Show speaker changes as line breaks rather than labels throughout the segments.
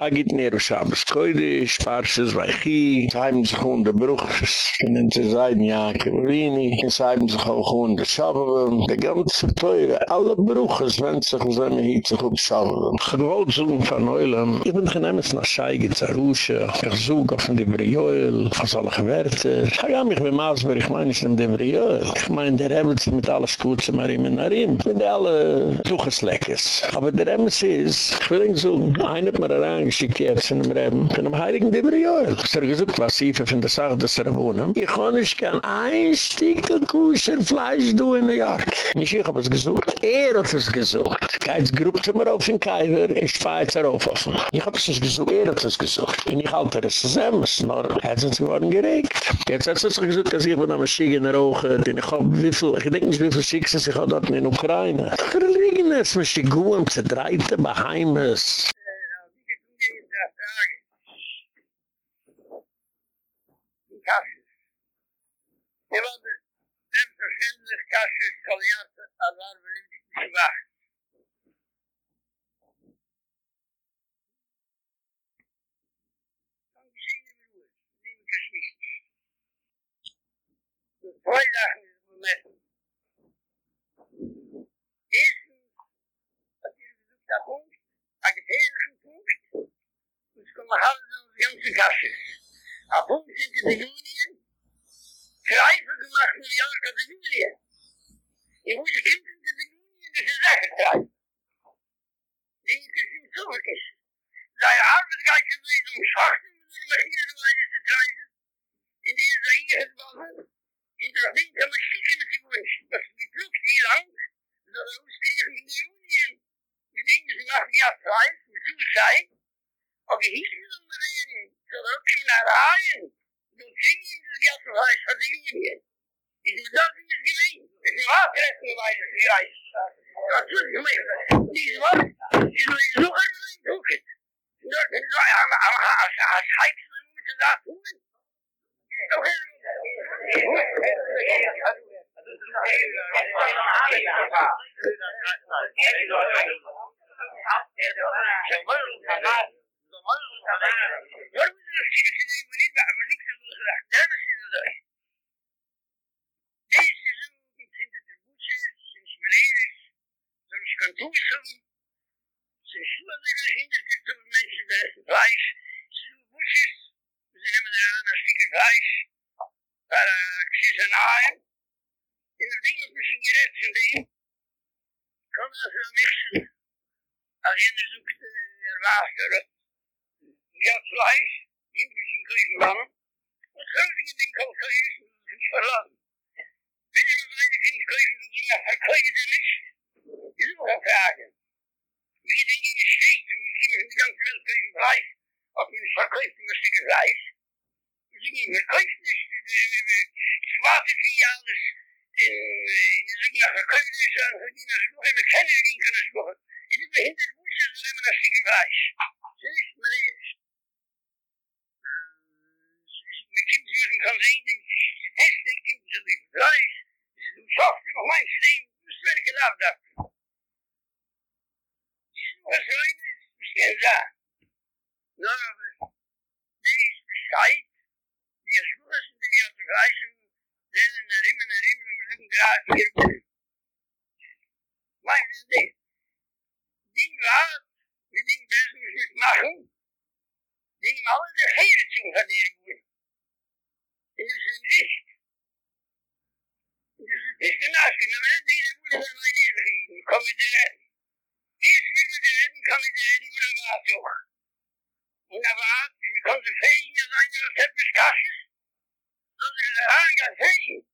Agit Nero Shabbos Koidish, Parshas Vaychi, Zayim sich um der Bruchs, in den Zayden Yaakov Rini, Zayim sich auch um der Shabbos, der ganze Teure, alle Bruchs, wenn sich um seine Hiet sich um Shabbos. Ich wollte suchen von Eulam, ich bin genehm nach Scheige Zarusha, ich suche auf den Brioel, was alle gewerte. Ich habe mich bei Masber, ich meine nicht in den Brioel. Ich meine, der Rebels mit alles aber immer nach ihm. Ich finde alle Suchesleckes. Aber der ich will ihn suchen, einer hat mir geschickt jetzt in dem Reben, von dem Heiligen Debrioel. Ich habe gesagt, was sie von der Sache des Rebunen. Ich kann nicht kein ein Stück Kusher Fleisch du in New York. Nicht ich habe es gesucht. Er hat es gesucht. Keins Gruppe zum Rauf in Kaiwer, ich fahre jetzt darauf offen. Ich habe es gesucht, er hat es gesucht. Und ich halte es zusammen, nur hat es geworden geregt. Jetzt hat es gesagt, dass ich von einem Schick in der Roche, den ich habe, wie viel, ich denke nicht, wie viel Schick es sich hat dort in Ukraine. Ich liegen, es muss die Guam zerdreite, beheimes.
kashe kolyat alar velim dik shvach kan gezin in ruhe. Nim kashmish de vaydach iz moment is a punkt a gehelen punkt mus kum halden ganze kashe a punkt in de union Greife gemacht in Jörg, also Julien. Ich muss ich immer in die Linie in diese Sache treiben. Die ist es ihm zu vergessen. Sei Arbeitgeist in diesem Schachten, in die Maschine in meine zu treiben, in die Israel hat man halt, in der Ding kann man schicken mit dem Mensch, dass die Flug nie lang, sondern uns kriegen in die Union, mit dem sie machen ja frei, mit dem Schein, ob ich hieß mit dem Reden, zurück in der Reihen, du kriegen in das Gassenreich von der Union. Ich bin das nicht gewinnen. What was the city today? We need that. We're looking for that. Damn, this is the day. leeres, sind es kein Tuchem, sind schuhe, die wir hinter die Tuchem Menschen der essen Fleisch, sind nur Busches, wir sind immer daran, ein Stück Fleisch, bei der äh, Kieser nahe, in der Ding ist ein bisschen gerät von dem, kommen wir für ein Mixen, auch jener sucht, er war, er hat Fleisch, in bisschen Griechenland, und hört in den Kalkaisen, sind verlassen. Wenn ich verkaufen sie nicht, verkaufen sie nicht. Ist immer eine Frage. Wie denn die steht, wie sie mir in die ganze Welt kaufen Reis, ob sie nicht verkaufen, was sie gereist. Sie mir verkaufen nicht, ich warte vier Jahre, in die Suche nach verkaufen sie, ich sage, die in der Suche, wir kennen sie, die in der Suche. Ich bin mir hinter den Wunsch, dass sie das sie gereist. Sie ist mir leer. Mit dem Süßen kann sie, denn sie ist, denn sie ist, schafft mir noch mein Ding, das wird gelaufen da. Dies ich kann da. Na, aber, nee, ich bescheid, die mir zu reichen, denn in der Rimmen, in der Rimmen, wir sind gerade hier. Mein Ding, Ding war, wie Ding besser muss ich machen, Ding der Heere zu In diesem Licht in Aschen, aber dann diese Bude bei meinen Ehrlichen, komm mit dir retten. Dies will mit dir retten, komm mit dir retten, unerwartet doch. Unerwartet, wie kommt es fähig, dass einer das Teppich kasch ist? Soll sich der Hangar fähig?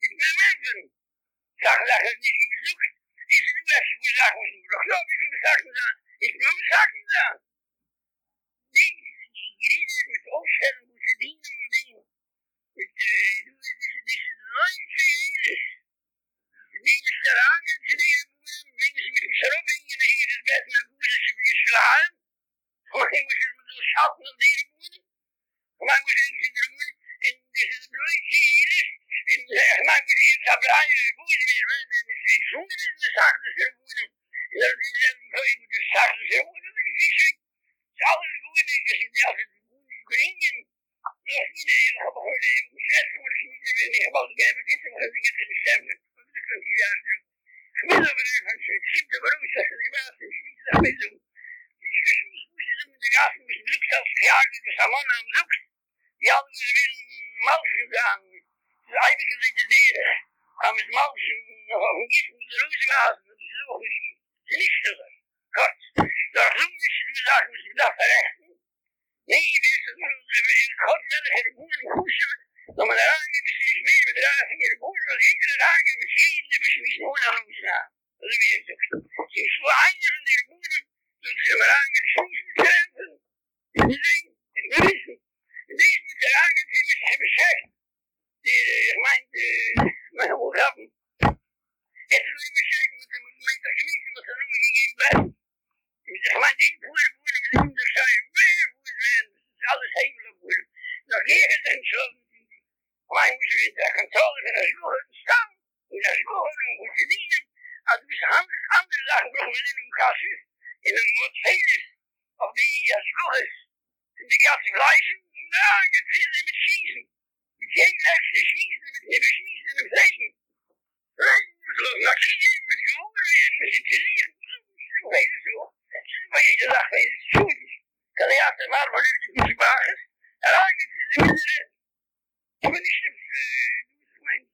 Ich bin ein Menschen. Sachen, das ist nicht gesucht. Ich will nur erst die Sachen, was ich doch glaube, ich will Sachen sagen. Ich will nur Sachen sagen. Dies, ich rede mit Aufstellung, wo sie dienen und dienen. mit du is dis Ich habe heute eben gesetzt, wo ich ich will nicht, aber gerne mit diesem oder wie geht es nicht schämen. Und das ist ein Gewiassel. Ich will aber einfach schön, ich schiebe, warum ist das ein Gewiassel? Ich will das mit so. Ich will mich mit so mit den Gassen, mit dem Glücksaus jagen, mit dem Mann am Such. Die anderen will Malchen sagen, das einige sind die Dere. Aber mit Malchen, und geht mit der Rosengassen, das ist auch nicht, nicht so. Gott, da rum ist, du sagst, mit dem Dach verrechten. Nee, ich weiß, ich konnte, wenn ich in der Buhne kusche, Da man rein in die Schmier, mit Rasen, in der Boden, was hinter der Rage, mit Schienen, mit Schmier, ohne Hausnah. Also wie jetzt sagst du. Sie ist vor einer von der Boden, und sie haben rein in die Schmier. Sie sehen, ich will wissen. Sie ist mit der Rage, sie ist ein Beschäft. Ich meinte. Jetzt will ich beschäftigen, mit dem Moment der Schmier, was er gegeben. Ich wer, das ist alles heimlich, denn schon, Weil muss ich der Kantor in der Schule stand, in der Schule und muss ich dienen, also bis andere, andere Sachen brauchen wir in dem Kassis, in dem Mercedes, auf die der Schule ist, in die ganzen Leichen, und da angehen viele mit Schießen. Mit jedem letzten Schießen, mit dem Schießen im Segen. Regen, so, nach Schießen, mit Jungen, mit Zitilieren, so, so, maar je zegt, ich, is goed. Kan je achter maar van jullie moeten wagen? En dan is het minder. Der Aber nicht im du meinst.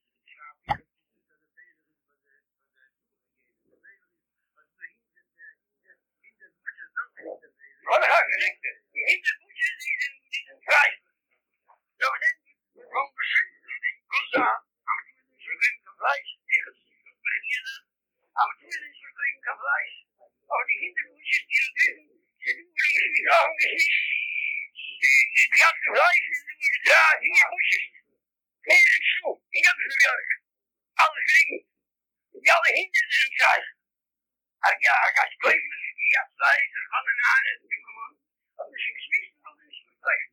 Alle haben gesagt, in der Busche sind diesen frei. Ja, und dann kommt bestimmt in Kusa, am Tüden für den Fleisch, ich hab's nicht beginnen, am Tüden für den Fleisch. Aber die Hinterbusche die drin, sind nur nicht angeschmissen. Die ganze Fleisch ist nur da, hier Busche. Meer en zo, in ganz New York. Alles liegen. Die alle hinten sind zij. En ja, ik ga spreken met die ja, zij, ze gaan een aan en die man. Dat is een schmissen, dat is een spreken.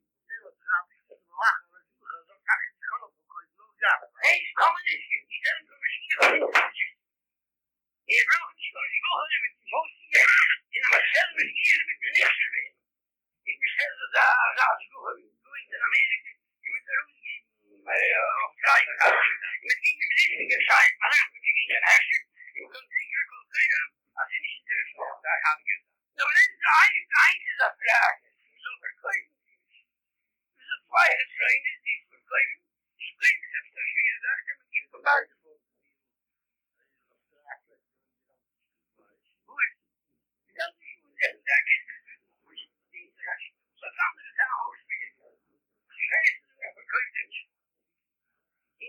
Hey, kom eens, die stellen voor misschien Je braucht nicht von Wochen mit dem Posten in einer Stelle mit hier mit dem Nächsten reden. Ich bestelle da, da, ich gucke, du in Amerika, ich mit der Ruhe mit ihnen richtige Schein, aber mit ihnen herrschen, und dann sicher konkurrieren, als sie nicht interessiert, da haben wir gesagt. Aber das ist eine einzige Frage, so verkaufen sie nicht. Das ist zwei Scheine, die verkaufen, die sprechen selbst das schwere Sache, mit ihnen vorbei.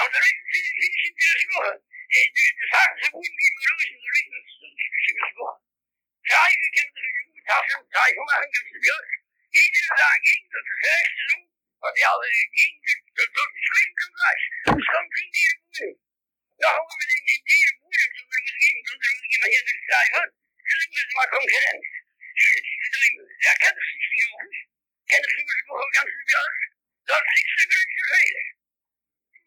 Aber der Regen sind nicht in der Woche. Die sagen, sie wohnen wie im Rösen, der Regen ist so nicht in der Woche. Drei, wir kennen die Jugend, Taschen, drei, wo machen ganz die Björk. Jeder sagt, ging, das ist der erste Sohn, weil die alle ging, das dort nicht schlimm kann gleich. Das kommt in die Wohnung. Da haben wir in die Wohnung, so wir uns gehen, so wir uns gehen, mal hier durch die Eifer. Das ist jetzt mal Konkurrenz. Ja, kennt das nicht, die Jugend. Kennt das immer so ganz die Björk. Das ist der größte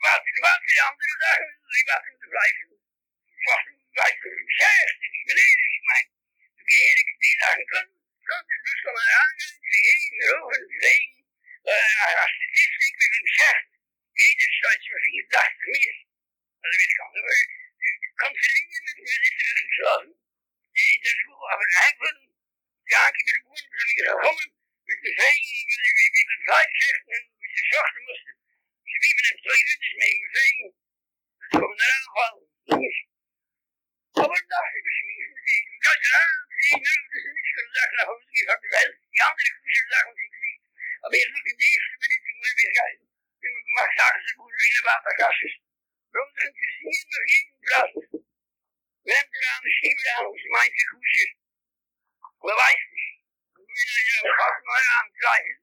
Fehler. was was die andere Sachen, sie machen zu gleichen. Was weiß ich, schächt, ich will ich mein, du gehst die sagen können, kommt du schon mal an, sie gehen hoch und sehen, äh, was die Statistik mit dem Schächt, jeder Scheiß, was ich gedacht mir. Also wie kann aber kommt sie liegen mit mir sich zu schlafen. Die das wo aber einfach die Anke mit dem Bund sind gekommen, mit den Feigen, wie wie die Zeitschächten, wie geschrieben, es soll ich nicht mehr hinsehen. Das kommt nur anfangen. Aber nach dem Schmissen gegen Gott lang, sie nur, das ist nicht so Sache, nach Hause geht, die Welt, die andere Kusche lang und nicht. Aber ich Minute, gut, wie eine Warum jeden Platz? Wenn der Kusche, weiß nicht. Ich bin.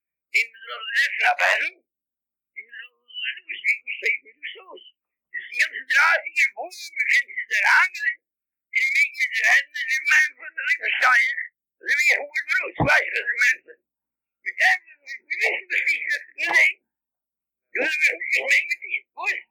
in yaparım. İmzorluğunu bu şey, bu şey bilmiş olsun. Sıkıntı drastik, bu mümkün sizler hangi? İlmek midir, her ne zimmen fındığı müsait. der yapılır bunu, savaşır zimmen fındığı. Müsait, müsait, müsait, müsait, müsait, müsait, müsait, müsait, müsait, müsait, müsait, müsait, müsait, müsait, müsait, müsait, müsait, müsait, müsait,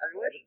אז הוא
יש...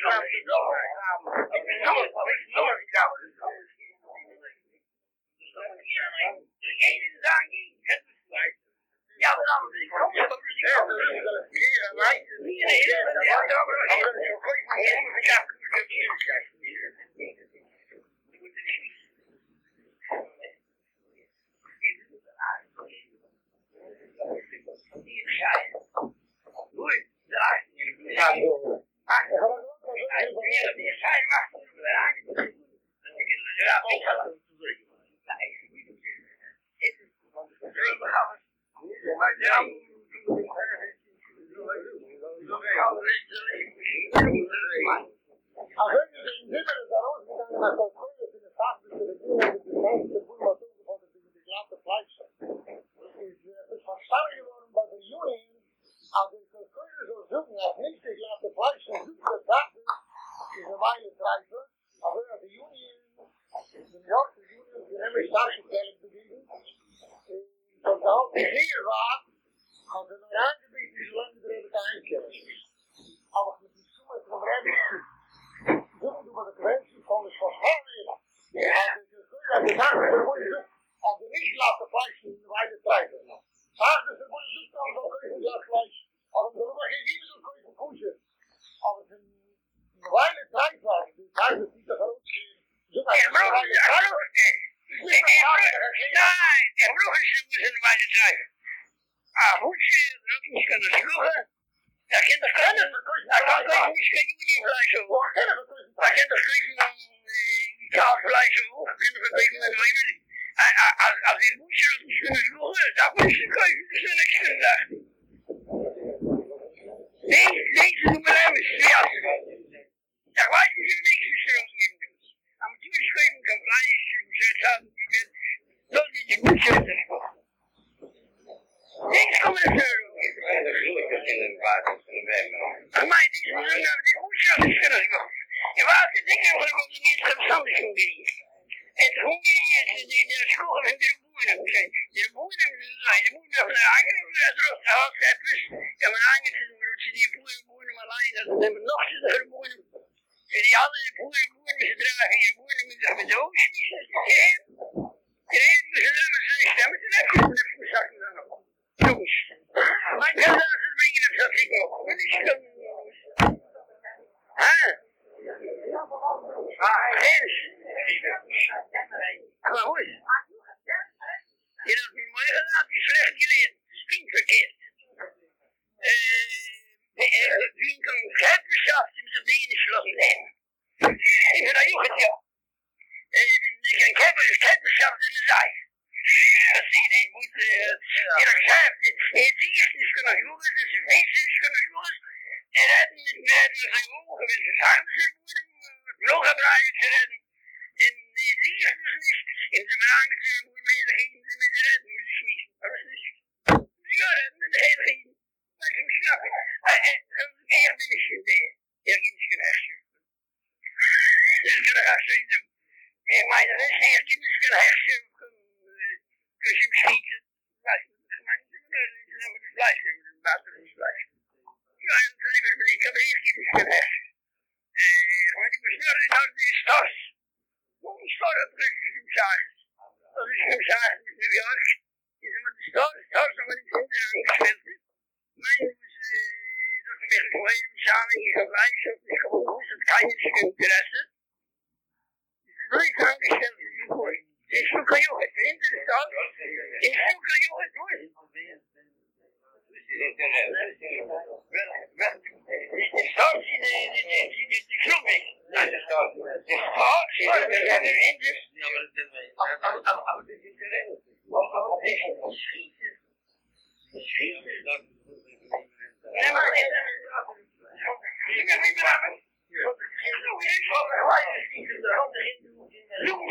I, I,
I, Fleisch. Es ist verstanden geworden bei
der Union, also so suchen,
auf nicht ich glatte Fleisch, so suchen das Sachen, diese Weile treiben, aber wenn
die Juni, in York, die Juni, die nehmen starke Stellen zu geben, und da auch die Seher war, hat er noch die
so lange der Rebbe ein einkehren. Aber mit dem Summe vom Rebbe, suchen du mal
das Menschen von des ja, ja, das ist so, dass die Sachen, die Union sucht, auf die nicht glatte Fleisch, die Weile treiben. Sachen, die Union sucht, auf die nicht glatte Fleisch, Aber das war kein Gießen und kein Kusche. Aber es ist eine Weile Zeit war, die Zeit ist nicht der Rutschke. Ich brauche es, hallo, nein, ich brauche es, ich muss eine Weile Zeit. Ah, Rutschke, Rutschke kann das schluchen. Da kann das kann das,
da kann das
nicht kein Junifleisch auf. Da kann das kriegen, Kaufleisch auf, kann das kriegen, wenn man will. Also, ja. Denk, denk, du mir lewe, schwerst du. Ich weiß nicht, wie ich es schon geben kann. Aber du bist schon im Fleisch, im Schätzern, wie wir, so die ich gut schätze. Nichts kommt das Hörer. Ich meine, das ist
in den Baden, in den Wärmen.
Ich meine, die ist nicht, aber die Unschuld ist schon das Gott. Ich weiß, die Dinge, wo ich mich jetzt ganz anders umgehe. Es umgehe jetzt, die der Schuhe, wenn du Je moet hem zijn, je moet hem zijn, je moet hem terug, hij hoeft het dus. Je moet hem aangezien, maar dat ze die boeien boeien hem alleen, dat ze hem nog te vermoeien. En die alle die boeien boeien hem gedragen, je boeien hem niet, dat ze ook niet, dat ze niet hebben. Kreeg hem zijn nummer, zijn stemmen, zijn heb je hem niet gezakken dan nog. Jongens. Maar ik ga daar ze brengen, dat zag ik ook. Wat is dat nu. Ah, Hens. Ik ben een Ihr habt mir mehr als die schlecht gelehrt. Stimmt verkehrt. Äh, äh, wie in der Gesellschaft im Sabine schlossen lehren. Ich bin ein Juchat, ja. Äh, wie in der Gesellschaft im Sabine Das ist die Mutter, die hat gesagt, die Ding ist nicht genug Jungs, das ist ein Mensch, nicht genug Jungs, die reden mit mir, die sagen, oh, wenn sie sagen, sie wollen, noch ein Brei zu reden. die sieht mich nicht. In dem Rang zu ihm, wo ich mir mit der Reden, muss ich mich. Aber es ist nicht. Sie gehören in den Heiligen. Ich weiß ich glaube, er bin ich in der. Er ging nicht gerecht. Er ist gerecht in dem. Er meint, er ist er ging nicht gerecht. Er ist im Schiet. Ich weiß nicht, ich meine, ich bin Fleisch, Wasser und Fleisch. Ich bin nicht, nicht gerecht. Ich muss nur. Warum schaut er sich im Schach? Das ist im Schach mit New York. Ich sage, das ist da, das ist da, das ist da, das ist da, das ist da, das ist da, das ist da, das ist da, das ist da, das ist ich habe mich. Ich suche Juhet. Ich suche Juhet. Ich suche Ich suche Juhet. Ich sag sie, die, die, die, die, die, die Klumme. Nein, das sag ich. Ich sag sie, die, die, die, die, die, Ja, aber das ist nicht. Aber, aber, aber, aber, das ist ja nicht. Aber, aber, das ist nicht. Das ist nicht. Das ist nicht. Ja, maar ik ben Ik ben niet meer aan het. Ik zal er wel eens zien. Doen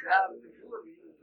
Yeah.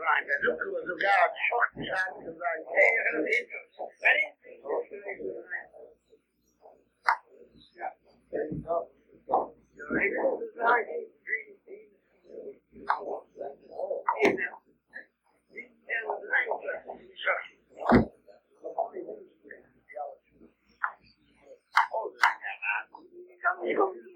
was denn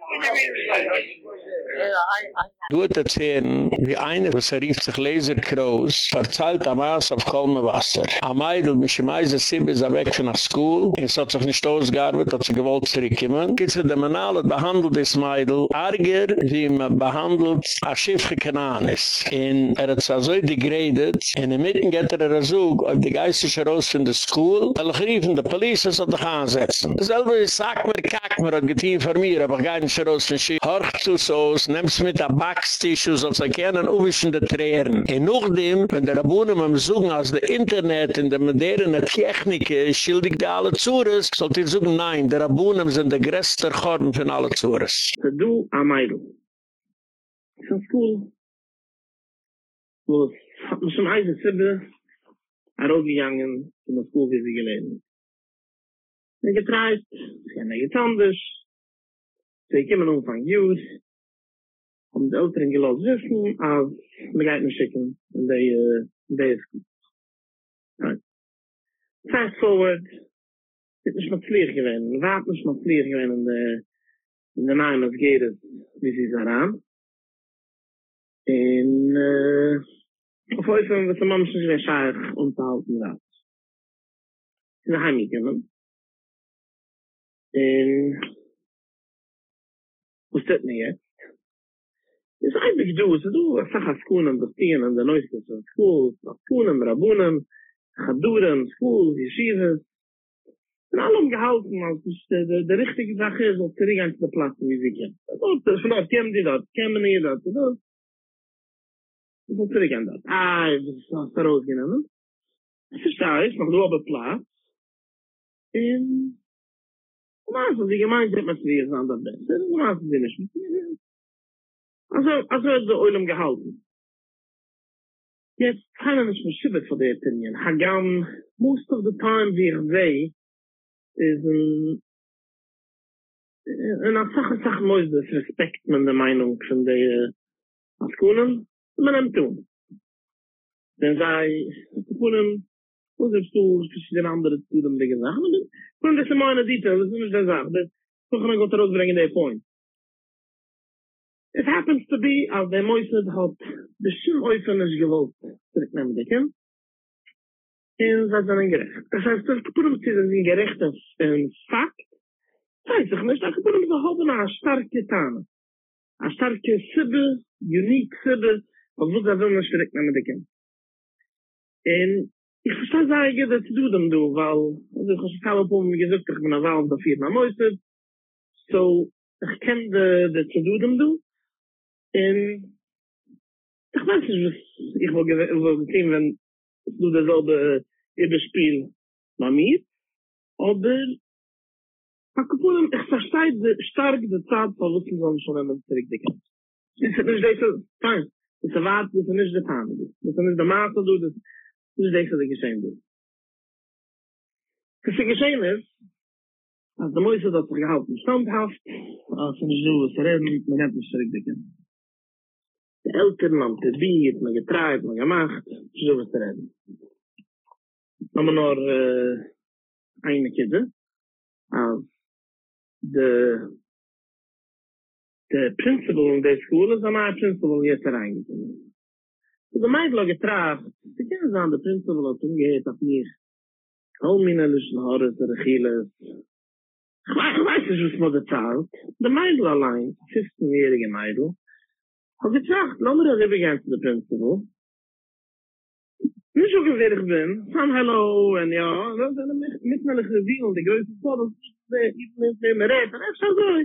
Du hat erzählen, wie eine, was er rief sich Laser Kroos, verzeilt am Aas auf kolme Wasser. Am Eidl, mich im Eise Sibbe, ist er weg von der School, es hat sich nicht ausgearbeitet, hat sich gewollt zurückkommen. Kitzel, der Manal hat behandelt das Meidl, arger, wie man behandelt, a Schiffke Kananis. In, er hat sich so degradet, in der Mitte geht er er so, auf die geistische Rost von der School, ich rief in der Polizei, soll dich ansetzen. Selber, ich sag mir, kack mir, hat getein von mir, aber gar nicht Mensch raus und sie horcht es aus, nimmt es mit der Backstisch aus, als er kennen, ob der Tränen. Und nachdem, wenn der Rabunen beim Sogen aus der Internet in der modernen Technik schildigt er alle Zures, sollt ihr sagen, nein, der Rabunen sind der größte Korn von alle Zures.
Du, Amaylo. So cool. Wo es hat mir schon heiße Zibbe herausgegangen in der Schule, wie sie gelähnt. Ich er getreut, ich kenne er jetzt anders, Sie kommen um von Jus, um die Eltern gelost wissen, als wir gleich nicht schicken in die Besen. Eh, Fast forward, dit is met vlieg gewen, wapen is nog vlieg gewen in de in de naam of geder, wie sie daran. En eh auf euch wenn wir zusammen sind wir schach und halten da. Na haben wir genommen. En was tät mir jetzt? Ist big du, so du, a sach askunen, das Tien, an der Neuste, so Schools, Askunen, Rabunen, Chaduren, Schools, Yeshivas, in allem gehalten, als es der richtige Sache ist, auf der Regen der Platz, wie sie gehen. Dort, von dort, kämen die dort, kämen die dort, dort. Das ist zurück an das. Ah, das ist aus der Rose genommen. Es ist da, ist noch nur auf der Platz. Und und also, die hat man zu wissen, an der Beste. Und also, die nicht mit mir. Also, also hat der Oilem gehalten. Jetzt kann er nicht mehr schibbet von der Opinion. Hagam, most of the time, wie ich sehe, is ein, en a sache sach moiz des respekt man de meinung von de askunen, man am tun. Den sei, askunen, wo sie stu, verschiedene andere zu dem dige sachen, und das ist meine Detail, das ist nicht der Sache, das ist ein Gott rausbringen, der Point. It happens to be, als der Moiset hat bestimmt öffentlich gewollt, zurücknehmen, dicken, in was dann gerecht. Das heißt, das Kapurum zu sein gerecht als ein Fakt, weiß ich nicht, das Kapurum zu haben eine starke Tane. Eine starke Sibbe, unique Sibbe, was wird das immer zurücknehmen, dicken. Und Ich verstehe sehr gut, dass du dem du, weil du kannst kaum auf um gesagt, ich bin auf allem da vier mal So, ich kenne de, de zu du dem du. Und ich weiß nicht, was ich will gesehen, wenn du das selbe äh, Eberspiel bei mir. Aber Akapunem, ich verstehe stark die Zeit, wo wir uns schon einmal zurückdecken. Das ist nicht das Zeit. Das ist erwartet, das ist nicht das Zeit. Das ist nicht der Maße, das ist Dus denkst du, dass es geschehen ist. Was geschehen ist, als der Mäuse das sich gehalten standhaft, als in der Ruhe zu reden, man hat nicht zurückdecken. Die Eltern haben probiert, man getreut, man gemacht, zu Ruhe zu reden. Haben wir nur äh, eine Kette, als de de principal in der Schule ist einmal ein principal jetzt reingekommen. Und der Meidl hat getracht, die kennen sich an der Prinz, weil er umgeheht auf mich. Kaum meine Lüschen Haare zu rechielen. Ich weiß nicht, was ist mir der Zahl. Der Meidl allein, 15-jährige Meidl, hat getracht, lass mir doch immer zu der wo? Nu zo gewirrig ben, van hallo en ja, dan zijn er niet meer een gezien, die groeit zo, dat is niet meer, niet meer, niet meer, dat is zo goed.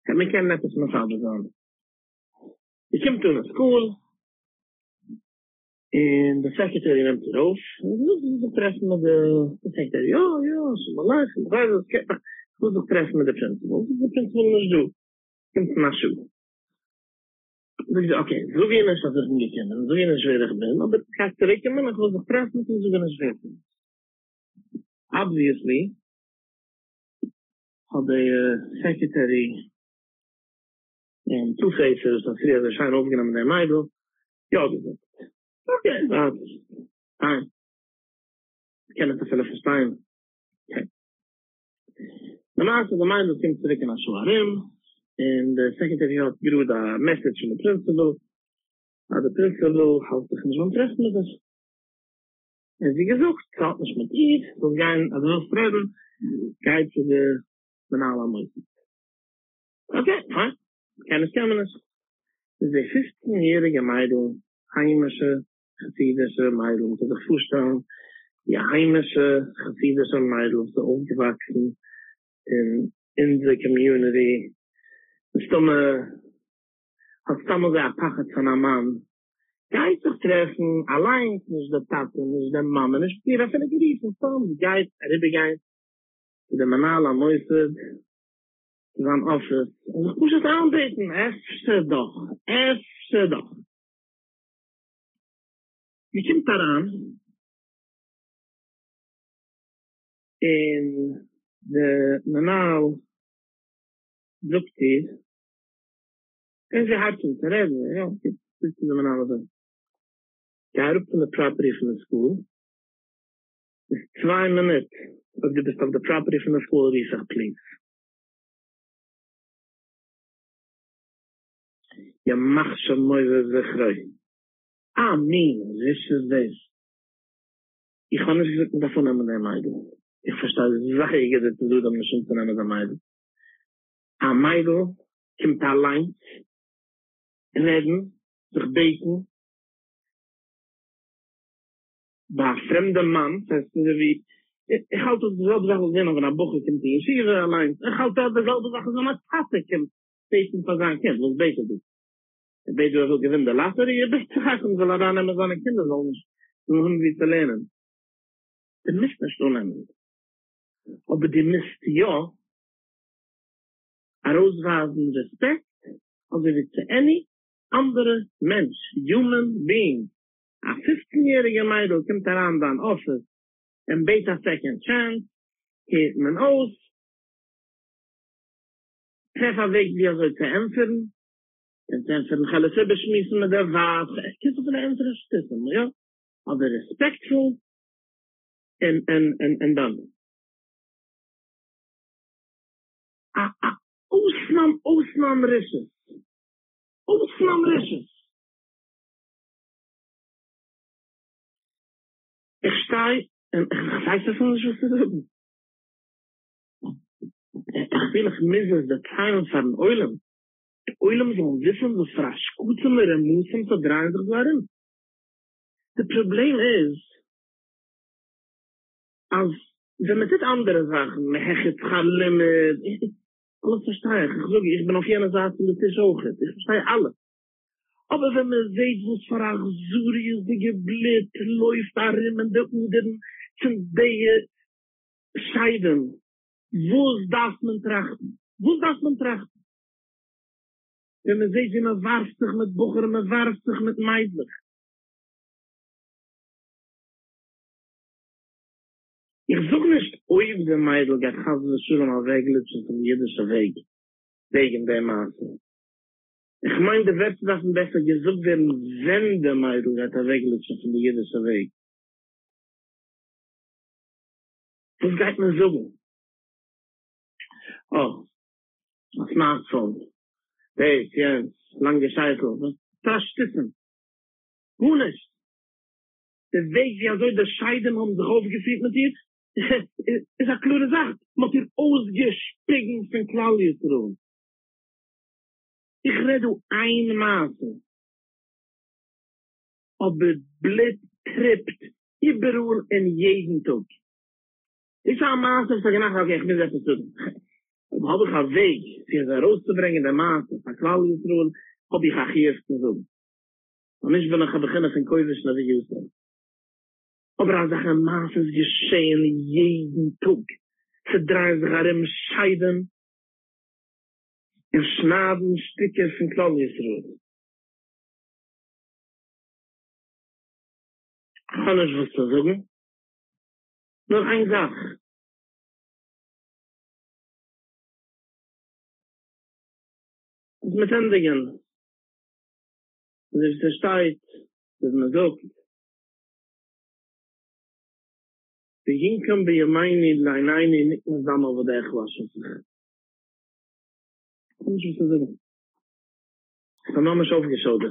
Ik heb mijn kennis met mijn vader. Ik kom toen naar school, in the secretary nimmt er auf. Ich muss doch treffen mit der secretary. Ja, ja, so mal nach, so mal nach, so mal nach. Ich treffen mit der principal. Ich principal nicht du. Ich muss nach Schuh. Ich sage, okay, so wie ich das nicht kennen, so wie is schwierig bin, aber ich kann es zurückgehen, aber ich muss doch treffen mit so wie ich schwierig bin. Obviously, hat der secretary in two faces, das hier, das scheint aufgenommen, der Meidl, ja, gesagt. Okay, warte. Nein. Ich kenne das alle verstehen. Okay. Na maße, da meint das Kind zurück in Aschuarim. In der Sekretär hat Guru da Message in der Principal. Uh, Na, der Principal hat sich nicht mehr treffen mit das. Er hat sie gesucht, zahlt nicht mit ihr, so ein also noch Freden, Gein zu der Banala Mäuse. Okay, ha? Keine Stimmenes. Das ist der 15-jährige Meidung, Heimische, chassidische Meidl zu sich vorstellen. Die heimische chassidische Meidl so aufgewachsen in in the community. Stumme hat stamme ga pachet von a man geit sich treffen allein nicht der tate nicht der mama nicht die raffe gerief und stamm geit er ibe geit zu der manala moised zu seinem office und ich muss es anbeten efse doch efse doch Wie ähm, kommt er an? In de Manau sucht ihr. Können Sie hart und zerreden? Ja, okay. Sucht de Manau so. Ja, er rupt de property von der school. Es ist zwei Minuten, ob du bist auf der property von der school, wie ich please. Ja, mach schon mal, wie sich reuen. Ah, mein, das ist das. Ich kann nicht gesagt, davon haben wir den Meidl. Ich verstehe, Sache, ich dass du da nicht zu nehmen, der Meidl. a meidl kimt allein reden, sich beten, bei einem fremden Mann, das heißt, wie, ich halte das selbe Sache, wenn er eine kommt, in Schiere allein, ich halte das selbe Sache, wenn er Tate kommt, beten für sein Kind, was betet ist. Betet, er will gewinnen, der Laster, er betet sich auch, weil er dann immer seine Kinder soll nicht, nur um wie zu lernen. Der misst nicht unheimlich. Aber die misst ja, er Respekt, also wie zu any andere Mensch, human being, a 15-jährige Meidl kommt daran dann office and bet a second chance, geht man aus, treffer weg, wie er soll zu empfern, in dem von Chalese beschmissen mit der Waag, ich kann so von der Ämter erstissen, ja? Aber respectful in, in, in, in dann. A, ah, a, ah, Ausnahm, Ausnahm Risches. Ausnahm Risches. Ich stei, en ich weiß das noch nicht, was ich sagen. Ich will, ich misse, das Heim von Eulen. Die Eulen sollen wissen, was für ein Schuze mir ein Musen zu drehen sich waren. Das Problem ist, als wenn man dit andere Sachen, man hechtet Chalimit, alles verstehe ich. Ich sage, ich bin auf jener Seite, das ist auch. Ich verstehe alles. Aber wenn man sieht, wo es für ein Zuri ist, die geblit, läuft da rin in der Uden, sind die Scheiden. Wo das man trachten? Wo das man trachten? Wenn man sieht, wie man warft sich mit Bucher, man warft sich mit Meidlich. Ich such nicht, oi, der Meidl, geht chas in der Schule mal weglitschen vom jüdischen Weg. Wegen der Maße. Ich meine, der Werte darf besser gesucht werden, wenn der Meidl geht er weglitschen von der jüdischen Weg. Das geht mir so. Oh, a Smartphone. Hey, Jens, lang gescheitel. Was das stissen? Nicht? Der Weg, wie er soll der Scheiden um sich aufgeführt mit dir, ist a klure Sache. Man wird ausgespiegen von Claudius drum. Ich rede ein Maße. Aber blit trippt überall in jeden Tag. Ich sage Maße, ich sage nach, okay, ich muss etwas tun. Aber habe ich einen Weg, sie rauszubringen, der Maße, von Claudius drum, habe ich auch hier zu tun. Und ich bin noch ein Beginner von Koivisch nach Jusuf. Aber als er ein Maß ist geschehen jeden Tag. Ze drehen sich an dem Scheiden in schnaden Stücke von Klausisruhe. Ich kann nicht was zu sagen. Nur ein Sach. Mit Endigen. Das ist der Steit, das man sagt. Die hinken bei ihr meine, nein, nein, nicht mehr zusammen, wo der was schon sagt. Komm, ich muss sagen. Dann haben wir schon aufgeschaut.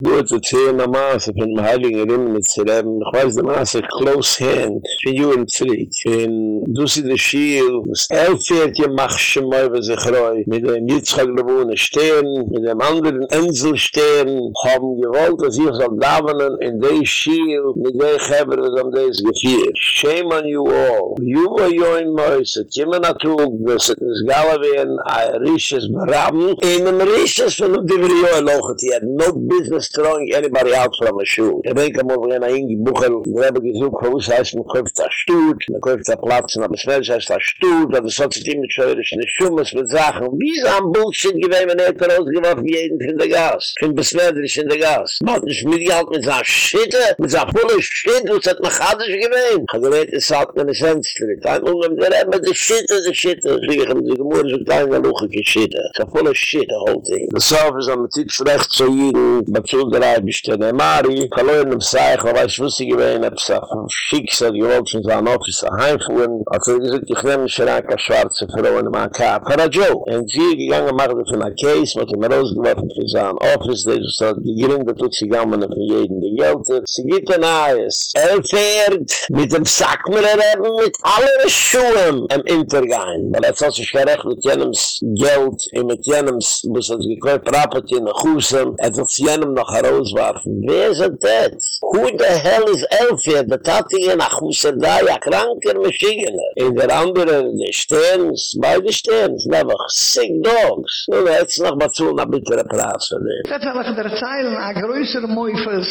Du hast erzählen am Maße von dem Heiligen Rimm mit Zereben. Ich weiß, der Maße, close hand, für you and Frick. Und du sie der Schiel, das Elfert, ihr machst schon mal, was ich reu. Mit dem Jitzchak Lebohne stehen, mit dem anderen Insel stehen, haben gewollt, dass ihr soll davenen in der Schiel, mit der Geber, das am des Gefier. Shame on you all. You are your in Mäuse. Kima natug, das ist Galawien, ein Risches Baraben, in einem Risches von dem Diverio noch het had no business throwing anybody out from a shoe er denk am over na in gebuchel grebe gezoek hoe ze is met kopf da stoot met kopf da plaats na besnel ze is da stoot dat is dat die met schreder in de schumes met wie ze am bullshit gewemen het roos gewaf wie in de gas kin besnel in de gas not is mir jaut met za shit met za volle shit dat het nog hadden ze gewen gelet is zat met een sens strik dan onder de hebben de shit de shit zeggen de moeder zo klein wel ook geschit ze volle shit de whole thing the service on the the schlecht zu jeden, bezug der Eibischte, der Mari, verloren im Seich, aber ich wusste gewesen, ob es auf Schicks hat gewollt, schon sein Office heimfuhren, als er gesagt, ich nehme mich rein, keine schwarze Frau in meinem Kap. Herr Joe, und sie gegangen, machte von einer Case, mit ihm rausgeworfen für sein Office, der ist so, die geringe tut sie gammeln von jedem, die Geld, sie geht ein Eis, er fährt mit dem Sack, mit er allen Schuhen im Intergang, weil er hat sich gerecht mit jenem Geld, mit jenem, was er gekauft, Property, Chusam, et wird sie jenem noch herauswarfen. Wer ist das? Who the hell is Elfie? Der Tati hier nach Chusam da, ja kranker Maschinen. In der andere, die Sterns, beide Sterns, never sick dogs. Nun, jetzt noch mal zu, na bittere Praat für dich.
Das war der Zeilen, a größer Mäufels,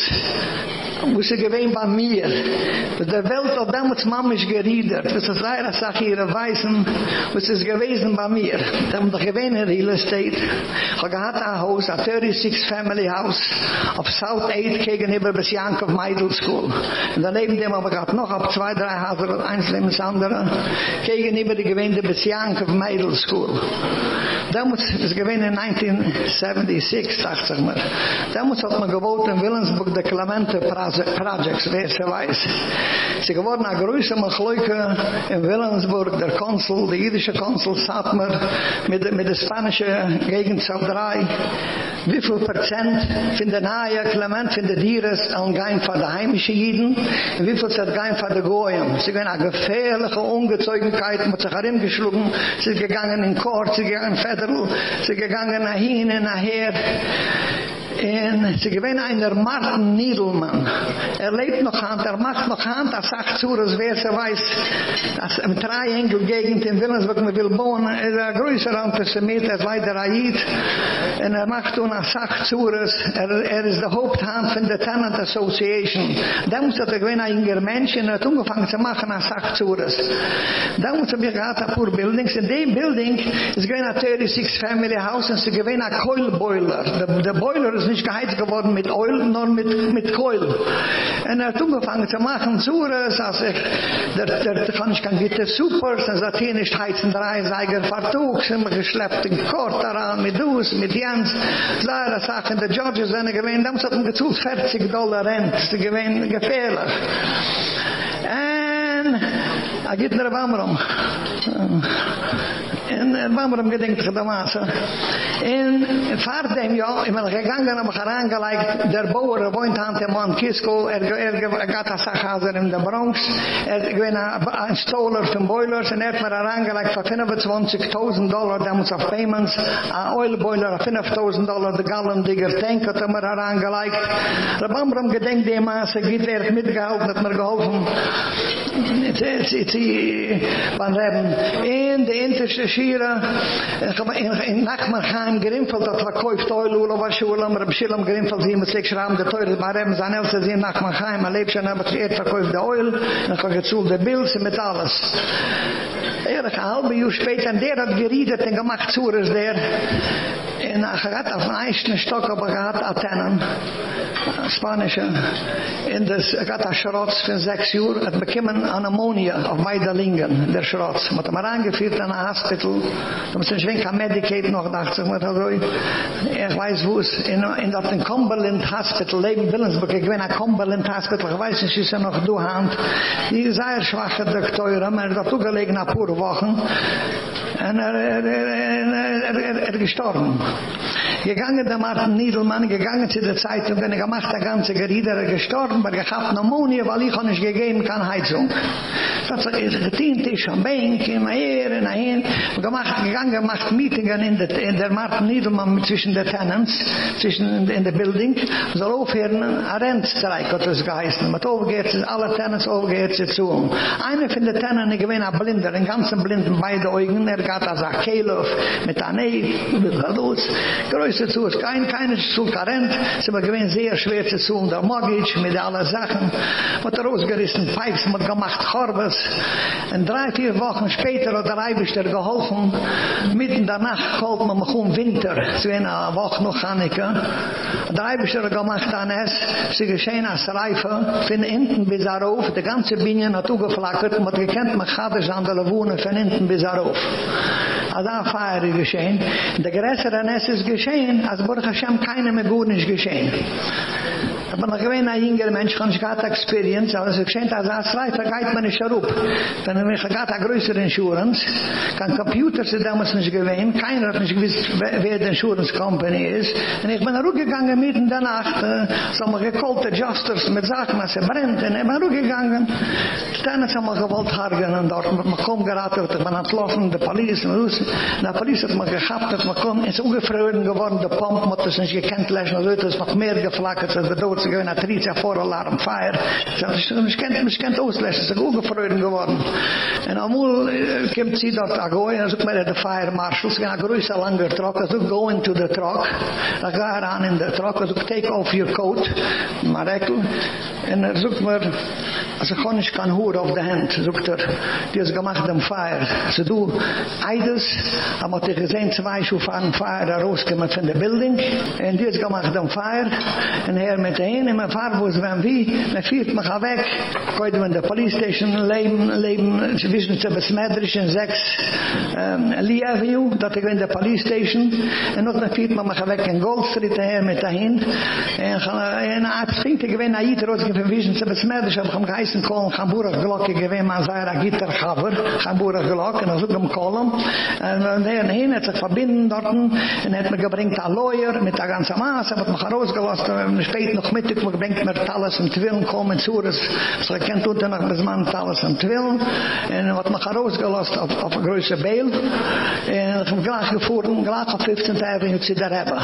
wo sie gewähnt bei mir. Der Welt hat damals Mammisch geriedert, sie sei, das sag ihre Weißen, sie es gewesen bei mir. Da haben doch gewähnt in Real Estate. Ich habe gehad ein Haus, a 36 Family House, auf South 8 gegenüber bis Yankov Meidl School. Und daneben dem habe ich gehad noch auf zwei, drei Häuser, eins neben das andere, gegenüber die gewähnte bis Yankov Meidl School. Damals ist gewähnt in 1976, dachte ich mir. Damals hat man gewohnt in Willensburg der Clemente Projects, wer sie weiß. Sie geworden eine größere Machleuke in Willensburg, der Konsul, der jüdische Konsul, sagt mir, mit, mit der spanische Gegenzauberei, wie viel Prozent von der nahe Clement, von der Dieres, an gein von der heimischen Jiden, und wie viel sind gein von der Goyim. Sie gehen eine gefährliche Ungezeugenkeit, mit sich herimgeschlagen, sie sind gegangen in Kort, sie gegangen in Federal, sie gegangen nach hin und nachher, En ze gewinnen einer Martin Niedelmann. Er lebt noch hand, er macht noch hand, er sagt zu, als wer ze weiß, dass im Triangle gegend in Willensburg me will bauen, er ist ein größer Antisemit, er ist leider Aid. En er macht nun, er sagt zu, er, er ist der Haupthand von der Tenant Association. Da muss er gewinnen ein inger Mensch, und er hat angefangen zu machen, er sagt zu, da muss er mir gehad, ein paar Buildings, in dem Building ist gewinnen ein 36 Family House, und sie gewinnen ein Coil Boiler. Der, der Boiler nicht geheizt geworden mit Öl, nur mit, mit Keul. Und er hat angefangen zu machen, Zures, als ich, der, der, der kann ich kein Gitter Super, dann sagt hier nicht heizen drei Seiger Fartuch, sind wir geschleppt in Kort daran, mit Dus, mit Jens, Zara Sachen, der Judges sind gewähnt, damals hat man gezult 40 Dollar Rent, sie gewähnt gefährlich. En, a git ner bamram. En er äh, bamram gedenkt ge da en fahr dem jo in mal gegangen am garan gelaik der bauer woont wohnt han dem kisko er er gat er a sach hazen in der bronx er gwen a stoler zum boilers en er mer arrang gelaik fa 25000 dollar da muss auf payments a oil boiler a finn dollar der gallon digger denk at mer arrang gelaik der baum gedenkt dem as git er mit gehaupt mit mer gehaupt Ich van Reben. in de interste Schiere, in nacht maar gaan dat wat oil er oor wat ze willen maar beslom grimpel die met zich raam de toer maar hem zijn als ze nacht maar gaan maar ze eerst koeft de oil en kan de beeld met alles er het halbe bij u spijt en der hat geriedet ten gemacht Zures der en na gerat af een stok op gehad er atenen spanische in das er gata Schrotz van 6 uur het bekemen ammonia, of beide Lingen, der Schrotz. Man hat ihm angeführt an ein Hospital, da muss ein am Medicaid noch, dachte ich, mit Adroi. Ich weiß wo es, in, in dat in Cumberland Hospital, Leben Willensburg, ich bin ein Cumberland Hospital, ich weiß nicht, ist er noch du Hand. Die sehr schwache Doktoren, aber er hat zugelegen nach pure Wochen. En er, er, er, er, er, er gestorben. Gegangen der Martin Niedelmann, gegangen zu der Zeitung, wenn er gemacht der ganze Gerieder, er gestorben, aber gehabt Pneumonie, weil ich auch nicht gegeben kann Heizung. Das hat er getient, ich am Bank, immer her, in hin, gemacht, gegangen, gemacht Meetingen in der, in der Martin Niedelmann zwischen der Tenants, zwischen in, der Building, soll aufhören, ein Rentstreik hat es geheißen, mit overgeht, alle Tenants sie zu. Einer von der Tenants, ich gewinne ein Blinder, ein ganzen Blinden, beide Augen, er gaat als ein Kehlhof, mit einer Nähe, mit Gaduz, größer zu, es kein, keine zu Karent, es war sehr schwer zu tun, der Mortgage, mit allen Sachen, mit der ausgerissen Pipes, mit gemacht Chorbes, und drei, vier Wochen später hat der Eibischter geholfen, mitten Nacht kalt man mich um Winter, zu einer Woche noch Chaneke, der Eibischter hat gemacht an sie geschehen als Reife, von hinten bis darauf, die ganze Binnen hat ugeflackert, man hat gekannt, man es an der Lewone, von hinten bis darauf. Als ein Feier ist geschehen, der größere Ness ist geschehen, als Baruch Hashem keine mehr gut nicht geschehen. Aber noch gewinn ein jünger Mensch, kann ich gerade experience, aber es ist geschehen, als er schreit, da geht man nicht herup. Habe ich gerade eine größere Insurance, kein Computer sind damals nicht gewinn, keiner hat nicht gewiss, wer die Insurance Company ist. Und ich bin gegangen mitten in der Nacht, so haben wir gekollt, Adjusters mit Sachen, als er brennt, und ich bin gegangen, Dann ist einmal gewollt hargen und dort, man kommt gerade, wird man entlaufen, die Polizei, und Russen, die Polizei hat man gehabt, dass man kommt, ist ungefreuren geworden, der Pump, hat es nicht gekannt, und Leute ist noch mehr geflackert, als der Sie gehen nach Trizia vor, Alarm, Feier. Ich sage, ich kennt, ich kennt auslesen, ist ungefreuren geworden. Und amul äh, kommt sie dort, agoi, und sucht mir der Fire Marshal, sie gehen a größer, langer Truck, also go into the truck, da geh heran in der Truck, also take off your coat, Marekel, und er sucht mir, also kann ich kein Hur auf der Hand, sucht er, die ist gemacht am Feier. So du, Eides, haben wir gesehen, zwei Schuhe fahren Feier rausgekommen von der Building, und die ist gemacht am Feier, und er mit jene, man fahrt, wo wenn wie, man fiert mich weg, koit man in der Police Station leben, leben, wissen zu besmetrisch in 6 ähm, Lee Avenue, dat ik in der Police Station, en not man fiert mich weg in Gold Street, her mit dahin, en en a trinke gewen a jeder rot gefen wissen zu besmetrisch, hab ich geheißen, kolon, Chamburg Glocke gewen, man sei a gitter Chaber, Chamburg Glocke, en also dem kolom, en der hin hat sich verbinden dorten, en hat man gebringt a Lawyer, mit a ganzer Maße, hat man herausgelost, spät noch mit nötig, man bringt mir Talas im Twill und kommen zu uns. So ich kennt unten er noch bis man Talas im Twill. Und er hat mich herausgelost auf, auf ein größer Beil. Und ich habe gleich gefahren, gleich auf 15 Tage, wenn ich sie da habe.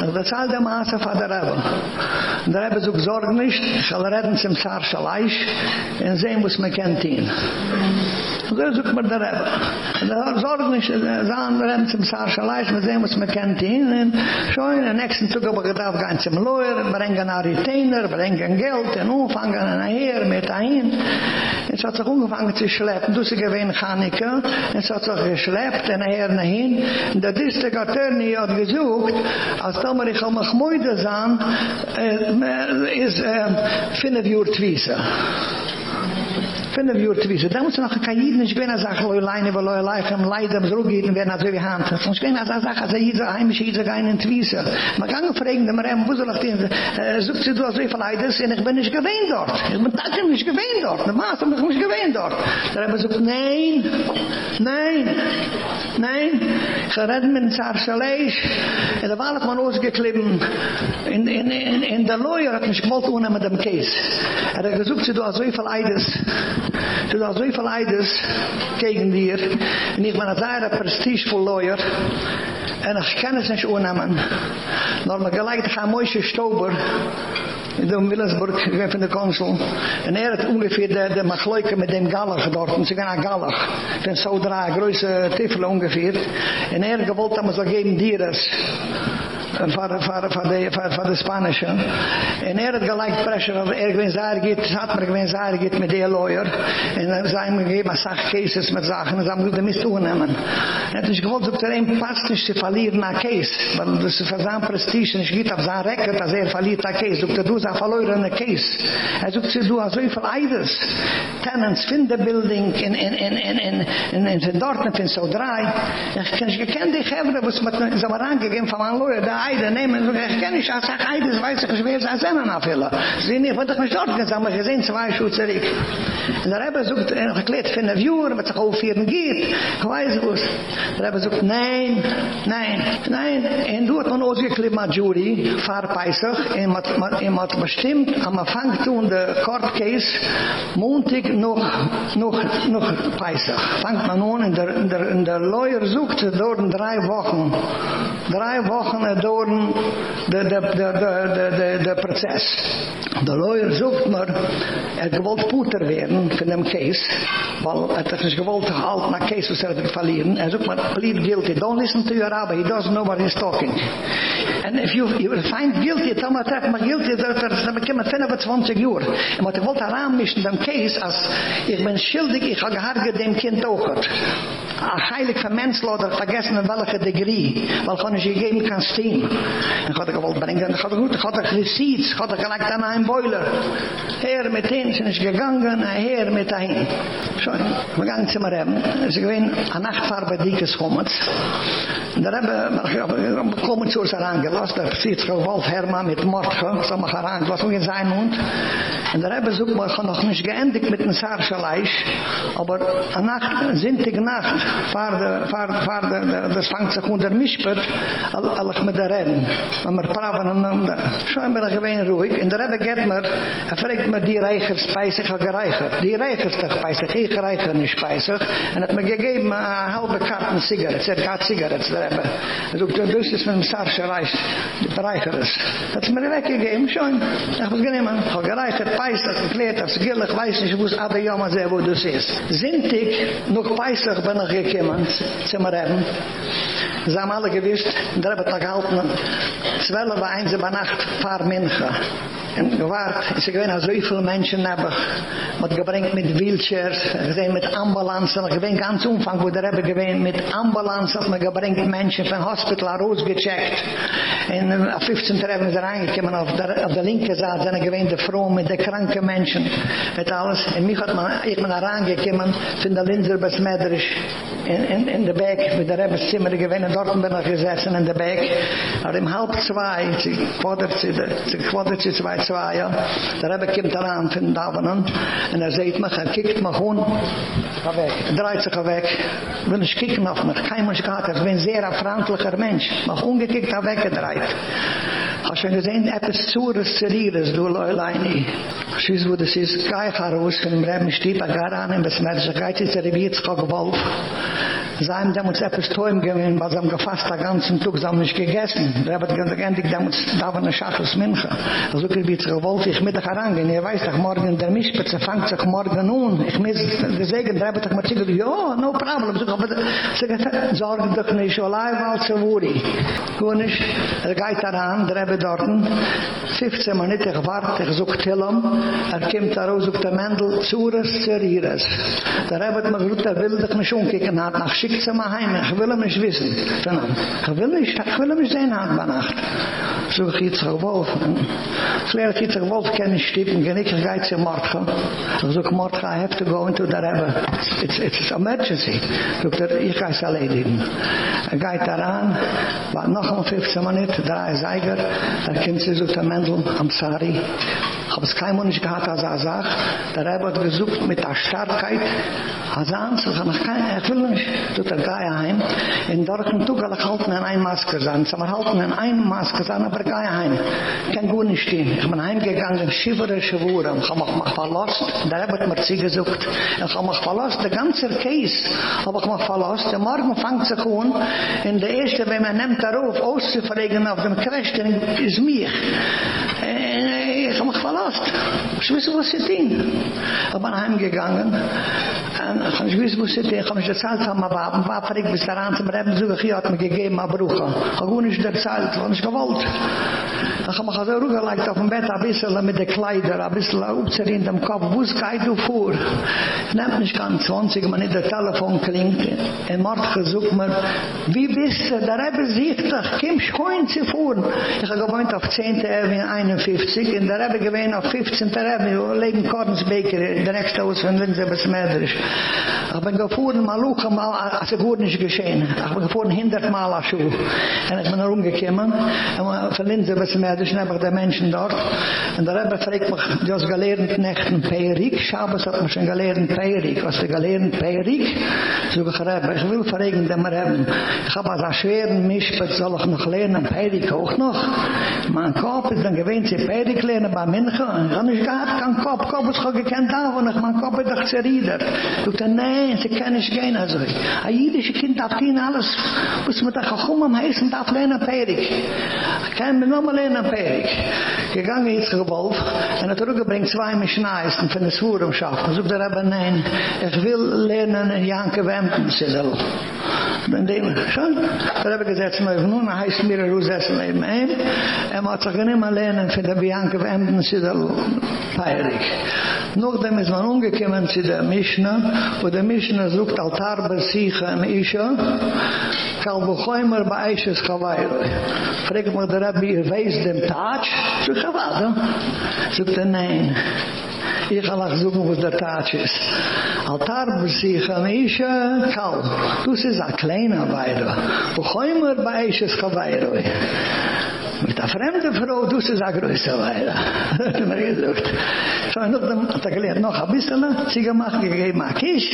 Das bezahlt der Maße von der Rebbe. Der Rebbe sucht Sorg nicht, soll er retten zum Zar Schaleisch und sehen, was man kennt ihn. Und so sucht man der Rebbe. Der Rebbe sorg nicht, er soll retten zum Zar Schaleisch und sehen, was man kennt ihn. Und schon in der nächsten Tag habe ich gedacht, gehen zum Lawyer, bringen einen Retainer, bringen Geld und umfangen an Heer mit dahin. Und so hat sich angefangen zu schleppen. Du sie gewähnt Chaneke und so hat sich geschleppt und einen Heer dahin. Und der District Attorney hat gesucht, als aber ich kann mich moide sein, äh, äh, ist äh, 5 Uhr 20. fünf Jahre zu wissen. Damals noch kein Jiden, ich bin eine Sache, wo ihr leine, wo ihr leifem, leidem, so geht, wenn er so wie Hand hat. Ich bin eine Sache, also jeder heimische, jeder gein in Twiese. Man kann auch fragen, dem Rehm, wo soll ich den, sucht sie, du hast wie viel Leides, und ich bin nicht gewähnt dort. Ich bin tatsächlich nicht gewähnt dort. Der Maas, ich bin nicht gewähnt dort. Der Rehm sagt, nein, nein, nein, ich rede mit dem Zar Zarschaleisch, und da war ich mal ausgeklebt, in der Lawyer hat mich gewollt, ohne mit dem Case. Er hat gesagt, sie, du hast wie viel Leides, du hast so viel Eides gegen dir, und ich bin ein sehr prestigeful lawyer, en ich kann es nicht unnehmen. Nur mir gleich der Moishe Stober, in de Willensburg, ik ben van de consul, en er had ongeveer de, de machloike met dem Gallag dort, en ze gaan naar Gallag, van zodra, grootste tiffel ongeveer, en er had dat we zo geven dieres, for the for the for the for the, for the Spanish and er hat gelikt pressure of Ergwenzar geht, hat mer Ergwenzar geht mit der lawyer. And er zaim gegeben a sach cases mit sachen und samt dem zu nehmen net is gewolt ob er ein passt nicht verlieren a case. Weil das für sein prestige nicht git auf sein record dass er verliert a case ob er du sein verloren case. Er sucht sie du also für eides tenants find the building in in in in in in in, in, in dort nicht so drei ich kenne die hebre was mit zamarang gegen von lawyer da Eide nehmen, und ich kenne nicht, als ich Eide, weiß ich, wer als Ennen aufhüllen. Sie sind nicht, wollte ich mich dort haben wir gesehen, zwei Schuhe zurück. Und der Rebbe sucht, er geklärt, für eine Viewer, mit sich aufhören geht, ich weiß was. Der Rebbe sucht, nein, nein, nein, und du hat man ausgeklebt mit Jury, Fahrpeisig, und man hat bestimmt, am Anfang tun, der Court Case, Montag noch, noch, noch Peisig. Fangt man an, in der, der, der Lawyer sucht, dort drei Wochen, drei Wochen, er doorn de de de de de de proces de lawyer zoekt maar er gewolt poeter werden van dem case weil het er is gewolt gehaald na case was er verlieren er zoekt maar plead guilty don't listen to your rabbi he doesn't know what he's talking and if you you find guilty tell me that my guilty that er is become a 25 jaar en wat er gewolt aan mischen dem case als ik ben schuldig ik ga geharge dem kind ook a heilig van manslaughter vergessen in welke degree ich gegeben kann stehen En God ik gewollt brengen, en God goed, God ik gesiet, God ik gelijk aan een boiler. Heer met hen, ze is gegangen, heer met hen. Zo, we gaan ze maar hebben. Ähm, ze gewinnen aan nachtvaarbe dieke schommets. Daar hebben we komen zo eens aangelast, daar precies gewollt Herma met Mordge, zo mag haar aangelast, ook in zijn mond. En daar hebben ze ook maar nog niet geëndigd met een saarsche lijst. Aber aan nacht, zintig nacht, vaarde, vaarde, vaarde, dat vangt zich onder mispert, al, al ik met de Reden. Wenn wir praven aneinander, schon bin ich gewinn ruhig, in der Rebbe geht mir, er fragt mir die Reicher speisig oder gereichert. Die Reicher ist doch speisig, ich reicher nicht speisig, und hat mir gegeben eine halbe Karten Zigarettes, er hat Zigarettes, der Rebbe. Er sagt, das ist von dem Sarschaleich, die Reicher ist. Hat mir weggegeben, schon. Ich hab es genommen, ich hab gereichert, peisig, geklärt, das gill, ich weiß nicht, wo es aber ja mal sehr, wo das ist. Sind ich, noch peisig bin ich gekommen, zu mir reden. Sie haben alle gewischt, und habe ich noch gehalten, zwölf bei eins über Nacht paar Menschen. Und gewahrt, ich sage, wenn so viele Menschen habe, mit gebringt mit Wheelchairs, gesehen mit Ambulanzen, ich bin ganz umfang, wo der Rebbe gewähnt, mit Ambulanzen hat man gebringt Menschen von Hospital rausgecheckt. Und äh, auf 15 Treffen sind er reingekommen, auf der, auf der linke Seite sind er gewähnt, der Frau mit den kranken Menschen, mit alles. Und mich hat man, ich bin reingekommen, von der Linzer bis Medrisch, in, in, in der Beck, mit der Rebbe Zimmer gewähnt, dort bin ich gesessen, in der Beck. Maar om halb zwei, ze kwadert ze zwei, zwei, ja. Der Rebbe kommt daran von Davonen und er sieht mich, er kickt mich um, weg, er dreht sich weg, will nicht kicken auf mich, kein Mensch gehabt, ich bin sehr ein freundlicher Mensch, mach umgekickt, er weggedreht. Hast schon gesehen, etwas Zures, Zerieres, du Leuleini. Schiss, wo das ist, geh ich heraus, von dem Rebbe stieb, er gar an, mir das geht, ist er wie jetzt gewolf. Zaim demut etwas toim gewinn, weil sie haben gefasst den ganzen Tag, sie haben nicht gegessen. Der Rebbe gesagt, endlich demut da war eine Schachels Mincha. Also ich wie es gewollt, ich mittag herangehen, ihr weißt doch, morgen der Mischpitze fängt sich morgen an. Ich muss gesegen, der Rebbe hat mir gesagt, ja, no problem. So, aber sie gesagt, sorge doch nicht, allein weil sie wuri. Gut er geht daran, der Rebbe dort, 15 Minuten gewartet, ich such Tillam, er kommt da raus auf der Mendel, Zures, Zerires. Der Rebbe hat mir gesagt, er will dich nicht umkicken, hat nach schickt sie mal heim, ich will nicht wissen. Ich will nicht, ich will nicht sehen, hat bei Nacht. So ich jetzt gewolf. Ich lehre jetzt gewolf, kann ich stippen, kann ich geit zu Mordcha. Ich sage, Mordcha, I have to go into the Rebbe. It's, it's an emergency. Doktor, ich gehe es erledigen. Er geht daran, war noch um 15 Minuten, drei Seiger, da kommt sie so der Mendel am Sari. Ich habe es kein Mensch gehabt, als er sagt, der Rebbe hat gesucht mit der Starkheit, als er anzug, ich kann, ich will nicht, tut er gehe heim, in Dorten tug, alle halten an ein Maske sein, sie halten an ein Maske sein, aber gehe heim, kein nicht stehen, ich bin heimgegangen, schivere, schivure, ich habe mich verlost, der Rebbe hat mir sie gesucht, ich habe mich verlost, der ganze Case, habe ich mich verlost, der Morgen fängt sich an, in der erste, wenn man nimmt darauf, auszufregen auf dem Crash, dann ist mir, ich habe mich verlost, ich weiß, was sie tun, ich bin heimgegangen, ich gewusst, wo sie tun, ich habe mich erzählt, war, war verrückt, bis daran zum Reben, so ich hat mir gegeben, aber Bruch, ich habe nicht erzählt, ich habe nicht gewollt, ich habe mich also rübergelegt auf dem Bett, ein bisschen mit den Kleidern, ein bisschen aufzuhören in dem Kopf, wo es geht du vor, ich nehme nicht ganz 20, wenn nicht der Telefon klingt, und Mord gesucht mir, wie bist du, der Rebbe sieht dich, komm schon zu vor, ich habe gewohnt auf 10. Erwin 51, in der Rebbe gewähnt auf 15. Erwin, wo leben Kordensbeker, der nächste Haus von Linse bis Mäderisch. Ich bin gefahren, mal luchen, mal, als ich wurde nicht geschehen. Ich bin gefahren, hindert mal als Schuh. Und ich bin herumgekommen, und Linse bis Mäderisch, habe ich die Menschen dort. Und der Rebbe fragt mich, du hast gelernt Nächten Peirik, Schabes hat mich schon gelernt Peirik. Was du gelernt Peirik? So ich Rebbe, ich will verregen, wir haben. Ich habe als schweren Mischbet, soll ich noch lernen Peirik auch noch? Mein Kopf ist dann gewähnt, sie Peirik lernen bei Mincha. Ich habe nicht gehabt, kein Kopf, Kopf ist schon gekannt und ich mein Kopf ist doch zerrieder. Du sagst, nein, sie kann nicht gehen, also. a Chayidische Kind darf dienen alles, was mit der Chachum am Heißen darf lernen, Perik. Kein mir nochmal lernen, Perik. Gegangen ist der Wolf, und hat zurückgebringt zwei Mischneisten von der Schwurumschaft. schaffen. Sagt der Rebbe, nein, ich will lernen, in Janke Wempen, sie soll. Wenn die, schon, der Rebbe gesetzt, mir nun, heißt mir, er ist es leben. Er muss sich nicht mehr lernen, von der Janke Wempen, sie soll, Perik. Nachdem ist man umgekommen zu der Mischna, wo der Mischna sucht, Altar bei sich, an Isha, kal bochoimer bei Eishes Chawaii. Fregt mir der Rebbe, ihr weiß dem Tatsch? So Chawaii, Sogt er, nein. Ich kann auch suchen, wo der Tatsch ist. Altar bei sich an Isha, kal. Du ist ein kleiner Weide. Bochoimer bei Eishes Chawaii. Mit der fremde Frau, du sie sag größer weiter. Hat er mir gesagt. So, und dann hat er gelehrt noch ein bisschen, sie gemacht, gegeben ein Kisch,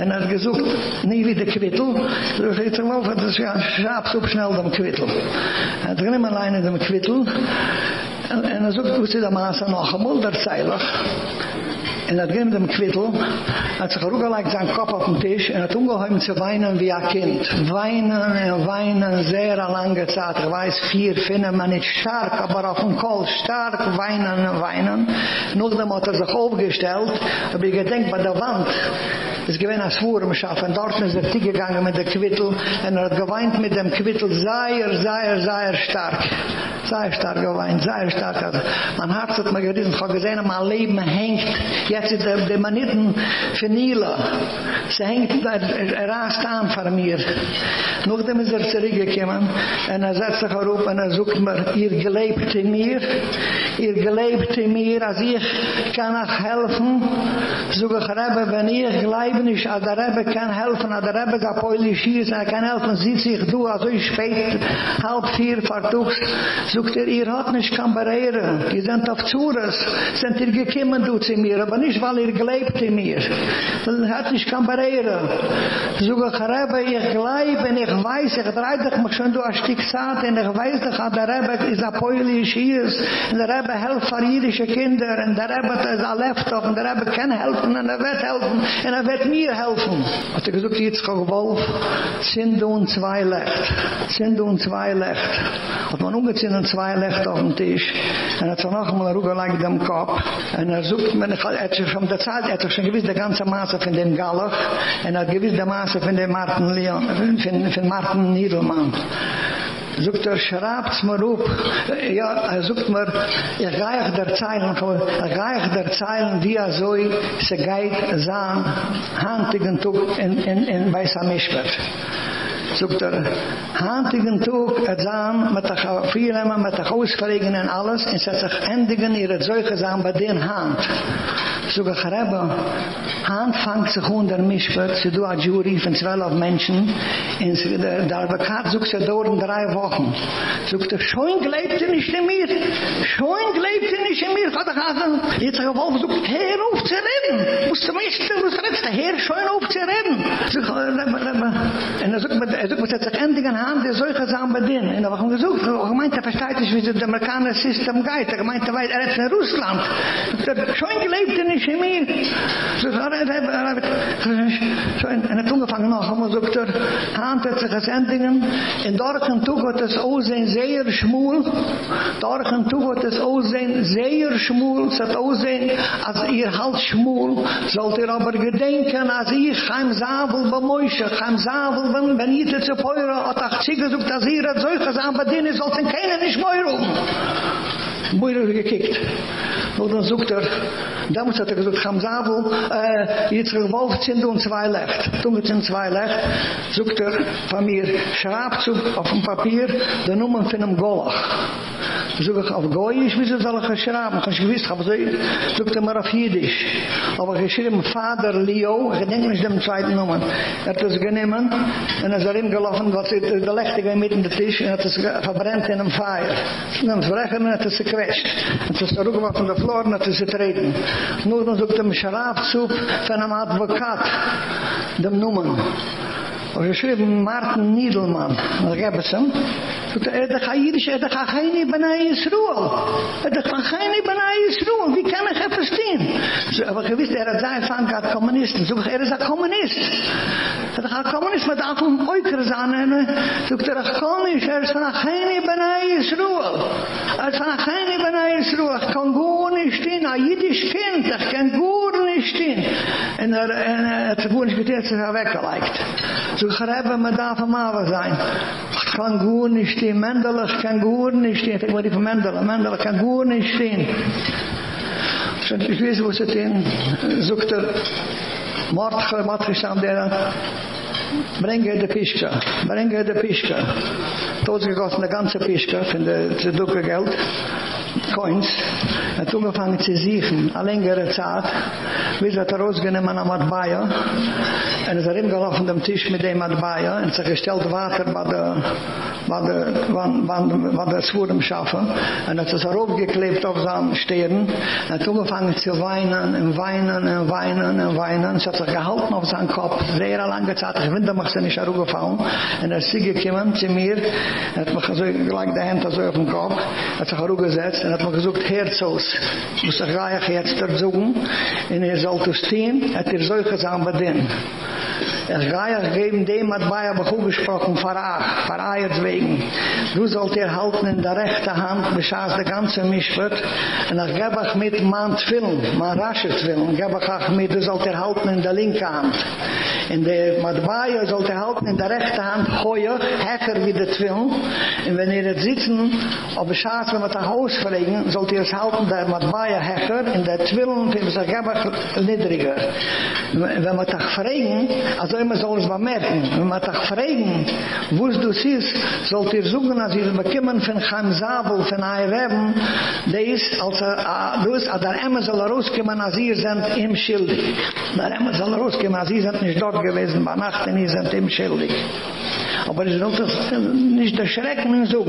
und er hat gesucht, nie wieder Quittel. So, ich hätte gelaufen, das ist ja, schraub so schnell dem Quittel. Er hat nicht mehr alleine dem Quittel, en er zoekt hoe ze de maas nog eenmaal, der zeilig. En dat ging dem Quittel, hat sich rugelegt sein Kopf auf den Tisch und hat ungeheuer zu weinen wie ein Kind. Weinen und weinen sehr lange Zeit. Weiß, vier finden man nicht stark, aber auf dem Kohl stark weinen und weinen. Nachdem hat er sich aufgestellt, aber ich gedenk bei der Wand, Es gewinnt als Wurm schaffen. Dort ist er gegangen mit der Quittel und er hat geweint mit dem Quittel sehr, sehr, sehr stark. Sehr stark geweint, sehr stark. Also, Herz hat mir gerissen, ich habe gesehen, mein Leben hängt. Jetzt ist der, der Manitten für Nila. Sie hängt, er, er rast an von mir. Nachdem ist er zurückgekommen und er setzt sich auf und er sucht mir, ihr gelebt in mir, ihr gelebt in mir, als ich kann euch helfen, sogar ich habe, wenn ich gleich nicht, als der Rebbe kann helfen, als der Rebbe da poilisch hier ist, er kann helfen, sieht sich du, also ich spät, halb vier, vertuchst, sucht er, ihr hat nicht kann berehren, ihr seid auf Zures, sind ihr gekommen, du zu mir, aber nicht, weil ihr gelebt in mir, dann hat nicht kann berehren, sogar ich Rebbe, ich und ich weiß, ich dich mich schon, du hast dich gesagt, und ich weiß, dass der Rebbe ist hier ist, und der Rebbe helft für jüdische Kinder, und der Rebbe ist a leftof, und der Rebbe kann helfen, und er wird helfen, und er wird mir helfen. Hat er gesagt, jetzt ich Wolf, sind du und zwei Lecht. Sind du und zwei Lecht. Hat man umgezogen und zwei Lecht auf dem Tisch. Und hat er noch einmal rübergelegt am Kopf. Und er sucht, man hat sich schon um der Zeit, er hat doch schon gewiss der ganze Maße von dem Galloch und er hat gewiss der Maße von dem Martin Leon, von, von, von Martin Niedelmann. Sogt er, schraubt's mir up. Ja, er sogt mir, er geich der Zeilen, er geich der Zeilen, wie er so, se geit, sahn, hantigen Tug in, in, in, in, bei Samischwert. sucht er, hantigen Tug, et zahm, mit der Vierlema, mit der Ausverlegen und alles, und setzt sich endigen ihre Zeuge zahm bei den Hand. Sogt er, Rebbe, Hand fangt sich unter Mischpert, sie du a Jury von zwölf Menschen, und der Advokat sucht sie dort in drei Wochen. Sucht er, schon gleibt ihr nicht in mir, schon gleibt ihr nicht in mir, hat er gesagt, er jetzt er gewollt, sucht, hör auf zu reden, musst du mich, du redest, hör schon auf zu reden. Sogt er, Rebbe, Rebbe, und er sucht sagt, er sucht, muss er sich endlich anhand der solche Sachen bedienen. Und er hat gesagt, er meint, er versteht sich, wie das amerikanische System geht. Er meint, er weiß, er ist in Russland. Er hat schon gelebt in der Chemie. So, er hat, er hat, er hat, er hat angefangen noch, er sucht, er hat sich das endlich. In Dorken tue Gott das Aussehen sehr schmul. Dorken tue Gott das Aussehen sehr schmul. Es hat Aussehen, als ihr Hals schmul. Sollt ihr aber gedenken, als ich, Chaim Zabel, bei Moishe, Chaim Zabel, wenn ihr Mittel zu Feuer hat auch sie gesucht, dass ihr hat solche Sachen, bei denen sollten keine nicht mehr rum. Moira gekickt. Und dann sucht er, damals hat er gesagt, Hamzavu, äh, jetzt Wolf zünd und zwei Lecht. Tunge zünd zwei Lecht, sucht er von mir, schraub zu, auf dem Papier, den Numen von einem Golach. Sog ich, auf Goyisch, wieso soll ich schrauben? Kannst du gewiss, hab so, sucht er mir auf Jiddisch. Aber ich schrieb, Vater Leo, ich denke nicht dem zweiten Numen. Er hat es genommen, und er ist darin gelaufen, was ist der Lechte ging mit in den Tisch, und er hat es verbrennt in einem Feier. Und er hat es verrechnet, und er hat es gequetscht. Und er hat es zurückgemacht von der Flucht, verloren hat es getreten. Nur noch so dem Scharafzug von einem Advokat, dem Numen. Und er schrieb Martin Niedelmann, der Rebbeson, und er hat er jüdisch, er hat er keine Benei Yisruel. Er hat er keine Benei Yisruel. Wie kann ich er verstehen? So, aber gewiss, er hat sein Fang gehabt Kommunisten. So, er ist ein Kommunist. Er hat ein Kommunist mit auch um Euker sein. So, er hat komisch, er ist von keine Benei Yisruel. Er ist von keine Benei Yisruel. Ich kann gut nicht stehen, ein jüdisch Kind, ich kann gut nicht stehen. Und er hat sich gut nicht getan, er weggelegt. Ich habe mir da von Mava sein. Ich kann gut nicht stehen. Mendel, ich kann gut nicht stehen. Ich wollte von Mendel. Mendel, ich kann gut nicht stehen. Ich weiß, wo es ist hin. Sogt er, Mordge, Mordgestaan, der Bringe de Pischka. Bringe de Pischka. Tot gekost eine ganze Pischka von der Zeduke Geld. Coins, hat angefangen zu siechen, a längere Zeit, bis er hat er rausgenommen am Adbaia, und er ist er hingelaufen dem Tisch mit dem Adbaia, und er gestellt Water bei der, bei der, wann, wann, wann der Schwurm schaffen, und hat es er aufgeklebt auf seinem er hat angefangen zu weinen, und weinen, und weinen, und weinen, es hat sich gehalten auf seinen Kopf, sehr lange Zeit, ich finde, mach sie nicht herumgefallen, und er sie gekommen zu mir, er hat mich so, gleich die Hände so auf den Kopf, hat sich herumgesetzt, und hat mir gesagt, Herzos, muss ich gleich jetzt erzogen, und er soll zu stehen, hat er solche Sachen bedient. Es geier geben dem hat Bayer begut gesprochen verar, verar wegen. Du sollt ihr halten in der rechte Hand beschaß der ganze Mischwert, und nach ich mit Mand film, man rasches film und auch mit du sollt ihr halten in der linke Hand. In der Madbayer sollt ihr halten in der rechte Hand hoher, heffer wie der Twill. Und wenn ihr jetzt sitzen, ob ihr schaust, wenn wir das Haus verlegen, sollt ihr es halten der Madbayer heffer, in der Twill, es der Gebach niedriger. Wenn wir das fragen, also immer soll es bemerken. Wenn man sich fragen, wo es du siehst, sollt ihr suchen, als ihr bekommen von Chaim Zabel, von Ayreben, der ist, als er, du ist, als der Emmer soll rauskommen, als ihr seid ihm schildig. Der Emmer soll rauskommen, als ihr seid nicht dort gewesen, bei Nacht, und ihr seid ihm schildig. Aber es ist nicht der Schrecken in so.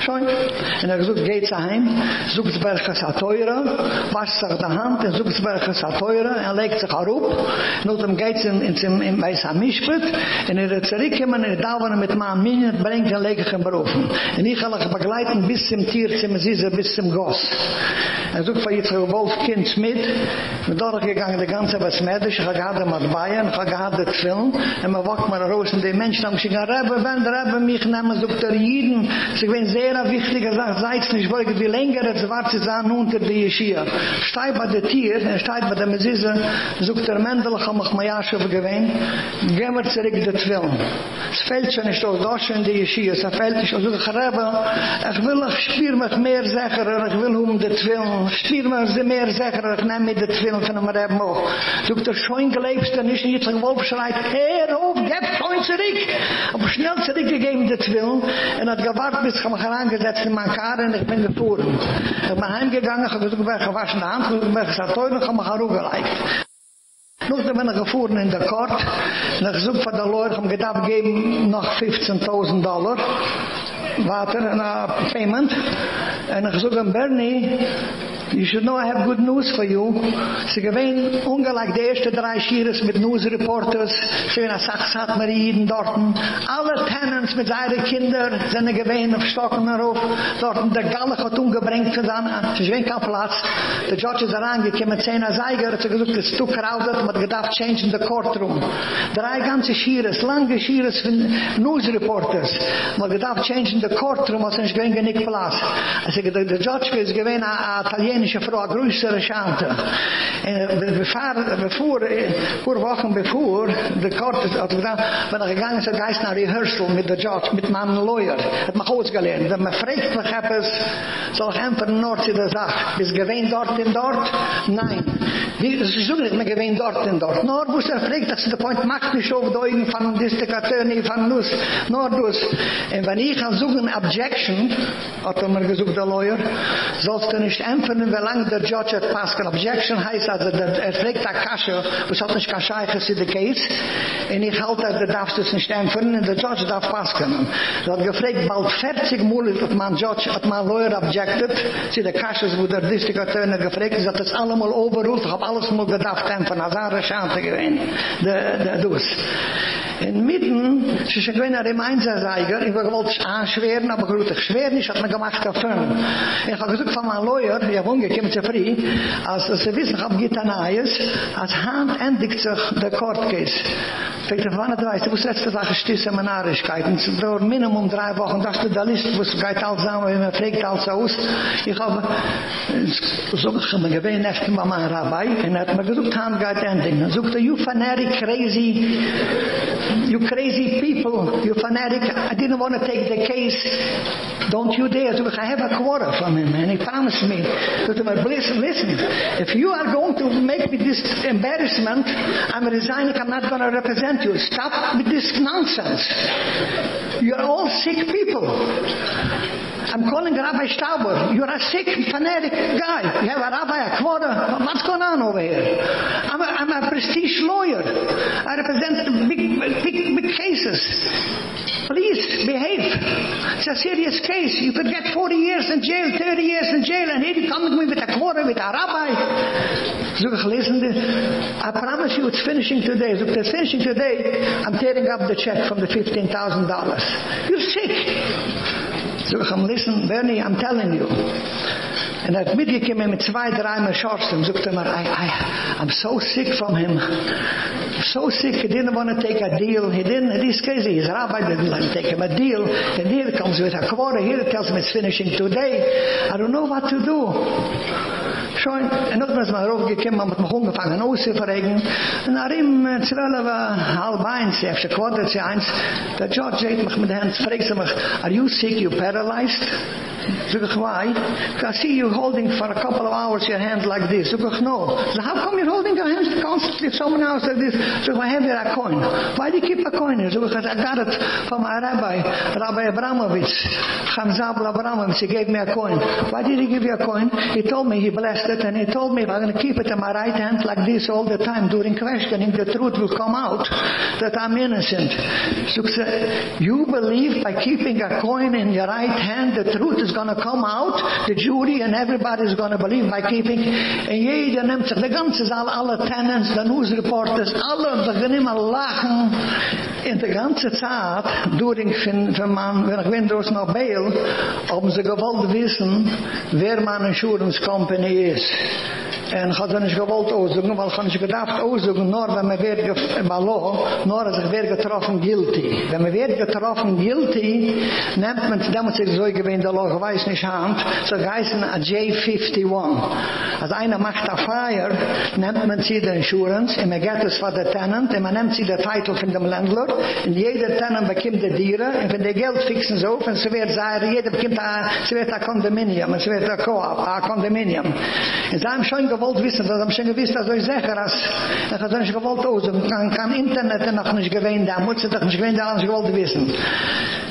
Schau, und er sucht, geht heim, sucht es bei der Kassateure, wascht sich die Hand, und sucht es bei der Kassateure, er legt sich auf, und dann geht es in, in, in, in, bei Samischput, und er hat zurückgekommen, und er da war mit meinem Minion, bringt ein Leger berufen. Und ich kann euch begleiten bis zum Tier, zum Sieser, bis zum Goss. Er sucht von jetzt Wolf Kind Schmidt, und dort gegangen, die ganze was ich habe gehad, mit Bayern, ich habe gehad, das Film, und man wacht mal raus, und die Menschen haben gesagt, Rebbe, wenn der Rebbe mich nehmen, sucht er jeden, sie gewinnt sehr wichtiger Sache, seid nicht, weil wie länger es war zu unter die Yeshia. Steig bei der Tier, er steigt bei der Mezise, sucht der Mendel, ich habe mich Mayashev gewinnt, gehen wir zurück in das Film. Es fällt schon nicht aus, da schon die Yeshia, es fällt nicht aus, ich Rebbe, ich will, ich spür mich mehr sicher, ich will um das Film, ich spür mich mehr sicher, ich nehme mit das Film von dem Rebbe auch. Sucht er schon gelebt, dann ist nicht so Wolf schreit, Herr, auf, gib schon zurück. Aber schnell zurückgegeben das Will und hat gewartet, bis ich mich herangesetzt in mein Kar und ich bin gefahren. Ich bin heimgegangen, ich habe gesagt, gewaschen Hand, ich bin gesagt, ich habe mich herangelegt. Nog dan ben ik gevoerd in de kort. En ik zoek van de lawyer om gedacht geven nog 15.000 dollar. Water en een payment. En ik zoek een Bernie. You should know I have good news for you. Sie gewähnen ungelegt die erste drei Schieres mit News Reporters. Sie gewähnen Sachsat Marien dort. Alle Tenants mit seinen Kindern sind gewähnen auf Stocken darauf. Dort der Galle hat umgebringt zu sein. Sie gewähnen kein Platz. Der Judge ist herangekommen, Zehner Seiger hat gesagt, das ist zu crowded, man hat gedacht, change in the courtroom. Drei ganze Schieres, lange Schieres von News Reporters. Man hat gedacht, change in the courtroom, was ist gewähnen nicht Platz. Also der Judge ist gewähnen ein Italiener, italienische Frau, eine größere Schante. Und bevor, vor Wochen bevor, der ist, hat gesagt, wenn er gegangen ist, er geist nach Rehearsal mit der Judge, mit meinem Lawyer, hat mich ausgelernt. Wenn man fragt mich etwas, soll ich einfach nur zu der Sache, bist gewähnt dort und dort? Nein. Es ist so nicht mehr gewähnt dort und dort. Nur, wo es er fragt, dass der Point macht nicht auf die Augen von Attorney, von Nuss, nur du es. Und wenn ich kann suchen, Objection, hat er mir gesucht, der Lawyer, sollst du nicht empfehlen, wie lang der Judge hat passed an objection heißt, also der, er fragt der Kasche, was hat nicht Kascheiches in der Case, und ich halte, der darfst es nicht empfehlen, und der Judge darf passen. Er hat gefragt, bald 40 Mal hat mein Judge, hat mein Lawyer objected, sie der Kasche, wo der District Attorney gefragt, sie hat das allemal overruled, ich habe alles mal gedacht, empfehlen, als er eine Chance gewesen, der, der Dus. In mitten, sie ist ein kleiner Remeinzerseiger, ich wollte es anschweren, aber gut, ich schwer nicht, hat man gemacht auf Film. Ich habe gesagt von meinem Lawyer, ich habe umgekommen zu früh, als sie wissen, ich habe getan alles, als Hand endigt sich der Court Case. Fängt er von, du weißt, du musst letzte Sache stieß Seminarigkeiten, es dauert Minimum drei Wochen, dass du da liest, wo es geht alles zusammen, wie man fragt alles aus. Ich habe, so ich habe mir gewähnt, echt bei meinem Rabbi, und er hat mir gesagt, Hand geht sucht er, you fanatic, crazy, you crazy people, you fanatic, I didn't want to take the case, don't you dare. So I have a quarter from him, and he promised me, to my listen, listen, if you are going to make me this embarrassment, I'm resigning, I'm not going to represent you. Stop with this nonsense. You're all sick people. I'm calling Rabbi Stauber. You're a sick, fanatic guy. You have a rabbi, a quarter. What's going on over here? I'm a, I'm a prestige lawyer. I represent big, big, big cases. Please, behave. It's a serious case. You could get 40 years in jail, 30 years in jail, and here you come to me with a quarter, with a rabbi. So listen, I promise you it's finishing today. If it's finishing today, I'm tearing up the check from the $15,000. You're sick. Listen, Bernie, I'm telling you. En uit midden kwam hij met twee, drie meer schorsten. Zoekt hij maar, I, I, I'm so sick from him. I'm so sick, he didn't want to take a deal. He didn't, he's crazy. He's rabbi, didn't want to take him a deal. And here comes with a quarter. Here it tells him it's finishing today. I don't know what to do. Schoen, en ook was maar overgekomen met mijn honden van een oze verregen. En naar hem, terwijl we halb eins, heeft ze kwartetje eins, de George heeft me met de hand, vreekt ze me, are you sick, you paralyzed? Zeg why? I see you holding for a couple of hours your hand like this. Zeg ik, no. So how come you're holding your hand constantly so many hours like this? Zeg I have here a coin. Why do you keep a coin here? I got it from my rabbi, Rabbi Abramovich. Chamzabel Abramovich, he gave me a coin. Why did he give you a coin? He told me he blessed it and he told me if I'm going to keep it in my right hand like this all the time during questioning, the truth will come out that I'm innocent. So you believe by keeping a coin in your right hand, the truth is going to come out, the jury and everybody is going to believe by keeping, and jeder nimmt sich, the ganze Saal, alle tenants, the news reporters, alle beginnen immer lachen. In der ganze Zeit, during fin, fin man, wenn ich durch noch Bail, haben sie gewollt wissen, wer meine insurance company ist. En gaat dan eens gewollt uitzoeken, want gaan ze gedacht uitzoeken, nor wenn man werd malo, nor als ik werd getroffen guilty. Wenn man werd getroffen guilty, nehmt man, dan moet zich zo gewend, de loge weiß nicht hand, so geißen a J51. Als einer macht a fire, nimmt man sie die Insurance, und man geht es für den Tenant, und man nimmt sie den Titel von dem Landlord, und jeder Tenant bekommt die Diere, und wenn die Geld fixen sie auf, und sie wird sein, jeder bekommt a, sie wird a Condominium, sie wird a Co-op, a Condominium. Und sie haben schon gewollt wissen, sie haben schon gewusst, dass ich sicher, dass ich habe gewollt aus, und kann, kann Internet noch nicht gewähnen, da muss ich doch nicht gewähnen, da haben sie gewollt wissen.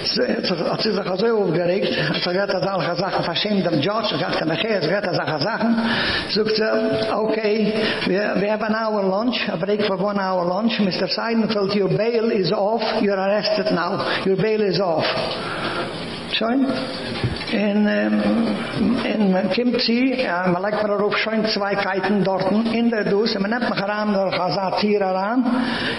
Sie hat sich also aufgeregt, hat sich gesagt, dass alle Sachen verschämt dem George, ich dachte, nachher, sie gesagt, dass alle Sachen, sagt sie, okay, we, we have an hour lunch, a break for one hour lunch, Mr. Seidenfeld, your bail is off, you're arrested now, your bail is off. Schön? En, um, en man kommt sie, ja, man legt mir darauf schon zwei Keiten dort in der und man nimmt heran, da gaat hier heran,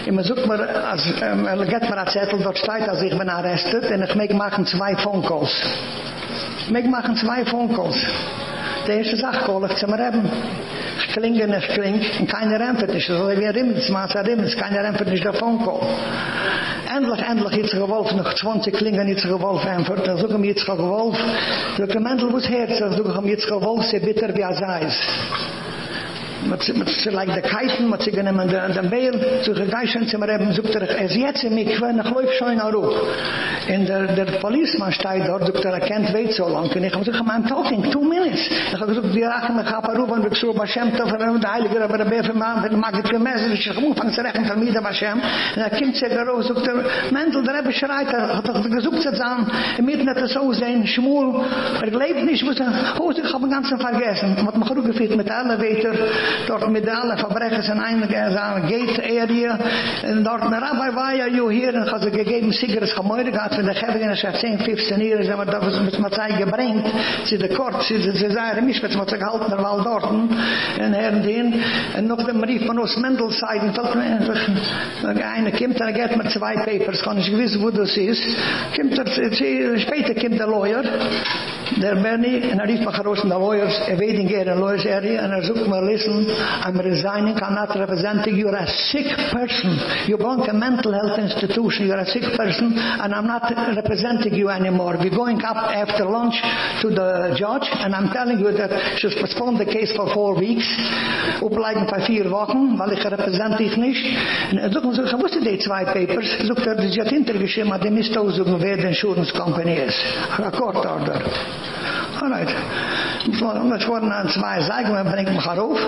und man sucht mir, als, um, er geht mir ein Zettel, dort steht, als ich bin arrestet, und ich mag machen zwei Phone Calls. Ich mag machen zwei Calls. Die erste Sache, call ich zu mir haben. Ich klinge und ich klinge, und keiner rempert nicht, so wie ein Maas ein Rimmels, keiner rempert nicht der Call. endlich, endlich jetzt gewolf, noch 20 klingen jetzt gewolf einfach, da suche mir jetzt gewolf, der Mendel muss herz, da suche mir jetzt gewolf, sehr bitter wie er sei mit mit like the kaiten mit zigen man der dann weil zu geisen zum reben sucht er es jetzt in im kwen läuft schon auch hoch in der der policeman steht dort der kaiten kennt weit so lang kann ich habe sogar mein talking 2 minutes da habe ich die rachen mit kaparu von der so beschämt von der heilige aber der beim man wenn mag ich mir sagen ich habe von der rechten von mir der beschämt da kimt der groß sucht der mental der schreit er hat gesucht zu jetzt an mit net so sein schmul er lebt nicht muss er hoch ich habe ganz vergessen was man gerade gefehlt mit einer weiter dort mit alle Verbrechen sind einige er sagen, Gates er Area, und dort mit Rabbi war ja here? Hier, und hat gegeben, sicheres Gemäude gehabt, wenn der Gebringer schon 10, 15 Jahre, sind wir da, es mit Matzei gebringt, sie der Kort, sie sagen, mich mit Matzei gehalten, der Wald dort, hm? und Herrn den, und noch dem Brief von uns Mendelseiden, fällt mir einfach, äh, eine kommt, er geht mit zwei Papers, kann ich gewiss, wo das ist, kommt er, später kommt der Lawyer, der Bernie, und er rief mich raus, der Lawyers, er weet nicht, er Lawyers, er, und er sucht mir, listen, I'm resigning, I'm not representing you. You're a sick person. You belong to a mental health institution. You're a sick person, and I'm not representing you anymore. We're going up after lunch to the judge, and I'm telling you that she's postponed the case for four weeks. Opleiding voor vier wochen, weil ich represent ich nicht. Und er sucht so, wusste die zwei Papers? Sucht er, die hat hintergeschrieben, aber die misst aussuchen, wer die Insurance Company ist. A court order. All right. Und es wurden an zwei Sagen, man bringt mich herauf,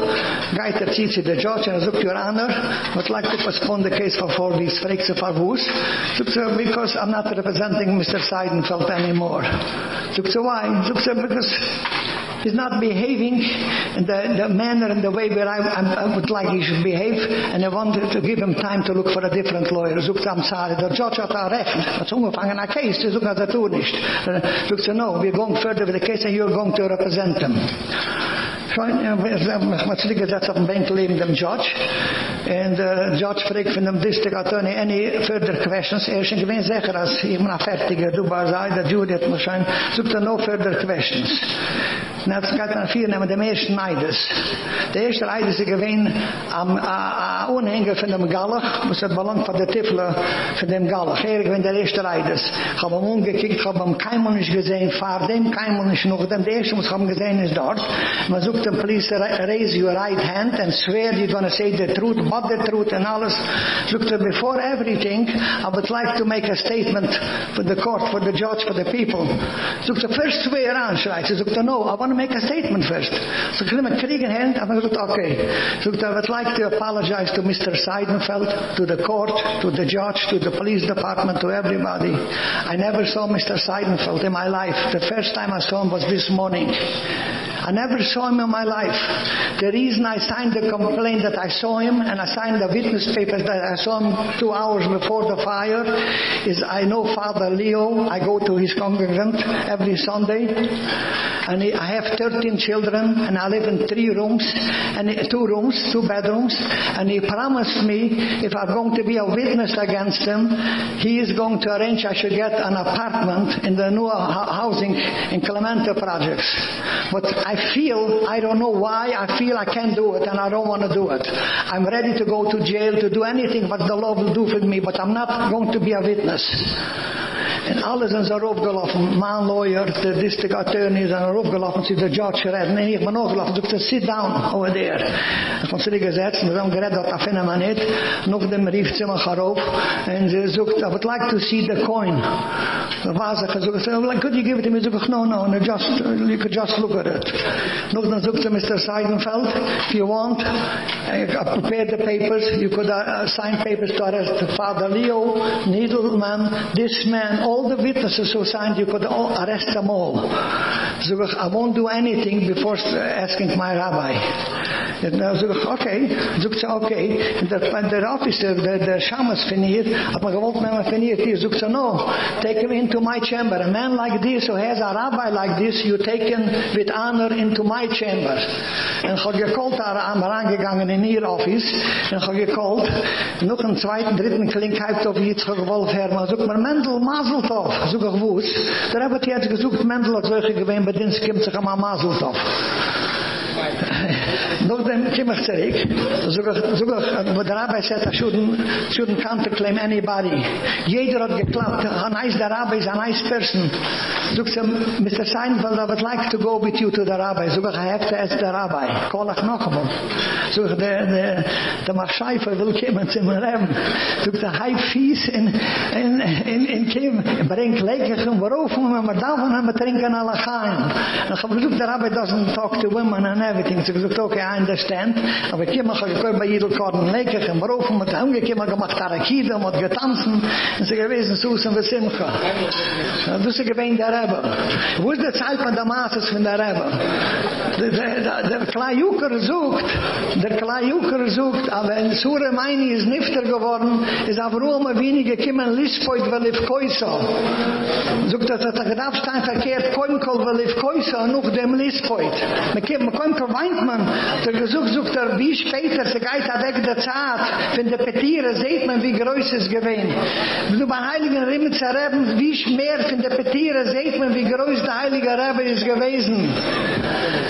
geht er zieht sich der Judge und er sucht your honor, would like to postpone the case for four weeks, fragt sie for who's? Sucht sie, because I'm not representing Mr. Seidenfeld anymore. Sucht sie, why? Sucht sie, because he's not behaving in the, the manner and the way where I, I, would like he should behave and I wanted to give him time to look for a different lawyer. Sucht am sorry, the judge hat a recht. Hat's umgefangen a case, sie sucht er tut nicht. Sucht sie, no, we're going further with the case and you're going to represent him. Schoen, ja, wir haben uns gesetzt auf dem Bänkel neben dem Judge. And the judge fragt von dem District Attorney any further questions. Er ist schon gewinn sicher, als ich mir fertige, du war sei, der Jury hat mir schon, sucht er no further questions. Und jetzt geht man vier nehmen dem ersten Eides. Der erste Eides ist gewinn am Unhänger von dem Gallach, was hat belangt von der Tifle von dem Gallach. Er gewinn der erste Eides. Ich habe ihm umgekickt, habe ihm kein Mann nicht gesehen, fahr dem kein Mann nicht noch, dem der erste, was ich habe gesehen, ist dort. Man sucht dem Police, raise your right hand and swear you're to say the truth, but the truth and alles. Sucht er, before everything, I would like to make a statement for the court, for the judge, for the people. Sucht er, first swear an, schreit. Sucht er, no, I want to make a statement first. So ich nehme kriegen hand, aber sucht, okay. Er, I would like to apologize to Mr. Seidenfeld, to the court, to the judge, to the police department, to everybody. I never saw Mr. Seidenfeld in my life. The first time I saw him was this morning. I never saw him in my life. The reason I signed the complaint that I saw him and I signed the witness papers that I saw him two hours before the fire is I know Father Leo. I go to his congregant every Sunday. And I have 13 children and I live in three rooms and two rooms, two bedrooms. And he promised me if I'm going to be a witness against him, he is going to arrange I should get an apartment in the new housing in Clemente projects. But I feel, I don't know why, I feel I can't do it and I don't want to do it. I'm ready to go to jail to do anything what the law will do for me, but I'm not going to be a witness. En alles is erop gelaufen. Mijn lawyer, de district attorney is erop gelaufen. Ze de judge redden. En ik ben ook gelaufen. Ze zei, sit down over there. En van ze gezet. Ze hebben gered dat dat vinden we niet. Nog dem rief ze me erop. En ze zoekt, I would like to see the coin. De was er gezoekt. Ze zei, could you give it to me? Ze zei, no, no, no, just, you could just look at it. Nog zoekt ze Mr. Seidenfeld. If you want, I prepared the papers. You could uh, sign papers to arrest Father Leo, Needelman, this man, all the witnesses who signed, you could all arrest them all. So I won't do anything before asking my rabbi. And I was okay. So I okay. And the, the officer, the, the shamas hier, had me gewollt met me van hier. Die zoekt no, take him into my chamber. A man like this, who has a rabbi like this, you take him with honor chamber into my chamber. En ich habe gekollt, da haben wir angegangen in ihr Office, en ich habe gekollt, noch einen zweiten, dritten Klink halbt auf jetzt gewollt her, man sucht mir Mendel Maseltoff, such ich wuss. Da habe ich jetzt gesucht, Mendel hat solche gewähnt, bei denen kommt sich einmal Maseltoff. Noch dem kim ich zurück. Sogar, sogar, äh, wo der Rabbi sagt, shouldn't, shouldn't come to claim anybody. Jeder hat geklappt, a nice, der Rabbi is a nice person. Sog sie, Mr. Seinfeld, I would like to go with you to the Rabbi. Sogar, I have to ask the Rabbi. Call ich noch einmal. Sogar, der, der, der Marscheife will kommen zum Rem. Sog sie, hei fies in, in, in, in kim. Bring leckig und berufen, und wir davon haben wir trinken alle gein. Sog, der Rabbi doesn't talk to women and. Everything. So gesagt, okay, I understand. Aber ich habe gekocht bei Yidl Korn Lekech und warum mit umgekommen gemacht Harakida und getanzen. Und sie gewesen Susan und Simcha. Das ist gewesen der Rebbe. Wo ist der Zeit von der Maßes von der Rebbe? Der Klajuker sucht, der Klajuker sucht, aber in Sura Meini ist nifter geworden, ist aber nur immer wenige kommen Lispoit, weil ich koiso. Sucht, dass er Grabstein verkehrt, Koinkol, weil ich koiso, noch dem Lispoit. Man kommt, weint man. Der Gesuch sucht er, wie später, sie geht er weg der Zeit, wenn der Petiere seht man, wie groß es gewesen. Wenn du bei Heiligen Rimmitzer Reben, wie mehr von der Petiere seht man, wie groß der Heilige Rebbe ist gewesen.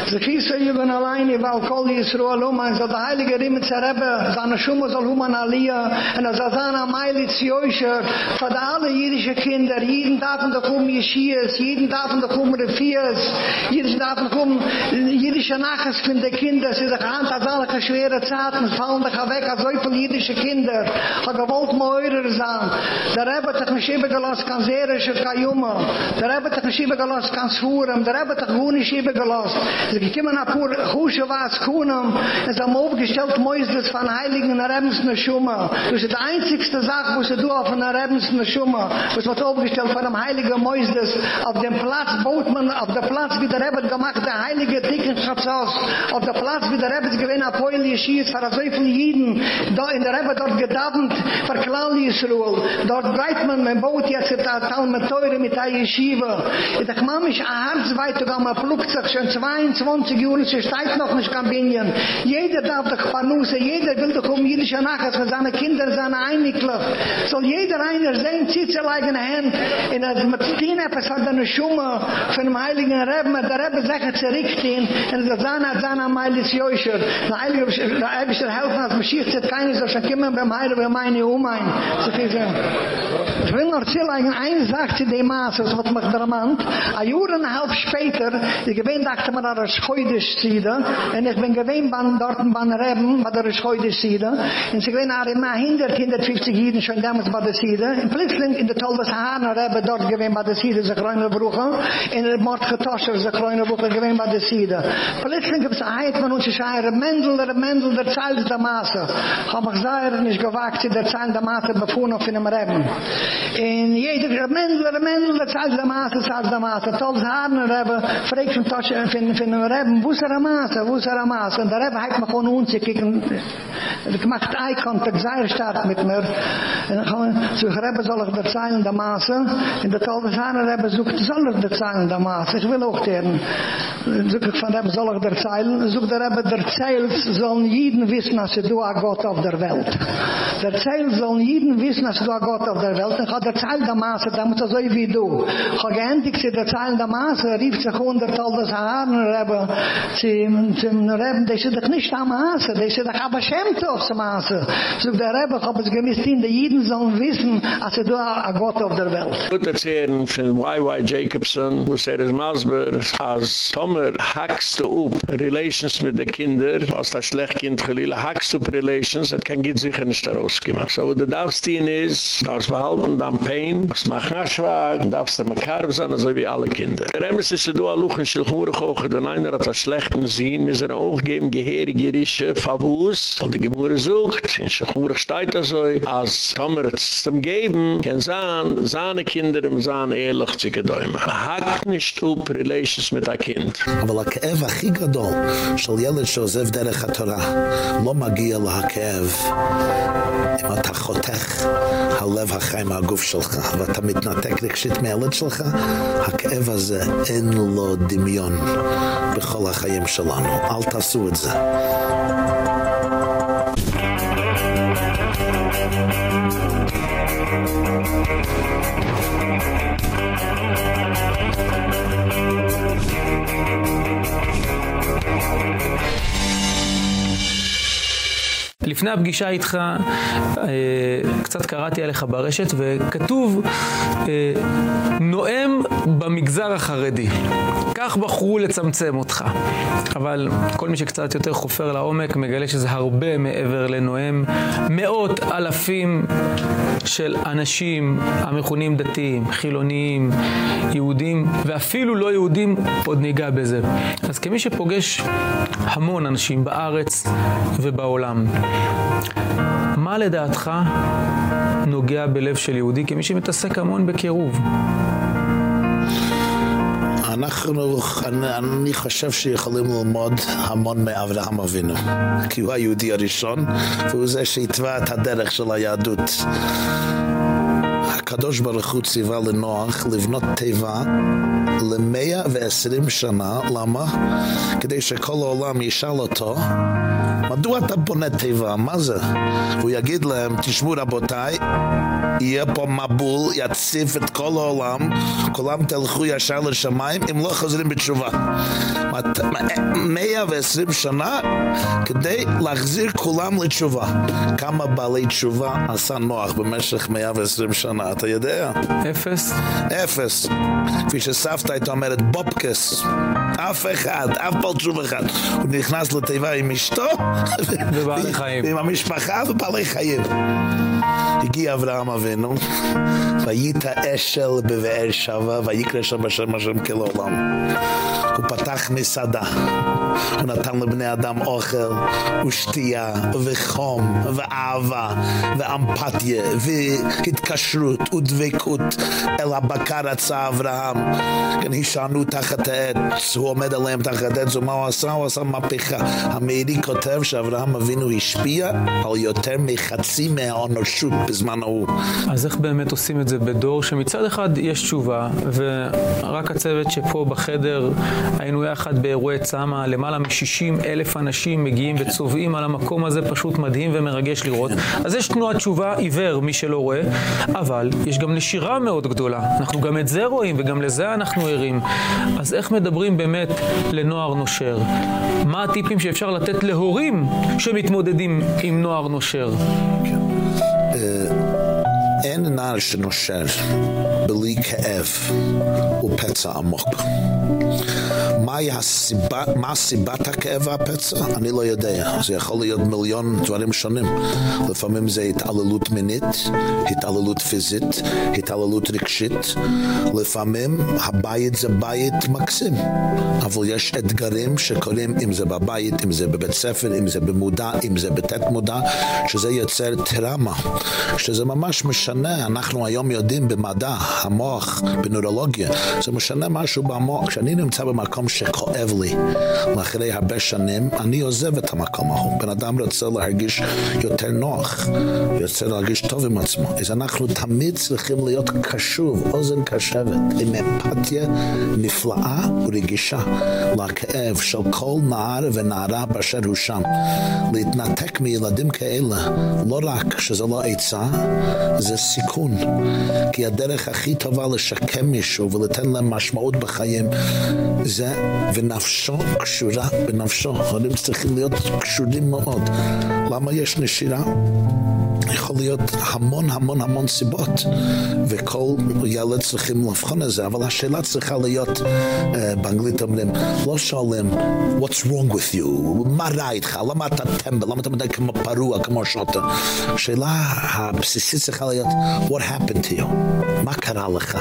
Sie fiese jungen alleine, weil Kol Yisroel Luma, so der Heilige Rimmitzer Rebbe, seine Schumme soll Human Aliyah, und er soll seine Meilitz Joischer, für alle jüdische Kinder, jeden Tag und da kommen Jeschies, jeden Tag und da kommen Refies, jeden Tag und da kommen jüdische Nacht, Nachas von den Kindern, sie sich an, als alle schwere Zeiten, es fallen dich weg, als so viele jüdische Kinder, ha gewollt meurer sein. Der Rebbe hat mich übergelost, kann serische Kajumme, der Rebbe hat mich übergelost, kann Sfuren, der Rebbe hat mich übergelost. Sie gekommen nach Pur, Husche was, Kunem, es haben aufgestellt, Mäusles von Heiligen in der Schumme. Das ist die einzigste Sache, wo sie du auf einer Rebens in Schumme, was wird aufgestellt von dem Heiligen Mäusles, auf dem Platz, baut man, auf der Platz, wie der Rebbe gemacht, der Heilige Dicken Schatzhaus, auf der Platz, wie der Rebbe gewinnt, auf Heul Jeschies, für so viele Jiden, da in der Rebbe dort gedabend, für Klall Yisroel, dort breit man, man baut jetzt, da tal mit Teure, mit der Yeshiva. Ich dachte, Mama, ich ein Herz weit, pluckt sich schon 22 Jahre, sie steigt noch nicht kein Binyan. Jeder darf doch Panusse, jeder will doch um jüdische Nachas, für seine Kinder, seine Einiglich. Soll jeder einer sehen, zieht sich eigene Hand, in der Matztine, etwas hat eine Schumme, von dem Heiligen Rebbe, der Rebbe sagt, zurückstehen, und der hat Zahn am Eilis Joischer. Der Heilige, der Eibischer helfen, als Mashiach zet keine, so schon kommen beim Heide, beim meine Umein. So viel sagen. Ich will noch erzählen, eine Sache zu dem Maas, was mich dramant. A Jura und eine halb später, ich gewinn, dachte man, da ist heute Siede, und ich bin gewinn, dort bei den Reben, bei der heute Siede, und sie gewinn, alle mal 100, 150 Jiden, schon damals bei der Siede, und plötzlich in der Tolbes Rebbe, dort gewinn bei der Siede, sich reine Brüche, in der Mord getoscht, sich reine Brüche, gewinn bei der Siede. Gibt es ein von uns, ich sage, Mendel, der Mendel, der Zeil der Maße. Ich habe gesagt, nicht gewagt, der Zeil der Maße, befuhren auf einem Reben. In jeder, der Mendel, der Mendel, der Zeil der Maße, Zeil der Maße. Tolbes Haaner Rebbe, fragt von Tasche, von, von einem Reben, wo ist er der Maße, wo ist er der Maße? Und der Rebbe hat mich von uns, ich mache Eye Contact, sehr stark mit mir. Und ich habe zu Rebbe soll ich der Zeil der Maße, in der Tolbes Haaner Rebbe sucht, soll ich der Zeil der Maße. Ich will auch den, such ich von dem soll ich der Zeil, such der Rebbe der Zeil, sollen jeden wissen, dass du a Gott auf der Welt. Der Zeil sollen jeden wissen, dass du a Gott auf der Welt. Ich habe der Zeil der Maße, da muss er so wie du. Ich habe geendigt der Zeil der Maße, rief sich unter Tolbes Haaner Rebbe, zum, Rebbe, das ist doch nicht am Maße, das ist doch aber schämt aufs Maße. Such der Rebbe, ich habe es gemisst, die jeden sollen wissen, dass du a Gott auf der Welt.
Gut erzählen von Y.Y. Jacobson, wo es er ist Masber, als Tomer hackst du up Relations mit den Kindern, was das Schlechtkind geliehle, hackst du up Relations, das kann geht sicher nicht daraus kommen. So, wo du darfst ihn ist, darfst behalten dann Pain, was machen Aschwag, darfst du Makarb sein, so wie alle Kinder. Der Emes ist du a Luchen, Schilchurig hoch, denn einer hat das Schlechten sehen, wir sind auch geben, geherig Rische, Fabus, und die Gemurre sucht, in Schilchurig steht das so, als Tomer es zum Geben, kann sein, seine Kinder im Sahn ehrlich zu gedäumen. Hack nicht up Relations mit der Kind.
אבל הכאב הכי גדול של ילד שעוזב דרך התורה. לא מגיע להכאב אם אתה חותך הלב החי מהגוף שלך ואתה מתנתק רגשית מהילד שלך הכאב הזה אין לו דמיון בכל החיים שלנו. אל תעשו את זה
לפני הפגישה איתך אה, קצת קראתי עליך ברשת וכתוב אה, נואם במגזר החרדי. כך בחרו לצמצם אותך. אבל כל מי שקצת יותר חופר לעומק מגלה שזה הרבה מעבר לנואם. מאות אלפים של אנשים המכונים דתיים, חילוניים, יהודים ואפילו לא יהודים, עוד ניגע בזה. אז כמי שפוגש המון אנשים בארץ ובעולם, מה לדעתך נוגע בלב של יהודי כמי שמתעסק המון בקירוב?
אנחנו, אני, אני חושב שיכולים ללמוד המון מאברהם אבינו, כי הוא היהודי הראשון, והוא זה שהתווה את הדרך של היהדות. הקדוש ברוך הוא ציווה לנוח לבנות תיבה למאה ועשרים שנה, למה? כדי שכל העולם ישאל אותו מדוע אתה בונה תיבה? מה זה? הוא יגיד להם, תשמעו רבותיי, יהיה פה מבול, יציף את כל העולם, כולם תלכו ישר לשמיים, אם לא חוזרים בתשובה. 120 שנה כדי להחזיר כולם לתשובה. כמה בעלי תשובה עשה נוח במשך 120 שנה, אתה יודע?
אפס?
אפס. כפי שסבתא הייתה אומרת, בופקס. אף אחד, אף פעל תשוב אחד. הוא נכנס לתיבה עם אשתו,
ובעלי חיים.
עם המשפחה ובעלי חיים. הגיע אברהם אבינו, וייתה אשל בבאר שבע, ויקרא שם בשם השם כל העולם. הוא פתח מסעדה, הוא נתן לבני אדם אוכל ושתייה וחום ואהבה ואמפתיה והתקשרות ודבקות אל הבקר רצה אברהם. כן, הישענו תחת העץ, הוא עומד עליהם תחת העץ, ומה הוא עשה? הוא עשה מהפכה. המאירי כותב שאברהם אבינו השפיע על יותר מחצי מהאנושות בזמן ההוא.
אז איך באמת עושים את זה בדור שמצד אחד יש תשובה, ורק הצוות שפה בחדר היינו יחד באירועי צמא, למעלה מ-60 אלף אנשים מגיעים וצובעים על המקום הזה, פשוט מדהים ומרגש לראות. אז יש תנועת תשובה עיוור, מי שלא רואה, אבל יש גם נשירה מאוד גדולה. אנחנו גם את זה רואים וגם לזה אנחנו ערים. אז איך מדברים באמת לנוער נושר? מה הטיפים שאפשר לתת להורים שמתמודדים עם נוער נושר?
אין נער שנושר בלי כאב ופצע עמוק. מה סיבת הכאב והפצע? אני לא יודע. זה יכול להיות מיליון דברים שונים. לפעמים זה התעללות מינית, התעללות פיזית, התעללות רגשית. לפעמים הבית זה בית מקסים, אבל יש אתגרים שקורים, אם זה בבית, אם זה בבית ספר, אם זה במודע, אם זה בתת מודע, שזה יוצר טראומה, שזה ממש משנה. אנחנו היום יודעים במדע, המוח, בנורולוגיה, זה משנה משהו במוח. כשאני נמצא במקום שכואב לי, לאחרי הרבה שנים, אני עוזב את המקום ההוא. בן אדם רוצה להרגיש יותר נוח, רוצה להרגיש טוב עם עצמו. אז אנחנו תמיד צריכים להיות קשוב, אוזן קשבת, עם אמפתיה נפלאה ורגישה לכאב של כל נער ונערה באשר הוא שם. להתנתק מילדים כאלה, לא רק שזה לא עצה, זה סיכון. כי הדרך הכי טובה לשקם מישהו ולתן להם משמעות בחיים זה, ונפשו קשורה בנפשו. הורים צריכים להיות קשורים מאוד. למה יש נשירה? יכול להיות המון המון המון סיבות וכל ילד צריכים לבחון את זה אבל השאלה צריכה להיות uh, באנגלית אומרים לא שואלים what's wrong with you? מה רע איתך? למה אתה טמבל? למה אתה מדבר כמו פרוע כמו שוטה? השאלה הבסיסית צריכה להיות what happened to you? מה קרה לך?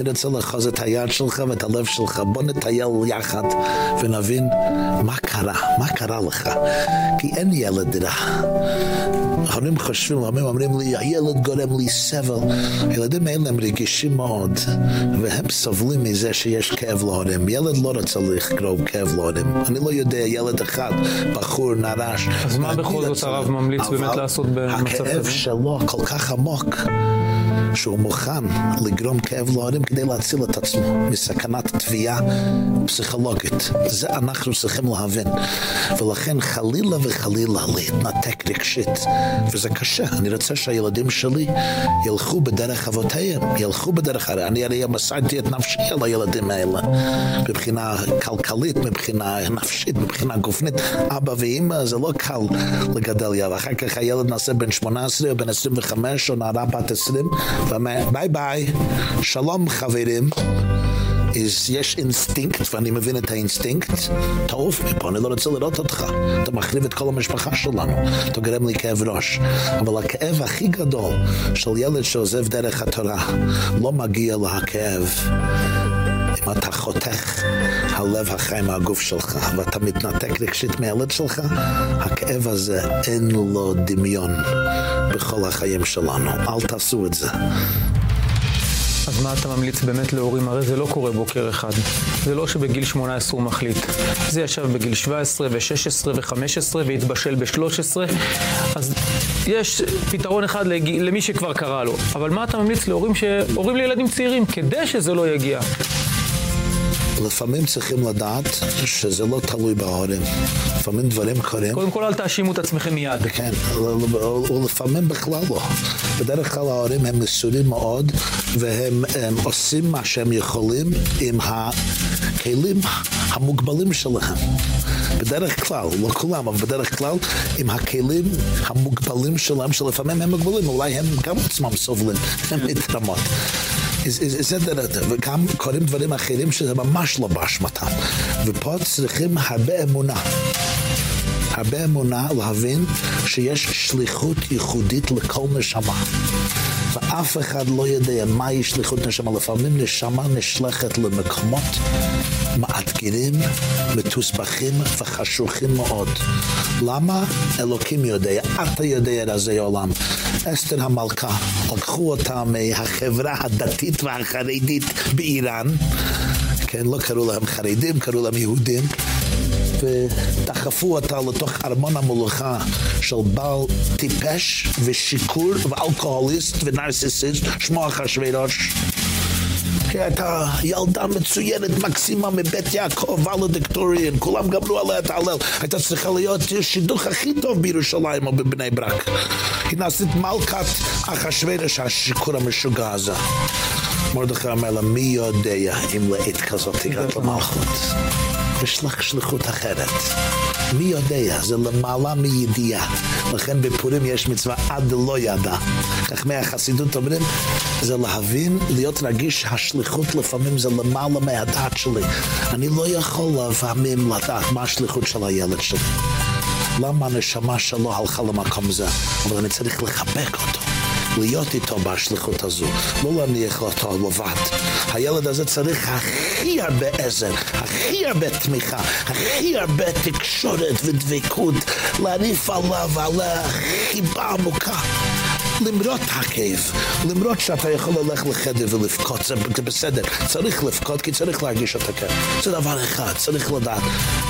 אני רוצה לחוז את היד שלך ואת הלב שלך. בוא נטייל יחד ונבין מה קרה מה קרה לך. כי אין ילד רע. ההורים חושבים, ההורים אומרים לי, הילד גורם לי סבל. הילדים האלה הם רגישים מאוד, והם סובלים מזה שיש כאב להורים. ילד לא רוצה לגרוב כאב להורים. אני לא יודע, ילד אחד, בחור, נרש.
אז מה בכל זאת הרב ממליץ באמת לעשות במצב כזה?
הכאב שלו כל כך עמוק. שהוא מוכן לגרום כאב להורים כדי להציל את עצמו מסכנת תביעה פסיכולוגית. זה אנחנו צריכים להבין. ולכן חלילה וחלילה להתנתק רגשית, וזה קשה. אני רוצה שהילדים שלי ילכו בדרך אבותיהם, ילכו בדרך הרי. אני הרי מסרתי את נפשי על הילדים האלה, מבחינה כלכלית, מבחינה נפשית, מבחינה גופנית. אבא ואימא זה לא קל לגדל ילד. אחר כך הילד נעשה בן 18 או בן 25 או נערה בת 20 ביי ביי, שלום חברים. is יש אינסטינקט, ואני מבין את האינסטינקט, תעוף מפה, אני לא רוצה לראות אותך. אתה מחריב את כל המשפחה שלנו, אתה גורם לי כאב ראש. אבל הכאב הכי גדול של ילד שעוזב דרך התורה, לא מגיע להכאב. אתה חותך הלב החי מהגוף שלך ואתה מתנתק רגשית מהילד שלך, הכאב הזה אין לו דמיון בכל החיים שלנו. אל תעשו את זה.
אז מה אתה ממליץ באמת להורים? הרי זה לא קורה בוקר אחד. זה לא שבגיל 18 הוא מחליט. זה ישב בגיל 17 ו-16 ו-15 והתבשל ב-13. אז יש פתרון אחד למי שכבר קרה לו. אבל מה אתה ממליץ להורים שהורים לילדים צעירים כדי שזה לא יגיע?
לפעמים צריכים לדעת שזה לא תלוי בהורים. לפעמים דברים קורים.
קודם כל אל תאשימו את עצמכם מיד.
כן, ולפעמים בכלל לא. בדרך כלל ההורים הם מסורים מאוד, והם הם עושים מה שהם יכולים עם הכלים המוגבלים שלהם. בדרך כלל, לא כולם, אבל בדרך כלל, עם הכלים המוגבלים שלהם, שלפעמים הם מוגבלים, אולי הם גם עצמם סובלים מתרמות. זה דרך, וגם קורים דברים אחרים שזה ממש לא באשמתם. ופה צריכים הרבה אמונה. הרבה אמונה להבין שיש שליחות ייחודית לכל נשמה. ואף אחד לא יודע מהי שליחות נשמה. לפעמים נשמה נשלחת למקומות מאתגרים, מתוסבכים וחשוכים מאוד. למה? אלוקים יודע, אתה יודע זה עולם. אסתר המלכה, לקחו אותה מהחברה הדתית והחרדית באיראן, כן, לא קראו להם חרדים, קראו להם יהודים, ודחפו אותה לתוך ארמון המלוכה של בעל טיפש ושיקור ואלכוהוליסט ונרסיסיסט, שמו אחשוורוש. כי הייתה ילדה מצוינת, מקסימה מבית יעקב, ולדיקטוריאן, כולם גמרו עליה את ההלל. הייתה צריכה להיות שידוך הכי טוב בירושלים או בבני ברק. היא נעשית מלכת אחשוורוש, השיקור המשוגע הזה. מרדכי אומר לה, מי יודע אם לעת כזאת הגעת למלכות? יש לך שליחות אחרת. מי יודע, זה למעלה מידיעה. לכן בפורים יש מצווה עד לא ידע. חכמי החסידות אומרים, זה להבין, להיות רגיש, השליחות לפעמים זה למעלה מהדעת שלי. אני לא יכול לפעמים לדעת מה השליחות של הילד שלי. למה הנשמה שלו הלכה למקום זה, אבל אני צריך לחבק אותו. להיות איתו בשליחות הזו, לא להניח אותו לבד. הילד הזה צריך הכי הרבה עזר, הכי הרבה תמיכה, הכי הרבה תקשורת ודבקות, להניף עליו, עליה חיבה עמוקה. למרות הכאב, למרות שאתה יכול ללכת לחדר ולבכות, זה בסדר, צריך לבכות כי צריך להרגיש את הכאב. זה דבר אחד, צריך לדעת.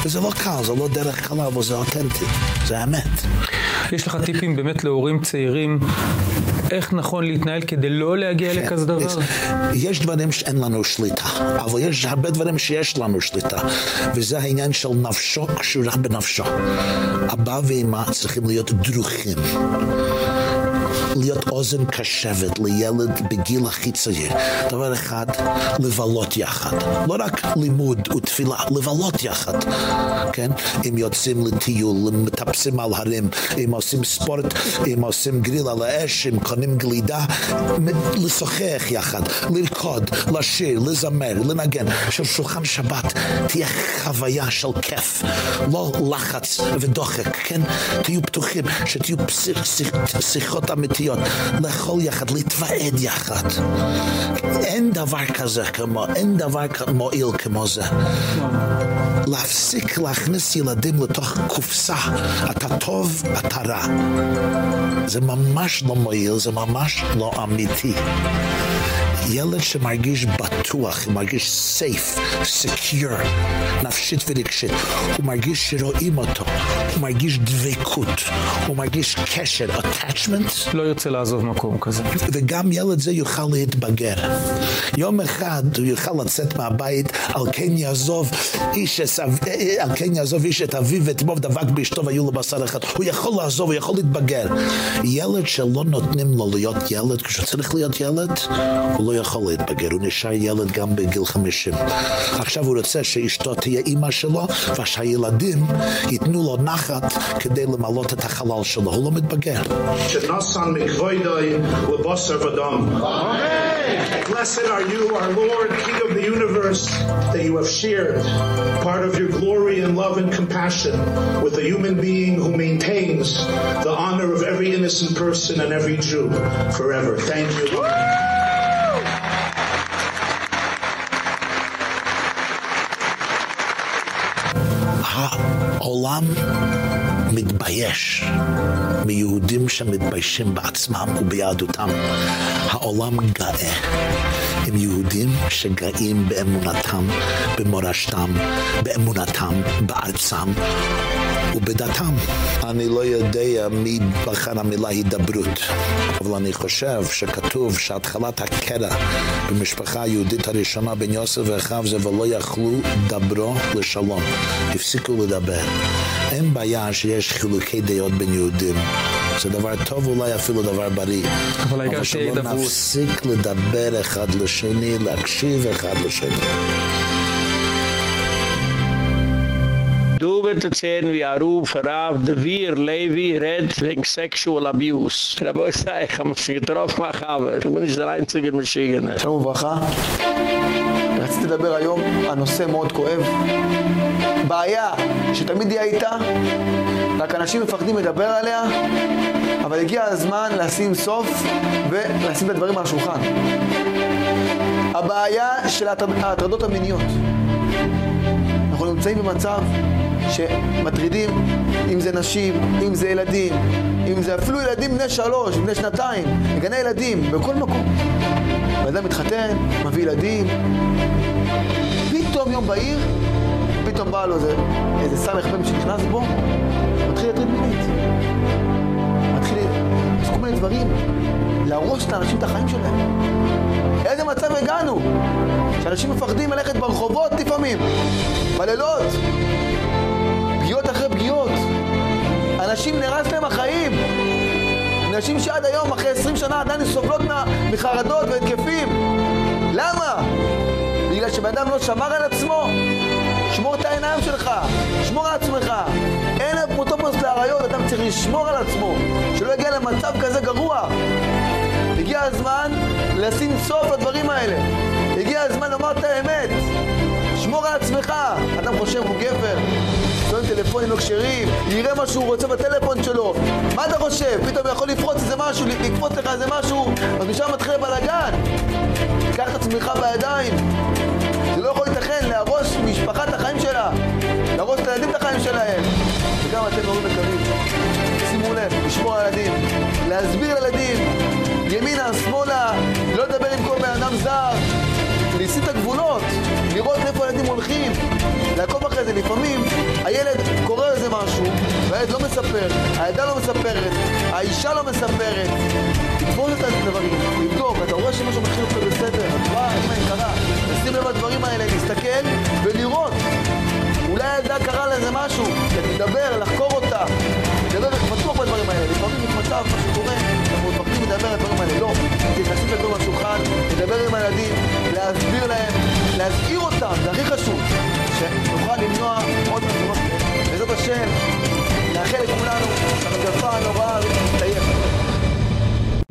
וזה לא קל, זה לא דרך קלה, אבל זה אותנטי, זה אמת.
יש לך טיפים באמת להורים צעירים, איך נכון להתנהל כדי לא להגיע
כן,
לכזה דבר?
יש דברים שאין לנו שליטה, אבל יש הרבה דברים שיש לנו שליטה, וזה העניין של נפשו קשורה בנפשו. אבא ואמא צריכים להיות דרוכים. להיות אוזן קשבת לילד בגיל הכי צעיר. דבר אחד, לבלות יחד. לא רק לימוד ותפילה, לבלות יחד. כן? אם יוצאים לטיול, אם מטפסים על הרים, אם עושים ספורט, אם עושים גריל על האש, אם קונים גלידה, לשוחח יחד, לרקוד, לשיר, לזמר, לנגן. של שולחן שבת תהיה חוויה של כיף, לא לחץ ודוחק, כן? תהיו פתוחים, שתהיו שיחות אמיתיות. לאכול יחד, להתוועד יחד. אין דבר כזה כמו, אין דבר מועיל כמו זה. להפסיק להכניס ילדים לתוך קופסה. אתה טוב, אתה רע. זה ממש לא מועיל, זה ממש לא אמיתי. ילד שמרגיש בטוח, מרגיש safe, secure, נפשית ורגשית, הוא מרגיש שרואים אותו, הוא מרגיש דבקות, הוא מרגיש קשר, attachment.
לא יוצא לעזוב מקום כזה.
וגם ילד זה יוכל להתבגר. יום אחד הוא יוכל לצאת מהבית, על כן יעזוב איש את, על כן יעזוב איש את אביו ואת אמו דבק באשתו והיו לו בשר אחד. הוא יכול לעזוב, הוא יכול להתבגר. ילד שלא נותנים לו להיות ילד, כשהוא צריך להיות ילד, הוא לא יכול להתבגר, הוא נשאר ילד גם בגיל 50. עכשיו הוא רוצה שאשתו תהיה אימא שלו, ושהילדים ייתנו לו נחת כדי למלות את החלל שלו, הוא לא מתבגר.
שנוסן מכבוידוי לבוסר ודם. Blessed are you, our Lord, King of the universe, that you have shared part of your glory and love and compassion with a human being who maintains the honor of every innocent person and every Jew forever. Thank you.
העולם מתבייש מיהודים שמתביישים בעצמם וביהדותם. העולם גאה עם יהודים שגאים באמונתם, במורשתם, באמונתם, בארצם. ובדתם. אני לא יודע מי בחר המילה הידברות, אבל אני חושב שכתוב שהתחלת הקרע במשפחה היהודית הראשונה בין יוסף ואחיו זה ולא יכלו דברו לשלום. הפסיקו לדבר. אין בעיה שיש חילוקי דעות בין יהודים. זה דבר טוב, אולי אפילו דבר בריא.
אבל העיקר שיהיה
שלא
הידברות.
נפסיק לדבר אחד לשני, להקשיב אחד לשני.
Du wird erzählen, wie er ruf, Rav, de Vier, Levi, red wegen sexual abuse. Da boi sei, ich hab mich getroffen, mach aber. Ich bin nicht der einzige Maschine.
שלום וברכה. רציתי לדבר היום על נושא מאוד כואב. בעיה שתמיד היא הייתה, רק אנשים מפחדים לדבר עליה, אבל הגיע הזמן לשים סוף ולשים את הדברים על השולחן. הבעיה של ההטרד- ההטרדות המיניות. אנחנו נמצאים במצב שמטרידים, אם זה נשים, אם זה ילדים, אם זה אפילו ילדים בני שלוש, בני שנתיים, בגני ילדים, בכל מקום. בן אדם מתחתן, מביא ילדים, פתאום יום בהיר, פתאום בא לו איזה, איזה סמך בן שנכנס בו, מתחיל להטריד מינית. מתחיל לעשות כל מיני דברים, להרוס לאנשים את החיים שלהם. איזה מצב הגענו? שאנשים מפחדים ללכת ברחובות לפעמים, בלילות, פגיעות אחרי פגיעות. אנשים נהרס להם החיים. נשים שעד היום, אחרי 20 שנה, עדיין סובלות מחרדות והתקפים. למה? בגלל שבן אדם לא שמר על עצמו? שמור את העיניים שלך, שמור על עצמך. אין אפוטופוס לאריות, אדם צריך לשמור על עצמו, שלא יגיע למצב כזה גרוע. הגיע הזמן לשים סוף לדברים האלה. הגיע הזמן לומר את האמת. שמור על עצמך. אדם חושב הוא גבר, שומעים טלפונים לא כשרים, יראה מה שהוא רוצה בטלפון שלו. מה אתה חושב? פתאום יכול לפרוץ איזה משהו, לקפוץ לך איזה משהו, אז משם מתחיל בלאגן. קח את עצמך בידיים. זה לא יכול להתכן להרוס משפחה את החיים שלה, להרוס את הילדים את החיים שלהם. וגם אתם הורים יקרים, שימו לב, לשמור על הילדים, להסביר לילדים, ימינה, שמאלה, לא לדבר עם כל בן אדם זר, להסיט את הגבולות, לראות איפה הילדים הולכים, לעקוב אחרי זה. לפעמים הילד קורא איזה משהו, והילד לא מספר, הילדה לא מספרת, האישה לא מספרת. לתפוס את הדברים, לבדוק, אתה רואה שמשהו מתחיל להיות בסדר, את רואה, אמא יקרה, לשים לב לדברים האלה, להסתכל ולראות. אולי הילדה קרה לזה משהו, לדבר, לחקור אותה, לדבר בטוח בדברים האלה. לפעמים יש מצב, מה שקורה, לדבר על הדברים האלה. לא, את הדברים על השולחן, לדבר עם הילדים, להסביר להם, להזכיר אותם, זה הכי חשוב, שנוכל למנוע עוד מזונות. בעזרת השם, נאחל לכולנו שהמגפה הנוראה הזאת תסתיים.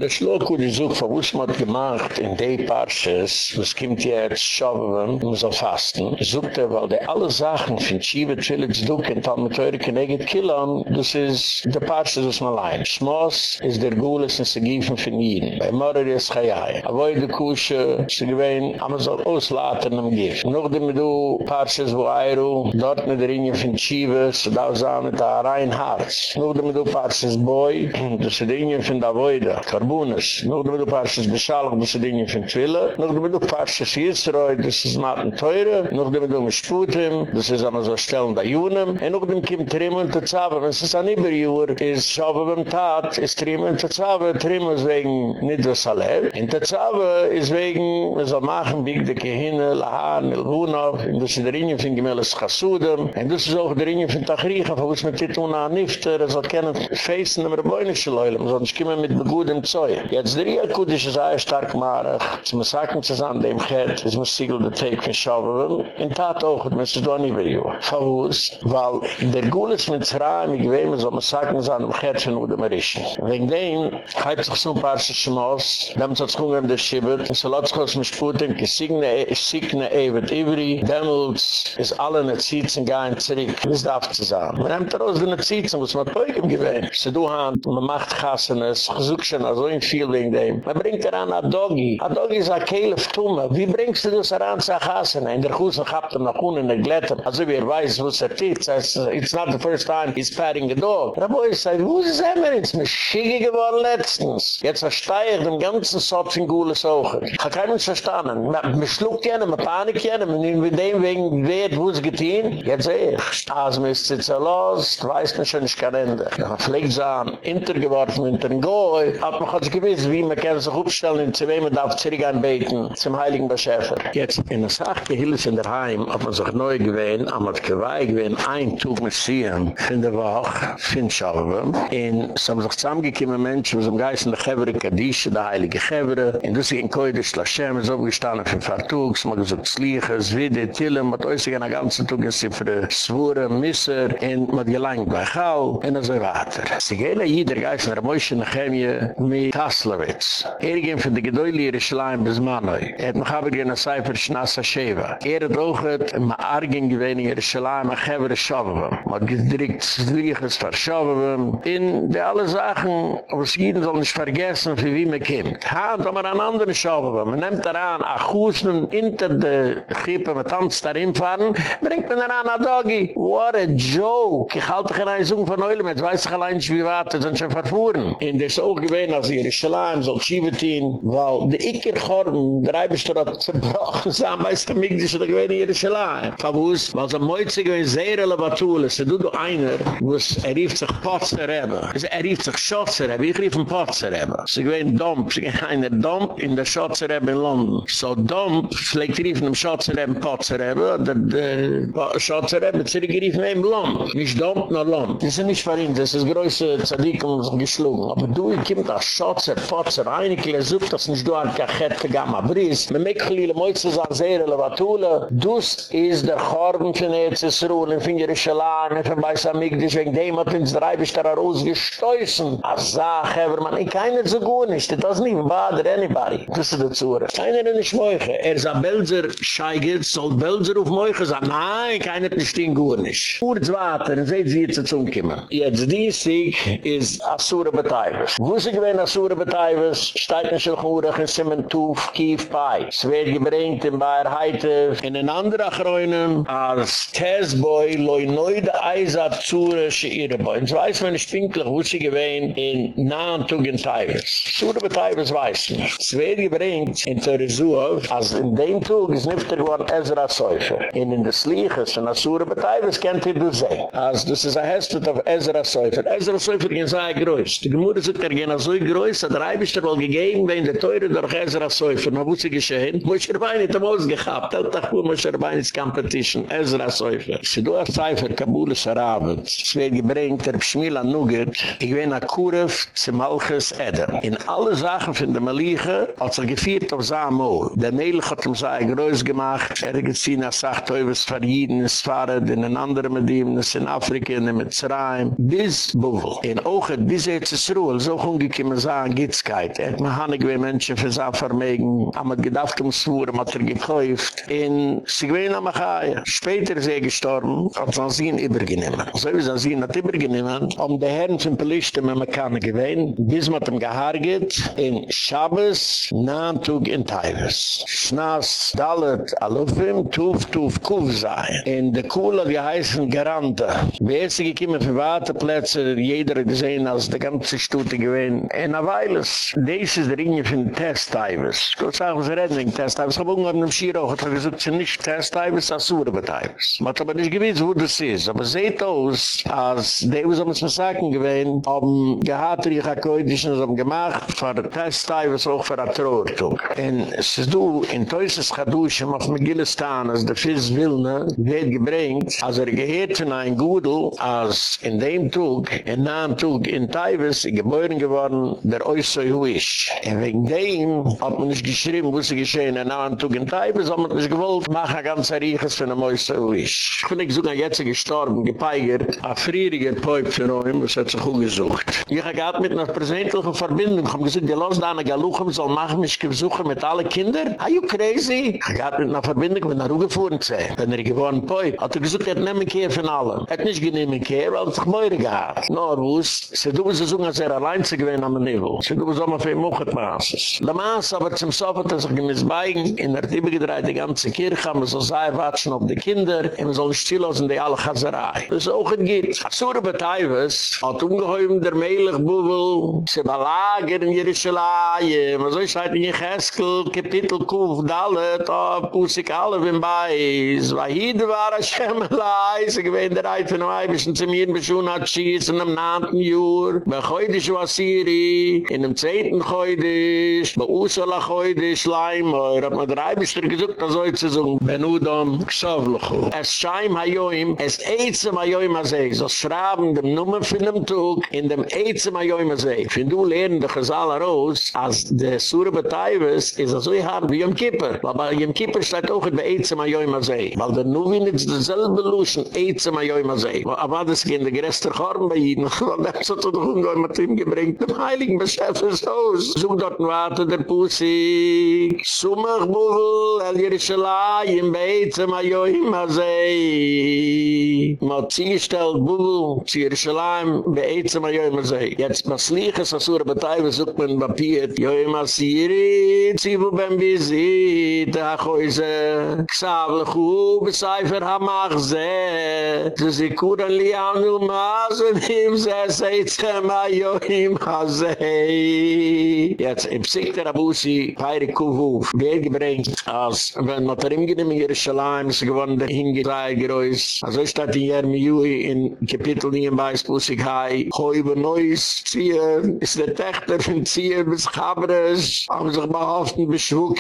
Der Schluck wurde so verwusst man hat gemacht in den Parches, was kommt jetzt schauen, man soll fasten. Sucht er, weil die alle Sachen von Schiebe, Trilitz, Duk und Tal mit Teure Kenegit Killan, das ist der Parches, was man allein. Schmoss ist der Gules sie giefen von Jeden. Bei Morer ist Chayai. Avoid de Kusche, sie gewähnen, aber man soll auslaten am Gift. Noch dem du Parches, wo Eiru, dort mit der Linie von Schiebe, so da sahen mit der rein Harz. Noch dem du Parches Boy, das ist die Linie von der Voida. Karbunas. Nog de parches beschalig, das sind Dinge von Twille. Nog de parches Yisroi, das ist Maten Teure. Nog de Sputim, das ist einmal so stellen da Junem. En nog dem Kim Trimmen te Zave, wenn es an Iberjur ist, schaue beim Tat, ist Trimmen te Zave, Trimmen ist wegen Nidwas Alev. In te Zave ist wegen, wir soll machen, bieg de Kehine, Lahan, Ilhunov, und das ist der Ingen von Gemeles Chassudem. Und das ist auch der Ingen von Tachricha, wo es mit Tituna Nifter, er soll kennen, feesten, aber beunische Leule, sonst kommen mit begudem Zeug. Jetzt der Ria Kudish ist sehr stark maarig. Es muss sagen zusammen dem Gerd, es muss siegel der Teig von Schauberwil. In Tat auch, es muss doch nicht mehr. Verwus, weil der Gules mit Zeraim, ich weiß, so muss sagen, an dem Gerd von Udem Erischen. Wegen dem, heibt sich so ein paar Schmoss, dem sich umgehen der Schibbet, soll sich aus dem Sputin, gesigne, signe Evet Ivri, Demmels, ist alle ne Zietzen gehen zurück. Das darf zu sagen. Man nimmt raus die Zietzen, was man Teug im Gewinn. Se du hand, man macht Chassenes, gesucht also in viel wegen dem. Man bringt er an a Doggy. A Doggy is a Kelef Tumme. Wie bringst du das an zu Hasen? In der Kusen habt er noch unten in. Also wie er weiß, wo es er tit. It's not the first time he's patting a dog. Boy sagt, wo ist immer? It's mir schicke geworden letztens. Jetzt verstehe ich dem ganzen Satz in Gules Augen. Ich habe keinen verstanden. Man schluckt jenen, man panik jenen, man nimmt dem wegen weet wo es getehen. Jetzt sehe ich. Also mir ist so los, weiß man schon, ich kann ende. Ich habe vielleicht so ein Inter geworfen in den Goy. Aber man hat sich gewiss, wie man kann sich aufstellen, in zu wem man darf zurück anbeten, zum Heiligen Beschäfer. Jetzt in der Sache, Hilfe in der Heim, hat man sich neu gewähnt, hat man gewei gewähnt, ein Tug mit Sien, in der Woche, fin Schalwe. Und es haben sich zusammengekommen Menschen, die sind geist in der Chevre Kadische, der Heilige Chevre. Und das ist in Koidisch, Lashem, ist aufgestanden für Fartug, es mag gesagt, Sliche, Zwide, Tille, man hat äußig an der ganzen Tug, es sind für Svure, Misser, und man hat gelangt bei Chau, und so weiter. Sie gehen jeder geist in der Moishe Nechemie mit Taslowitz. Er ging von der Gedäule ihre Schleim bis Manoi. Er hat noch aber als Seifer Schnassa Sheva. Er hat auch hat ma Argen gewähne ihre Schleim a Chevre Shavavim. Ma hat gedrückt Zliches für Shavavim. In der alle Sachen, was jeden soll nicht vergessen, für wie man kommt. Hand haben wir an anderen Shavavim. Man nimmt daran, a Chusen hinter der Kippe, man tanzt darin fahren, bringt man daran a Doggy. What a joke. Ich halte keine Eisung von Eulem, jetzt weiß ich allein wie warte, sind schon verfuhren. In der ist auch gewähne, als ihre Schleim soll Schivetin, weil die Iker Chorben, der Eibischter hat zerbrochen, sagen, weißt du, mich, die ist gewähne Schleim. Verwus, weil so moizig gewähne sehr relevant ist, du du einer, wo es er rief sich Potzer hebben. Er rief sich Schotzer hebben, ich rief ein Potzer hebben. Sie gewähne Domp, sie gewähne einer Domp in der Schotzer hebben in London. So Domp, vielleicht rief einem Schotzer hebben Potzer hebben, der de Schotzer hebben, sie rief einem Lomp. Nicht Domp, nur Lomp. Das ist nicht ihn, das ist größer Zadik und so geschlungen. Aber du, ich komme da Schotzer, Potzer, einige, er sucht das nicht, du an Kachet, Gamma, Briss. Me mek chlile moitze zan zere levatule. Dus is der Chorben von Erzisruel, in Fingerischalan, in Verbeisamigdisch, wegen dem hat ins Dreibisch da rausgestoßen. Als sag, hever man, ich keiner so gut nicht, das nicht bother anybody. Das ist der Zure. Keiner in ich moiche. Er ist ein Belser scheigert, soll Belser auf moiche sagen, nein, keiner nicht den gut nicht. Kurz dann seht sie jetzt zum Kimmer. Jetzt die Sieg ist Asura Bataivas. Wo sie gewähnen Asura Bataivas, schon gut, in Simentuf, Kief, Pai. Es wird gebringt in Bayer Heite, in ein anderer Gräunen, als Tessboy, loi neu de Eisa Zure, sche ihre Boi. Und so weiß man nicht pinklich, wo sie gewähnen, in nahen Tugen Taivas. Asura Bataivas weiß nicht. Es wird gebringt in Teresuov, als in dem Tug ist nifter geworden Ezra Seufer. In in des Liches, in Asura Bataivas kennt ihr du sehen. Als das ist ein Hestet auf Ezra Seufer. Ezra Seufer gehen sei groß. Die Gemüse sagt, er gehen so groß, hat Reibischter wohl gegeben, wenn der Teure durch Ezra Seufer, na sie geschehen, Moshe Rabbein hat er ausgehabt, hat er gut Moshe Rabbein's Competition, Ezra Seufer. Sie do a Zeifer, Kabulis Arabet, es wird gebringt, der Pschmila Nugget, ich bin a Kurev, zum Malchus Eder. In alle Sachen von der Malige, als er gefiert auf Samo, der Melech hat ihm sei groß gemacht, er gezien, er sagt, Teufels Farjiden, es fahret in ein anderer Medimnis, in Afrika, in Mitzrayim, bis Buvel. In Ochet, bis jetzt ist Ruhe, so ungekommen sagen, Gitzkeit. Er hat mir Hanig, wie Menschen für sein Vermegen, am hat gedacht, um Svur, hat er gekauft. In Sigwein am Achaya. Später ist er gestorben, hat Zanzin übergenommen. So wie Zanzin hat übergenommen, um die Herren von Pelishtem am Akane gewähnt, bis man ihm gehargert, in Shabbos, Naantug in Taivas. Schnaas, Dalet, Alufim, Tuf, Tuf, Kuf sei. In der Kula, die heißen Garante. Wer ist sie gekommen für Warteplätze, jeder gesehen, als die ganze Stute gewähnt. Weiles, des ist der Ingen von Test-Taivas. Ich würde sagen, was reden wegen Test-Taivas. Ich habe ungeheim in dem Schiro, hat er gesagt, sie nicht Test-Taivas, als Sura-Taivas. Man hat aber nicht gewiss, wo das ist. Aber seht aus, als die, was haben uns mit Sachen gewähnt, haben gehad, die Chakoidischen haben gemacht, für Test-Taivas auch für eine Trortung. Und es ist du, in Teusses Chadushim auf Megilistan, als der Fiz Wilne, wird gebringt, als er gehört von einem Gudel, als in dem Tug, in nahen Tug in Taivas, geboren geworden, der Oysoi Huish. Und wegen dem hat man nicht geschrieben, wo sie geschehen, in nahen Tug in Taivas, hat nicht gewollt, mach ein ganz Riechers von einem Oysoi Huish. Ich bin nicht sogar jetzt gestorben, gepeigert, ein frieriger Päup für ihn, was hat sich auch gesucht. Ich habe gehabt mit einer präsentlichen Verbindung, ich habe gesagt, die los da eine Galuchem soll machen mich besuchen mit allen Kindern. Are you crazy? Ich habe gehabt mit einer Verbindung, wenn er auch gefahren ist. Wenn er geworden Päup, hat er gesagt, er hat nicht mehr von. Er hat nicht genehm Kehr, weil er sich Meure gehabt. Wo es, sie tun sie so, als er allein zu gewinnen, Nivell. Sie du so mal für Muchet Maßes. Der Maß aber zum Sof hat er sich beigen, in der Tibe gedreht die ganze Kirche, haben so sei watschen auf die Kinder, und wir sollen stilllosen die alle Chazerei. Das ist auch ein Gitt. Azure Betaiwes hat ungeheuben der Melechbubbel, sie belagern Jerusalem, so ist halt in Jecheskel, Kapitel Kuf, Dalet, auf Pusik alle in Beis, Wahide war Hashem Elai, sie gewähnt der Eid von dem Eibischen zum Jeden Beschun hat schießen am 9. Jür, Bechoidisch was Siri, in dem zweiten Choydisch, bei Usala Choydisch, Leimor, hat man der Reibischter gesucht, das soll zu sagen, ben Udom, Ksovluchu. Es scheim hajoim, es eizem hajoim azei, so schraben dem Nummer von dem Tug, in dem eizem hajoim azei. Fin du lehren de Chazal Aros, als de Sura Betaiwes, is a so hard wie Yom Kippur. Aber bei Yom Kippur steht auch bei eizem hajoim azei. Weil der Nuvin ist derselbe Luschen, eizem hajoim azei. Aber das gehen de gerester Chorn bei Jiden, weil das hat er doch umgehen mit ihm gebringt, dem Heiligen Ich bis Efes aus. Haus. So dort warte der Pussy. Sumach Bull, El Jerichela, im Beete, ma jo immer sei. Ma zieh ich stell Bull, zu Jerichela, im Beete, ma jo immer sei. Jetzt ma sliech es, was ure Batei, was ut man papiert. Jo immer siri, ben bisit, ha chäuse. Xavle chu, beseifer ha mach se. Zu sekuren li anu maas, im se se, zem a jo immer. Hey, jetzt im Sikter Abusi, Pairi Kuhuf, wer gebringt, als wenn man darin genommen Jerusalem, sie er gewonnen der Hingelei Geräusch, also ist das in Jermiui in Kapitel 9 bei Hai, hoi über Neues, Zier, ist der Techter von Zier bis Chabres, haben sich behaupten,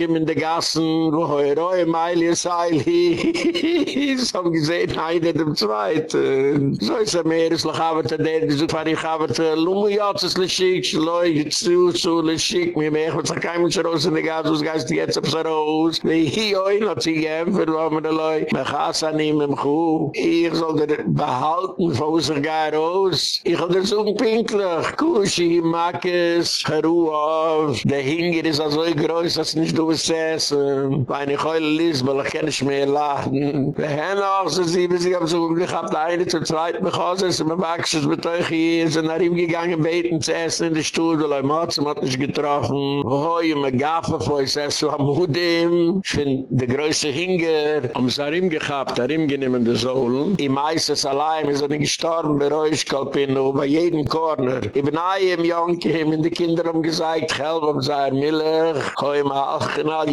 ihm in der Gassen, wo hoi roi, Meili, hi Heili, es haben gesehen, einer dem Zweiten. So ist er mehr, es lachabert, der, der, der, der, der, der, der, der, der, der, der, loi zu, zu le schik, mir mech, was kein Mensch raus in de Gassen, was geist jetzt auf raus, wie hi oi, not sie geämpft, wo haben wir loi, mech asa nehm im Chuh, ich soll der behalten, sich gar raus, ich hab der so pinklich, kushi, makes, heru auf, der Hinger ist so groß, dass nicht du es essen, weil ich heule lies, weil ich kann nicht mehr lachen, wir haben auch so sieben, sie haben so, ich hab da eine zur zweiten Bechose, sie haben wachsen mit euch hier, sind nach ihm gegangen, beten zu essen in der Stuhl, weil ein Mann hat nicht getroffen. hoi, ich Gaffe von uns, es war Mudim, Mutter. Ich finde, der größte Hinger Um uns gehabt, auch genehmen genommen der I Ich weiß es allein, wir er sind gestorben bei euch, Kalpino, bei jedem Korner. Ich bin ein im ich habe die Kinder haben gesagt, ich um ihm, Miller. Ich ma, ihm auch in all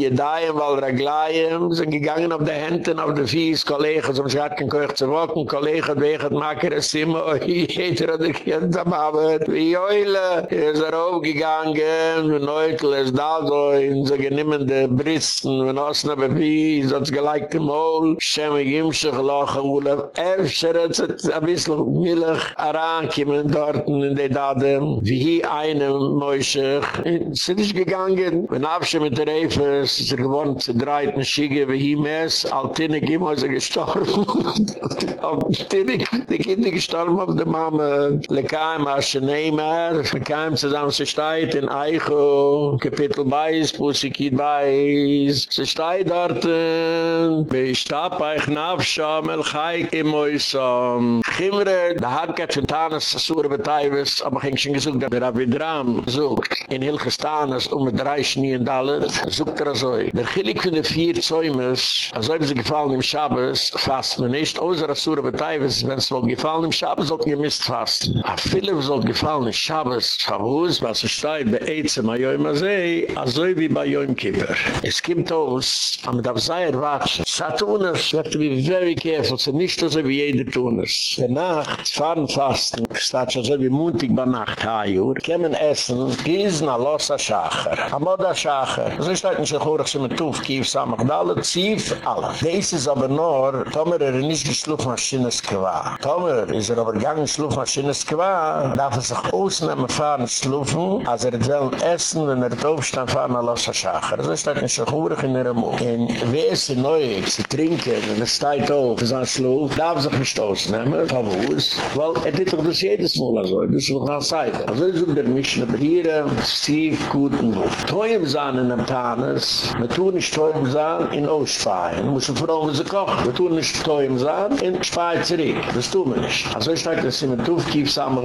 sind gegangen auf die Hände, auf die Fies, Kollegen, so ein Schatten kann ich zu wocken, Kollegen, wegen der Makere, Simmer, jeder hat er gekannt, aber wie Eule. Er ist er aufgegangen, wie Neutel, es da so, in so genimmende Bristen, wenn Osna bewie, so hat's gelijk im Mol, Shemme Gimsche gelochen, wo er öfter hat es ein bisschen millig herankommen dort in die Daden, wie hier einem Moischech. Es ist gegangen, wenn Absche mit der Efe, es ist er gewohnt zu dreiten Schiege, wie hier Mess, Altine Gimmo ist er gestorben. Altine, die Kinder gestorben auf der Mama, Lekaim, Asche Neymer, Lekaim zusammen, sie steht in Eicho, Kapitel Beis, Pusikid Beis, sie steht dort, bei Stapeich Nafsham, El Chaik im Oysam. Chimre, der Harkat von Tanas, Sura Betaiwes, aber ging schon gesucht, der Rabbi Dram sucht, in Hilgestanas, um mit drei Schnien Dalet, sucht er so. Der Chilik von den vier Zäumes, also haben sie gefallen im Shabbos, fast man nicht, außer Sura Betaiwes, wenn es wohl gefallen im Shabbos, sollten gemisst fasten. A Philipp soll gefallen im Shabbos, Shabbos, was es steht, bei Eize, bei Joim Azei, also wie bei Joim Kippur. Es kommt aus, am da sei watschen. Saturnas, you have to be very careful, so nicht so wie jede Tunas. Der Nacht, fahren fasten, statt so wie Montag bei Nacht, Hajur, kämen essen, gießen a losa Schacher, a moda Schacher. So ist halt nicht so hoch, so mit Tuf, kief, samach, alle, zief, alle. Dies ist aber nur, Tomer er nicht geschlupfmaschines Kwa. Tomer ist er aber gegangen, schlupfmaschines Kwa, darf er sich ausnehmen, fahren, schlufen, als er zell essen, wenn er draufstand fahren, er lasse schachern. Das ist halt ein Schachurig in der Mund. Und wer ist die Neue, zu trinken, wenn er steigt auf, für seinen Schluch, darf sich nicht ausnehmen, von wo ist. Weil er tut doch das jedes Mal an so, das ist doch eine Zeit. Also ich suche der Mischne Briere, Steve Stief, guten Teuem sein in einem Tanis, mit tun nicht teuem sein in Ostfein, muss ich froh, wenn sie kochen. Wir tun nicht teuem sein in Schweizerik, das tun wir nicht. Also ich sage, dass sie mit Tufkiefs haben,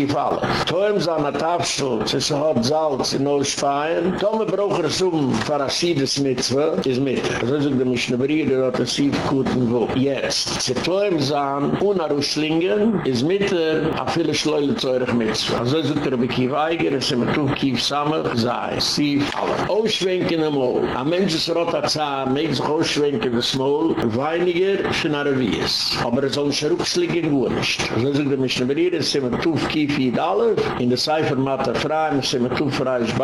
Sie fallen. Toim zan a ta Marshall, es ist hart Salz in Osh Fein. Tome Brocher Sum, Farasides Mitzwe, is mit. Das ist auch der Mischnebrier, der er hat ein Siefkuten wo. Jetzt, sie träum sahen, ohne is mit der, a viele Schleule zuhörig Mitzwe. Also ist auch der Bekiv Eiger, es ist immer tun, Kiv Samer, sei, sieb, alle. Ausschwenken im O. A Mensch ist rot der Zahn, mit sich ausschwenken des Mol, weiniger, schon a Revis. Aber es soll auch ein Schrupschlingen, wo nicht. Also ist auch der Mischnebrier, es ist immer tun, Kiv Alef, in der Zeifer, gemacht hat, frei, man muss immer tun, frei, ich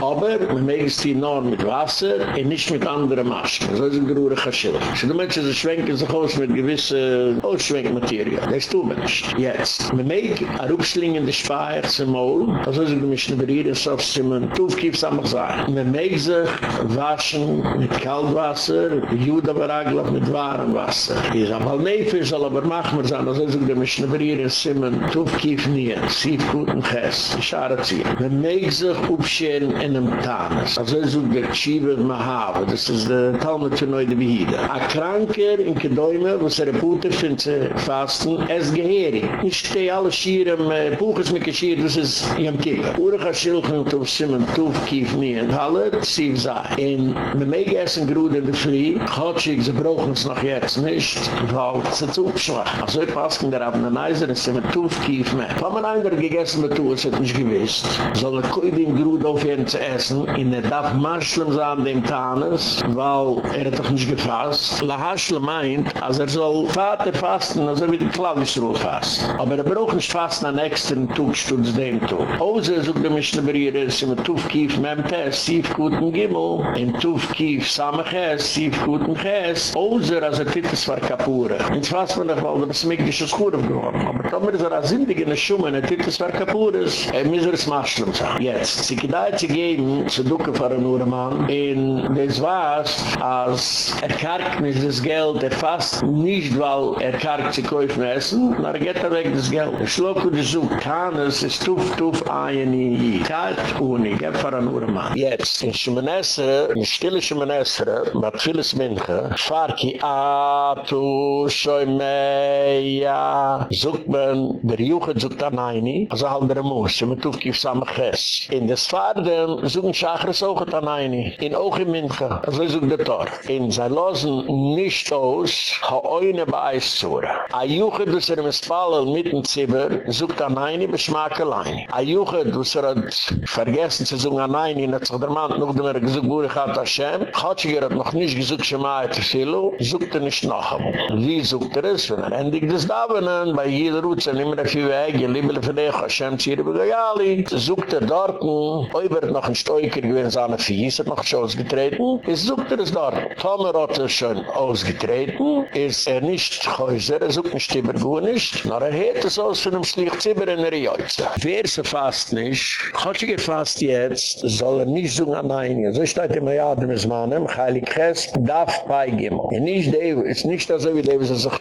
aber man mag es die Norm mit Wasser und nicht mit anderen Maschinen. So ist ein Gruhre Chaschel. So die Menschen, die schwenken sich aus mit gewissen Ausschwenkmaterial. Das tun wir nicht. Jetzt. Man mag ein Rückschling in die Speier zum Maul, also sie müssen so ihre Sofzimmer tufkief samach sein. Man mag sich waschen mit Kaltwasser, mit Juden aber mit warmem Wasser. Ich sage mal, nee, soll aber machen wir sein, also sie müssen über ihre Sofzimmer tufkief nie. Sie guten ein ich schare ziehen. Man meeg sich aufscheren in einem Tanis. Also ich such der Tshiva Mahava, das ist der Talmud für Neude Behide. A Kranker in Kedäume, wo se Repute findet sie fasten, es geherig. Ich stehe alle Schieren, Buches mit Geschirr, das ist Yom Kippur. Urech Schilchen, Tuf Simen, Tuf kief nie, in Halle, Sief sei. In me meeg essen grude in de Frie, Gotschig, sie brauchen es noch jetzt nicht, weil es ist aufschwach. Also ich passe der Abend an Eiser, es ist mit Tuf kief mehr. Wenn man einer gegessen mit Tuf, es hat nicht gewiss, soll er koi den grude aufhören zu essen, in der darf Marschlem sein dem Tanes, weil er hat doch nicht gefasst. La Haschle meint, als er soll Vater fasten, also wie die Klavisruhe fasten. Aber er braucht nicht fasten an extern Tugstutz dem Tug. Ose, so die Mischnebriere, es ist mit Tuf kief, mempe, es sief guten Gimmel, in Tuf kief, samme ches, sief guten ches, Ose, als er tittes war kapure. In zwas man noch, weil er das mikdische Schuhe geworden. Aber Tomer ist er a sindig in der Schumme, er tittes war kapure, er muss er es Marschlem sein. Jetzt, sie gedei zu geben, zu ducke für einen Uremann, in des was, als er karkt nicht das Geld, er fasst nicht, weil er karkt zu kaufen essen, na er geht er weg das Geld. Er schlug und er sucht, kann es, es tuf, tuf, ein, i, kat, uni, geb für einen Uremann. Jetzt, in Schumanessere, in stille Schumanessere, mit vieles Minche, farki, a, tu, schoi, meja, sucht man, der Juchat sucht an eini, also halt der Moos, mit tuf, kif, samme, ches. In des Faden, suchen Schachres auch an eini, in Ochi Minche, also sucht der Tor. In sein Losen nicht aus, ha oine beeis zuhre. A Juchat, dus er im Spallel mitten Zibber, sucht an eini, beschmaak allein. A Juchat, dus er hat vergessen zu suchen an eini, in der Zogdermann, noch dem er gesucht, Burig hat Hashem, Chatschiger hat noch nicht gesucht, Shema et Filu, sucht er nicht noch einmal. Wie sucht er es? Wenn er endig des Davonen, bei jeder Rutsch, er nimmer auf die Wege, liebele für dich, Hashem, Zire, Begayali, sucht er dort, oi wird noch ein Stoiker gewesen, seine Fies hat noch schon ausgetreten, ist sucht er es dort. Tomer hat er schon ausgetreten, ist er nicht Häuser, er sucht nicht immer gut nicht, na er hat es aus von einem Schlichtzimmer in der Jäuze. Wer ist er fast nicht? Chatschiger fast jetzt, soll er nicht suchen an einigen. So steht immer ja, dem ist Mannem, heilig Chest, darf beigeben. Und nicht der, ist nicht so wie der, was er sich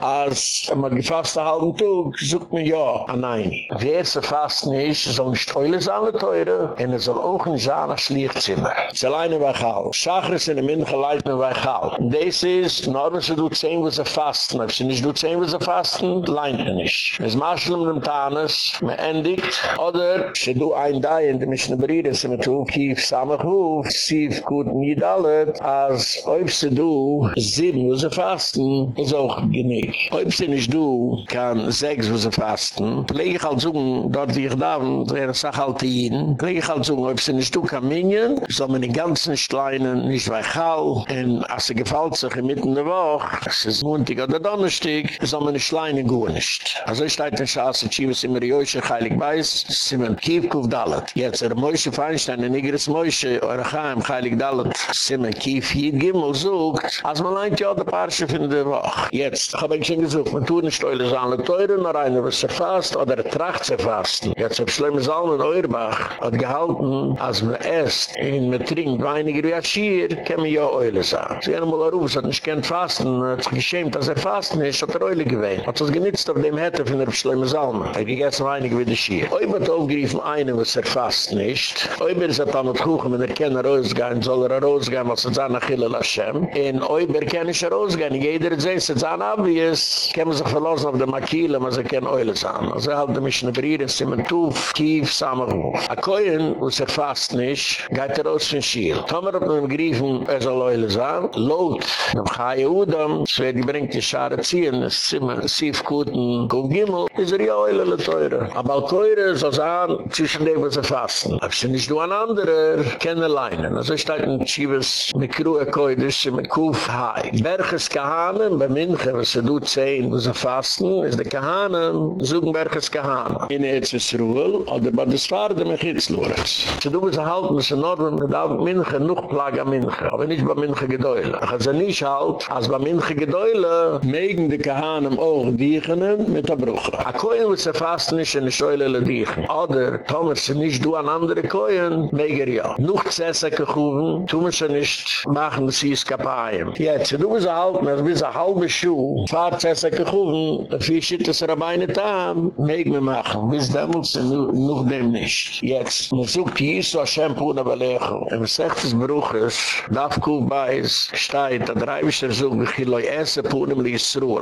als man gefasst einen halben Tag, sucht man ja an einigen. Wer ist er fast nicht, soll nicht teuer sein, alle teure, und er soll auch nicht sein, als Schlichtzimmer. Es ist alleine bei Chal. Schachres in der Minge leiten bei Chal. Das ist, wenn sie du zehn, was er fasten, wenn sie nicht du zehn, was er fasten, leint er nicht. Es marschel um dem Tanis, man endigt, oder sie du ein da, in dem ich ne Bride, sie mit Huf, Kief, Samachhuf, Sief, Gut, Niedallet, als ob sie du sieben, was er fasten, ist auch genick. Ob sie nicht du, kann sechs, was er fasten, lege ich halt so, dort wie ich da, wer sag halt jeden, lege ich halt so, ob sie nicht du kann minien, soll man den ganzen Schleinen nicht weichal, und als sie gefällt sich inmitten der Woche, es ist Montag oder Donnerstag, soll man die Schleinen gut nicht. Also ich leite den Schaß, und schiebe es immer Joische, heilig weiß, sie mit Kiefkuf Dalet. Jetzt er Moishe Feinstein, ein Nigris Moishe, eure Chaim, heilig Dalet, sie mit Kief Jid Gimmel sucht, als man leint ja die Parche von der Woche. Jetzt, hab ich schon gesucht, man tut nicht nur einer was er fast, oder er tracht sie fasten. Jetzt hab Schlemm Salmen Eurbach, hat gehalten, als man esst, und man trinkt weiniger wie Aschir, kann man ja Eule sagen. Sie haben mal erruf, hat nicht kennt fasten, hat sich geschämt, dass er fasten ist, hat er Eule gewähnt. Hat sich genitzt auf dem Head Kette von der Schleimer Salme. Er gegessen einig wie die Schie. Oiber hat aufgeriefen einen, was er fast nicht. Oiber ist er dann mit Kuchen, wenn er kann er rausgehen, soll er rausgehen, was er sagt nach Hillel Hashem. In Oiber kann ich er rausgehen. Jeder hat es ist an obvious. Kann man sich verlassen auf der Makile, man kann Eule sein. Also er hat mich in der Briere, sie mit Tuf, Kief, Samenhof. A Koyen, was er fast nicht, geht er raus von Schiel. Tomer hat man geriefen, er soll Eule sein. Lot, dem Chai Udam, es wird gebringt die Schare ziehen, es zimmer, Sief Kuten, Kuf Gimel, is er ja le Teure. Aber Al-Koyre soll sein, zwischen dem, was er fasten. Aber sie nicht du an anderer, keine Leinen. Also ich steig in Chivas, mit Kruhe Koydisch, mit Kuf Hai. Berges Kahanen, bei Minche, was er du zehn, was er fasten, ist der Kahanen, suchen Berges Kahanen. In Erzes Ruhel, oder bei des Fahrde, mit Hitzlurets. Sie was er halten, was er Norden, mit Al Minche, noch Plaga Minche. Aber nicht bei Minche Gedäule. Ach, als er nicht halt, als bei Minche Gedäule, megen die Kahanen auch diechenen, mit der Bruche. A Koyen, was er fasten, nicht in der Scheule le dichen. Oder, Thomas, sie nicht du an andere Koyen, meger ja. Nuch Zesse gehoven, tun wir sie nicht machen, sie ist kapaien. Jetzt, du bist halt, als bis ein halbe Schuh, fahr Zesse gehoven, da fisch ich das Rabbeine tam, meg me machen. Bis damals, nuch dem nicht. Jetzt, man sucht Jesu Hashem Puna Balecho. Im Sechtes Bruches, darf Kuf Beis, steht, da dreibisch er sucht, wie Chiloi Esse Puna Balecho.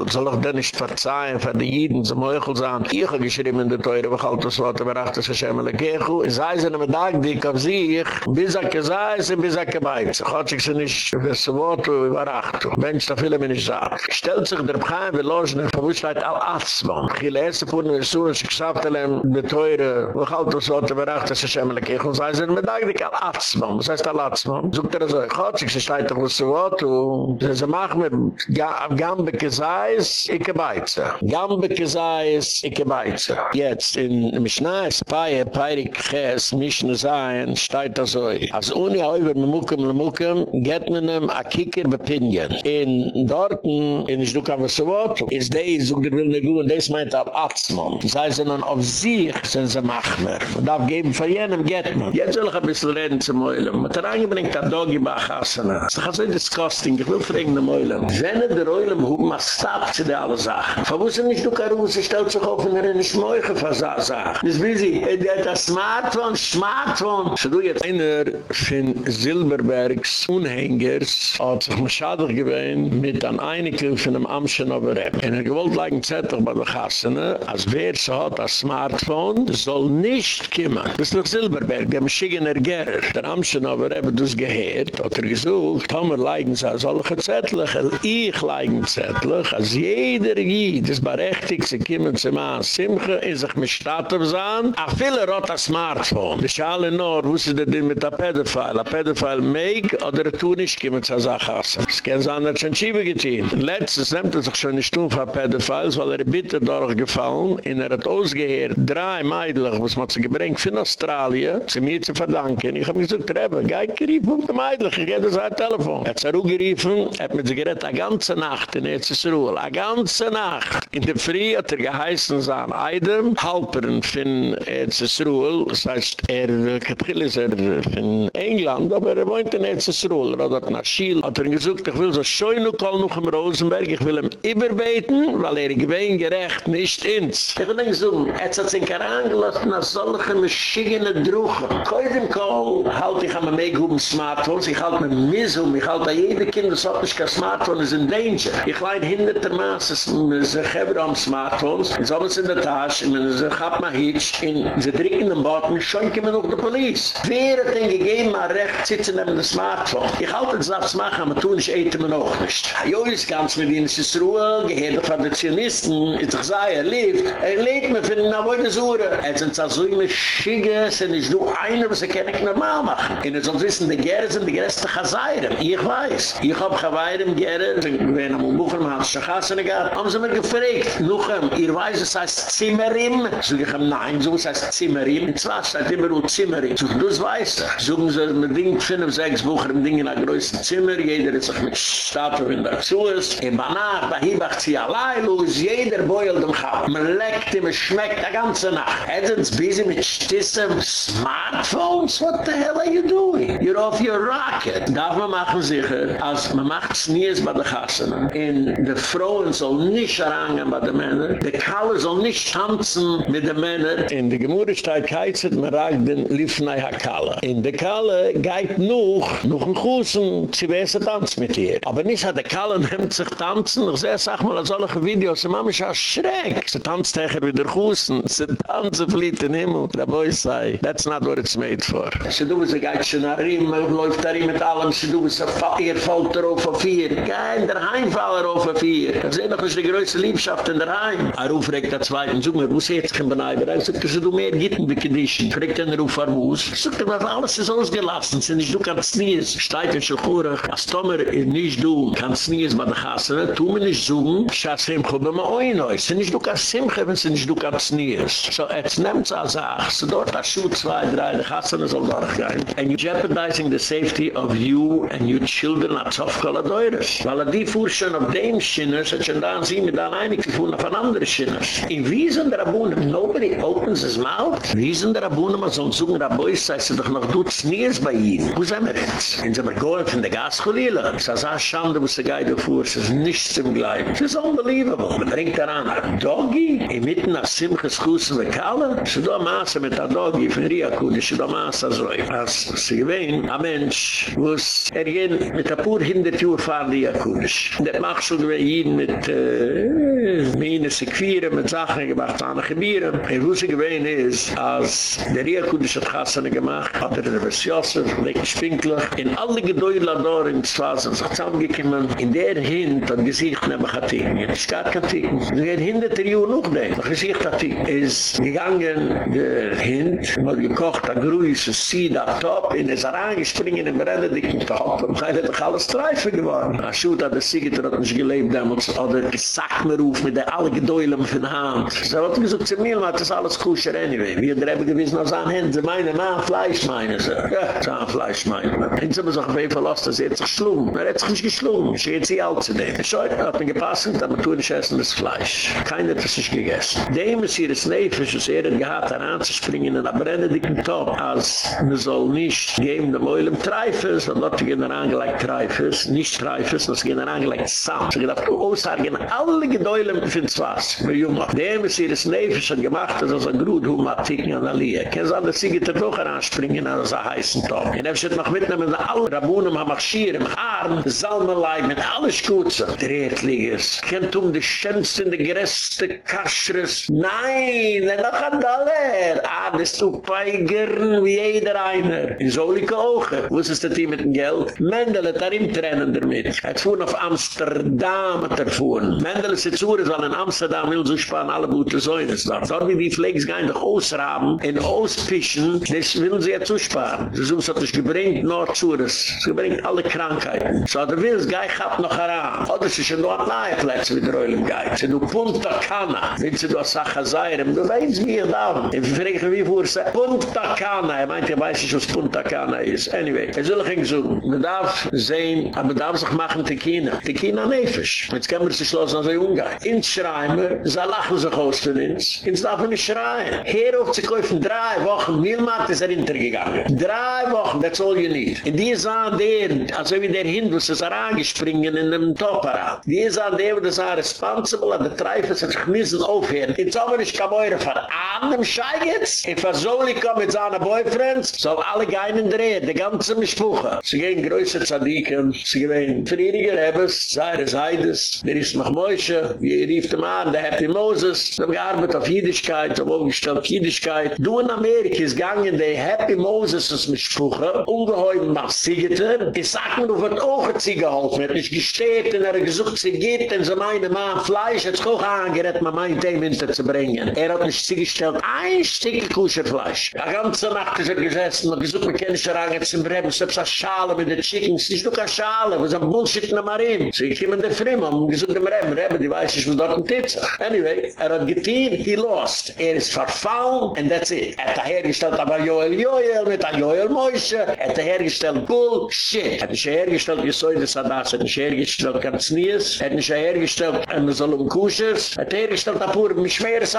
Soll ich denn nicht verzeihen, für die Jiden zum Heuchel sein. Ich habe geschrieben in der Teure, wir halten das Wort, wir achten sich einmal ein Kechu. Es sei sie nicht mehr dik auf sich, bis er gesagt ist, bis er gebeizt. Ich hatte sie nicht das Wort, wir ich da viele mir nicht sagen. Stellt sich der Pchaim, wir losen in Verwusstheit all Atzmann. Ich will erst von mir so, ich gesagt habe, teure, wo halt das so, der ach, das ist schemmelig, ich muss sagen, mit eigentlich ein Atzmann, was heißt ein Atzmann? Sogt er so, ich hatte, ich steht doch was zu Wort, und sie machen mir, am Gambe geseis, ich gebeize. Gambe geseis, ich gebeize. Jetzt, in Mischnais, Paie, Peirik, Ches, Mischne Sein, steht das er so, als ohne Heuber, mit Muckem, mit geht man ihm a Kicker bepinien. In Dorten, in Stuka, was zu Wort, ist der, sogt er will nicht gut, und das meint er ab Atzmann. Das heißt, auf sie, sich sind sie Machmer. Und darf geben von jenem get men. Jetzt will ich ein bisschen reden zum Eulam. Man hat reingebringt an Dogi Bachasana. Das ist so disgusting, ich will fragen dem Eulam. Wenn er der Eulam hoben, was stabt sie dir alle Sachen? Verwusste nicht, du Karus, sie stellt sich auf, und er ist Meuche versagt. Das wie sie, er hat ein Smartphone, Smartphone. So du jetzt einer von Silberbergs Unhängers hat sich Maschadig gewöhnt mit an Einigung von einem Amtschen auf der App. Und er gewollt leigen Zettel bei der Kassene, als wer so hat ein Smartphone, soll nicht kommen. Das ist noch Silberberg, der Maschigener Gerer. Der Amtschen der App hat das gehört, hat er gesucht, Tomer leigen sie solche Zettel, ich leigen Zettel, als jeder geht, das berechtigt, sie kommen zu machen, Simche, in sich mit Statum sein, a viele rot a Smartphone. Die Schale nur, wusste der Ding mit a Pedophile. A Pedophile meeg, oder er tun nicht, kiemen zu Sachassen. Das kennen sie anders schon schiebe getehen. Letztes nimmt er sich schon nicht tun für Pedophiles, weil er bitte durchgefallen, und er hat ausgeheert, drei Meidlich, was man sie gebringt von Australien, zu mir zu verdanken. Ich hab mich gesagt, Rebbe, geh geriefen auf die Meidlich, ich geh das Telefon. Er hat sie geriefen, hat mit sie gerett a ganze Nacht, in Erzsruhe, a ganze Nacht. In der Früh hat er geheißen, sein Eidem, Halpern von Erzsruhe, das heißt, er Kapitel ist er von England, aber er wohnt in Erzsruhe, er hat nach Schiel, hat er gesagt, ich will so schön und kall noch im Rosenberg, ich will ihm überbeten, weil er gewinn gerecht nicht ins. Ich will nicht so, er hat sich in Karan gelassen, als solche Maschinen druchen. Keinem Kohl halte ich an mir meeghoben Smartphones, ich halte mir Missum, ich halte jede Kind, das hat nicht kein Smartphone, ist in Danger. Ich leid hinter der Maße, sie geben am Smartphones, haben es in der Tasche, sie haben mal Hitch, sie drücken den Button, schon kommen noch die Police. Wer hat denn gegeben, mal recht sitzen neben dem Smartphone? Ich halte das aufs Machen, aber tun ich eten mir noch nicht. Jo ist ganz mit ihnen, es ist Ruhe, gehört von den Zionisten, ich sage, er lebt, er lebt mir für den Avoide Sura. Er sind so immer Schigge, sind nicht nur einer, was er kann ich normal machen. Und er soll wissen, die Gerre sind die größte Chazayram. Ich weiß. Ich hab Chazayram Gerre, wenn am Bucher mal hat Schachassene gehabt, haben sie mir gefragt, Nuchem, ihr weiß, es heißt Zimmerim? Sog ich ihm, nein, so es heißt Zimmerim. Und zwar steht immer nur Zimmerim. Sog du es weißt. Sogen sie, mit Ding, fünf, sechs Bucher im Ding in der größten Zimmer, jeder ist sich mit Statue, wenn dazu ist. In Banach, bei Hibach, sie allein los, jeder beult im Chab. Man leckt ihm, es schmeckt die ganze Nacht. Eddens busy mit Stissem Smartphones? What the hell are you doing? You're off your rocket. Darf man machen sicher, als man macht nie bei der Kassen. In de Frauen soll nicht herangehen bei Männern, Männer. Die Kalle soll nicht tanzen mit den Männern. In der Gemürigkeit heizet man ragt den Liefnei Hakala. In der Kalle geht noch, noch ein Kussen, sie weiß tanzen mit ihr. Aber nicht hat der Kalle nimmt sich tanzen. Ich sehe, sag mal, solche Videos, die Mama ist ja schreck. Sie tanzt tegen wieder Kussen. Sie tanzen fliegt in den Himmel. Der Boy sei, that's not what it's made for. Tun, sie geht schon nach ihm, läuft da mit allem, sie tun, sie ihr fällt darauf auf vier. Kein, der Heimfaller auf vier. Das ist noch die größte Liebschaft in der Heim. Er ruft direkt der Zweiten, such mir, wo sie jetzt kein Beneiber? Er sagt, du mehr Gitten wie Kedischen. Fragt er ruf er muss. Sagt er, was alles ist ausgelassen, sind nicht du kannst nie es. Steigt in Schuchurig, als Tomer ist nicht du, kannst nie es bei der Kasse, tu mir nicht suchen, schaß ihm, komm immer ein euch. Sind nicht du kannst ihm, wenn sie nicht du kannst nie es. So, jetzt nehmt es als Ach, so dort als Schuh zwei, drei, der Kasse soll durchgehen. And you jeopardizing the safety of you and your children at Sofkola Deures. Weil er die fuhr schon auf dem Schinners, hat schon da an sie mit an einig gefuhren auf ein anderes Schinners. In wie sind der Abunnen? Nobody opens his mouth. Wie sind der Abunnen? Man soll suchen, der Boy sei sie doch noch tut Sneers bei ihnen. Wo sind wir jetzt? In sind wir geholt von der Gaskulile. Es ist eine Schande, wo sie geht davor. Es ist nichts im Gleib. Es ist unbelievable. Bringt daran Doggy, inmitten nach Simches Kussen mit Kalle. Ist doch Maße mit der Doggy von Riakud. Es ist doch Maße so. Als sie gewähnt, ein Mensch, wo es er gehen mit der pur hinder Tür fahren Riakud. Das macht so gewähnt mit äh, Mine Sequieren, mit Sachen gemacht, an Gebieren. Und wo sie gewähnt ist, als der Riakud hat Gassene gemacht, hat er der Versiosser, leck spinklich, in alle Gedäulador in Zwasen, sich zusammengekommen, in der Hint hat gesiegt, nebach hat ihn. Jetzt gar kein Ticken. Sie hat hinter der Juh noch den. Doch gesiegt hat ihn. Ist gegangen, der Hint, mal gekocht, der Grüße, sie da top, in es herangespringen, in Brennendicken top, und er hat doch alles treifen geworden. Er schut hat der Siegiter hat nicht gelebt, damals hat er gesagt mir ruf, mit der alle Gedäulen von der Hand. So hat er gesagt, zu mir, das ist alles kusher anyway. Wir haben gewiss noch seine Hände, meine Mann, Fleisch meine sie. Ja, sein Fleisch meine. Und sie haben sich auf jeden Fall los, dass er hat sich schlungen. Er hat sich nicht geschlungen. Ich gehe sie alt zu. Schau, er hat mir gepasst, aber tue nicht essen das Fleisch. Keiner hat es nicht gegessen. Dem ist hier das Nefisch, was er hat gehabt, anzuspringen in der brennendicken Top, als man soll nicht geben dem im Treifes, und dort gehen dann angelegt Treifes, nicht Treifes, das gehen dann angelegt Sand. Sie gedacht, oh, sagen alle Gedäulen für das Was. Dem ist das Nefisch, hat gemacht, dass er so gut, wo man ticken an der Lie. Kein Sand, das Siegiter doch heranspringen, an so heißen Top. Und er wird noch mitnehmen, alle Rabunen, am Achschir, im Arm, Salmenleib, mit alles Gutze. Der Erdliges. Kennt um die schönste, die größte Kaschres. Nein, er noch ein Dollar. Ah, das du peigern wie jeder einer. In solche Augen. Wo ist es das hier mit dem Geld? Mendel hat darin trennen damit. Er hat fuhren auf Amsterdam hat er fuhren. Mendel ist jetzt zuhren, weil in Amsterdam will so sparen alle gute Säunes da. Dort wie die Pflegs gehen doch ausraben, in Auspischen, das will sie ja zusparen. So hat es gebringt, nur zuhren. Sie bringt alle Krankheiten. So der Wills, Gai hat noch heran. Oder sie sind noch nahe Plätze mit Eulen Gai. Sie du Punta Cana. Wenn sie du als weißt wie ihr da. Ich frage wie vor sie. Punta Cana. Er meint, er weiß nicht, was Punta Cana ist. Anyway, er soll ich so. Man darf sehen, aber man darf sich machen Tekina. Tekina nefisch. Jetzt können wir sich los an so Ungai. Ins Schreimer, sie lachen sich aus von uns. Ins darf man nicht schreien. Hier auf zu kaufen drei Wochen. Mielmarkt ist er hintergegangen. Drei Wochen, that's all you need. In die sahen der, also wie der Hindus ist er angespringen in dem Topara. Die sahen der, das er responsible an der Treife, sich müssen aufhören. Jetzt haben wir nicht kein Eure von einem Schei jetzt. If a Soli kommt mit seinen Boyfriends, soll alle geinen drehen, die ganze Mischpuche. Sie gehen größer Zadiken, sie gehen friediger Ebbes, sei es Heides, der ist noch Moishe, wie er rief dem an, der Happy Moses, sie haben gearbeitet auf Jüdischkeit, haben aufgestellt Jüdischkeit. Du in Amerika ist gegangen, der Happy Moses ist Mischpuche, ungeheuer Massigete, ich sag mir, du wird auch ein Ziege geholfen, er hat nicht gesteht, und er gesucht, sie geht, und sie meinen, man Fleisch hat sich auch angerett, man meint, dem hinter zu bringen. Er hat nicht sie gestellt, ein Stück Kuscherfleisch. Die ganze Nacht ist er gesessen, und gesucht, kann nicht sagen, zum Breben, es ist eine Schale mit den Chickens, nicht nur eine Schale, was ein Bullshit der Marine. Sie kommen der Frimme, und gesucht dem Reben, Reben, die weiß nicht, was dort ein Titz. Anyway, er hat getein, he lost. Er ist verfallen, and that's it. Er hat hergestellt, aber Joel, Joel, mit der Joel Moishe, er hat hergestellt, Bullshit. Er hat nicht hergestellt, wie soll das das? Er hat nicht hergestellt, Karznies, er hat nicht hergestellt, ein Salon Kuschers, er hat hergestellt, ein pur, mich mehr ist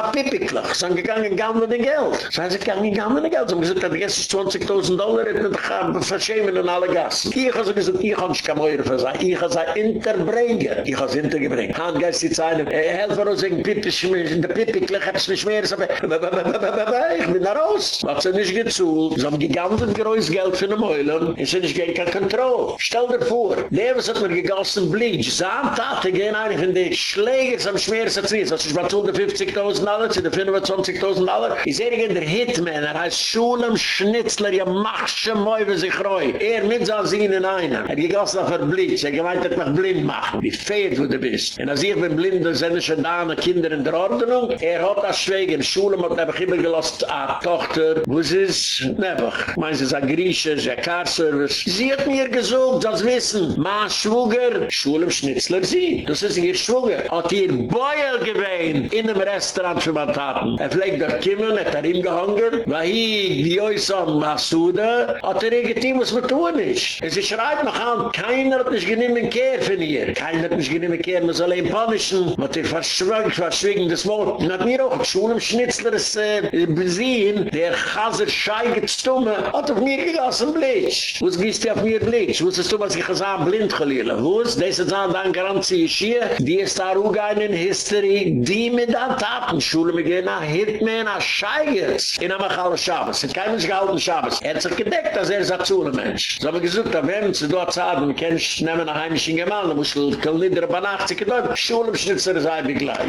ein. Sie sind gegangen, gamm mit dem Geld. Sie sind gegangen, gamm mit dem Geld. Sie haben gesagt, das ist 20.000 Dollar, er hat verschämen in alle Gassen. Ich habe gesagt, ich habe nicht kein Euro für sein, ich habe sie interbringen. Ich habe sie hintergebringen. Handgeist die Zeile, helfen uns in Pipi schmieren, in der Pipi klech hat es nicht mehr, ich bin da raus. Was sind nicht gezult, so haben giganten größt Geld für eine Meule, und sind nicht gegen keine Kontrolle. Stell dir vor, der was hat mir gegossen Bleach, sahen Tate gehen eigentlich in die Schläger, Schmieren, so ziehen, so ist mal 250.000 Dollar, zu 25.000 Dollar, ich sehe in der Hitman, er heißt Schulem Schnitzler, ja mach schon mal, wie sich reu. Er mit so als ihnen einer. Er gegossen auf der Bleach, er gemeint hat mich blind machen, wie fehlt, wo du bist. Und als ich bin blind, dann sind schon da, Kinder in der Ordnung, er hat das Schweigen, Schule, hat einfach immer gelost, a Tochter, wo sie ist, nebach. Meinen sie, es ist ein Grieche, es ist ein Car-Service. Sie hat mir gesucht, das wissen, ma Schwuger, Schulem Schnitzler, sie. Das ist ihr Schwuger. Hat ihr Beuel gewähnt, in einem Restaurant für Mataten. Er pflegt dort Kimmel, hat er ihm gehangen, weil hier, die Oisam, Masuda, hat er irgendwie, was man tun ist. Es ist schreit noch an, keiner hat nicht geniemen Kehr von ihr. Keiner hat nicht geniemen Kehr, man soll ihn punischen. Man hat ihr verschwögt, verschwiegen das Wort. Und hat mir auch schon im Schnitzler das äh, besehen, der Chaser scheiget stumme, hat auf mir gegossen Blitz. Was gießt ihr auf mir Blitz? Wusstest du, was ich gesagt blind geliehle? Wus? Das ist ein Dank an Sie hier. Die ist da auch eine History, die mit der Tatenschule mit einer Hitman als Scheiget. In einem Chaler Schabes. Es hat kein Mensch gehalten Schabes. Er hat gedeckt, dass er ist ein Zule Mensch. So haben gesagt, da werden sie dort wir können nicht nehmen nach heimischen Gemeinde, muss ich kann nicht über Nacht, ich kann nicht, Schule im Schnitzer sei wie gleich.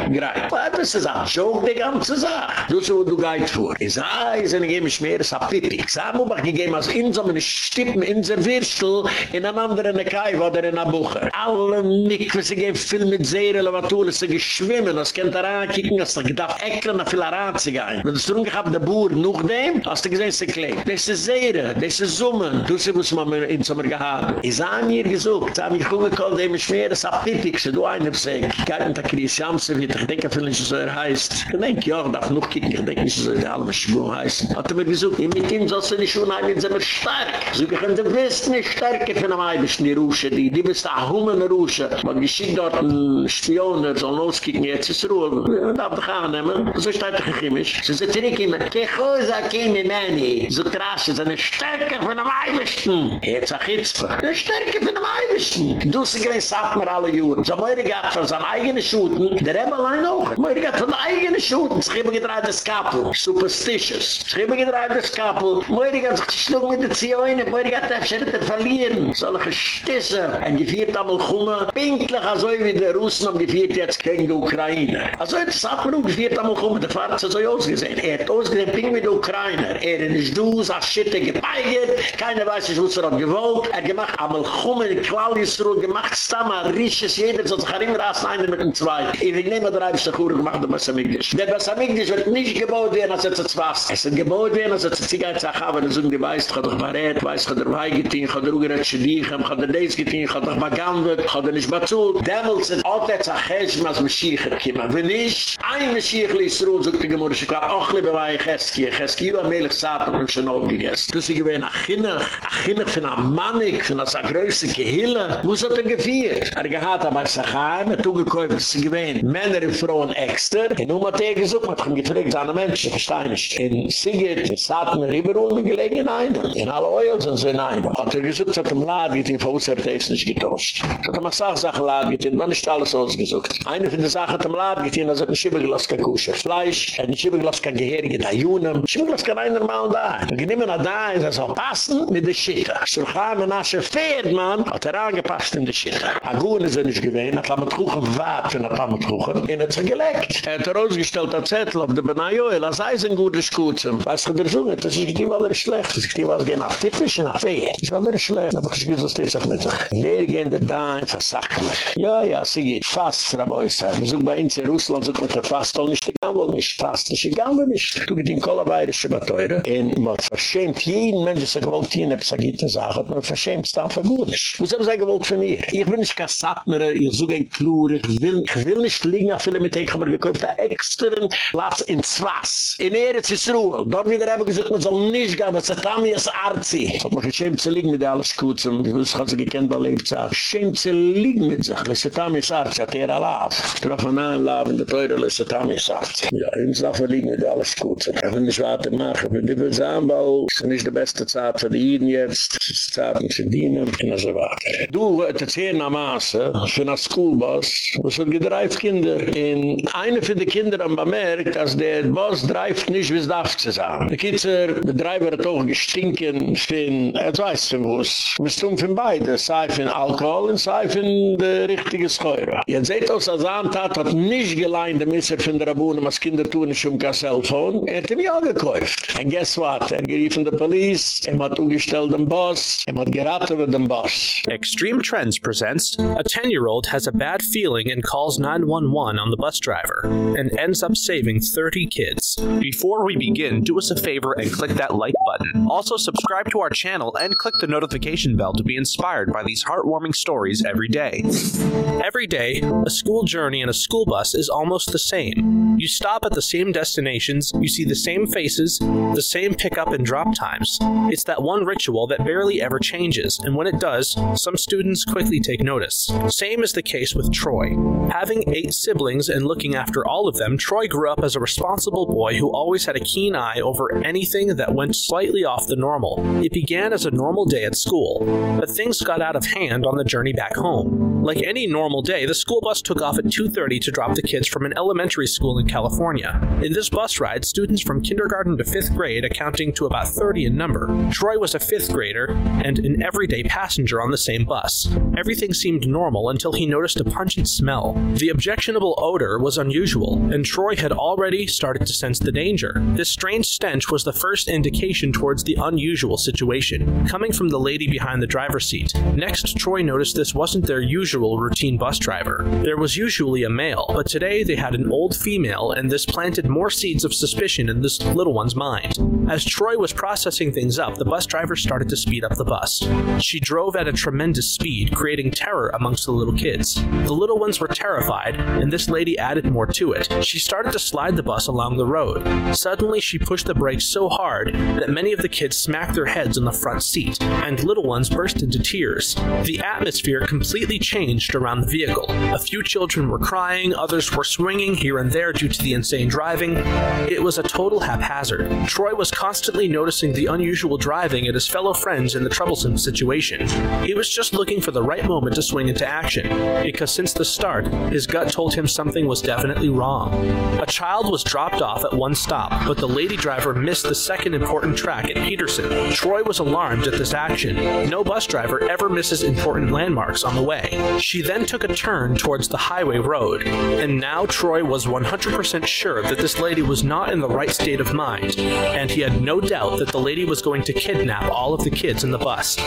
Aber das ist ein Joke, die ganze Sache. Du so, du gehst vor. Ich sage, ich sage, ich gebe mich mehr, es hat Pipi. Ich sage, ich gebe gegeben, als in so eine Stippen, in so Wirstel, in einem anderen Kai, oder in einer Buche. Alle Mikve, sie geben viel mit aber tun, sie geschwimmen, das kennt er ankicken, das gedacht, ecklen, nach viel Aran zu gehen. Wenn du es drin gehabt, der Boer, noch dem, hast du gesehen, sie klebt. Das ist Seere, das ist Summen. Du sie muss man in Sommer gehabt. Ich sah mir gesucht, sie haben mich umgekommen, dem ist mehr, das sie du einer sag, ich kann nicht, der Kries Jamse wird, ich denke, vielleicht so er heißt. Ich denke, ja, ich darf noch kicken, ich denke, nicht so er alle Schwung heißt. Hat er mir gesucht, mit ihm sollst du nicht schon ein, sind wir stark. So, ich kann, du bist nicht stärker von einem Eibischen, die Rusche, die, die bist ein Hummen Rusche. Man geschickt dort ein Spion, der soll loskicken, jetzt ist Ruhe. Man darf doch annehmen. So steht er chemisch. Sie sind zurück immer, Kechosa kemi meni. So trasche, sie sind stärker von einem Eibischen. Jetzt sag ich, der stärker von einem Eibischen. Du sie gewinnt, sagt mir alle Juren. So, Meure gab von seinen eigenen Schuten, der Rebbe allein auch. Meure gab von eigenen Schuten. Sie gedreht das Kapel. Superstitious. Sie haben gedreht das Kapel. Meure gab sich geschlug mit der Zioine. Meure gab der Schritte verlieren. Solche Stisse. Ein gefiert einmal kommen. Pinklich, also wie der Russen haben gefiert jetzt gegen die Ukraine. Also jetzt sagt man, gefiert einmal kommen. Der hat so ausgesehen. Er hat ausgesehen, pink mit Ukrainer. Er ist du, sagt Schitte gepeigert. Keiner weiß nicht, was er hat gewollt. Er gemacht einmal kommen, Qualisruhe gemacht. Stamma, Risches, jeder soll sich herinrasen, einer mit dem Zwei. Ich will nehmen, der Reibisch der gemacht, der Basamigdisch. Der Basamigdisch wird nicht gebaut werden, als er zu was. Es wird gebaut werden, als er zu Zigein zu haben, er weiß, ich habe doch verrät, weiß, ich habe der Wei getein, ich habe der Ugerat Schedich, ich habe der Deis getein, ich habe doch Bagandert, ich habe der nicht Batzul. Demmels sind auch der Zachesh, als Mashiach kommen. Wenn nicht, ein Mashiach ließ Ruhl, sagt die Gemurre, ich glaube, auch lieber war ich Cheski, Cheski, war Melech Satan, und schon aufgegessen. Das ist gewesen, ach Kinder, ach Kinder von einem Mannig, von einer größten Gehille. Wo ist er gefiert? Er gehad, aber Heim, er zugekäuft, es ist gewähnt, Männer und Frauen extra. Und nun hat er man hat ihn gefragt, seine Menschen, verstehe nicht. In Siget, in Saten, in Rieberul, gelegen in einem. In alle Oil sind sie in einem. Hat er gesagt, hat ihm Lad, geht ihn von er ist nicht getauscht. Hat mal Sachen, Sachen Lad, geht ihn, man ist alles ausgesucht. Eine von den Sachen hat ihm Lad, ihn, er sagt, ein Schibbeglas kein Kusher Fleisch, und ich habe gelassen kein Gehirige da Junem. Ich habe gelassen kein mal da. Und ich nehme noch da, und er soll passen mit der Schicht. Schulchan und Asche Ferdmann hat er angepasst in der Schicht. Agun ist er nicht gewesen, hat Lammetkuchen wart von der Lammetkuchen, und hat sich gelegt. Er hat er ausgestellt ein Zettel auf der Benayoel, als er ist ein gutes Kutzen. Weißt du, der Junge, das ist nicht immer schlecht. Das ist nicht immer genau typisch nach Fehr. Das ist immer schlecht, aber ich weiß, was das ist mit sich. Wer gehen denn da, und versacken. Ja, ja, sie geht fast, Rabeuysa. Wir suchen bei uns in Russland, suchen wir fast, und nicht die Gammel nicht fast, nicht gegangen, nicht. Du gehst in Kollabayrische Bateure, und man verschämt jeden Mensch, der gewollt hier, eine Psagite Sache, man verschämt es dann vergunisch. Was haben sie gewollt von mir? Ich bin nicht Kassatmer, ich suche ein Klur, ich will, ich will nicht liegen, auf viele mit ich habe mir gekauft, ein extra Platz in Zwas. In Eretz ist Ruhe. Dort wieder habe ich gesagt, man soll nicht gehen, aber Zatami ist Arzi. Ich habe mich geschämt zu liegen mit alles gut, und ich wusste, ich habe gekannt, weil ich sage, schämt zu liegen mit sich, weil Zatami ist Arzi, hat er alle Ich traf an einen in der Teure, weil Zatami ist Arzi. Ja, ins darf man liegen mit alles gut. Ich will nicht weiter machen, die will sagen, weil es ist nicht die beste Zeit für die Jeden jetzt, es ist Zeit, um zu dienen, und so weiter. Du, es ist hier nach Maße, für eine Schoolbus, was wird gedreift, Kinder. In eine von den Kindern haben bemerkt, dass der Boss dreift nicht, wie es darf zu sein. Der Kitzer, der Dreiber hat auch gestinken von, jetzt weiß ich was, wir tun von beiden, sei von Alkohol und sei von der richtige Schäuere. Jetzt seht aus, als Antat hat nicht geleint, der Messer von der was Kinder tun nicht um kein Cellphone, er hat ihm ja gekauft. And guess what? Er gerief in der Police, er hat umgestellt den Boss, er hat geraten mit dem Boss.
Extreme Trends presents A 10 year old has a bad feeling and calls 911 on the bus driver and ends up saving 30 kids. Before we begin, do us a favor and click that like button. Also, subscribe to our channel and click the notification bell to be inspired by these heartwarming stories every day. Every day, a school journey in a school bus is almost the same. You stop at the same destinations, you see the same faces, the same pickup and drop times. It's that one ritual that barely ever changes, and when it does, some students quickly take notice. Same is the case with Troy. Having eight siblings and looking after all of them, Troy grew up as a responsible boy who always had a keen eye over anything that went slightly off the normal. It began as a normal day at school, but things got out of hand on the journey back home. Like any normal day, the school bus took off at 2:30 to drop the kids from an elementary school in California. In this bus ride, students from kindergarten to 5th grade accounting to about 30 in number. Troy was a 5th grader and an everyday passenger on the same bus. Everything seemed normal until he noticed a pungent smell. The objectionable odor was unusual, and Troy had already started to sense the danger. This strange stench was the first indication towards the unusual situation, coming from the lady behind the driver's seat. Next, Troy noticed this wasn't their usual routine bus driver. There was usually a male, but today they had an old female, and this planted more seeds of suspicion in this little one's mind. As Troy was processing things up, the bus driver started to speed up the bus. She drove at a tremendous speed, creating terror amongst the little kids. The little ones were terrified, and this lady added more to it. She started to slide the bus along the road. Suddenly, she pushed the brakes so hard that many of the kids smacked their heads on the front seat, and little ones burst into tears. The atmosphere completely changed around the vehicle. A few children were crying, others were swinging here and there due to the insane driving. It was a total haphazard. Troy was constantly noticing the unusual driving at his fellow friends in the troublesome situation. He was just looking for the right moment to swing into action, because since the start, his gut told him something was definitely wrong. A child was dropped off at one stop, but the lady driver missed the second important track at Peterson. Troy was alarmed at this action. No bus driver ever misses important landmarks on the way. She then took a turn towards the highway road, and now Troy was 100% sure that this lady was not in the right state of mind, and he had no doubt that the lady was going to kidnap all of the kids in the bus.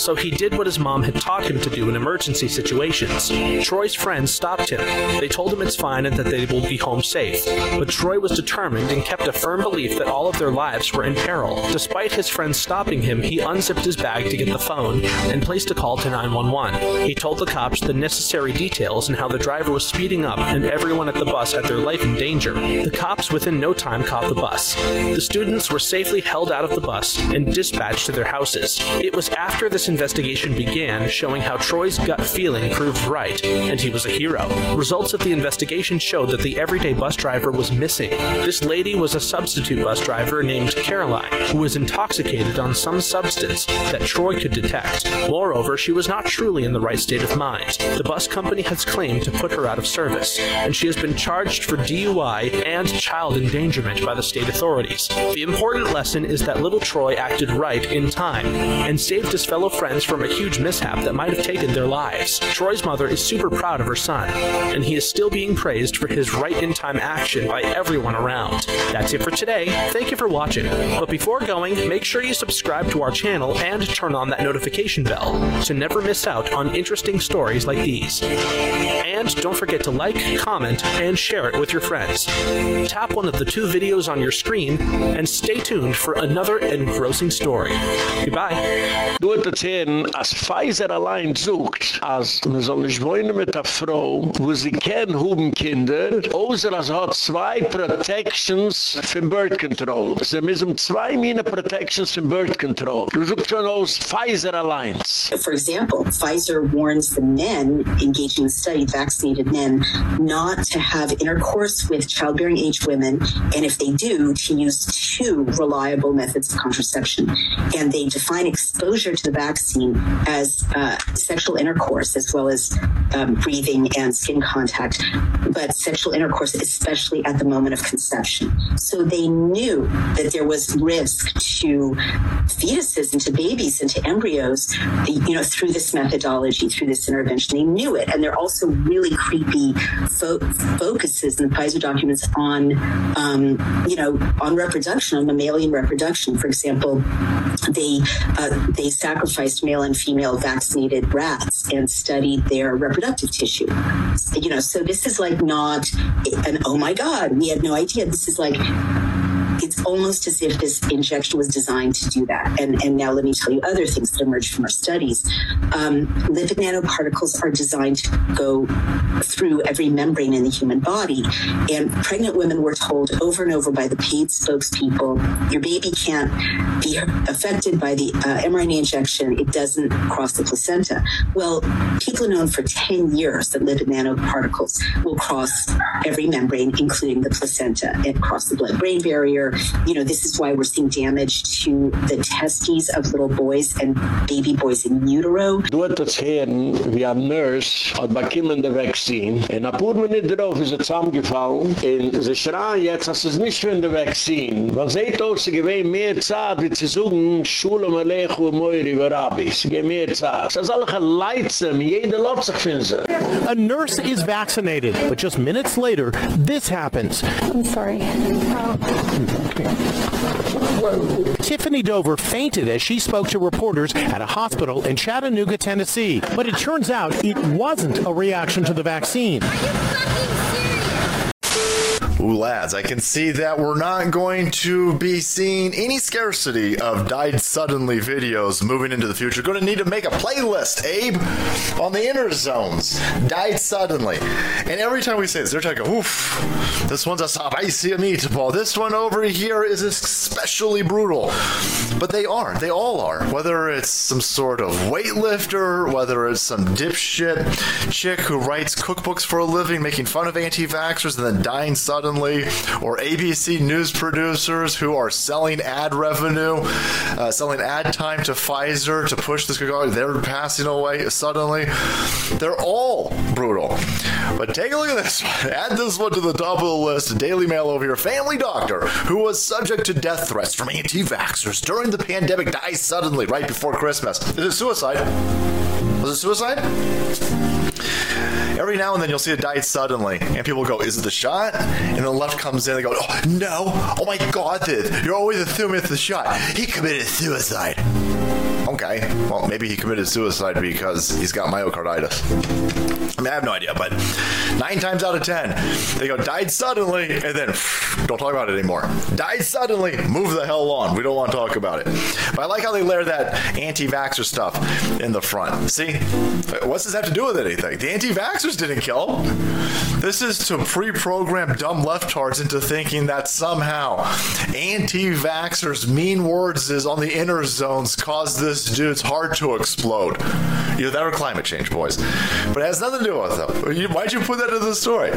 So he did what his mom had taught him to do in emergency situations. Troy's friends stopped him. They told him it's fine and that they will be home safe. But Troy was determined and kept a firm belief that all of their lives were in peril. Despite his friends stopping him, he unzipped his bag to get the phone and placed a call to 911. He told the cops the necessary details and how the driver was speeding up and everyone at the bus had their life in danger. The cops within no time caught the bus. The students were safely held out of the bus and dispatched to their houses. It was after this investigation began showing how Troy's gut feeling proved right and he was a hero. Results of the investigation showed that the everyday bus driver was missing. This lady was a substitute bus driver named Caroline who was intoxicated on some substance that Troy could detect. Moreover, she was not truly in the right state of mind. The bus company has claimed to put her out of service, and she has been charged for DUI and child endangerment by the state authorities. The important lesson is that little Troy acted right in time and saved his fellow friends from a huge mishap that might have taken their lives. Troy's mother is super proud of her son, and he is still being praised for his right in time action by everyone around. That's it for today. Thank you for watching. But before going, make sure you subscribe to our channel and turn on that notification bell to never miss out on interesting stories like these. And don't forget to like, comment, and share it with your friends. Tap one of the two videos on your screen and stay tuned for another engrossing story. Goodbye.
Du hat erzählen, als Pfizer allein sucht, als man soll nicht wohnen mit der Frau, wo sie kennen huben Kinder, außer als hat zwei Protections für Birth Control. Sie müssen um zwei Mine Protections für Birth Control. Du sucht schon aus Pfizer allein.
For example, Pfizer warns the men engaged in the study, vaccinated men, not to have intercourse with childbearing age women, and if they do, to use two reliable methods of contraception. And they define exposure to the vaccine as uh, sexual intercourse as well as um, breathing and skin contact, but sexual intercourse, especially at the moment of conception. So they knew that there was risk to fetuses and to babies and to embryos, you know, through this methodology, through this intervention. They knew it. And there are also really creepy fo focuses in the Pfizer on, um, you know, on reproduction, on mammalian reproduction. For example, they, uh, they sacrificed male and female vaccinated rats and studied their reproductive tissue. You know, so this is like not an, oh my God, we had no idea. This is like, it's almost as if this injection was designed to do that. And, and now let me tell you other things that emerged from our studies. Um, lipid nanoparticles are designed to go through every membrane in the human body. And pregnant women were told over and over by the paid spokespeople, your baby can't be affected by the uh, mRNA injection. It doesn't cross the placenta. Well, people have known for 10 years that lipid nanoparticles will cross every membrane, including the placenta, and cross the blood-brain barrier, you know, this is why we're seeing damage to the testes of little boys and baby boys in utero.
Du hat das Herren, wie ein Nurse, hat bekommen der Vaccine. In a paar Minuten drauf ist er zusammengefallen. Und sie schreien jetzt, dass es nicht für die Vaccine. Weil sie hat auch, sie gewähnt mehr Zeit, wie zu suchen, Schule, Malechu, Moiri, Varabi. Sie gehen mehr Zeit. Das ist alle geleitsam, jeder lässt sich finden sie.
A nurse is vaccinated, but just minutes later, this happens.
I'm sorry.
Tiffany Dover fainted as she spoke to reporters at a hospital in Chattanooga, Tennessee. But it turns out it wasn't a reaction to the vaccine.
Ooh, lads, I can see that we're not going to be seeing any scarcity of died suddenly videos moving into the future. Going to need to make a playlist, Abe, on the inner zones. Died suddenly. And every time we say this, they're talking, oof, this one's a spicy meatball. This one over here is especially brutal. But they are. They all are. Whether it's some sort of weightlifter, whether it's some dipshit chick who writes cookbooks for a living, making fun of anti-vaxxers and then dying suddenly or ABC news producers who are selling ad revenue, uh, selling ad time to Pfizer to push this they're passing away suddenly. They're all brutal. But take a look at this. Add this one to the top of the list. Daily Mail over here. Family doctor who was subject to death threats from anti-vaxxers during the pandemic dies suddenly right before Christmas. Is it suicide? Was it suicide? Every now and then you'll see it die suddenly and people go, "Is it the shot?" And the left comes in and they go, "Oh, no. Oh my god. You're always assuming it's the shot. He committed suicide." Okay. Well, maybe he committed suicide because he's got myocarditis. I mean, I have no idea, but 9 times out of 10, they go died suddenly and then don't talk about it anymore. Died suddenly, move the hell on. We don't want to talk about it. But I like how they layer that anti-vaxxer stuff in the front. See? What's this have to do with anything? The anti-vaxxers didn't kill him. This is to pre-program dumb leftards into thinking that somehow anti-vaxxers mean words is on the inner zones caused this dude's hard to explode. You know, that or climate change, boys. But it has nothing to do with them. Why'd you put that in the story?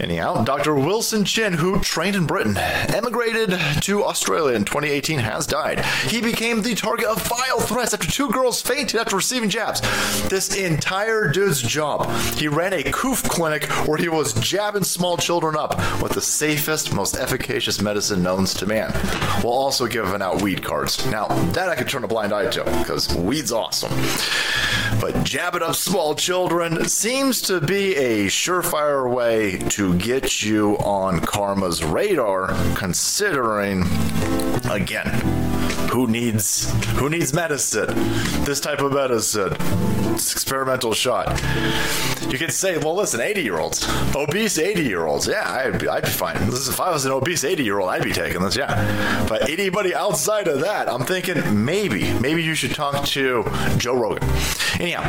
Anyhow, Dr. Wilson Chin, who trained in Britain, emigrated to Australia in 2018, has died. He became the target of vile threats after two girls fainted after receiving jabs. This entire dude's job, he ran a coof clinic where he was jabbing small children up with the safest, most efficacious medicine known to man, while also giving out weed cards. Now, that I could turn a blind eye to, because weed's awesome. But jabbing up small children seems to be a surefire way to get you on karma's radar considering again who needs who needs medicine? This type of medicine. It's experimental shot. You could say well listen 80 year olds obese 80 year olds yeah I'd be, I'd be fine. Listen if I was an obese 80 year old I'd be taking this yeah. But anybody outside of that I'm thinking maybe maybe you should talk to Joe Rogan. Anyhow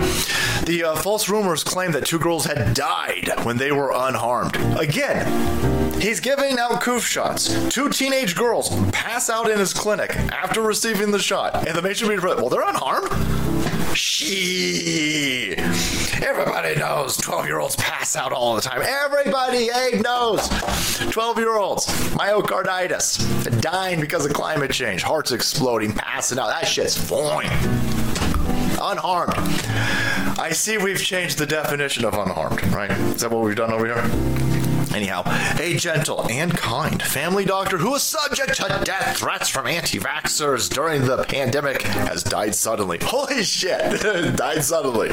the uh, false rumors claim that two girls had died when they were unharmed. Again he's giving out coof shots. Two teenage girls pass out in his clinic after receiving the shot. And the mainstream media well they're unharmed? She everybody knows 12 year olds pass out all the time. Everybody Abe knows. 12 year olds myocarditis dying because of climate change hearts exploding passing out. That shit's fine unharmed. I see we've changed the definition of unharmed, right? Is that what we've done over here? Anyhow, a gentle and kind family doctor who was subject to death threats from anti-vaxxers during the pandemic has died suddenly. Holy shit, died suddenly.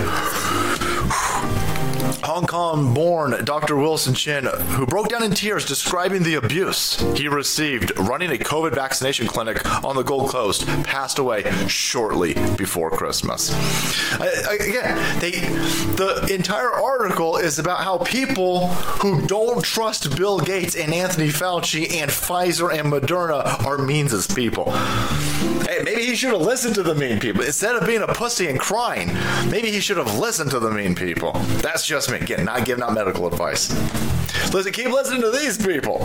Hong Kong born Dr. Wilson Chin, who broke down in tears describing the abuse he received running a COVID vaccination clinic on the Gold Coast, passed away shortly before Christmas. again, they the entire article is about how people who don't trust Bill Gates and Anthony Fauci and Pfizer and Moderna are means as people. Hey, maybe he should have listened to the mean people instead of being a pussy and crying. Maybe he should have listened to the mean people. That's just me. Again, not giving out medical advice. Listen, keep listening to these people.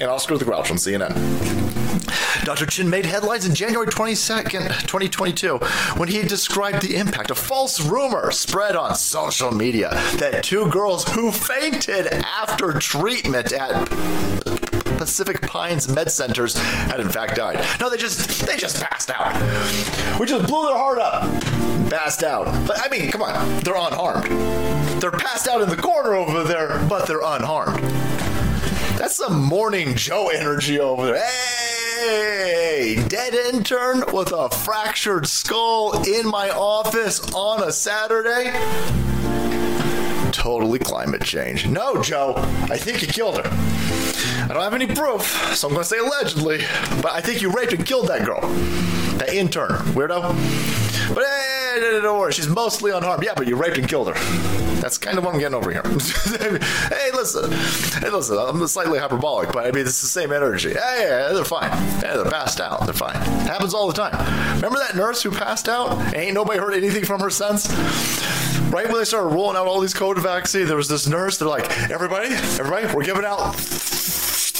And Oscar the Grouch on CNN. Dr. Chin made headlines in January 22nd, 2022 when he described the impact of false rumor spread on social media that two girls who fainted after treatment at Pacific Pines Med Centers had in fact died. No, they just they just passed out. We just blew their heart up. Passed out. But I mean, come on. They're unharmed. They're passed out in the corner over there, but they're unharmed. That's some morning Joe energy over there. Hey, dead intern with a fractured skull in my office on a Saturday. Totally climate change. No, Joe, I think you killed her. I don't have any proof, so I'm going to say allegedly, but I think you raped and killed that girl. That intern, weirdo. But eh, hey, don't worry, she's mostly unharmed. Yeah, but you raped and killed her. That's kind of what I'm getting over here. hey, listen. Hey, listen, I'm slightly hyperbolic, but I mean, it's the same energy. Hey, yeah, they're fine. Yeah, they're passed out. They're fine. It happens all the time. Remember that nurse who passed out? Ain't nobody heard anything from her since? Right when they started rolling out all these COVID vaccines, there was this nurse. They're like, everybody, everybody, we're giving out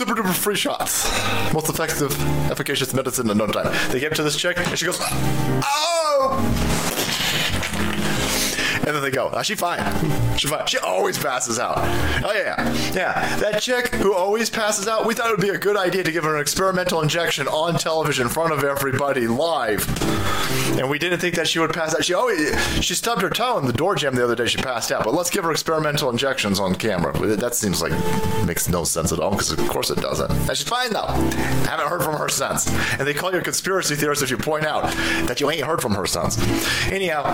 super duper free shots. Most effective, efficacious medicine in no time. They gave it to this chick, and she goes, oh! And then they go, oh, she fine. She's fine. She always passes out. Oh yeah. Yeah. That chick who always passes out, we thought it would be a good idea to give her an experimental injection on television in front of everybody live. And we didn't think that she would pass out. She always she stubbed her toe in the door jam the other day she passed out. But let's give her experimental injections on camera. That seems like makes no sense at all because of course it doesn't. And she's fine though. Haven't heard from her since. And they call you a conspiracy theorist if you point out that you ain't heard from her since. Anyhow,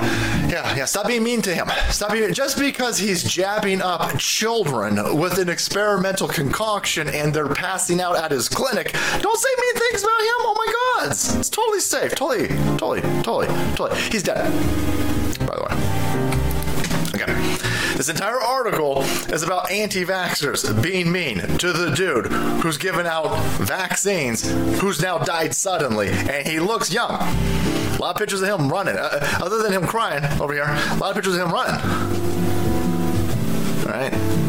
yeah, yeah, stop being mean to him. Stop being just because he's jabbing up children with an experimental concoction and they're passing out at his clinic. Don't say mean things about him. Oh my god. It's, it's totally safe. Totally, totally, totally, totally. He's dead. By the way. Okay. This entire article is about anti-vaxxers being mean to the dude who's given out vaccines who's now died suddenly and he looks young. A lot of pictures of him running. Uh, uh, other than him crying over here, a lot of pictures of him running. All right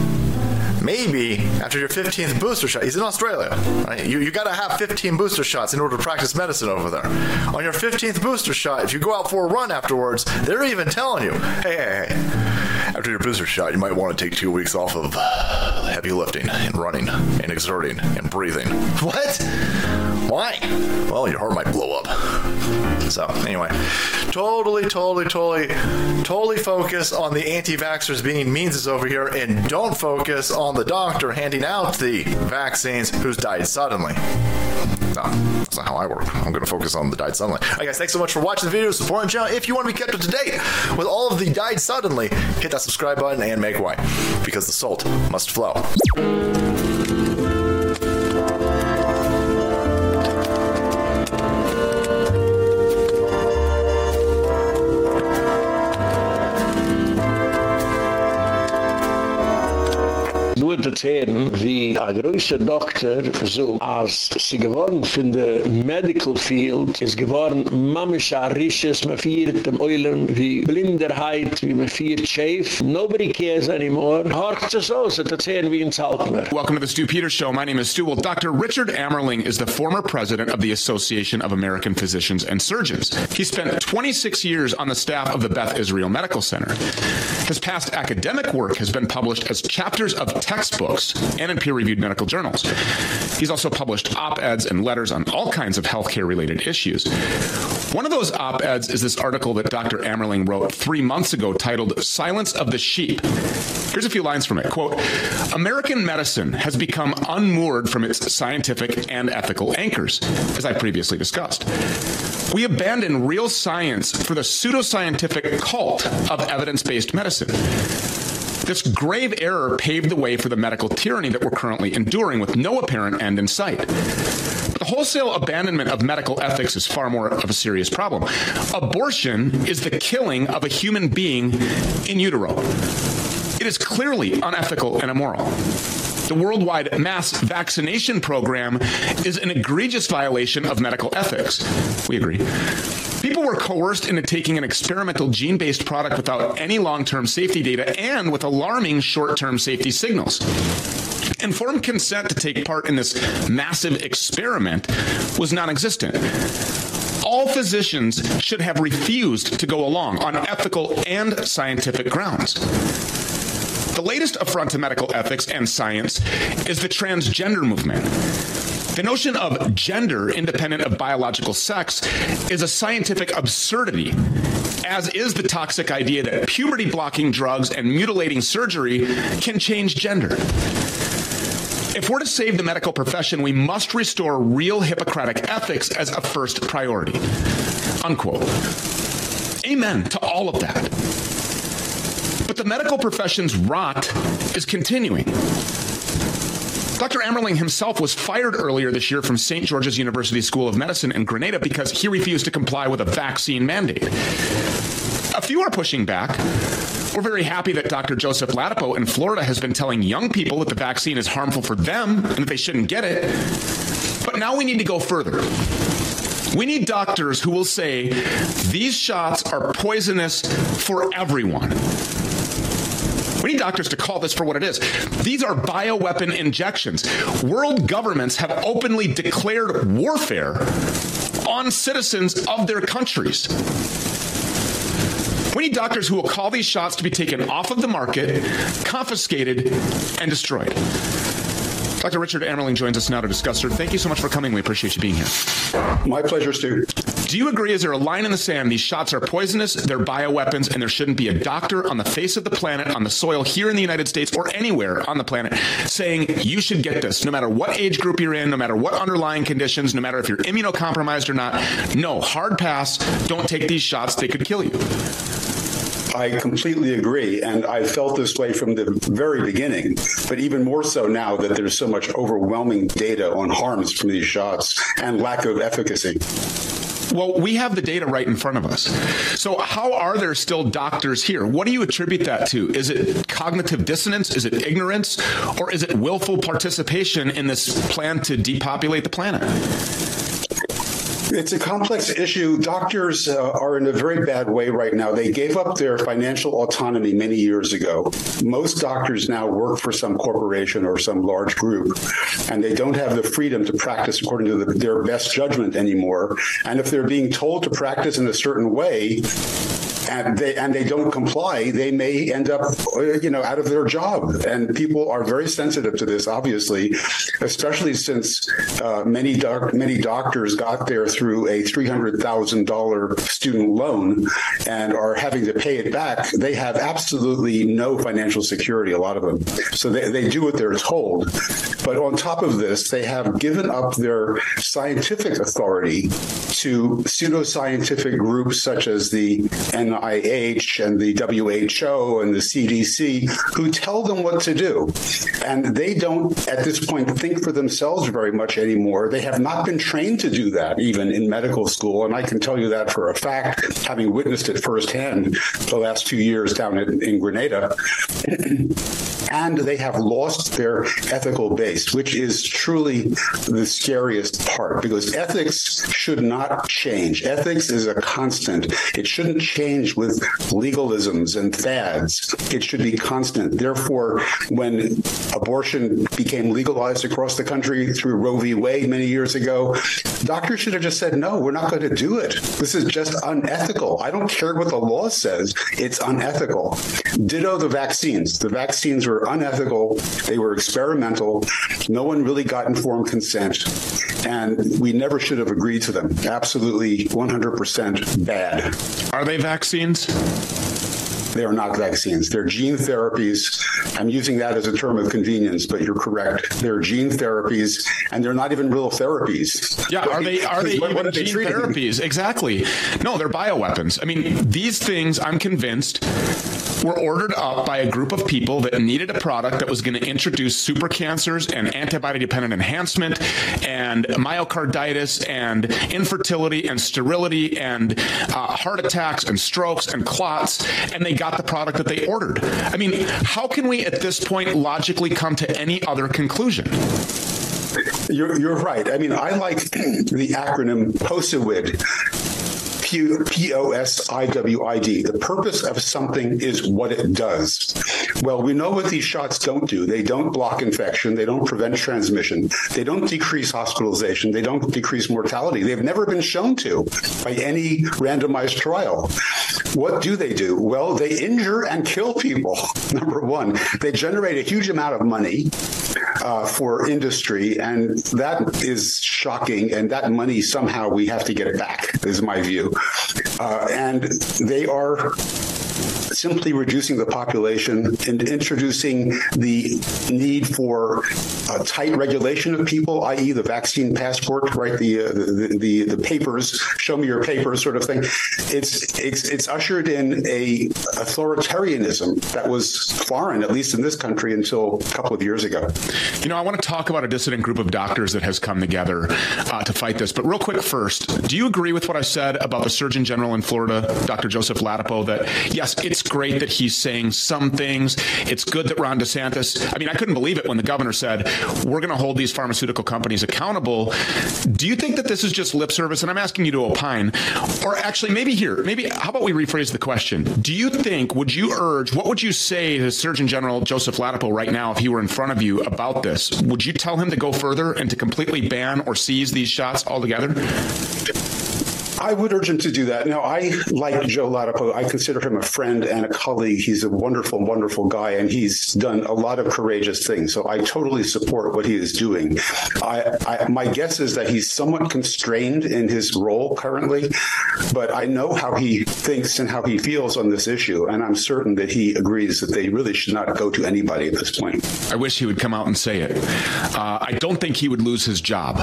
maybe after your 15th booster shot. He's in Australia right? You you got to have 15 booster shots in order to practice medicine over there. On your 15th booster shot if you go out for a run afterwards they're even telling you hey hey hey after your booster shot you might want to take 2 weeks off of heavy lifting and running and exerting and breathing. What? Why? Well your heart might blow up. So anyway totally totally totally totally focus on the anti-vaxxers being means over here and don't focus on the doctor handing out the vaccines who's died suddenly. No, that's not how I work. I'm going to focus on the died suddenly. All right, guys, thanks so much for watching the video. Support the channel. If you want to be kept up to date with all of the died suddenly, hit that subscribe button and make way because the salt must flow.
Hat erzählen, wie ein größer Doktor so, als sie geworden von der Medical Field, ist geworden, arisches, man fiert dem Eulen, wie Blinderheit, wie man fiert Schäf. Nobody cares anymore. Horcht es aus, erzählen wie in.
Welcome to the Stu Peters Show. My name is Stu. Well, Dr. Richard Amerling is the former president of the Association of American Physicians and Surgeons. He spent 26 years on the staff of the Beth Israel Medical Center. His past academic work has been published as chapters of textbooks and in peer-reviewed medical journals. He's also published op-eds and letters on all kinds of healthcare related issues. One of those op-eds is this article that Dr. Amerling wrote 3 months ago titled Silence of the Sheep. Here's a few lines from it. Quote, American medicine has become unmoored from its scientific and ethical anchors, as I previously discussed. We abandon real science for the pseudoscientific cult of evidence-based medicine. This grave error paved the way for the medical tyranny that we're currently enduring with no apparent end in sight. But the wholesale abandonment of medical ethics is far more of a serious problem. Abortion is the killing of a human being in utero. It is clearly unethical and immoral. The worldwide mass vaccination program is an egregious violation of medical ethics. We agree. People were coerced into taking an experimental gene-based product without any long-term safety data and with alarming short-term safety signals. Informed consent to take part in this massive experiment was non-existent all physicians should have refused to go along on ethical and scientific grounds. The latest affront to medical ethics and science is the transgender movement. The notion of gender independent of biological sex is a scientific absurdity as is the toxic idea that puberty blocking drugs and mutilating surgery can change gender. If we're to save the medical profession, we must restore real Hippocratic ethics as a first priority. Unquote. Amen to all of that. But the medical profession's rot is continuing. Dr. Amerling himself was fired earlier this year from St. George's University School of Medicine in Grenada because he refused to comply with a vaccine mandate. A few are pushing back. We're very happy that Dr. Joseph Ladapo in Florida has been telling young people that the vaccine is harmful for them and that they shouldn't get it. But now we need to go further. We need doctors who will say these shots are poisonous for everyone. We need doctors to call this for what it is. These are bioweapon injections. World governments have openly declared warfare on citizens of their countries. We need doctors who will call these shots to be taken off of the market, confiscated, and destroyed. Dr. Richard Amerling joins us now to discuss. Sir, thank you so much for coming. We appreciate you being here.
My pleasure, Stu.
Do you agree is there a line in the sand these shots are poisonous, they're bioweapons and there shouldn't be a doctor on the face of the planet on the soil here in the United States or anywhere on the planet saying you should get this no matter what age group you're in, no matter what underlying conditions, no matter if you're immunocompromised or not. No, hard pass, don't take these shots, they could kill you.
I completely agree and I felt this way from the very beginning but even more so now that there's so much overwhelming data on harms from these shots and lack of efficacy.
Well, we have the data right in front of us. So how are there still doctors here? What do you attribute that to? Is it cognitive dissonance? Is it ignorance? Or is it willful participation in this plan to depopulate the planet?
It's a complex issue. Doctors uh, are in a very bad way right now. They gave up their financial autonomy many years ago. Most doctors now work for some corporation or some large group and they don't have the freedom to practice according to the, their best judgment anymore. And if they're being told to practice in a certain way, and they and they don't comply they may end up you know out of their job. And people are very sensitive to this obviously especially since uh, many doc many doctors got there through a $300,000 student loan and are having to pay it back. They have absolutely no financial security a lot of them. So they they do what they're told. But on top of this they have given up their scientific authority to pseudoscientific groups such as the NIH and the WHO and the CDC who tell them what to do. And they don't at this point think for themselves very much anymore. They have not been trained to do that even in medical school and I can tell you that for a fact having witnessed it firsthand the last 2 years down in, in Grenada. and they have lost their ethical base which is truly the scariest part because ethics should not change ethics is a constant it shouldn't change with legalisms and fads. It should be constant. Therefore, when abortion became legalized across the country through Roe v. Wade many years ago, doctors should have just said, "No, we're not going to do it. This is just unethical. I don't care what the law says. It's unethical." Ditto the vaccines. The vaccines were unethical. They were experimental. No one really got informed consent and we never should have agreed to them. Absolutely 100% bad.
Are they vaccines?
They are not vaccines. They're gene therapies. I'm using that as a term of convenience, but you're correct. They're gene therapies and they're not even real therapies.
Yeah, are they are they
What- what are
gene therapies? Exactly. No, they're bioweapons. I mean, these things I'm convinced were ordered up by a group of people that needed a product that was going to introduce super cancers and antibody dependent enhancement and myocarditis and infertility and sterility and uh, heart attacks and strokes and clots and they got the product that they ordered. I mean, how can we at this point logically come to any other conclusion?
You're you're right. I mean, I like the acronym POSIWID. P- P-O-S-I-W-I-D. The purpose of something is what it does. Well, we know what these shots don't do. They don't block infection. They don't prevent transmission. They don't decrease hospitalization. They don't decrease mortality. They've never been shown to by any randomized trial. What do they do? Well, they injure and kill people. Number 1, they generate a huge amount of money uh, for industry and that is shocking and that money somehow we have to get it back is my view. Uh, and they are simply reducing the population and introducing the need for uh, tight regulation of people i.e. the vaccine passport right the, uh, the the the papers show me your papers sort of thing it's it's it's ushered in a authoritarianism that was foreign at least in this country until a couple of years ago
You know, I want to talk about a dissident group of doctors that has come together uh, to fight this. But real quick first, do you agree with what I said about the Surgeon General in Florida, Dr. Joseph Ladapo, that yes, it's great that he's saying some things. It's good that Ron DeSantis, I mean, I couldn't believe it when the governor said, we're going to hold these pharmaceutical companies accountable. Do you think that this is just lip service? And I'm asking you to opine. Or actually, maybe here, maybe, how about we rephrase the question? Do you think, would you urge, what would you say to Surgeon General Joseph Ladapo right now if he were in front of you about this? Would you tell him to go further and to completely ban or seize these shots altogether?
I would urge him to do that. Now, I like Joe Ladapo. I consider him a friend and a colleague. He's a wonderful, wonderful guy, and he's done a lot of courageous things. So I totally support what he is doing. I, I my guess is that he's somewhat constrained in his role currently, but I know how he thinks and how he feels on this issue, and I'm certain that he agrees that they really should not go to anybody at this point.
I wish he would come out and say it. Uh, I don't think he would lose his job.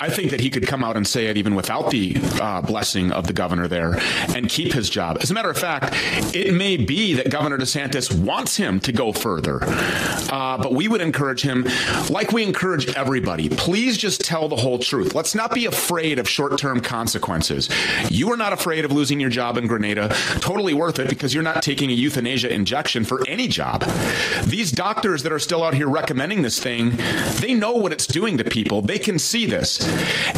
I think that he could come out and say it even without the uh, blessing of the governor there and keep his job. As a matter of fact, it may be that Governor DeSantis wants him to go further. Uh, but we would encourage him like we encourage everybody. Please just tell the whole truth. Let's not be afraid of short-term consequences. You are not afraid of losing your job in Grenada. Totally worth it because you're not taking a euthanasia injection for any job. These doctors that are still out here recommending this thing, they know what it's doing to people. They can see this.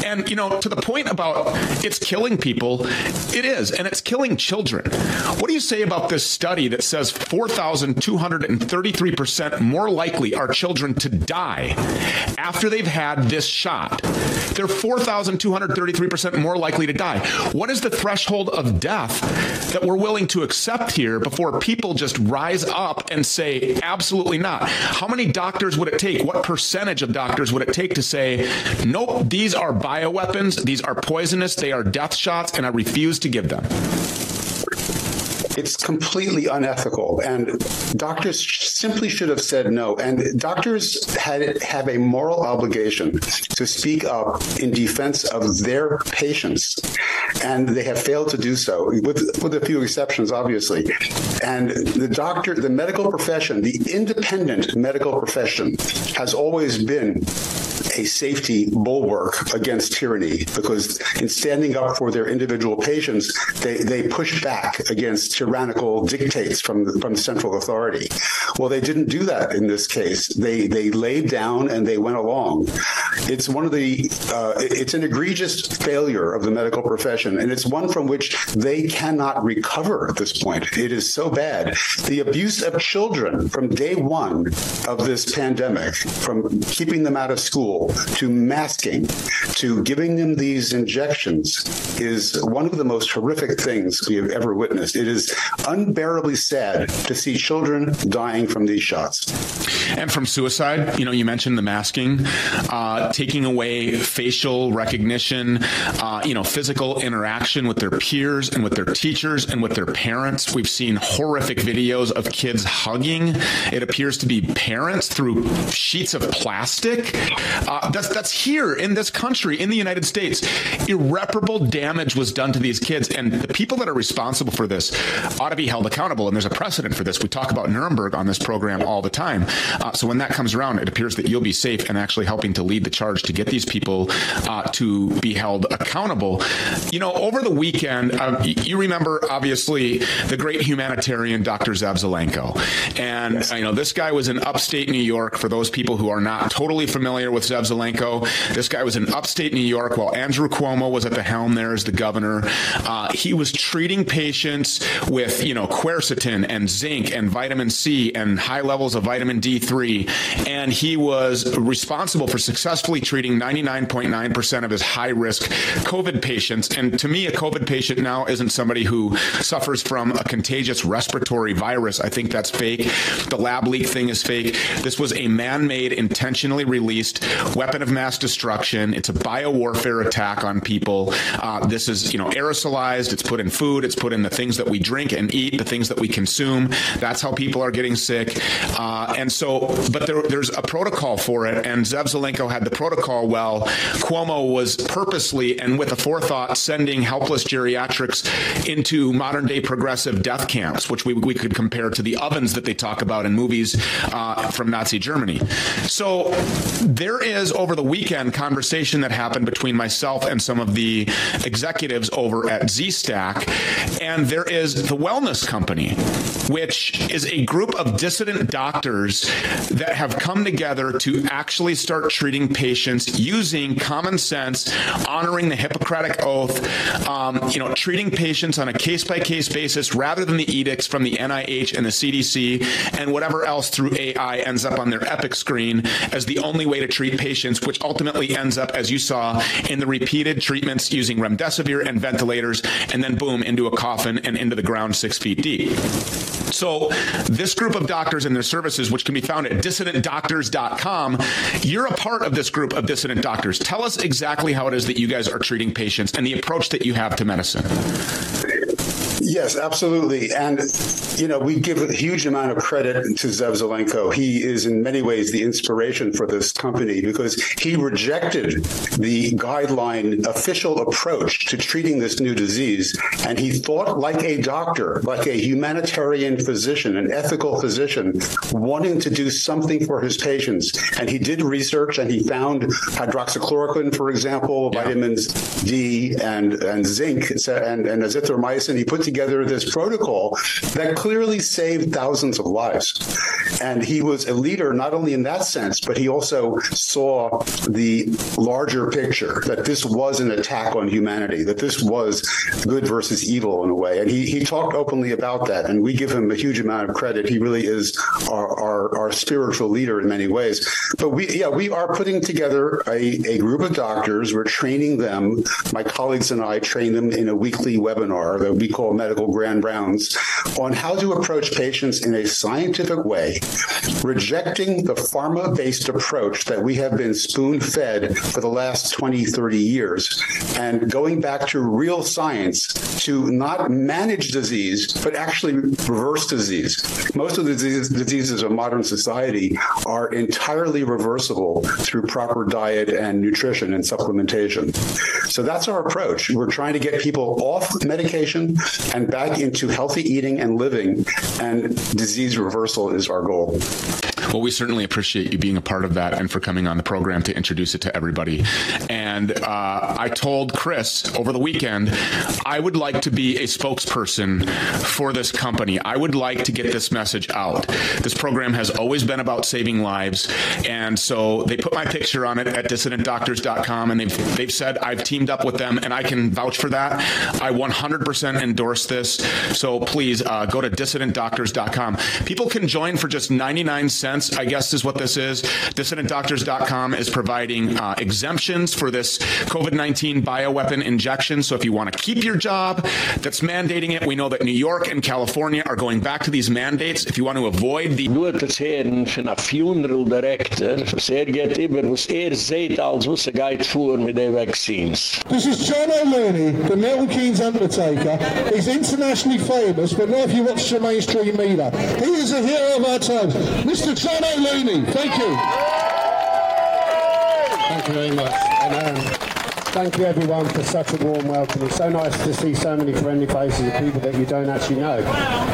And you know, to the point about it's killing people, it is, and it's killing children. What do you say about this study that says 4233% more likely are children to die after they've had this shot? They're 4233% more likely to die. What is the threshold of death that we're willing to accept here before people just rise up and say absolutely not? How many doctors would it take? What percentage of doctors would it take to say nope, these are bioweapons, these are poisonous, they are death shots and I refuse to give them?
It's completely unethical and doctors simply should have said no and doctors had have a moral obligation to speak up in defense of their patients and they have failed to do so with with a few exceptions obviously and the doctor the medical profession the independent medical profession has always been a safety bulwark against tyranny because in standing up for their individual patients they they push back against tyrannical dictates from from central authority. Well they didn't do that in this case. They they laid down and they went along. It's one of the uh, it's an egregious failure of the medical profession and it's one from which they cannot recover at this point. It is so bad. The abuse of children from day 1 of this pandemic from keeping them out of school to masking to giving them these injections is one of the most horrific things we have ever witnessed. It is unbearably sad to see children dying from these shots.
And from suicide you know you mentioned the masking uh, taking away facial recognition uh, you know physical interaction with their peers and with their teachers and with their parents. We've seen horrific videos of kids hugging. It appears to be parents through sheets of plastic uh, that's that's here in this country in the United States irreparable damage was done to these kids and the people that are responsible for this ought to be held accountable and there's a precedent for this we talk about Nuremberg on this program all the time uh, so when that comes around it appears that you'll be safe and actually helping to lead the charge to get these people uh, to be held accountable you know over the weekend um, you remember obviously the great humanitarian Dr. Zev Zelenko and yes. you know this guy was in upstate New York for those people who are not totally familiar with Zev Zelenko this guy was in upstate New York while Andrew Cuomo was at the helm there as the governor. Uh, he was treating patients with you know quercetin and zinc and vitamin C and high levels of vitamin D3 and he was responsible for successfully treating 99.9% of his high risk covid patients. And to me a covid patient now isn't somebody who suffers from a contagious respiratory virus. I think that's fake. The lab leak thing is fake. This was a man-made intentionally released weapon of mass destruction. It's a biowarfare attack on people. Uh, this is you know aerosolized. It's put in food. It's put in the things that we drink and eat the things that we consume. That's how people are getting sick. Uh, and so but there, there's a protocol for it. And Zev Zelenko had the protocol well Cuomo was purposely and with a forethought sending helpless geriatrics into modern day progressive death camps which we we could compare to the ovens that they talk about in movies uh, from Nazi Germany. So there is over the weekend conversation that happened between myself and some of the executives over at Z-Stack. And there is the Wellness Company which is a group of dissident doctors that have come together to actually start treating patients using common sense honoring the hippocratic oath um, you know treating patients on a case by case basis rather than the edicts from the NIH and the CDC and whatever else through AI ends up on their epic screen as the only way to treat patients which ultimately ends up as you saw in the repeated treatments using remdesivir and ventilators and then boom into a coffin and into the ground 6 feet deep. So this group of doctors and their services which can be found at dissidentdoctors.com you're a part of this group of dissident doctors. Tell us exactly how it is that you guys are treating patients and the approach that you have to medicine
Yes, absolutely. And you know, we give a huge amount of credit to Zev Zelenko. He is in many ways the inspiration for this company because he rejected the guideline official approach to treating this new disease and he thought like a doctor, like a humanitarian physician, an ethical physician wanting to do something for his patients. And he did research and he found hydroxychloroquine for example, yeah. vitamins D and and zinc and and azithromycin. He put together this protocol that clearly saved thousands of lives. And he was a leader not only in that sense, but he also saw the larger picture that this was an attack on humanity, that this was good versus evil in a way. And he he talked openly about that and we give him a huge amount of credit. He really is our our our spiritual leader in many ways. But we yeah, we are putting together a a group of doctors. We're training them. My colleagues and I train them in a weekly webinar that we call medical grand rounds on how to approach patients in a scientific way rejecting the pharma-based approach that we have been spoon-fed for the last 20 30 years and going back to real science to not manage disease but actually reverse disease. Most of the diseases of modern society are entirely reversible through proper diet and nutrition and supplementation. So that's our approach. We're trying to get people off medication and back into healthy eating and living and disease reversal is our goal.
Well, we certainly appreciate you being a part of that and for coming on the program to introduce it to everybody. And uh, I told Chris over the weekend I would like to be a spokesperson for this company. I would like to get this message out. This program has always been about saving lives and so they put my picture on it at dissidentdoctors.com and they've they've said I've teamed up with them and I can vouch for that. I 100% endorse this. So please uh, go to dissidentdoctors.com. People can join for just 99 cents, I guess is what this is. dissidentdoctors.com is providing uh, exemptions for this COVID-19 bioweapon injection. So if you want to keep your job that's mandating it, we know that New York and California are going back to these mandates. If you want to avoid the
Nur das Herren von a funeral director, was er geht über, was er seht, als was er geht vor mit den Vaccines.
This is John O'Leary, the Milton Keynes Undertaker. He's internationally famous, but not if you watch the mainstream media. He is a hero of our times. Mr. John Thank you.
Thank you very much. Thank you everyone for such a warm welcome. It's so nice to see so many friendly faces of people that you don't actually know,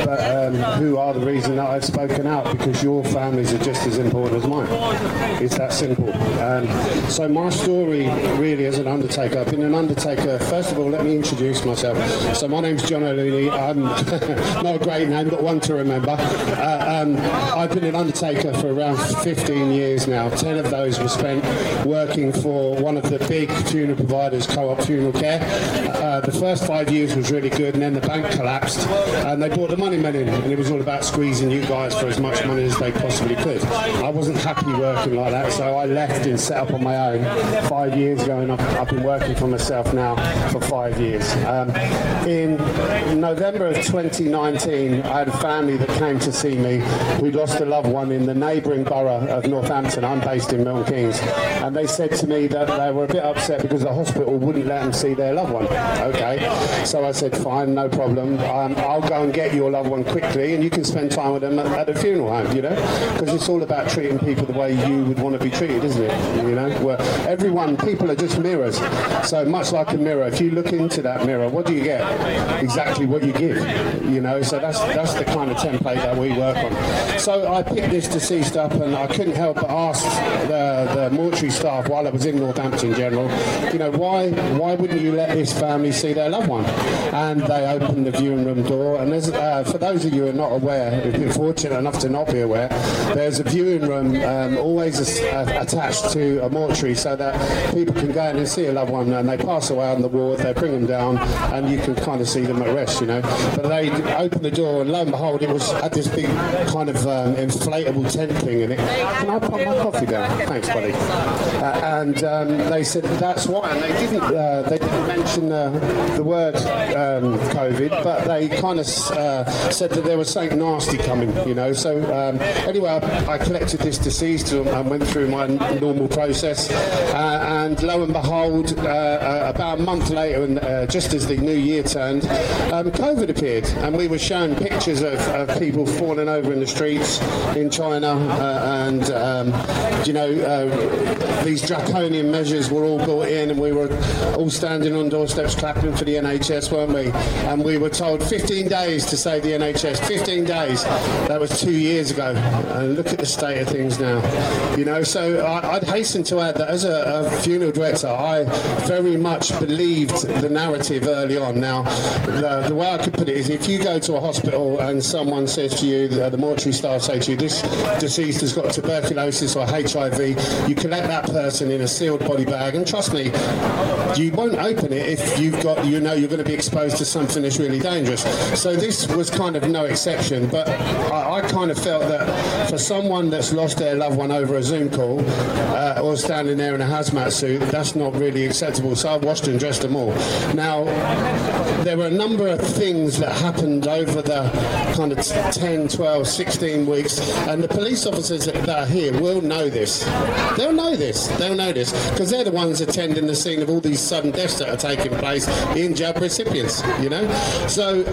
but um, who are the reason that I've spoken out because your families are just as important as mine. It's that simple. Um, so my story really as an undertaker, I've been an undertaker. First of all, let me introduce myself. So my name's John O'Looney. I'm not a great name, but one to remember. Uh, um, I've been an undertaker for around 15 years now. 10 of those were spent working for one of the big funeral providers, Co-op Funeral Care. Uh, the first five years was really good, and then the bank collapsed, and they brought the money men in, and it was all about squeezing you guys for as much money as they possibly could. I wasn't happy working like that, so I left and set up on my own five years ago, and I've, I've been working for myself now for five years. Um, in November of 2019, I had a family that came to see me who lost a loved one in the neighbouring borough of Northampton. I'm based in Milton Keynes, and they said to me that they were a bit upset because the hospital wouldn't let them see their loved one. Okay, so I said, fine, no problem. Um, I'll go and get your loved one quickly, and you can spend time with them at, at the funeral home. You know, because it's all about treating people the way you would want to be treated, isn't it? You know, where everyone, people are just mirrors. So much like a mirror, if you look into that mirror, what do you get? Exactly what you give. You know, so that's that's the kind of template that we work on. So I picked this deceased up, and I couldn't help but ask the the mortuary staff while I was in Northampton General, you know, why why wouldn't you let this family see their loved one? And they opened the viewing room door, and uh, for those of you who are not aware, if you're fortunate enough to not be aware, there's a viewing room um, always uh, attached to a mortuary so that people can go in and see a loved one and they pass away on the ward, they bring them down and you can kind of see them at rest, you know. But they opened the door and lo and behold it was had this big kind of um, inflatable tent thing in it. Can I put my coffee down? Thanks buddy. Uh, and um, they said that's why and they didn't uh, they didn't mention uh, the word um, COVID but they kind of uh, said that there was something nasty coming, you know. So um, anyway I, I collected this deceased and went through my normal process uh, and lo and behold uh, about a month later and just as the new year turned um, COVID appeared and we were shown pictures of, of people falling over in the streets in China and um, you know these draconian measures were all brought in and we were all standing on doorsteps clapping for the NHS weren't we? And we were told 15 days to save the NHS 15 days. That was 2 years ago. And look at the state of things now. You know so I, I'd hasten to add that as a, a funeral director I very much believed the narrative early on. Now the, the way I could put it is if you go to a hospital and someone says to you the, the mortuary staff say to you this deceased has got tuberculosis or HIV you collect that person in a sealed body bag. And trust me you won't open it if you've got you know you're going to be exposed to something that's really dangerous. So this was kind of no exception but I, I kind of felt that for someone that's lost their loved one over a Zoom call uh, or standing there in a hazmat suit that's not really acceptable. So I washed and dressed them all. Now there were a number of things that happened over the kind of 10 12 16 weeks and the police officers that are here will know this. They'll know this. They'll know this because they're the ones attending the scene of all these sudden deaths that are taking place in jab recipients, you know? So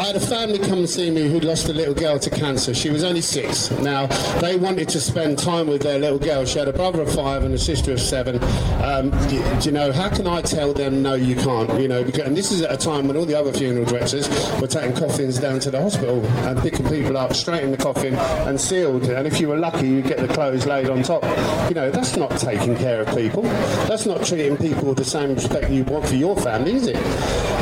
I had a family come and see me who'd lost a little girl to cancer. She was only six. Now, they wanted to spend time with their little girl. She had a brother of five and a sister of seven. Um, do, you know, how can I tell them, no, you can't, you know? Because, and this is at a time when all the other funeral directors were taking coffins down to the hospital and picking people up straight in the coffin and sealed. And if you were lucky, you'd get the clothes laid on top. You know, that's not taking care of people. That's not treating people with the same respect you want for your family, is it?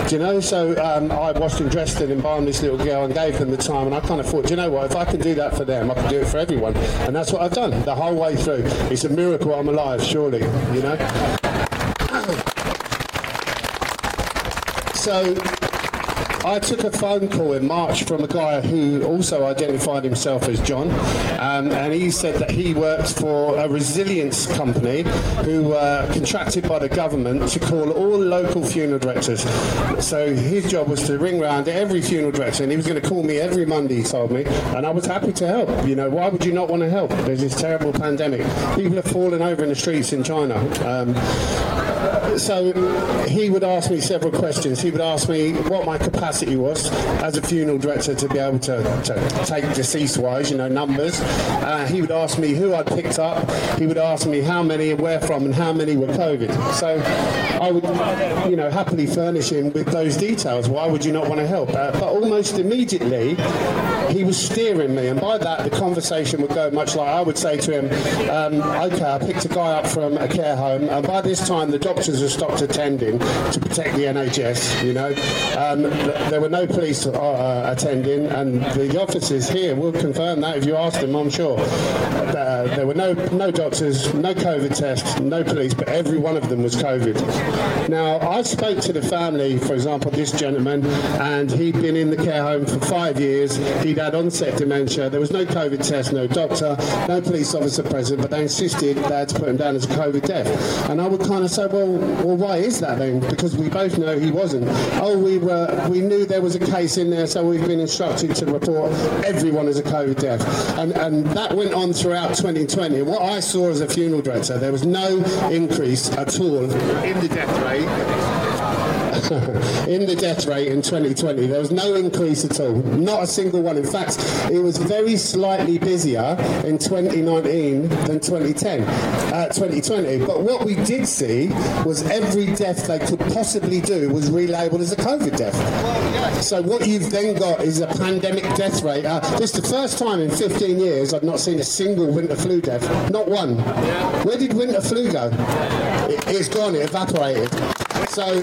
Do you know? So um, I wasn't interested and buying this little girl and gave them the time. And I kind of thought, do you know what? If I can do that for them, I can do it for everyone. And that's what I've done the whole way through. It's a miracle I'm alive, surely. You know. So I took a phone call in March from a guy who also identified himself as John, um, and he said that he worked for a resilience company who were contracted by the government to call all local funeral directors. So his job was to ring round every funeral director, and he was going to call me every Monday, he told me, and I was happy to help. You know, why would you not want to help? There's this terrible pandemic. People are falling over in the streets in China. Um, so he would ask me several questions. He would ask me what my capacity was as a funeral director to be able to, to take deceased wise, you know, numbers. Uh, he would ask me who I'd picked up. He would ask me how many and where from and how many were COVID. So I would, you know, happily furnish him with those details. Why would you not want to help? Uh, but almost immediately, he was steering me, and by that the conversation would go much like I would say to him, um, "Okay, I picked a guy up from a care home, and by this time the doctors have stopped attending to protect the NHS. You know, um, there were no police uh, attending, and the officers here will confirm that if you ask them, I'm sure. Uh, there were no no doctors, no COVID tests, no police, but every one of them was COVID. Now, I spoke to the family, for example, this gentleman, and he'd been in the care home for five years. He'd had onset dementia. There was no COVID test, no doctor, no police officer present, but they insisted they had to put him down as a COVID death. And I would kind of say, well, well, why is that then? Because we both know he wasn't. Oh, we were, we knew there was a case in there, so we've been instructed to report everyone as a COVID death. And, and that went on throughout 2020. What I saw as a funeral director, there was no increase at all in the death rate in the death rate in 2020. There was no increase at all. Not a single one. In fact, it was very slightly busier in 2019 than 2010, uh, 2020. But what we did see was every death they could possibly do was relabeled as a COVID death. So what you've then got is a pandemic death rate. Uh, this is the first time in 15 years I've not seen a single winter flu death. Not one. Where did winter flu go? It, it's gone. It evaporated. So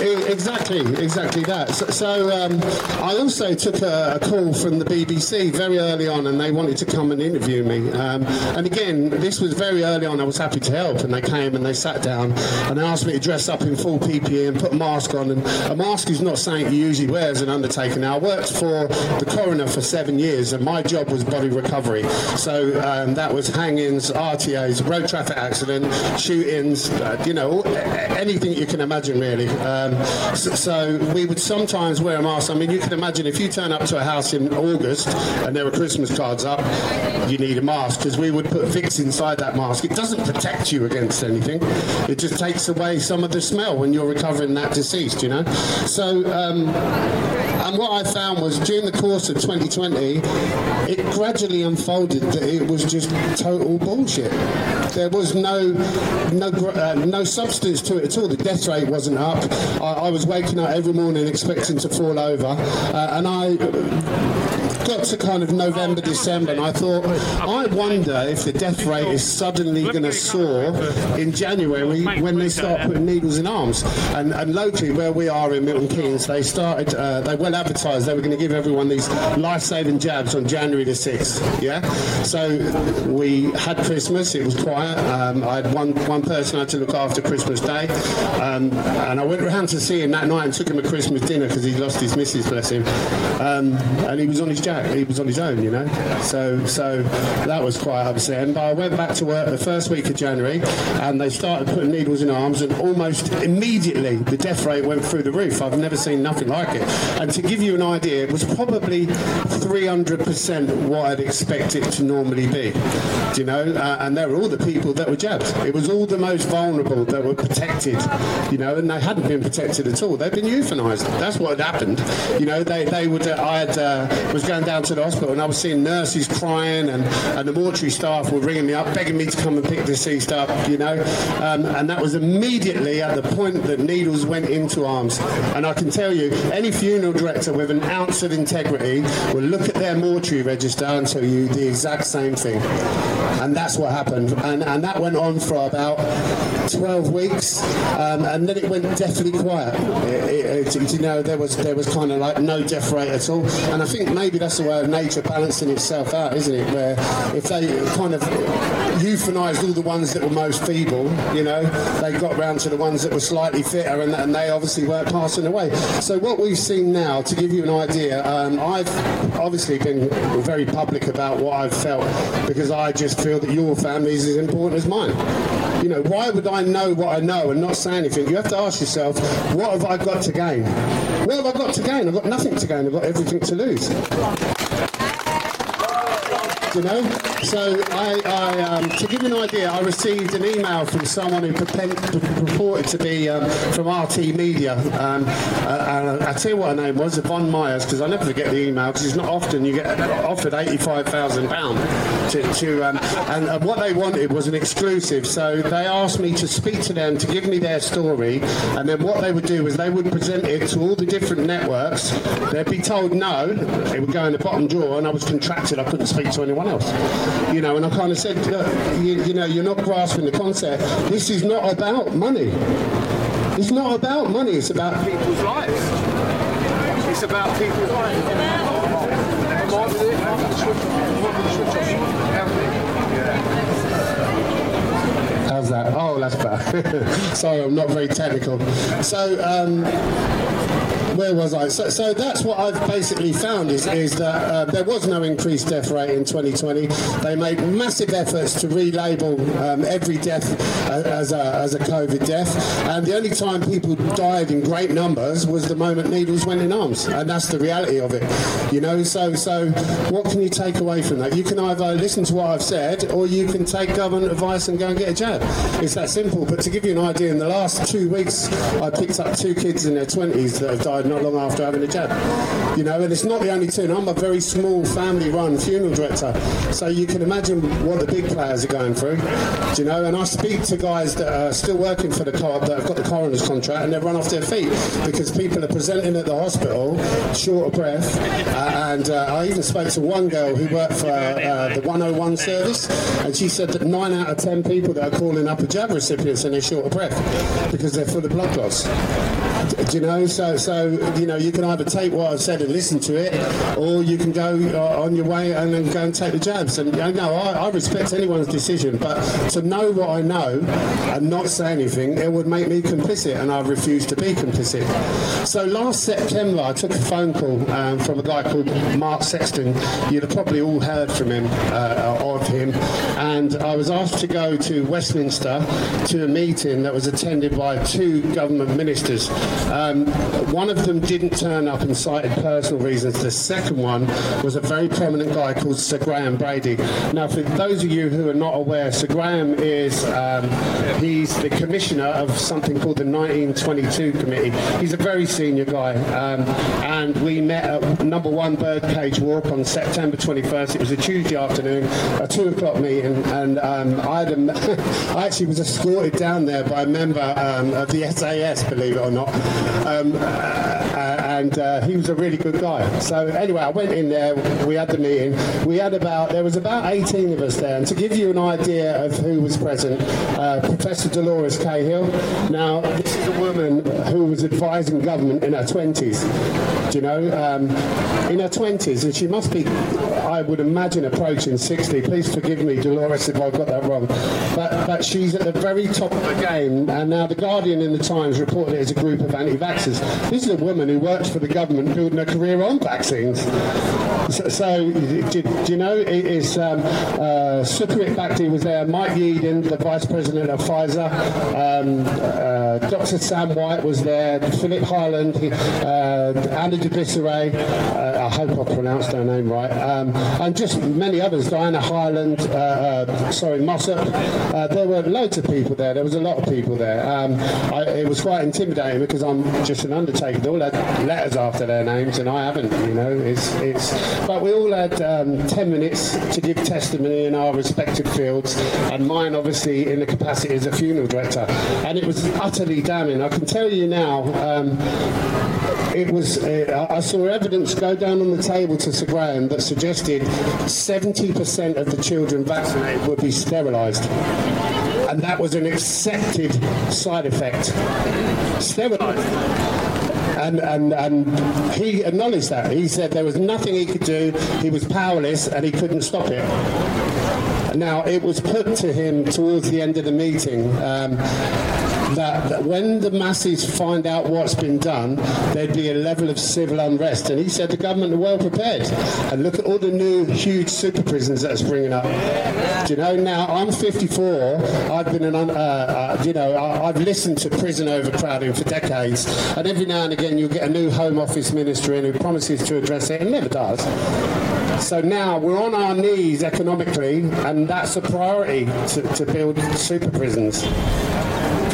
Exactly, exactly that. So, so um, I also took a, a call from the BBC very early on, and they wanted to come and interview me. Um, and again, this was very early on. I was happy to help, and they came and they sat down and they asked me to dress up in full PPE and put a mask on. And a mask is not something you usually wear as an undertaker. Now, I worked for the coroner for seven years, and my job was body recovery. So um, that was hangings, RTAs, road traffic accident, shootings, uh, you know, all- you can imagine, really. Um, so, so we would sometimes wear a mask. I mean, you can imagine if you turn up to a house in August and there are Christmas cards up, you need a mask because we would put Vicks inside that mask. It doesn't protect you against anything. It just takes away some of the smell when you're recovering that deceased, you know. So um, and what I found was during the course of 2020, it gradually unfolded that it was just total bullshit. There was no no uh, no substance to it at all. The death rate wasn't up. I, I was waking up every morning expecting to fall over, uh, and I got to kind of November, December, and I thought, I wonder if the death rate is suddenly going to soar in January when they start putting needles in arms. And, and locally, where we are in Milton Keynes, they started, uh, they well advertised they were going to give everyone these life-saving jabs on January the 6th. Yeah? So we had Christmas, it was quiet. Um, I had one, one person I had to look after Christmas Day. Um, and I went round to see him that night and took him a Christmas dinner because he lost his missus, bless him. Um, and he was on his jack. He was on his own, you know. So so that was quite upsetting. But I went back to work the first week of January and they started putting needles in arms and almost immediately the death rate went through the roof. I've never seen nothing like it. And to give you an idea, it was probably 300% what I'd expect it to normally be. Do you know? Uh, and they were all the people that were jabbed. It was all the most vulnerable that were protected, you know, and they hadn't been protected at all. They'd been euthanized. That's what had happened. You know, they they would uh, I had uh, was going down to the hospital and I was seeing nurses crying and and the mortuary staff were ringing me up begging me to come and pick the deceased up, you know. Um, and that was immediately at the point that needles went into arms. And I can tell you any funeral director with an ounce of integrity will look at their mortuary register and tell you the exact same thing. And that's what happened. And and that went on for about 12 weeks um, and then it went deathly quiet. It, it, it, you know there was there was kind of like no death rate at all. And I think maybe that's the way of nature balancing itself out, isn't it? Where if they kind of euthanized all the ones that were most feeble, you know, they got round to the ones that were slightly fitter and, and they obviously weren't passing away. So what we've seen now to give you an idea, um, I've obviously been very public about what I've felt because I just feel that your family is as important as mine. You know, why would I know what I know and not say anything? You have to ask yourself, what have I got to gain? What have I got to gain? I've got nothing to gain. I've got everything to lose you know. So I, I um, to give you an idea, I received an email from someone who purported to be um, from RT Media. Um, uh, I tell you what her name was, Yvonne Myers, because I never forget the email because it's not often you get offered eighty-five thousand pound to, to um, and uh, what they wanted was an exclusive. So they asked me to speak to them to give me their story, and then what they would do is they would present it to all the different networks. They'd be told no, it would go in the bottom drawer, and I was contracted. I couldn't speak to anyone else. You know, and I kind of said, you, you know, you're not grasping the concept. This is not about money. It's not about money. It's about people's lives. It's about people's lives. How's that? Oh, that's bad. Sorry, I'm not very technical. So, um, where was I? So, so that's what I've basically found is, is that uh, there was no increased death rate in 2020. They made massive efforts to relabel um, every death uh, as a, as a COVID death. And the only time people died in great numbers was the moment needles went in arms. And that's the reality of it. You know, so, so what can you take away from that? You can either listen to what I've said or you can take government advice and go and get a jab. It's that simple. But to give you an idea, in the last two weeks, I picked up two kids in their 20s that have died not long after having a jab. You know, and it's not the only two. I'm a very small family-run funeral director, so you can imagine what the big players are going through. Do you know? And I speak to guys that are still working for the co that have got the coroner's contract, and they've run off their feet because people are presenting at the hospital short of breath. Uh, and uh, I even spoke to one girl who worked for uh, the 101 service, and she said that nine out of ten people that are calling up a jab recipients and they're short of breath because they're full of blood clots. You know? So, so you know, you can either take what I've said and listen to it, or you can go uh, on your way and then go and take the jabs. And you know, I, I respect anyone's decision, but to know what I know and not say anything, it would make me complicit, and I refuse to be complicit. So last September, I took a phone call um, from a guy called Mark Sexton. You'd have probably all heard from him, uh, of him, and I was asked to go to Westminster to a meeting that was attended by two government ministers. Um, one of them didn't turn up and cited personal reasons. The second one was a very prominent guy called Sir Graham Brady. Now, for those of you who are not aware, Sir Graham is um, he's the commissioner of something called the 1922 Committee. He's a very senior guy, um, and we met at Number One Birdcage Walk on September 21st. It was a Tuesday afternoon, a two o'clock meeting, and um, I, actually was escorted down there by a member um, of the SAS, believe it or not. Um, uh, and uh, he was a really good guy. So anyway, I went in there, we had the meeting. We had about there was about 18 of us there. And to give you an idea of who was present, uh, Professor Dolores Cahill. Now, this is a woman who was advising government in her 20s. Do you know? Um, in her 20s and she must be I would imagine approaching 60. Please forgive me Dolores if I've got that wrong. But but she's at the very top of the game and now the Guardian in the Times reported it as a group of anti-vaxxers. This is a woman who worked for the government building a career on vaccines. So, so do, do you know, it is um, uh, Bhakdi was there, Mike Yeadon, the Vice President of Pfizer, um, uh, Dr. Sam White was there, Philip Highland, uh, Anna de Buisseret, uh, I hope I pronounced her name right, um, and just many others, Diana Highland, uh, uh, sorry, Mossop. Uh, there were loads of people there. There was a lot of people there. Um, I, it was quite intimidating because I'm just an undertaker. All letters after their names, and I haven't. You know, it's it's. But we all had um, ten minutes to give testimony in our respective fields, and mine obviously in the capacity as a funeral director, and it was utterly damning. I can tell you now. Um, it was uh, I saw evidence go down on the table to Sir Graham that suggested 70% of the children vaccinated would be sterilised and that was an accepted side effect sterilised and and and he acknowledged that. He said there was nothing he could do. He was powerless and he couldn't stop it. Now it was put to him towards the end of the meeting. Um, that, when the masses find out what's been done, there'd be a level of civil unrest. And he said the government are well prepared. And look at all the new huge super prisons that it's bringing up. Do you know, now I'm 54, I've been an, uh, uh, you know, I, I've listened to prison overcrowding for decades. And every now and again you'll get a new Home Office minister in who promises to address it and never does. So now we're on our knees economically and that's a priority to, to build super prisons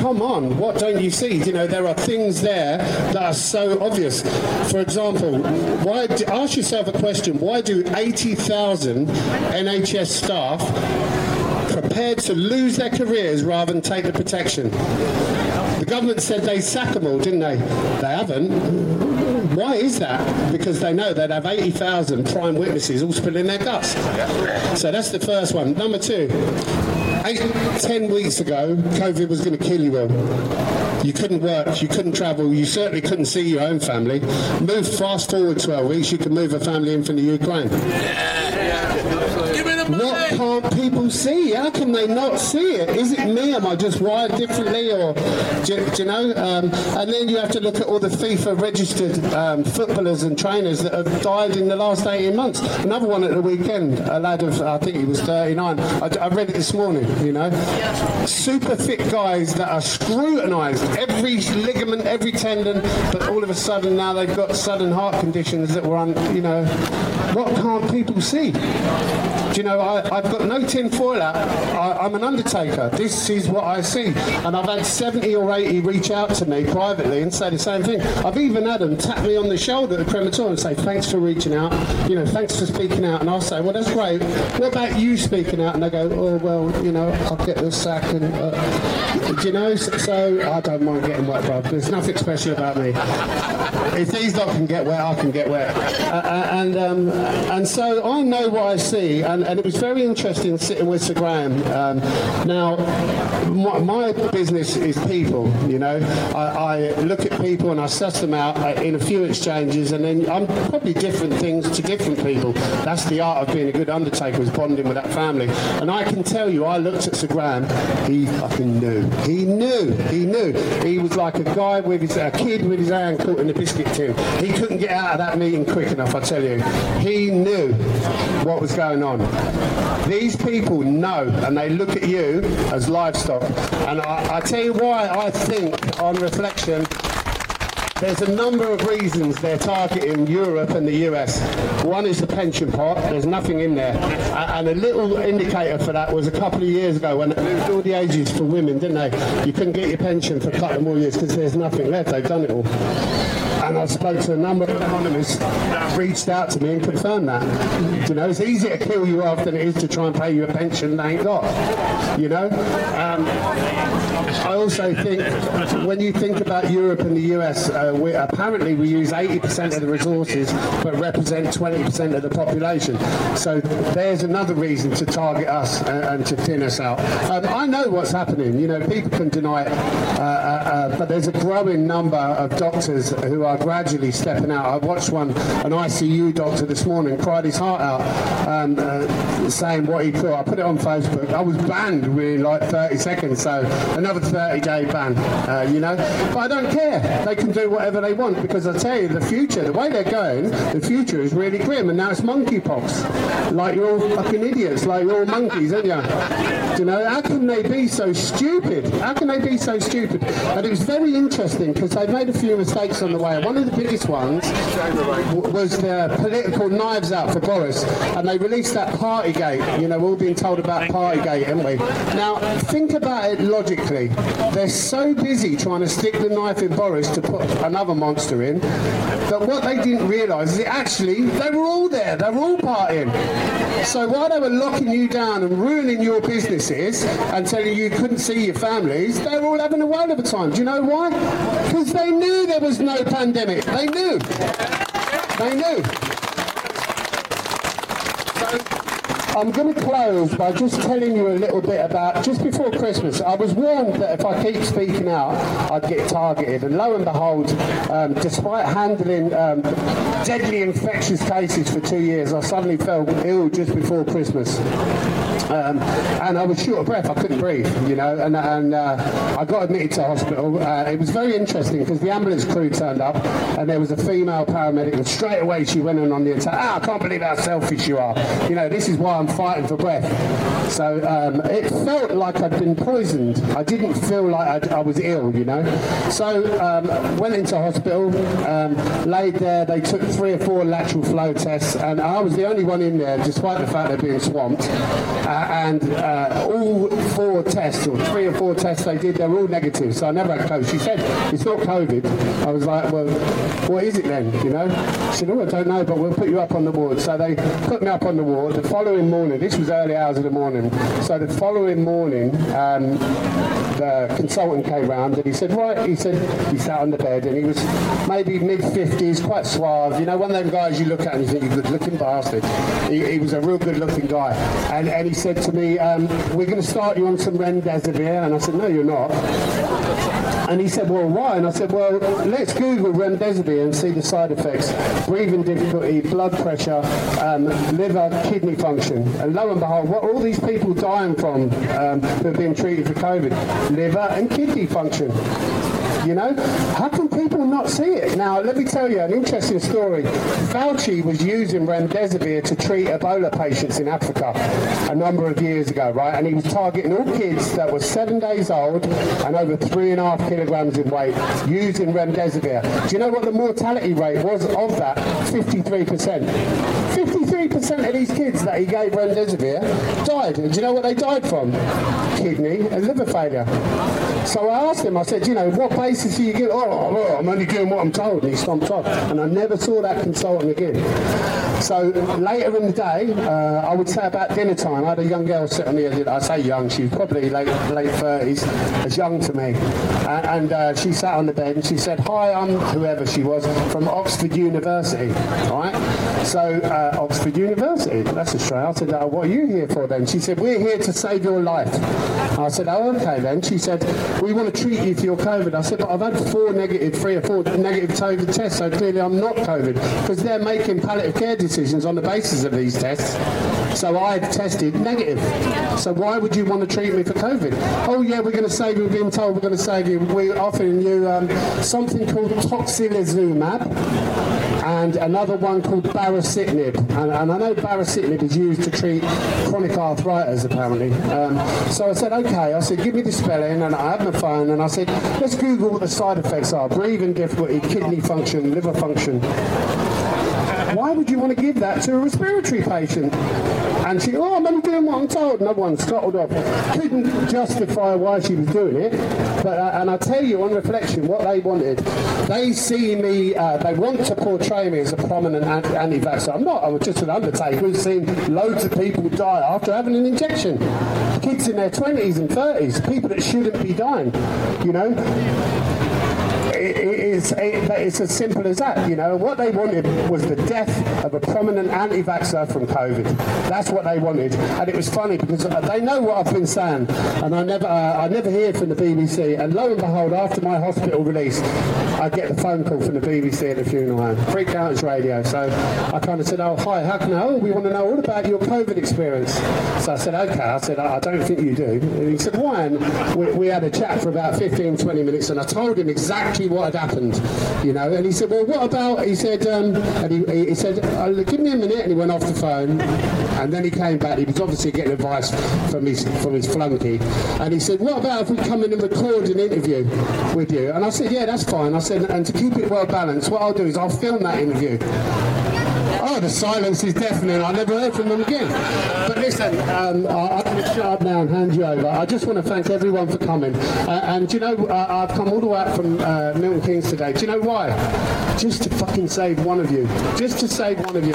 come on, what don't you see? You know, there are things there that are so obvious. For example, why do, ask yourself a question, why do 80,000 NHS staff prepared to lose their careers rather than take the protection? The government said they sack them all, didn't they? They haven't. Why is that? Because they know they'd have 80,000 prime witnesses all spilling their guts. So that's the first one. Number two, eight, ten weeks ago, COVID was going to kill you all. You couldn't work, you couldn't travel, you certainly couldn't see your own family. Move fast forward 12 weeks, you can move a family in from the Ukraine. What can't people see? How can they not see it? Is it me? Am I just wired differently? Or do, do you know? Um, and then you have to look at all the FIFA registered um, footballers and trainers that have died in the last 18 months. Another one at the weekend, a lad of, I think he was 39. I, I read it this morning, you know. Super fit guys that are scrutinised, every ligament, every tendon, but all of a sudden now they've got sudden heart conditions that were, un, you know, what can't people see? Do you know, I, I've got no tin foil out. I, I'm an undertaker. This is what I see. And I've had 70 or 80 reach out to me privately and say the same thing. I've even had them tap me on the shoulder at the crematorium and say, thanks for reaching out. You know, thanks for speaking out. And I'll say, well, that's great. What about you speaking out? And they go, oh, well, you know, I'll get the sack. And, uh, do you know? So I don't mind getting wet. There's nothing special about me. If these lot can get wet, I can get wet. Uh, and, um, and so I know what I see. And, and it very interesting sitting with Sir Graham. Um, now, my, my, business is people, you know. I, I, look at people and I suss them out uh, in a few exchanges and then I'm probably different things to different people. That's the art of being a good undertaker, is bonding with that family. And I can tell you, I looked at Sir Graham, he fucking knew. He knew, he knew. He was like a guy with his, a kid with his hand caught in a biscuit tin. He couldn't get out of that meeting quick enough, I tell you. He knew what was going on. These people know and they look at you as livestock. And I, I tell you why I think, on reflection, there's a number of reasons they're targeting Europe and the US. One is the pension pot. There's nothing in there. And a little indicator for that was a couple of years ago when they moved all the ages for women, didn't they? You couldn't get your pension for a couple more years because there's nothing left. They've done it all and I spoke to a number of economists that reached out to me and confirmed that. You know, it's easier to kill you off than it is to try and pay you a pension they ain't got. You know? Um, I also think when you think about Europe and the US, uh, we, apparently we use 80% of the resources but represent 20% of the population. So there's another reason to target us and, and to thin us out. Um, I know what's happening. You know, people can deny it, uh, uh, uh but there's a growing number of doctors who are are gradually stepping out. I watched one, an ICU doctor this morning cried his heart out um, uh, saying what he thought. I put it on Facebook. I was banned within like 30 seconds, so another 30 day ban, uh, you know. But I don't care. They can do whatever they want because I tell you, the future, the way they're going, the future is really grim. And now it's monkeypox. Like you're all fucking idiots, like you're all monkeys, aren't you? You know, how can they be so stupid? How can they be so stupid? And it was very interesting because they made a few mistakes on the way. Uh, one of the biggest ones was the political knives out for Boris, and they released that Partygate. You know, we're all being told about Partygate, haven't we? Now, think about it logically. They're so busy trying to stick the knife in Boris to put another monster in that what they didn't realise is that actually they were all there. They were all partying. So while they were locking you down and ruining your businesses and telling you you couldn't see your families, they were all having a whale of a time. Do you know why? Because they knew there was no pandemic. They knew. They knew. I'm going to close by just telling you a little bit about, just before Christmas, I was warned that if I keep speaking out, I'd get targeted. And lo and behold, um, despite handling um, deadly infectious cases for two years, I suddenly fell ill just before Christmas. Um, and I was short of breath. I couldn't breathe, you know, and, and uh, I got admitted to hospital. Uh, it was very interesting because the ambulance crew turned up and there was a female paramedic and straight away she went in on the attack. Ah, I can't believe how selfish you are. You know, this is why I'm fighting for breath. So um, it felt like I'd been poisoned. I didn't feel like I'd, I was ill, you know. So um, went into hospital, um, laid there. They took three or four lateral flow tests and I was the only one in there despite the fact they're being swamped. Uh, and uh, all four tests, or three or four tests they did, they were all negative. So I never had COVID. She said, it's not COVID. I was like, well, what is it then, you know? She said, oh, I don't know, but we'll put you up on the ward. So they put me up on the ward. The following morning, this was early hours of the morning, so the following morning, um, the consultant came round and he said, right, he said, he sat on the bed and he was maybe mid-50s, quite suave. You know, one of them guys you look at and you think, you're good-looking bastard. He, he was a real good-looking guy. And, and he said to me, um, we're going to start you on some remdesivir. And I said, no, you're not. And he said, well, why? And I said, well, let's Google remdesivir and see the side effects. Breathing difficulty, blood pressure, um, liver, kidney function. And lo and behold, what all these people dying from um, who have been treated for COVID? Liver and kidney function. You know? How can people not see it? Now, let me tell you an interesting story. Fauci was using remdesivir to treat Ebola patients in Africa a number of years ago, right? And he was targeting all kids that were seven days old and over three and a half kilograms in weight using remdesivir. Do you know what the mortality rate was of that? 53%. 53% of these kids that he gave remdesivir died. And do you know what they died from? Kidney and liver failure. So I asked him, I said, you know, what basis do you give? Oh, oh, I'm only doing what I'm told. He stomped off. And I never saw that consultant again. So later in the day, uh, I would say about dinner time, I had a young girl sit on the I say young, she was probably late late 30s, as young to me. Uh, and uh, she sat on the bed and she said, hi, I'm whoever she was, from Oxford University. Right? So uh, Oxford University, that's Australia. I said, oh, what are you here for then? She said, we're here to save your life. I said, oh, okay then. She said, we want to treat you for your COVID. I said, but I've had four negative, three or four negative COVID tests, so clearly I'm not COVID. Because they're making palliative care decisions on the basis of these tests. So I've tested negative. So why would you want to treat me for COVID? Oh yeah, we're going to save you. We've been told we're going to save you. We're offering you um, something called tocilizumab and another one called baricitinib. And, and I know baricitinib is used to treat chronic arthritis apparently. Um, so I said, okay. I said, give me the spelling. And I had my phone and I said, let's Google what the side effects are. Breathing difficulty, kidney function, liver function. Why would you want to give that to a respiratory patient? And she, oh, I'm only doing what I'm told. No one scuttled off. Couldn't justify why she was doing it. But uh, and I tell you on reflection what they wanted. They see me. Uh, they want to portray me as a prominent anti-vaxxer. I'm not. I'm just an undertaker who's seen loads of people die after having an injection. Kids in their 20s and 30s, people that shouldn't be dying. You know it, it's, it, it's as simple as that, you know. What they wanted was the death of a prominent anti-vaxxer from COVID. That's what they wanted. And it was funny because they know what I've been saying. And I never, uh, I never hear from the BBC. And lo and behold, after my hospital release, I get the phone call from the BBC at the funeral home. Three Counties Radio. So I kind of said, oh, hi, how can I? Oh, we want to know all about your COVID experience. So I said, okay. I said, I don't think you do. And he said, why? And we, we had a chat for about 15, 20 minutes. And I told him exactly what had happened, you know. And he said, well, what about, he said, um, and he, he said, oh, give me a minute. And he went off the phone. And then he came back. He was obviously getting advice from his, from his flunky. And he said, what about if we come in and record an interview with you? And I said, yeah, that's fine. I said, and to keep it well balanced, what I'll do is I'll film that interview. The silence is deafening. I never heard from them again. But listen, um, I, I'm going to shut up now and hand you over. I just want to thank everyone for coming. Uh, and you know, uh, I've come all the way up from uh, Milton Keynes today. Do you know why? Just to fucking save one of you. Just to save one of you.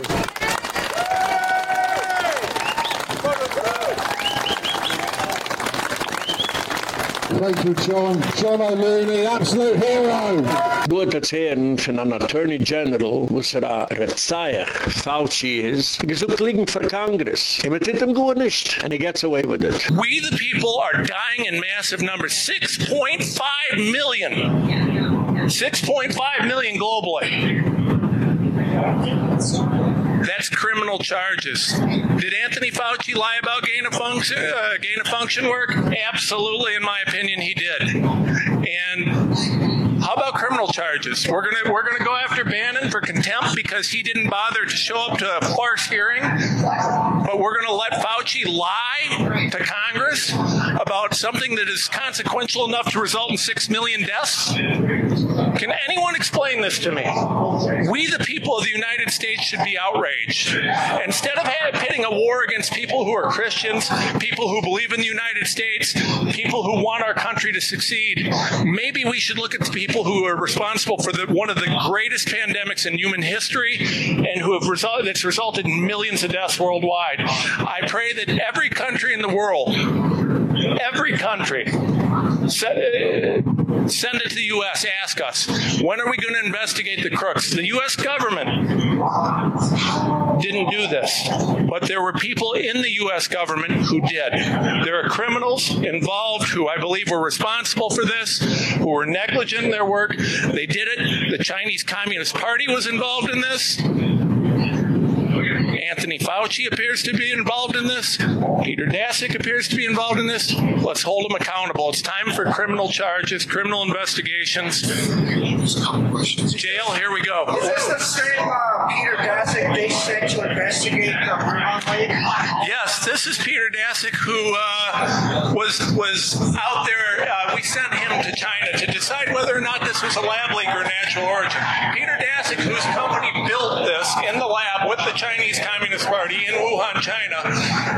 Thank you, John. John O'Looney, absolute hero.
Du hat erzählen von einem Attorney General, wo es er ein Rezaich, Fauci ist, gesucht liegen für Kongress. Er mit ihm gut nicht, and he gets away with it.
We the people are dying in massive numbers, 6.5 million. 6.5 million globally. That's criminal charges. Did Anthony Fauci lie about gain of function uh, gain of function work? Absolutely in my opinion he did. And how about criminal charges? We're going to we're going to go after Bannon for contempt because he didn't bother to show up to a farce hearing. But we're going to let Fauci lie to Congress about something that is consequential enough to result in 6 million deaths? Can anyone explain this to me? We the people of the United States should be outraged. Instead of pitting a war against people who are Christians, people who believe in the United States, people who want our country to succeed, maybe we should look at the people who are responsible for the, one of the greatest pandemics in human history and who have resulted that's resulted in millions of deaths worldwide. I pray that every country in the world every country uh, send it to the US ask us. When are we going to investigate the crooks? The US government didn't do this but there were people in the US government who did. There are criminals involved who I believe were responsible for this who were negligent in their work. They did it. The Chinese Communist Party was involved in this Anthony Fauci appears to be involved in this. Peter Daszak appears to be involved in this. Let's hold them accountable. It's time for criminal charges, criminal investigations. Jail, here we go.
Is this the same uh, Peter Daszak they sent to investigate the Brown?
Yes, this is Peter Daszak who uh, was was out there uh, we sent him to China to decide whether or not this was a lab leak or natural origin. Peter Daszak whose company built this in the lab with the Chinese Communist Party in Wuhan, China,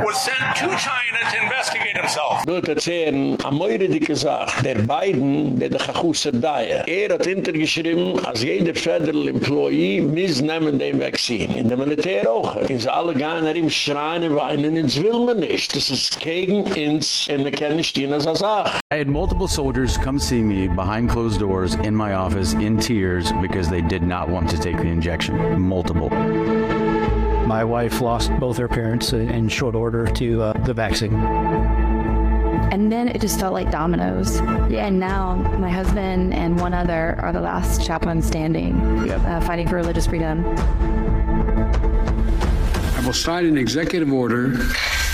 was sent to China to investigate himself.
Du hat erzählen, a moire dike Sache, der Biden, der de Chachusser daie, er hat hintergeschrieben, als jeder federal employee misnehmen den Vaccine. In der Militär auch. In sie alle gehen nach ihm schreien und weinen, ins will man nicht. Das ist gegen uns, und wir kennen nicht ihn als er.
I had multiple soldiers come see me behind closed doors in my office in tears because they did not want to take the injection. Multiple.
My wife lost both her parents in short order to uh, the vaccine.
And then it just felt like dominoes. And now my husband and one other are the last chaplain standing uh, fighting for religious freedom.
I will sign an executive order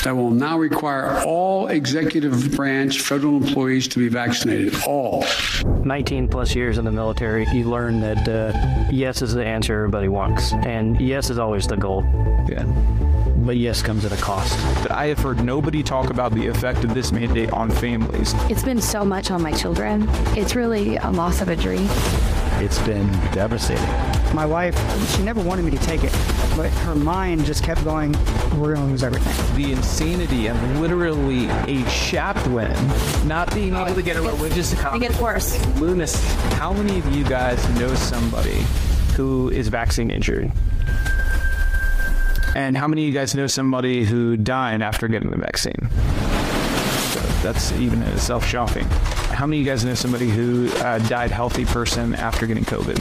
that will now require all executive branch federal employees to be vaccinated all
19 plus years in the military you learn that uh, yes is the answer everybody wants and yes is always the goal
yeah
but yes comes at a cost.
But I have heard nobody talk about the effect of this mandate on families.
It's been so much on my children. It's really a loss of a dream.
It's been devastating.
My wife, she never wanted me to take it, but her mind just kept going, we're going to lose everything.
The insanity of literally a chaplain not being able to get a religious account.
It gets worse.
Lunacy. How many of you guys know somebody who is vaccine injured? And how many of you guys know somebody who died after getting the vaccine?
That's even in itself shocking. How many of you guys know somebody who uh, died healthy person after getting COVID?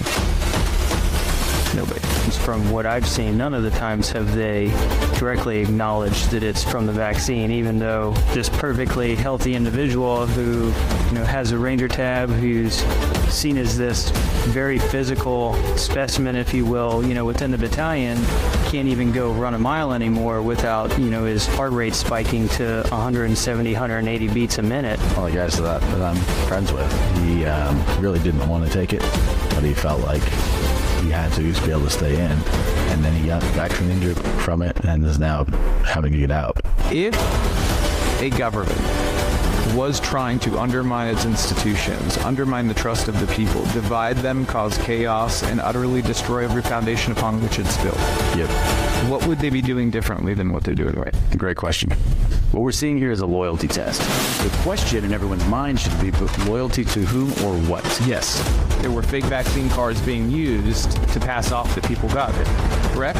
Nobody.
From what I've seen, none of the times have they directly acknowledged that it's from the vaccine, even though this perfectly healthy individual who, you know, has a ranger tab, who's seen as this very physical specimen, if you will, you know, within the battalion, can't even go run a mile anymore without, you know, his heart rate spiking to 170, 180 beats a minute.
All the guys that, that I'm friends with, he um, really didn't want to take it, but he felt like he had to to be able to stay in. And then he got vaccinated from it and is now having to get out.
If a government was trying to undermine its institutions, undermine the trust of the people, divide them, cause chaos, and utterly destroy every foundation upon which it's built.
Yep.
What would they be doing differently than what they're doing right?
Great question. What we're seeing here is a loyalty test. The question in everyone's mind should be loyalty to whom or what?
Yes. There were fake vaccine cards being used to pass off that people got it. Correct?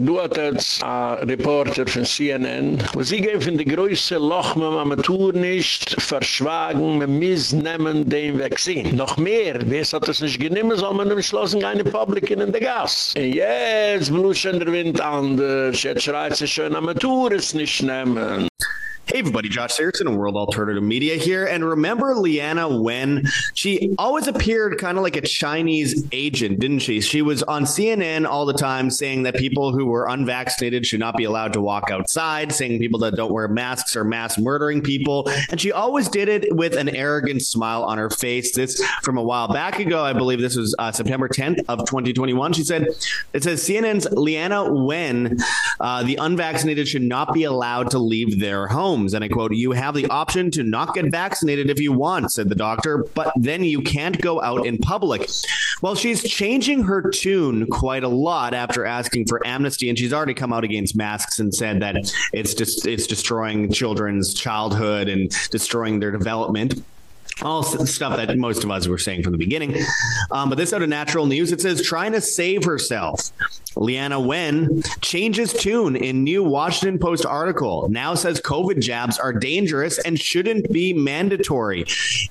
Du hat jetzt a Reporter von CNN, wo sie geben von die größte Loch, man ma ma tur nicht verschwagen, man missnehmen den Vaccin. Noch mehr, wes hat es nicht geniemen, soll man im Schlossen keine Public in der Gas. Und jetzt bluschen der Wind anders, jetzt schreit sie schön, ma tur es nicht nehmen.
Hey everybody, Josh Sigurdson of World Alternative Media here. And remember Leana Wen? She always appeared kind of like a Chinese agent, didn't she? She was on CNN all the time saying that people who were unvaccinated should not be allowed to walk outside, saying people that don't wear masks are mass murdering people. And she always did it with an arrogant smile on her face. This from a while back ago, I believe this was uh, September 10th of 2021. She said, it says CNN's Leana Wen, uh, the unvaccinated should not be allowed to leave their home homes and I quote you have the option to not get vaccinated if you want said the doctor but then you can't go out in public. Well she's changing her tune quite a lot after asking for amnesty and she's already come out against masks and said that it's just it's destroying children's childhood and destroying their development all stuff that most of us were saying from the beginning. Um, but this out of natural news it says trying to save herself. Leana Wen changes tune in new Washington Post article. Now says COVID jabs are dangerous and shouldn't be mandatory.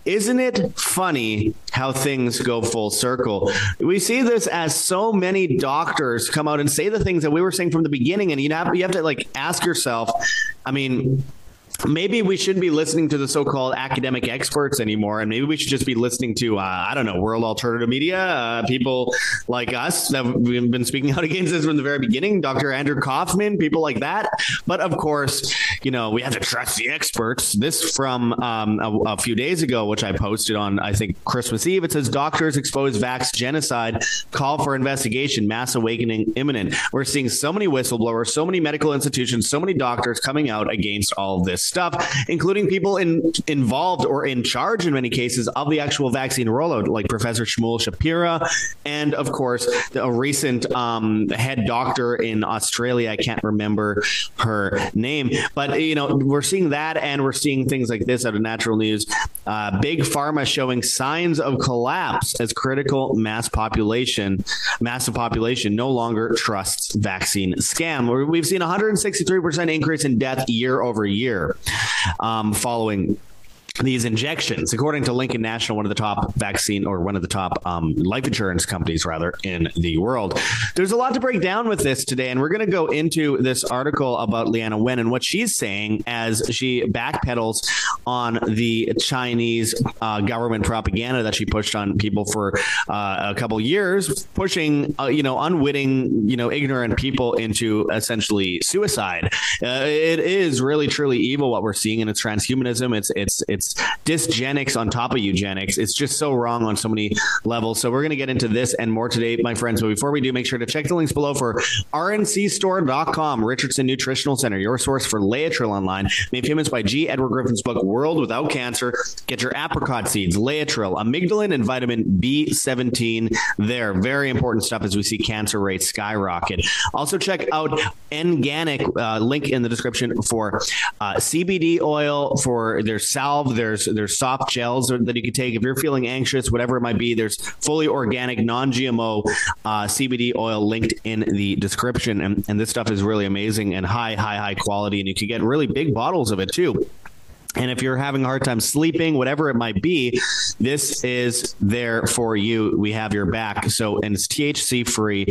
Isn't it funny how things go full circle? We see this as so many doctors come out and say the things that we were saying from the beginning and you have you have to like ask yourself, I mean, maybe we shouldn't be listening to the so-called academic experts anymore and maybe we should just be listening to uh, I don't know world alternative media uh, people like us that we've been speaking out against this from the very beginning Dr. Andrew Kaufman people like that but of course you know we have to trust the experts. This from um, a, a, few days ago which I posted on I think Christmas Eve. It says doctors expose vax genocide. Call for investigation. Mass awakening imminent. We're seeing so many whistleblowers so many medical institutions so many doctors coming out against all this stuff including people in involved or in charge in many cases of the actual vaccine rollout like Professor Shmuel Shapira and of course the, a recent um, head doctor in Australia. I can't remember her name but you know we're seeing that and we're seeing things like this out of natural news. Uh, big pharma showing signs of collapse as critical mass population massive population no longer trusts vaccine scam. We've seen 163% increase in death year over year um, following these injections. According to Lincoln National one of the top vaccine or one of the top um, life insurance companies rather in the world. There's a lot to break down with this today and we're going to go into this article about Leana Wen and what she's saying as she backpedals on the Chinese uh, government propaganda that she pushed on people for uh, a couple years pushing uh, you know unwitting you know ignorant people into essentially suicide. Uh, it is really truly evil what we're seeing and it's transhumanism. It's it's it's dysgenics on top of eugenics. It's just so wrong on so many levels. So we're going to get into this and more today, my friends. But before we do, make sure to check the links below for rncstore.com, Richardson Nutritional Center, your source for Laetrile online, made famous by G. Edward Griffin's book World Without Cancer. Get your apricot seeds, Laetrile, amygdalin and vitamin B17 there. Very important stuff as we see cancer rates skyrocket. Also check out Enganic uh, link in the description for uh, CBD oil for their salve there's there's soft gels that you can take if you're feeling anxious, whatever it might be. There's fully organic non-GMO uh, CBD oil linked in the description and and this stuff is really amazing and high high high quality and you can get really big bottles of it too. And if you're having a hard time sleeping, whatever it might be, this is there for you. We have your back. So and it's THC free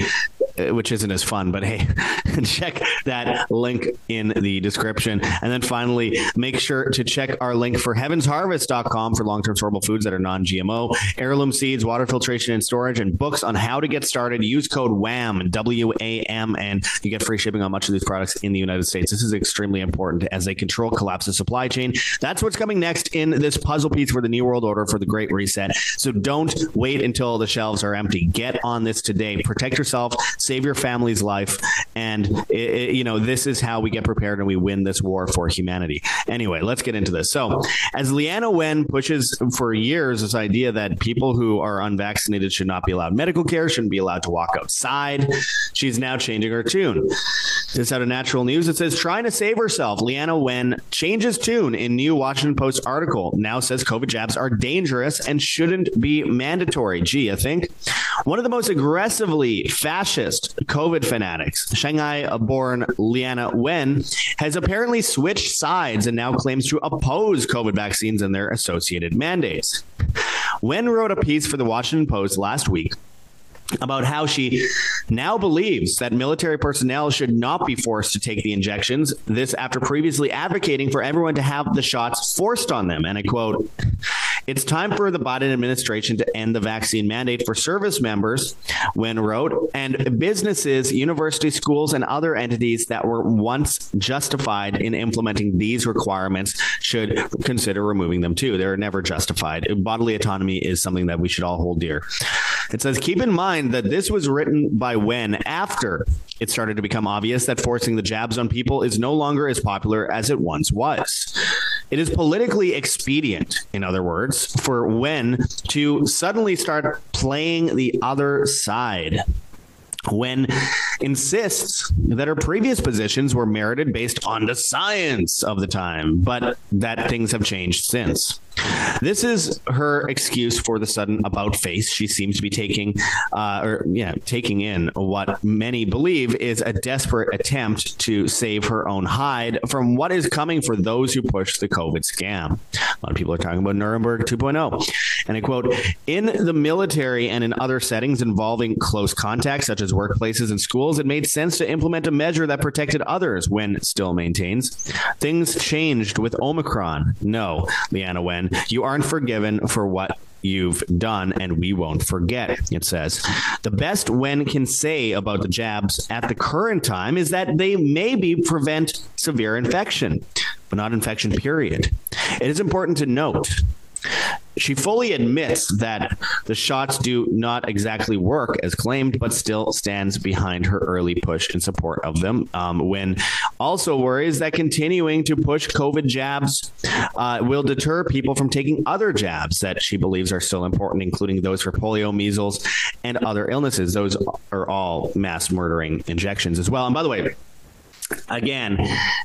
which isn't as fun, but hey, check that link in the description. And then finally, make sure to check our link for heavensharvest.com for long-term storable foods that are non-GMO, heirloom seeds, water filtration and storage and books on how to get started. Use code WAM, W A M and you get free shipping on much of these products in the United States. This is extremely important as they control collapse of supply chain. That's what's coming next in this puzzle piece for the new world order for the great reset. So don't wait until the shelves are empty. Get on this today. Protect yourself save your family's life and it, it, you know this is how we get prepared and we win this war for humanity. Anyway, let's get into this. So, as Leana Wen pushes for years this idea that people who are unvaccinated should not be allowed medical care, shouldn't be allowed to walk outside, she's now changing her tune. This out of Natural News it says trying to save herself, Leana Wen changes tune in new Washington Post article. Now says COVID jabs are dangerous and shouldn't be mandatory. Gee, I think one of the most aggressively fascist COVID fanatics, Shanghai-born Leana Wen, has apparently switched sides and now claims to oppose COVID vaccines and their associated mandates. Wen wrote a piece for the Washington Post last week about how she now believes that military personnel should not be forced to take the injections this after previously advocating for everyone to have the shots forced on them and I quote it's time for the Biden administration to end the vaccine mandate for service members, Wen wrote, and businesses, university schools and other entities that were once justified in implementing these requirements should consider removing them too. They're never justified. Bodily autonomy is something that we should all hold dear. It says keep in mind that this was written by Wen? After it started to become obvious that forcing the jabs on people is no longer as popular as it once was. It is politically expedient, in other words, for Wen to suddenly start playing the other side. Wen insists that her previous positions were merited based on the science of the time but that things have changed since this is her excuse for the sudden about face. She seems to be taking uh, or yeah taking in what many believe is a desperate attempt to save her own hide from what is coming for those who push the covid scam. A lot of people are talking about Nuremberg 2.0 and I quote in the military and in other settings involving close contact such as workplaces and schools it made sense to implement a measure that protected others Wen still maintains. Things changed with omicron. No Leana Wen you aren't forgiven for what you've done and we won't forget it says. The best Wen can say about the jabs at the current time is that they maybe prevent severe infection but not infection period. It is important to note she fully admits that the shots do not exactly work as claimed but still stands behind her early push in support of them. Um, Wen also worries that continuing to push covid jabs uh, will deter people from taking other jabs that she believes are still important including those for polio measles and other illnesses. Those are all mass murdering injections as well. And by the way Again,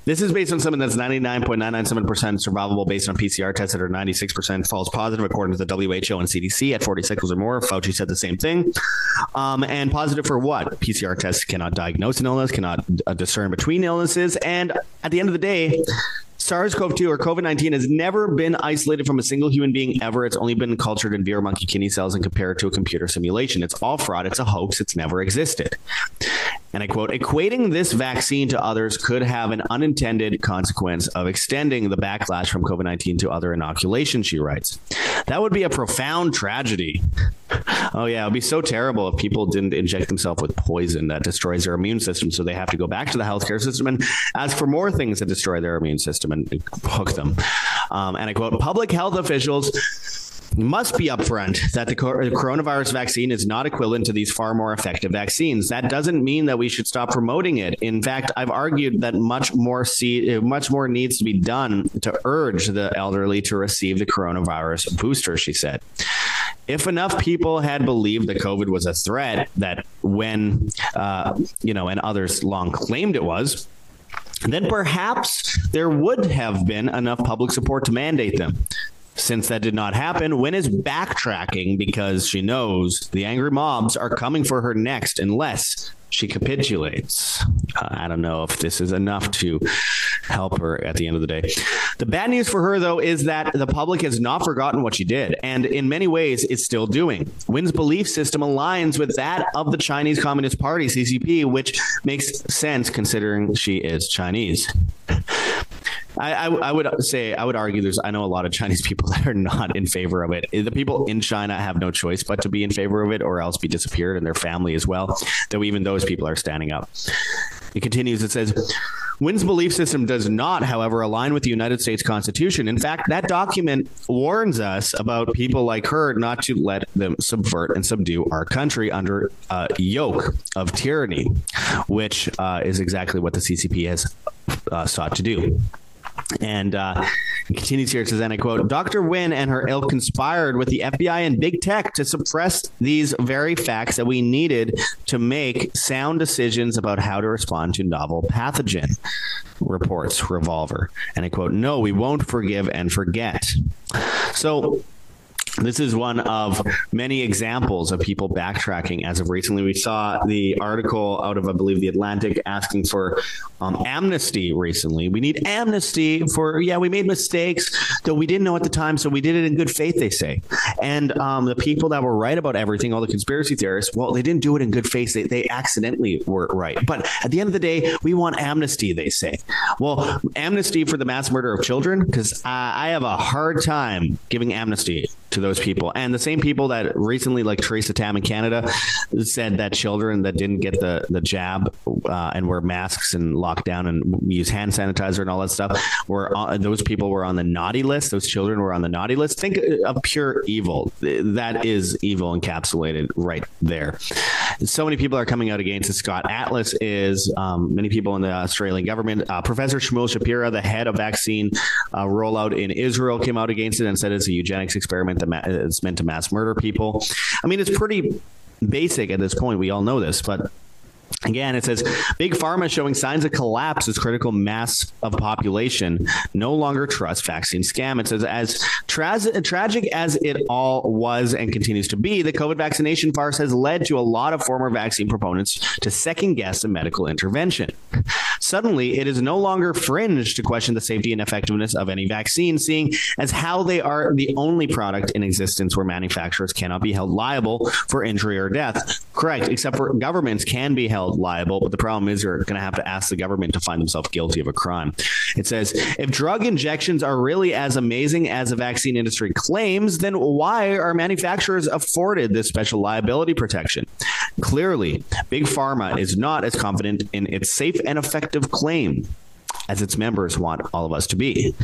this is based on something that's 99.997% survivable based on PCR tests that are 96% false positive according to the WHO and CDC at 40 cycles or more. Fauci said the same thing. Um, and positive for what? PCR tests cannot diagnose an illness, cannot uh, discern between illnesses, and at the end of the day, SARS-CoV-2 or COVID-19 has never been isolated from a single human being ever. It's only been cultured in beer monkey kidney cells and compared to a computer simulation. It's all fraud. It's a hoax. It's never existed. And I quote, equating this vaccine to others could have an unintended consequence of extending the backlash from COVID-19 to other inoculations, she writes. That would be a profound tragedy. Oh yeah, it would be so terrible if people didn't inject themselves with poison that destroys their immune system so they have to go back to the healthcare system and ask for more things that destroy their immune system and hook them. Um, and I quote, public health officials must be upfront that the coronavirus vaccine is not equivalent to these far more effective vaccines. That doesn't mean that we should stop promoting it. In fact, I've argued that much more see, much more needs to be done to urge the elderly to receive the coronavirus booster, she said. If enough people had believed that COVID was a threat that Wen uh, you know and others long claimed it was, then perhaps there would have been enough public support to mandate them. Since that did not happen, Wen is backtracking because she knows the angry mobs are coming for her next unless she capitulates. Uh, I don't know if this is enough to help her at the end of the day. The bad news for her though is that the public has not forgotten what she did and in many ways it's still doing. Wen's belief system aligns with that of the Chinese Communist Party CCP which makes sense considering she is Chinese. I, I, I would say I would argue there's I know a lot of Chinese people that are not in favor of it. The people in China have no choice but to be in favor of it or else be disappeared and their family as well. Though even those people are standing up. It continues it says Wen's belief system does not however align with the United States Constitution. In fact, that document warns us about people like her not to let them subvert and subdue our country under a yoke of tyranny, which uh, is exactly what the CCP has uh, sought to do. And uh, continues here it says and I quote Dr. Wen and her ilk conspired with the FBI and big tech to suppress these very facts that we needed to make sound decisions about how to respond to novel pathogen reports revolver and I quote no we won't forgive and forget. So this is one of many examples of people backtracking. As of recently we saw the article out of I believe the Atlantic asking for um, amnesty recently. We need amnesty for yeah we made mistakes that we didn't know at the time so we did it in good faith they say. And um, the people that were right about everything all the conspiracy theorists well they didn't do it in good faith. They they accidentally were right. But at the end of the day we want amnesty they say. Well amnesty for the mass murder of children? Cuz I have a hard time giving amnesty to those people. And the same people that recently like Theresa Tam in Canada said that children that didn't get the the jab uh, and wear masks and lock down and use hand sanitizer and all that stuff were uh, those people were on the naughty list. Those children were on the naughty list. Think of pure evil. That is evil encapsulated right there. So many people are coming out against it. Scott Atlas is um, many people in the Australian government. Uh, Professor Shmuel Shapira, the head of vaccine uh, rollout in Israel came out against it and said it's a eugenics experiment that it's meant to mass murder people. I mean, it's pretty basic at this point. We all know this, but Again, it says big pharma showing signs of collapse as critical mass of population no longer trust vaccine scam. It says as tra tragic as it all was and continues to be, the COVID vaccination farce has led to a lot of former vaccine proponents to second guess a medical intervention. Suddenly, it is no longer fringe to question the safety and effectiveness of any vaccine, seeing as how they are the only product in existence where manufacturers cannot be held liable for injury or death. Correct, except for governments can be held liable, but the problem is you're going to have to ask the government to find themselves guilty of a crime. It says, if drug injections are really as amazing as the vaccine industry claims, then why are manufacturers afforded this special liability protection? Clearly, Big Pharma is not as confident in its safe and effective claim as its members want all of us to be.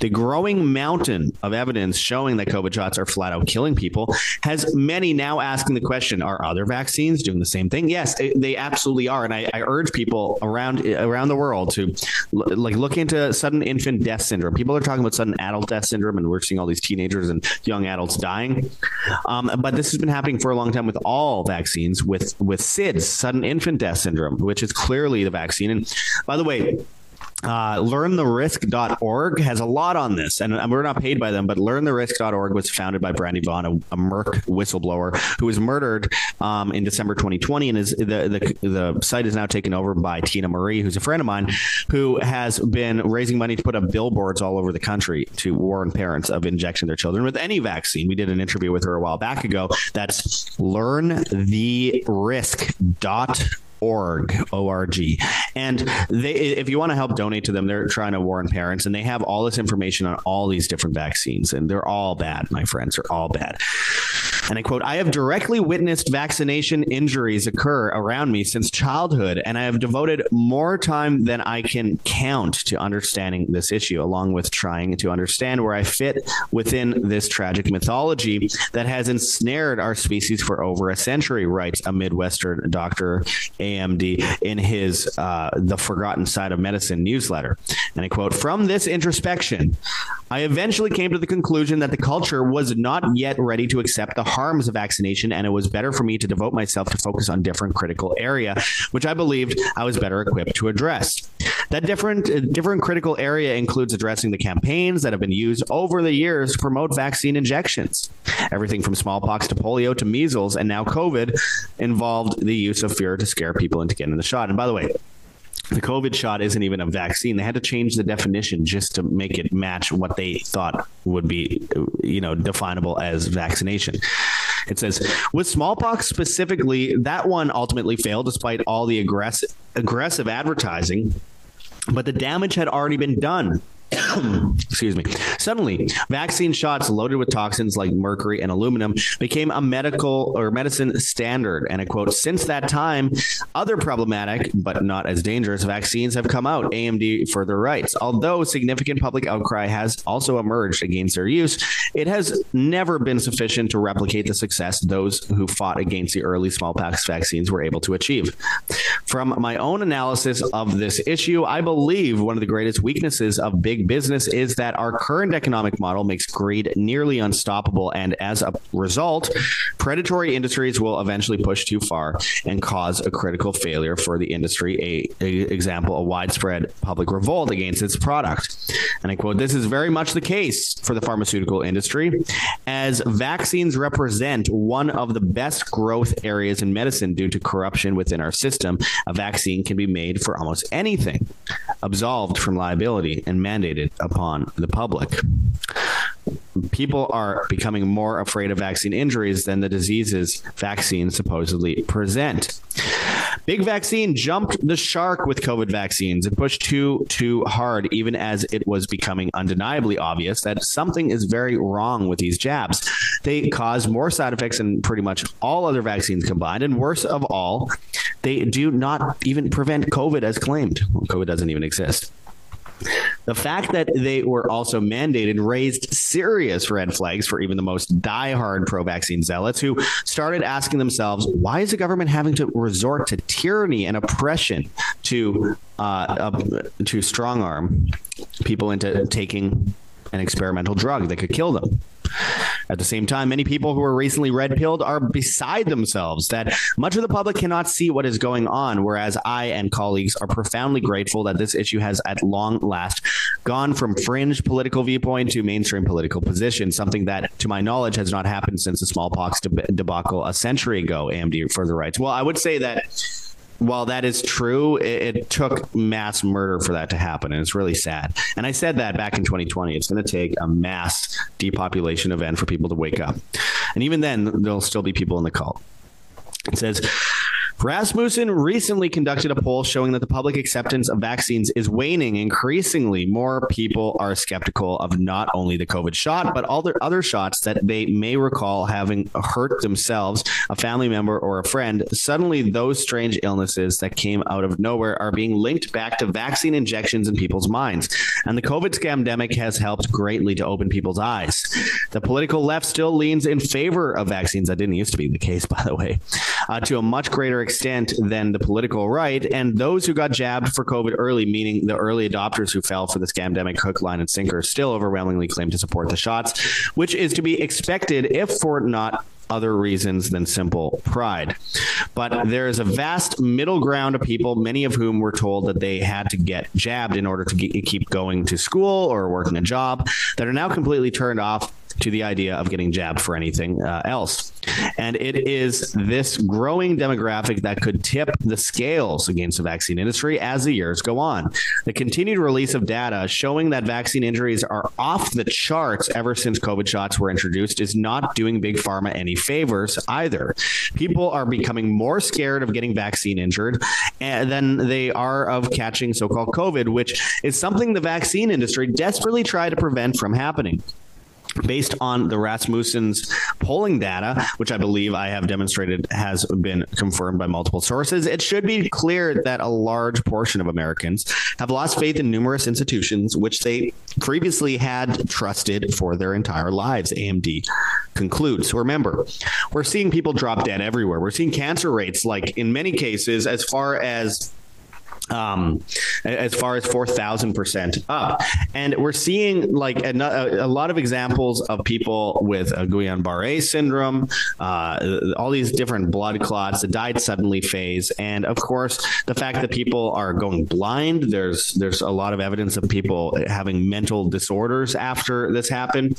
The growing mountain of evidence showing that COVID shots are flat out killing people has many now asking the question are other vaccines doing the same thing? Yes, they absolutely are and I, I urge people around around the world to like look into sudden infant death syndrome. People are talking about sudden adult death syndrome and we're seeing all these teenagers and young adults dying. Um, but this has been happening for a long time with all vaccines with with SIDS, sudden infant death syndrome, which is clearly the vaccine. And by the way, uh, learntherisk.org has a lot on this and we're not paid by them but learntherisk.org was founded by Brandy Vaughan a, a Merck whistleblower who was murdered um, in December 2020 and is the, the the site is now taken over by Tina Marie who's a friend of mine who has been raising money to put up billboards all over the country to warn parents of injecting their children with any vaccine. We did an interview with her a while back ago. That's learntherisk.org org org and they if you want to help donate to them they're trying to warn parents and they have all this information on all these different vaccines and they're all bad my friends are all bad and I quote I have directly witnessed vaccination injuries occur around me since childhood and I have devoted more time than I can count to understanding this issue along with trying to understand where I fit within this tragic mythology that has ensnared our species for over a century writes a midwestern doctor AMD in his uh, The Forgotten Side of Medicine newsletter. And I quote, "From this introspection, I eventually came to the conclusion that the culture was not yet ready to accept the harms of vaccination and it was better for me to devote myself to focus on different critical area which I believed I was better equipped to address. That different different critical area includes addressing the campaigns that have been used over the years to promote vaccine injections. Everything from smallpox to polio to measles and now COVID involved the use of fear to scare people into getting the shot. And by the way, the COVID shot isn't even a vaccine. They had to change the definition just to make it match what they thought would be you know definable as vaccination. It says with smallpox specifically that one ultimately failed despite all the aggressive aggressive advertising but the damage had already been done excuse me. Suddenly vaccine shots loaded with toxins like mercury and aluminum became a medical or medicine standard. And a quote since that time other problematic but not as dangerous vaccines have come out AMD further writes although significant public outcry has also emerged against their use it has never been sufficient to replicate the success those who fought against the early smallpox vaccines were able to achieve. From my own analysis of this issue I believe one of the greatest weaknesses of big business is that our current economic model makes greed nearly unstoppable and as a result predatory industries will eventually push too far and cause a critical failure for the industry. A, a example a widespread public revolt against its product. And I quote this is very much the case for the pharmaceutical industry as vaccines represent one of the best growth areas in medicine due to corruption within our system. A vaccine can be made for almost anything absolved from liability and mandated upon the public people are becoming more afraid of vaccine injuries than the diseases vaccines supposedly present. Big vaccine jumped the shark with COVID vaccines and pushed too too hard even as it was becoming undeniably obvious that something is very wrong with these jabs. They cause more side effects than pretty much all other vaccines combined and worse of all, they do not even prevent COVID as claimed. Well, COVID doesn't even exist. The fact that they were also mandated raised serious red flags for even the most diehard pro-vaccine zealots who started asking themselves, why is the government having to resort to tyranny and oppression to uh, uh to strong arm people into taking an experimental drug that could kill them? At the same time, many people who are recently red pilled are beside themselves that much of the public cannot see what is going on whereas I and colleagues are profoundly grateful that this issue has at long last gone from fringe political viewpoint to mainstream political position something that to my knowledge has not happened since the smallpox debacle a century ago AMD further writes. Well, I would say that while that is true, it, it, took mass murder for that to happen and it's really sad. And I said that back in 2020, it's going to take a mass depopulation event for people to wake up. And even then there'll still be people in the cult. It says Rasmussen recently conducted a poll showing that the public acceptance of vaccines is waning increasingly. More people are skeptical of not only the COVID shot, but all the other shots that they may recall having hurt themselves, a family member or a friend. Suddenly those strange illnesses that came out of nowhere are being linked back to vaccine injections in people's minds. And the COVID scamdemic has helped greatly to open people's eyes. The political left still leans in favor of vaccines that didn't used to be the case by the way, uh, to a much greater extent than the political right and those who got jabbed for covid early meaning the early adopters who fell for the scamdemic hook line and sinker still overwhelmingly claim to support the shots which is to be expected if for not other reasons than simple pride. But there is a vast middle ground of people many of whom were told that they had to get jabbed in order to keep going to school or working a job that are now completely turned off to the idea of getting jabbed for anything uh, else. And it is this growing demographic that could tip the scales against the vaccine industry as the years go on. The continued release of data showing that vaccine injuries are off the charts ever since COVID shots were introduced is not doing big pharma any favors either. People are becoming more scared of getting vaccine injured eh, than they are of catching so-called COVID, which is something the vaccine industry desperately tried to prevent from happening based on the Rasmussen's polling data which I believe I have demonstrated has been confirmed by multiple sources it should be clear that a large portion of Americans have lost faith in numerous institutions which they previously had trusted for their entire lives AMD concludes. Remember we're seeing people drop dead everywhere. We're seeing cancer rates like in many cases as far as um as far as 4000% up. And we're seeing like a, a, lot of examples of people with a Guillain-Barré syndrome uh all these different blood clots that died suddenly phase. And of course the fact that people are going blind there's there's a lot of evidence of people having mental disorders after this happened.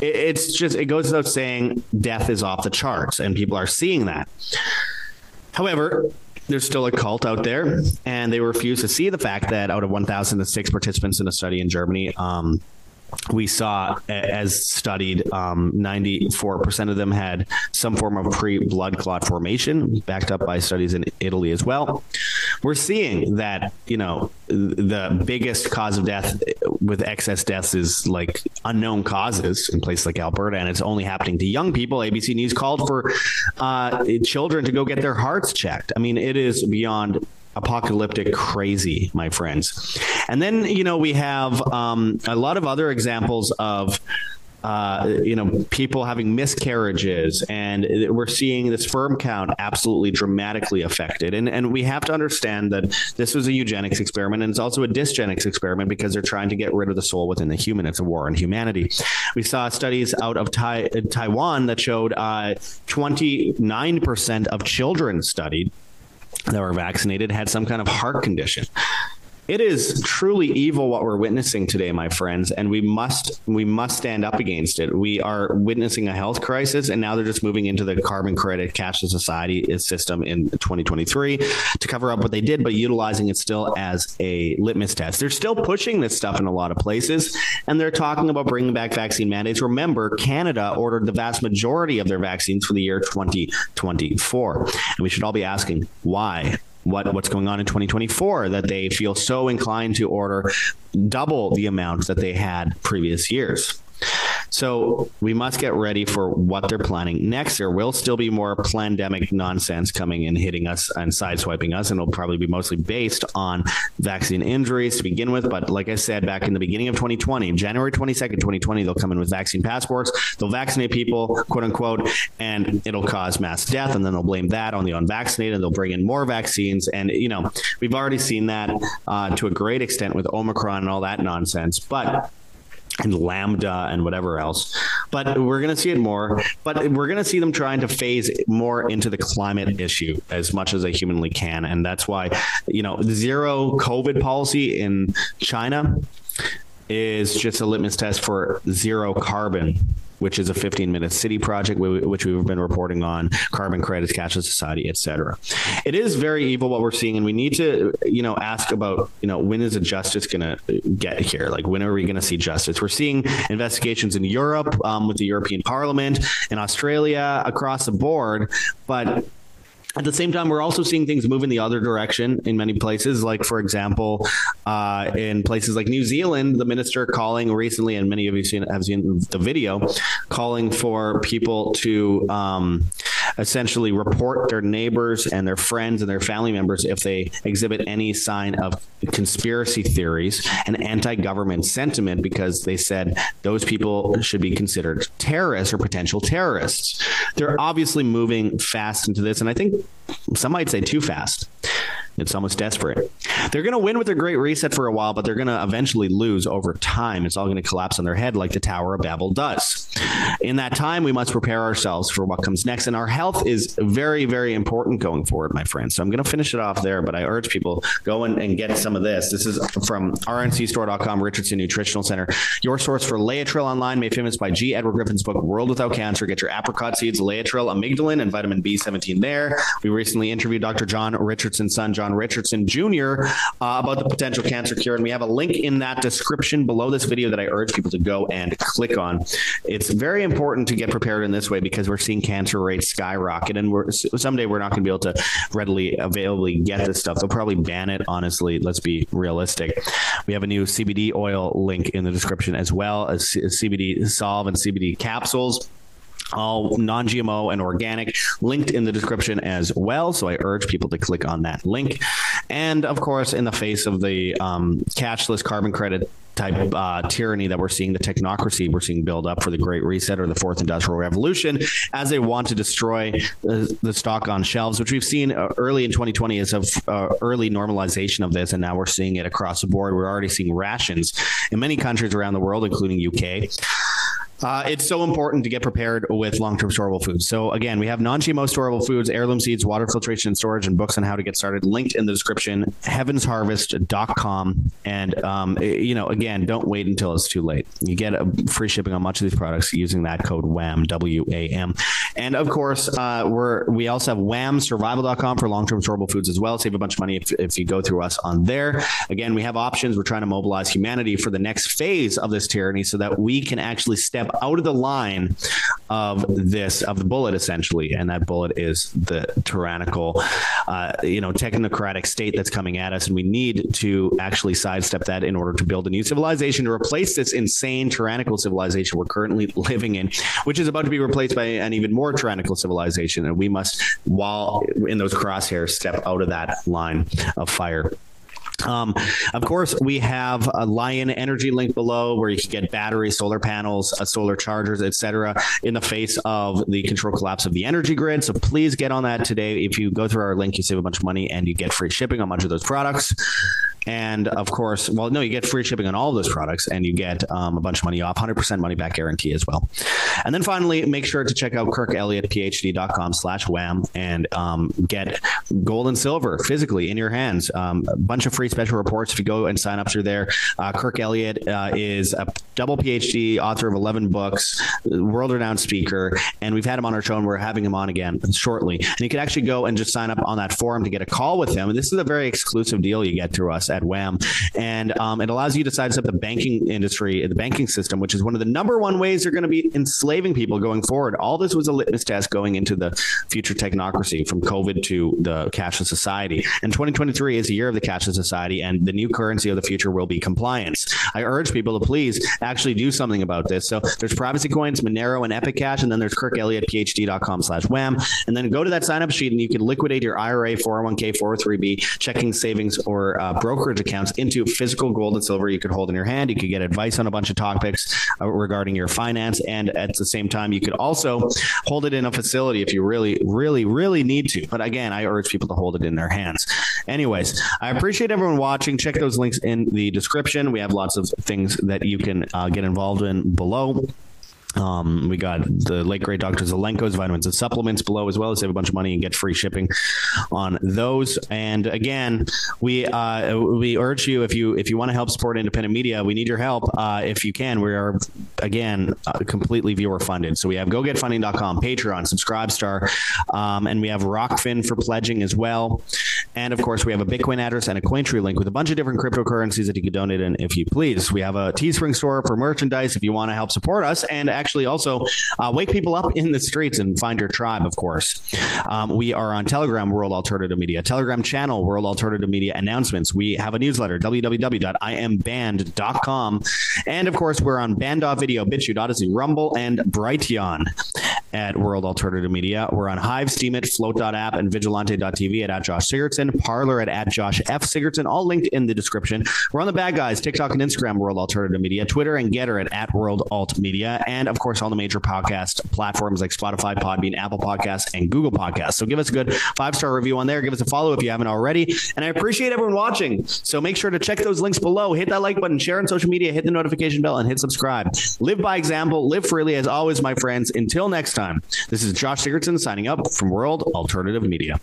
It, it's just it goes without saying death is off the charts and people are seeing that. However, there's still a cult out there and they refuse to see the fact that out of 1006 participants in a study in Germany um we saw as studied um 94% of them had some form of pre-blood clot formation backed up by studies in Italy as well. We're seeing that you know the biggest cause of death with excess deaths is like unknown causes in places like Alberta and it's only happening to young people. ABC news called for uh children to go get their hearts checked. I mean it is beyond apocalyptic crazy my friends. And then you know we have um, a lot of other examples of uh, you know people having miscarriages and we're seeing this sperm count absolutely dramatically affected. And and we have to understand that this was a eugenics experiment and it's also a dysgenics experiment because they're trying to get rid of the soul within the human. It's a war on humanity. We saw studies out of tai Taiwan that showed uh 29% of children studied that were vaccinated had some kind of heart condition it is truly evil what we're witnessing today my friends and we must we must stand up against it. We are witnessing a health crisis and now they're just moving into the carbon credit cashless society system in 2023 to cover up what they did but utilizing it still as a litmus test. They're still pushing this stuff in a lot of places and they're talking about bringing back vaccine mandates. Remember Canada ordered the vast majority of their vaccines for the year 2024 and we should all be asking why what what's going on in 2024 that they feel so inclined to order double the amount that they had previous years. So we must get ready for what they're planning next. There will still be more pandemic nonsense coming and hitting us and sideswiping us and it'll probably be mostly based on vaccine injuries to begin with, but like I said back in the beginning of 2020, January 22nd, 2020, they'll come in with vaccine passports. They'll vaccinate people, quote unquote, and it'll cause mass death and then they'll blame that on the unvaccinated and they'll bring in more vaccines and you know, we've already seen that uh, to a great extent with Omicron and all that nonsense. But and lambda and whatever else. But we're going to see it more. But we're going to see them trying to phase more into the climate issue as much as they humanly can. And that's why you know zero covid policy in China is just a litmus test for zero carbon which is a 15-minute city project which we've been reporting on, carbon credits, cashless society, etc. It is very evil what we're seeing and we need to, you know, ask about, you know, when is a justice going to get here? Like when are we going to see justice? We're seeing investigations in Europe um, with the European Parliament, in Australia, across the board, but at the same time we're also seeing things move in the other direction in many places. Like for example uh, in places like New Zealand the minister calling recently and many of you seen have seen the video calling for people to um, essentially report their neighbors and their friends and their family members if they exhibit any sign of conspiracy theories and anti-government sentiment because they said those people should be considered terrorists or potential terrorists. They're obviously moving fast into this and I think some might say too fast. It's almost desperate. They're going to win with their great reset for a while, but they're going to eventually lose over time. It's all going to collapse on their head like the Tower of Babel does. In that time, we must prepare ourselves for what comes next and our health is very very important going forward, my friends. So I'm going to finish it off there, but I urge people go and, and get some of this. This is from rncstore.com Richardson Nutritional Center. Your source for Laetrile online made famous by G. Edward Griffin's book World Without Cancer. Get your apricot seeds, Laetrile, amygdalin and vitamin B17 there. We recently interviewed Dr. John Richardson's son John Richardson Jr. Uh, about the potential cancer cure and we have a link in that description below this video that I urge people to go and click on. It's very important to get prepared in this way because we're seeing cancer rates skyrocket and we're someday we're not going to be able to readily availably get this stuff. They'll probably ban it honestly. Let's be realistic. We have a new CBD oil link in the description as well as CBD solve and CBD capsules all non-GMO and organic linked in the description as well so I urge people to click on that link and of course in the face of the um, cashless carbon credit type uh, tyranny that we're seeing the technocracy we're seeing build up for the great reset or the fourth industrial revolution as they want to destroy the, the stock on shelves which we've seen uh, early in 2020 as of uh, early normalization of this and now we're seeing it across the board. We're already seeing rations in many countries around the world including UK uh, it's so important to get prepared with long-term storable foods. So again, we have non-GMO storable foods, heirloom seeds, water filtration and storage and books on how to get started linked in the description heavensharvest.com and um, you know, again, don't wait until it's too late. You get free shipping on much of these products using that code WAM W A M. And of course, uh, we're we also have whamsurvival.com for long-term storable foods as well. Save a bunch of money if if you go through us on there. Again, we have options. We're trying to mobilize humanity for the next phase of this tyranny so that we can actually step out of the line of this of the bullet essentially. And that bullet is the tyrannical uh, you know technocratic state that's coming at us. And we need to actually sidestep that in order to build a new civilization to replace this insane tyrannical civilization we're currently living in which is about to be replaced by an even more tyrannical civilization. And we must while in those crosshairs step out of that line of fire um, of course we have a Lion Energy link below where you can get batteries, solar panels, uh, solar chargers, etc. in the face of the control collapse of the energy grid. So please get on that today. If you go through our link you save a bunch of money and you get free shipping on much of those products and of course well no you get free shipping on all of those products and you get um, a bunch of money off 100% money back guarantee as well. And then finally make sure to check out kirkelliottphd.com/wham and um, get gold and silver physically in your hands. Um, a bunch of free special reports. If you go and sign up through there uh, Kirk Elliott uh, is a double PhD author of 11 books world renowned speaker and we've had him on our show and we're having him on again shortly. And you can actually go and just sign up on that forum to get a call with him. And this is a very exclusive deal you get through us at Wham. And um, it allows you to size up the banking industry the banking system which is one of the number one ways they're going to be enslaving people going forward. All this was a litmus test going into the future technocracy from covid to the cashless society. And 2023 is a year of the cashless society and the new currency of the future will be compliance. I urge people to please actually do something about this. So there's privacy coins monero and epic cash and then there's kirkelliottphd.com/wham and then go to that sign up sheet and you can liquidate your IRA 401k 403b checking savings or uh, brokerage accounts into physical gold and silver you could hold in your hand. You could get advice on a bunch of topics uh, regarding your finance. And at the same time you could also hold it in a facility if you really really really need to. But again I urge people to hold it in their hands. Anyways I appreciate everyone watching. Check those links in the description. We have lots of things that you can uh, get involved in below um, we got the late great Dr. Zelenko's vitamins and supplements below as well as save a bunch of money and get free shipping on those. And again, we uh, we urge you if you if you want to help support independent media, we need your help uh, if you can. We are again uh, completely viewer funded. So we have gogetfunding.com, Patreon, Subscribestar, um, and we have Rokfin for pledging as well. And of course, we have a Bitcoin address and a Cointree link with a bunch of different cryptocurrencies that you can donate in if you please. We have a Teespring store for merchandise if you want to help support us and actually also uh, wake people up in the streets and find your tribe, of course. Um, we are on Telegram World Alternative Media, Telegram channel World Alternative Media announcements. We have a newsletter www.imband.com and of course we're on band.video, Video, BitChute, Odysee, Rumble and Brighteon at World Alternative Media. We're on Hive, Steemit, Float.app and Vigilante.tv at, at Josh Sigurdson, Parler at, at Josh F Sigurdson, all linked in the description. We're on the bad guys, TikTok and Instagram World Alternative Media, Twitter and Gettr at, at World Alt Media and of course all the major podcast platforms like Spotify, Podbean, Apple Podcasts and Google Podcasts. So give us a good 5-star review on there, give us a follow if you haven't already. And I appreciate everyone watching. So make sure to check those links below, hit that like button, share on social media, hit the notification bell and hit subscribe. Live by example, live freely as always my friends. Until next time. This is Josh Sigurdson signing up from World Alternative Media.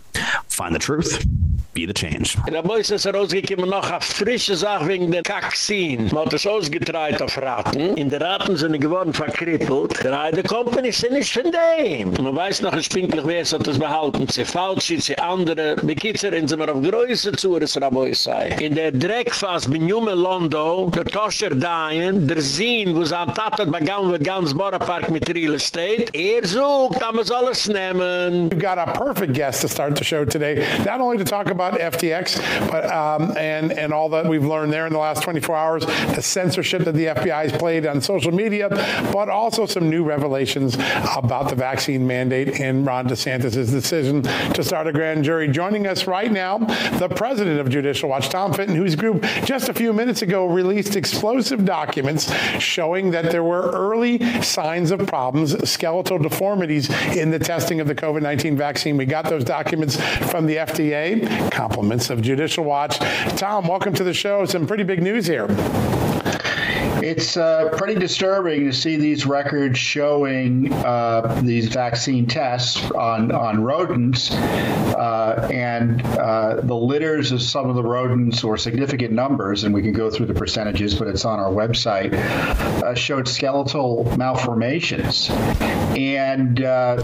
Find the truth, be the change.
Boys es rausgekommen noch a frische Sach wegen der Kaksin. Man hat es auf Raten. In der Raten sind geworden verkrippelt. Der Heide Company sind nicht von dem. Man weiß noch, es pinklich wer es hat das behalten. Sie Fauci, sie andere. Bekitzer in sind wir auf größer Zures, Raboi sei. In der Dreckfass bin Jume Londo, der Toscher Dayen, der Zin, wo es an Tatat begann wird ganz Borapark mit Real Estate. Er sucht, da muss alles nehmen.
We've got a perfect guest to start the show today.
not only to talk about FTX, but um, and and all that we've learned there in the last 24 hours, the censorship that the FBI has played on social media, but also some new revelations about the vaccine mandate and Ron DeSantis' decision to start a grand jury. Joining us right now, the president of Judicial Watch, Tom Fitton, whose group just a few minutes ago released explosive documents showing that there were early signs of problems, skeletal deformities in the testing of the COVID-19 vaccine. We got those documents from the FDA. Compliments of Judicial Watch. Tom, welcome to the show. Some pretty big news here.
It's uh, pretty disturbing to see these records showing uh, these vaccine tests on on rodents uh, and uh, the litters of some of the rodents or significant numbers and we can go through the percentages but it's on our website uh, showed skeletal malformations and uh,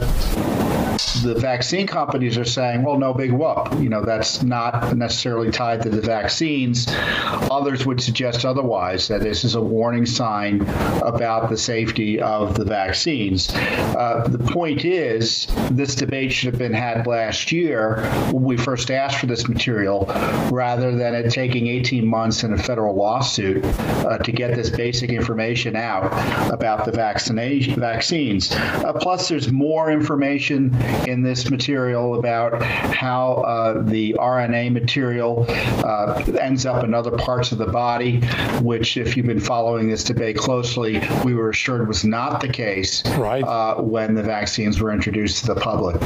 the vaccine companies are saying, well, no big whoop. You know, that's not necessarily tied to the vaccines. Others would suggest otherwise, that this is a sign about the safety of the vaccines. Uh, the point is, this debate should have been had last year when we first asked for this material, rather than it taking 18 months in a federal lawsuit uh, to get this basic information out about the vaccination vaccines. Uh, plus, there's more information in this material about how uh, the RNA material uh, ends up in other parts of the body, which if you've been following this debate closely, we were assured was not the case right. uh, when the vaccines were introduced to the public.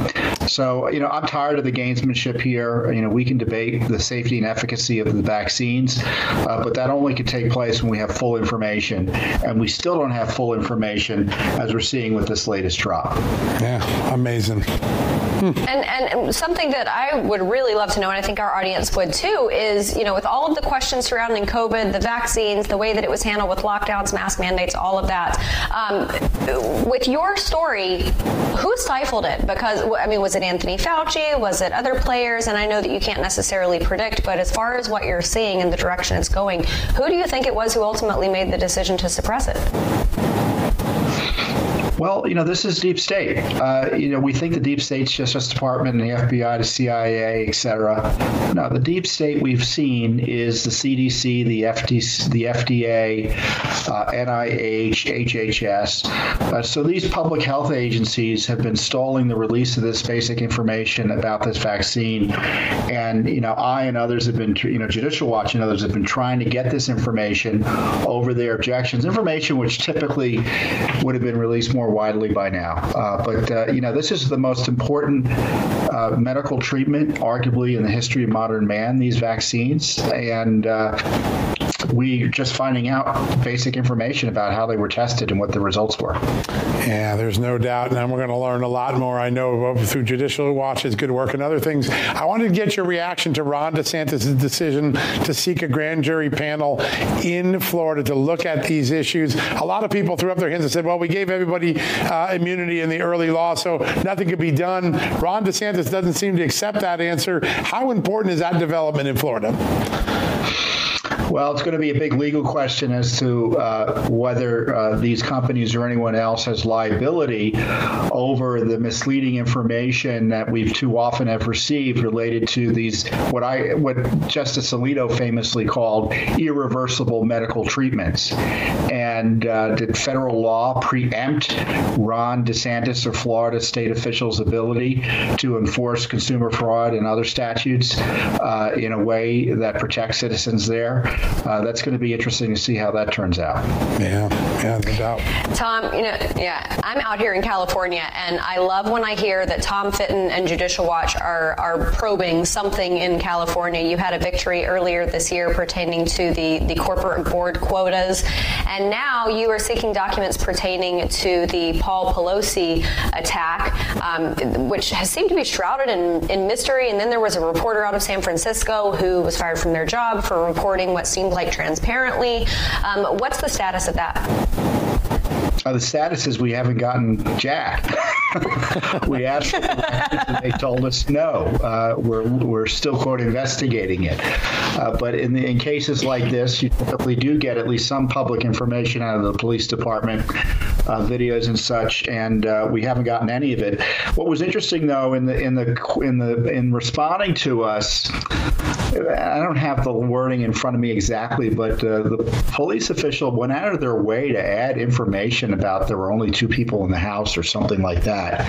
So, you know, I'm tired of the gamesmanship here. You know, we can debate the safety and efficacy of the vaccines, uh, but that only can take place when we have full information, and we still don't have full information as we're seeing with this latest drop.
Yeah, amazing.
And and something that I would really love to know and I think our audience would too is, you know, with all of the questions surrounding COVID, the vaccines, the way that it was handled with lockdowns, mask mandates, all of that. Um, with your story, who stifled it? Because I mean, was it Anthony Fauci? Was it other players? And I know that you can't necessarily predict, but as far as what you're seeing and the direction it's going, who do you think it was who ultimately made the decision to suppress it?
Well, you know, this is deep state. Uh, you know, we think the deep state's Justice Department and the FBI, the CIA, etc. No, the deep state we've seen is the CDC, the FTC, the FDA, uh, NIH, HHS. Uh, so these public health agencies have been stalling the release of this basic information about this vaccine. And, you know, I and others have been, you know, Judicial Watch and others have been trying to get this information over their objections, information which typically would have been released more more widely by now. Uh, but uh, you know, this is the most important uh, medical treatment arguably in the history of modern man these vaccines and uh, we just finding out basic information about how they were tested and what the results were.
Yeah, there's no doubt and we're going to learn a lot more I know through Judicial Watch's good work and other things. I wanted to get your reaction to Ron DeSantis' decision to seek a grand jury panel in Florida to look at these issues. A lot of people threw up their hands and said, "Well, we gave everybody uh, immunity in the early law, so nothing could be done. Ron DeSantis doesn't seem to accept that answer. How important is that development in Florida?
Well, it's going to be a big legal question as to uh, whether uh, these companies or anyone else has liability over the misleading information that we've too often have received related to these what I what Justice Alito famously called irreversible medical treatments. And uh, did federal law preempt Ron DeSantis or Florida state officials' ability to enforce consumer fraud and other statutes uh, in a way that protects citizens there? Uh, that's going to be interesting to see how that turns out.
Yeah, yeah, no doubt.
Tom, you know, yeah, I'm out here in California and I love when I hear that Tom Fitton and Judicial Watch are are probing something in California. You had a victory earlier this year pertaining to the the corporate board quotas and now you are seeking documents pertaining to the Paul Pelosi attack um, which has seemed to be shrouded in in mystery and then there was a reporter out of San Francisco who was fired from their job for reporting what seemed like transparently. Um, what's the status of that?
Uh, the status is we haven't gotten jack. we asked and they told us no. Uh, we're we're still quote investigating it. Uh, but in the, in cases like this, you typically do get at least some public information out of the police department uh, videos and such and uh, we haven't gotten any of it. What was interesting though in the in the in the in responding to us I don't have the wording in front of me exactly, but uh, the police official went out of their way to add information about there were only two people in the house or something like that,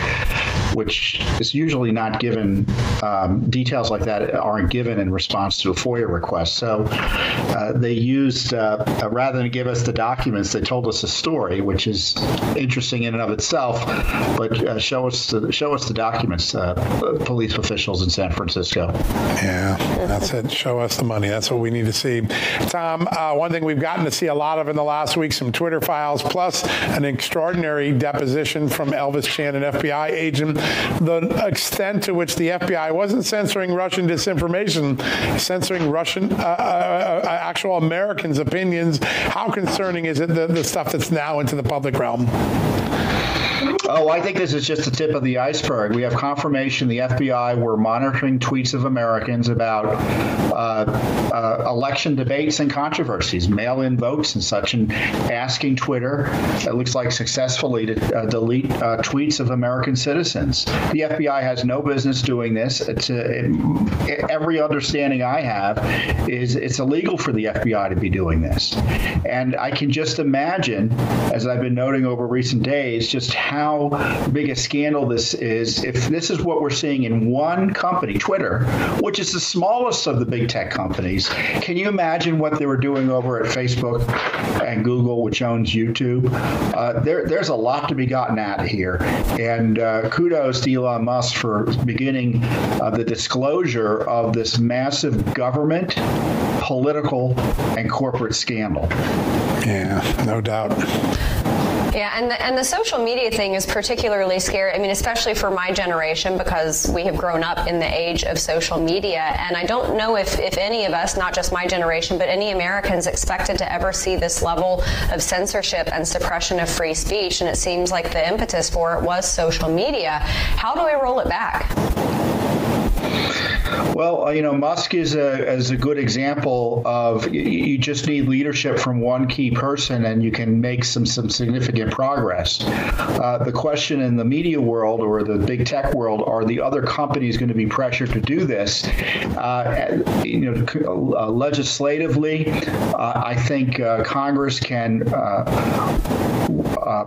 which is usually not given um, details like that aren't given in response to a FOIA request. So uh, they used uh, uh, rather than give us the documents, they told us a story, which is interesting in and of itself, but uh, show us the show us the documents uh, police officials in San Francisco.
Yeah, that's it. Show us the money. That's what we need to see. Tom, uh, one thing we've gotten to see a lot of in the last week some Twitter files plus an extraordinary deposition from Elvis Chan an FBI agent the extent to which the FBI wasn't censoring Russian disinformation censoring Russian uh, uh, uh, actual Americans opinions how concerning is it the, the stuff that's now into the public realm
Oh, I think this is just the tip of the iceberg. We have confirmation the FBI were monitoring tweets of Americans about uh, uh, election debates and controversies, mail-in votes and such and asking Twitter it looks like successfully to uh, delete uh, tweets of American citizens. The FBI has no business doing this. It's it, every understanding I have is it's illegal for the FBI to be doing this. And I can just imagine as I've been noting over recent days just how big a scandal this is if this is what we're seeing in one company Twitter which is the smallest of the big tech companies can you imagine what they were doing over at Facebook and Google which owns YouTube? Uh, there there's a lot to be gotten at here. And uh, kudos to Elon Musk for beginning uh, the disclosure of this massive government political and corporate scandal.
Yeah no doubt
yeah, and the, and the social media thing is particularly scary. I mean, especially for my generation because we have grown up in the age of social media and I don't know if if any of us, not just my generation, but any Americans expected to ever see this level of censorship and suppression of free speech and it seems like the impetus for it was social media. How do I roll it back?
Well, uh, you know, Musk is a as a good example of you just need leadership from one key person and you can make some some significant progress. Uh, the question in the media world or the big tech world are the other companies going to be pressured to do this? Uh, you know, uh, legislatively, uh, I think uh, Congress can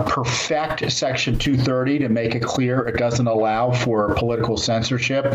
perfect section 230 to make it clear it doesn't allow for political censorship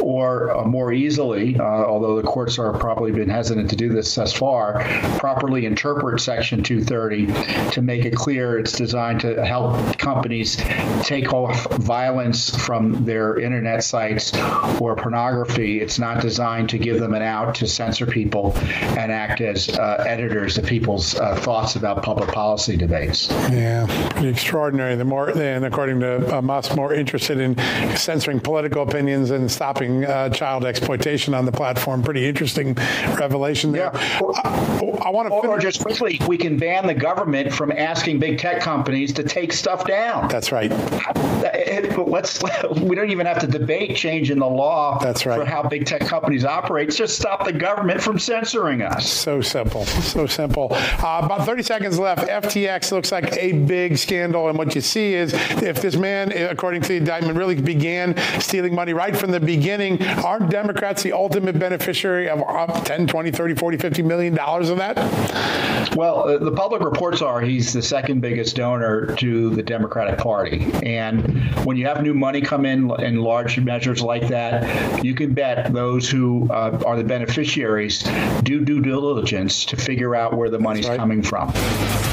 or uh, more easily, uh, although the courts are probably been hesitant to do this thus far, properly interpret section 230 to make it clear it's designed to help companies take off violence from their internet sites or pornography. It's not designed to give them an out to censor people and act as uh, editors of people's uh, thoughts about public policy debates.
Yeah, pretty extraordinary. The more and according to uh, Musk more interested in censoring political opinions and stopping uh, child exploitation on the platform. Pretty interesting revelation there. Yeah.
I, I want to or, or just quickly we can ban the government from asking big tech companies to take stuff down.
That's right.
Let's we don't even have to debate changing the law
That's right.
for how big tech companies operate. Just stop the government from censoring us.
So simple. So simple. Uh, about 30 seconds left. FTX looks like a big scandal and what you see is if this man according to the indictment really began stealing money right from the beginning democrats the ultimate beneficiary of 10 20 30 40 50 million dollars of that?
Well uh, the public reports are he's the second biggest donor to the democratic party. And when you have new money come in in large measures like that you can bet those who uh, are the beneficiaries do due diligence to figure out where the money's right. coming from.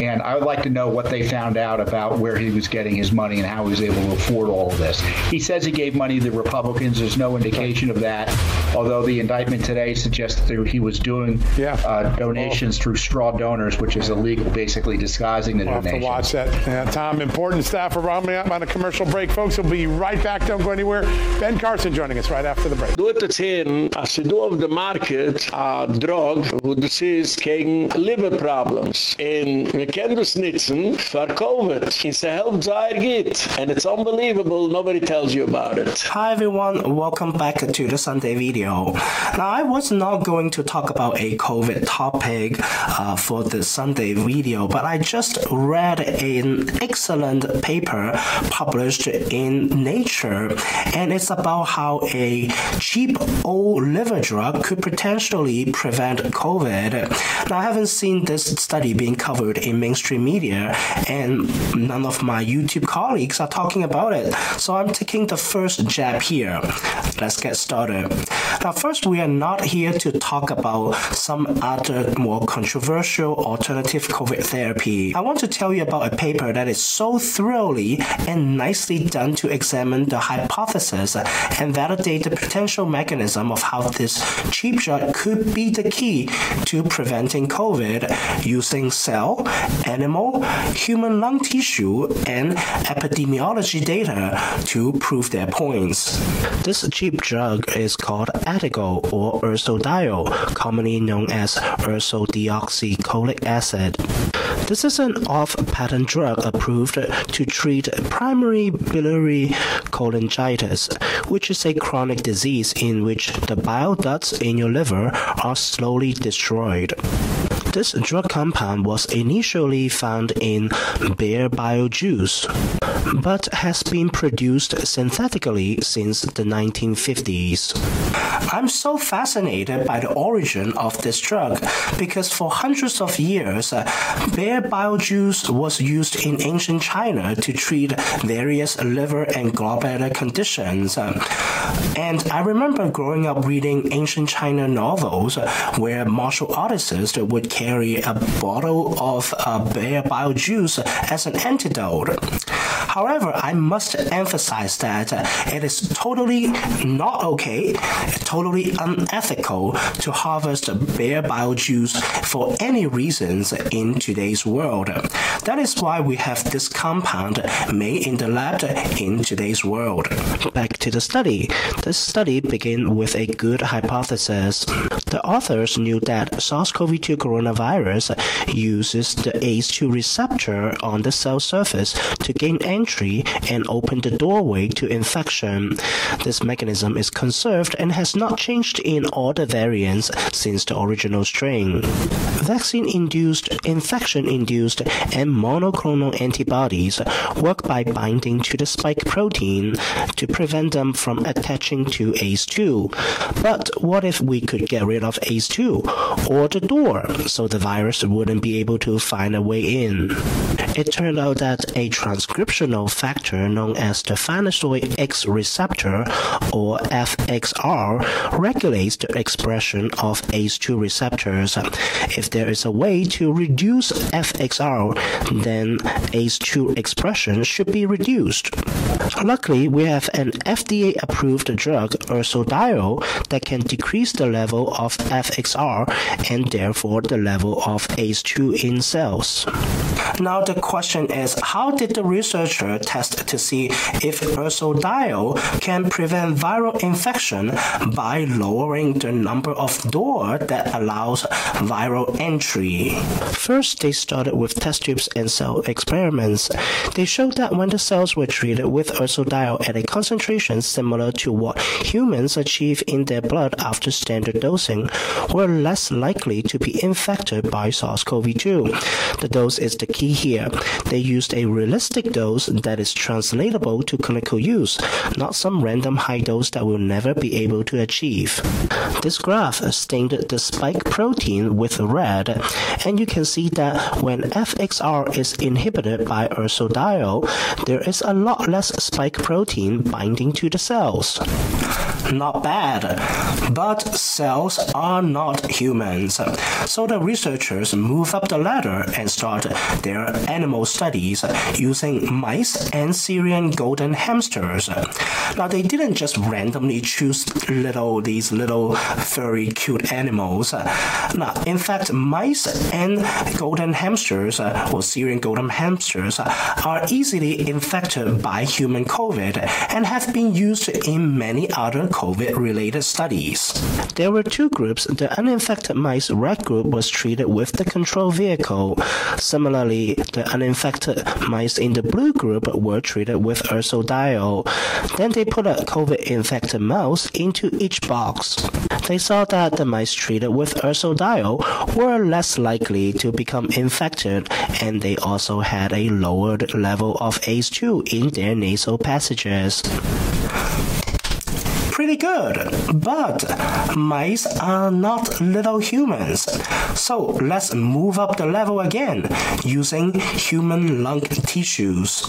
And i would like to know what they found out about where he was getting his money and how he was able to afford all of this. He says he gave money to the republicans. There's no indication of that although the indictment today suggests that he was doing
yeah.
uh, donations well, through straw donors which is illegal basically disguising the
we'll
donation.
to watch that. Yeah, Tom, important stuff. We're running up on a commercial break folks. We'll be right back. Don't go anywhere. Ben Carson joining us right after the break.
Du het zien as du auf the market a drug wo du siehst gegen liver problems in we can dus nitzen for covid. It's a help zair git and it's unbelievable nobody tells you about it.
Hi everyone, welcome back to the Sun Sunday video. Now, I was not going to talk about a COVID topic uh, for the Sunday video, but I just read an excellent paper published in Nature, and it's about how a cheap old liver drug could potentially prevent COVID. Now, I haven't seen this study being covered in mainstream media, and none of my YouTube colleagues are talking about it. So I'm taking the first jab here. Let's get started. Now, first, we are not here to talk about some other more controversial alternative COVID therapy. I want to tell you about a paper that is so thoroughly and nicely done to examine the hypothesis and validate the potential mechanism of how this cheap drug could be the key to preventing COVID using cell, animal, human lung tissue and epidemiology data to prove their points. This cheap drug is called Actigall or ursodiol, commonly known as ursodeoxycholic acid. This is an off-patent drug approved to treat primary biliary cholangitis, which is a chronic disease in which the bile ducts in your liver are slowly destroyed. This drug compound was initially found in bear bile juice, but has been produced synthetically since the 1950s. I'm so fascinated by the origin of this drug because for hundreds of years uh, bear bile juice was used in ancient China to treat various liver and gallbladder conditions. And I remember growing up reading ancient China novels uh, where martial artists would carry a bottle of uh, bear bile juice as an antidote. However, I must emphasize that it is totally not okay, totally unethical to harvest bear bile juice for any reasons in today's world. That is why we have this compound made in the lab in today's world. Back to the study. This study began with a good hypothesis. The authors knew that SARS-CoV-2 coronavirus uses the ACE2 receptor on the cell surface to gain entry and open the doorway to infection. This mechanism is conserved and has not changed in all the variants since the original strain. Vaccine-induced, infection-induced and monoclonal antibodies work by binding to the spike protein to prevent them from attaching to ACE2. But what if we could get rid of ACE2 or the door so the virus wouldn't be able to find a way in? It turned out that a transcriptional factor known as the farnesoid X receptor or FXR regulates the expression of ACE2 receptors. If there is a way to reduce FXR, then ACE2 expression should be reduced. Luckily, we have an FDA approved drug ursodiol that can decrease the level of FXR and therefore the level of ACE2 in cells. Now the question is how did the researcher test to see if ursodiol can prevent viral infection by lowering the number of door that allows viral entry? First, they started with test tubes and cell experiments. They showed that when the cells were treated with ursodiol at a concentration similar to what humans achieve in their blood after standard dosing, were less likely to be infected by SARS-CoV-2. The dose is the key here. They used a realistic dose that is translatable to clinical use, not some random high dose that we'll never be able to achieve. This graph stained the spike protein with red, and you can see that when FXR is inhibited by ursodiol, there is a lot less spike protein binding to the cells. Not bad, but cells are not humans. So the researchers move up the ladder and start their animal studies using mice and Syrian golden hamsters. Now they didn't just randomly choose little these little furry cute animals. Now in fact mice and golden hamsters or Syrian golden hamsters are easily infected by human COVID and have been used in many other COVID related studies. There were two groups. The uninfected mice red group was treated with the control vehicle. Similarly, the uninfected mice in the blue group were treated with ursodiol. Then they put a COVID infected mouse into each box. They saw that the mice treated with ursodiol were less likely to become infected and they also had a lowered level of ACE2 in their nasal passages pretty good. But mice are not little humans. So let's move up the level again using human lung tissues.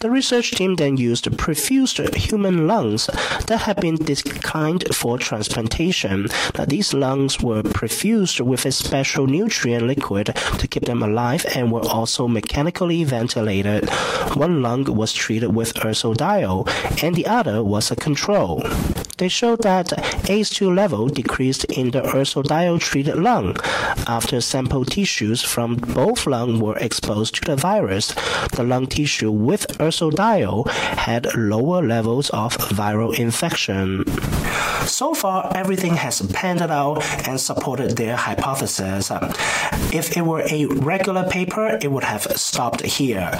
The research team then used perfused human lungs that had been declined for transplantation. Now these lungs were perfused with a special nutrient liquid to keep them alive and were also mechanically ventilated. One lung was treated with ursodiol and the other was a control. They showed that ACE2 level decreased in the ursodiol treated lung. After sample tissues from both lungs were exposed to the virus, the lung tissue with ursodiol had lower levels of viral infection. So far, everything has panned out and supported their hypothesis. If it were a regular paper, it would have stopped here.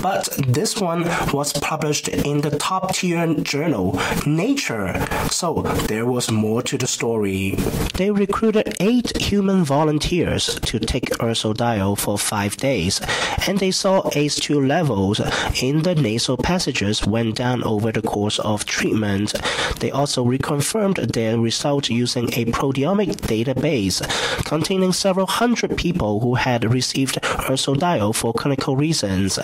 But this one was published in the top tier journal Nature so there was more to the story. They recruited 8 human volunteers to take ursodiol for 5 days and they saw ACE2 levels in the nasal passages went down over the course of treatment. They also reconfirmed their results using a proteomic database containing several hundred people who had received ursodiol for clinical reasons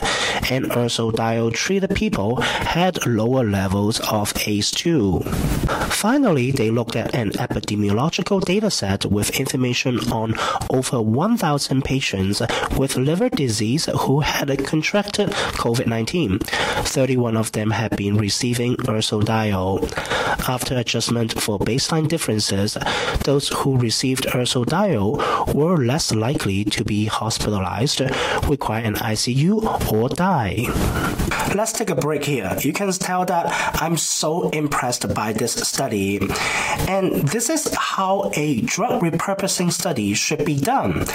and ursodiol treated people had lower levels of ACE2. Finally, they looked at an epidemiological dataset with information on over 1000 patients with liver disease who had contracted COVID-19. 31 of them had been receiving ursodiol. After adjustment for baseline differences, those who received ursodiol were less likely to be hospitalized, require an ICU or die. Let's take a break here. You can tell that I'm so impressed by this study. And this is how a drug repurposing study should be done.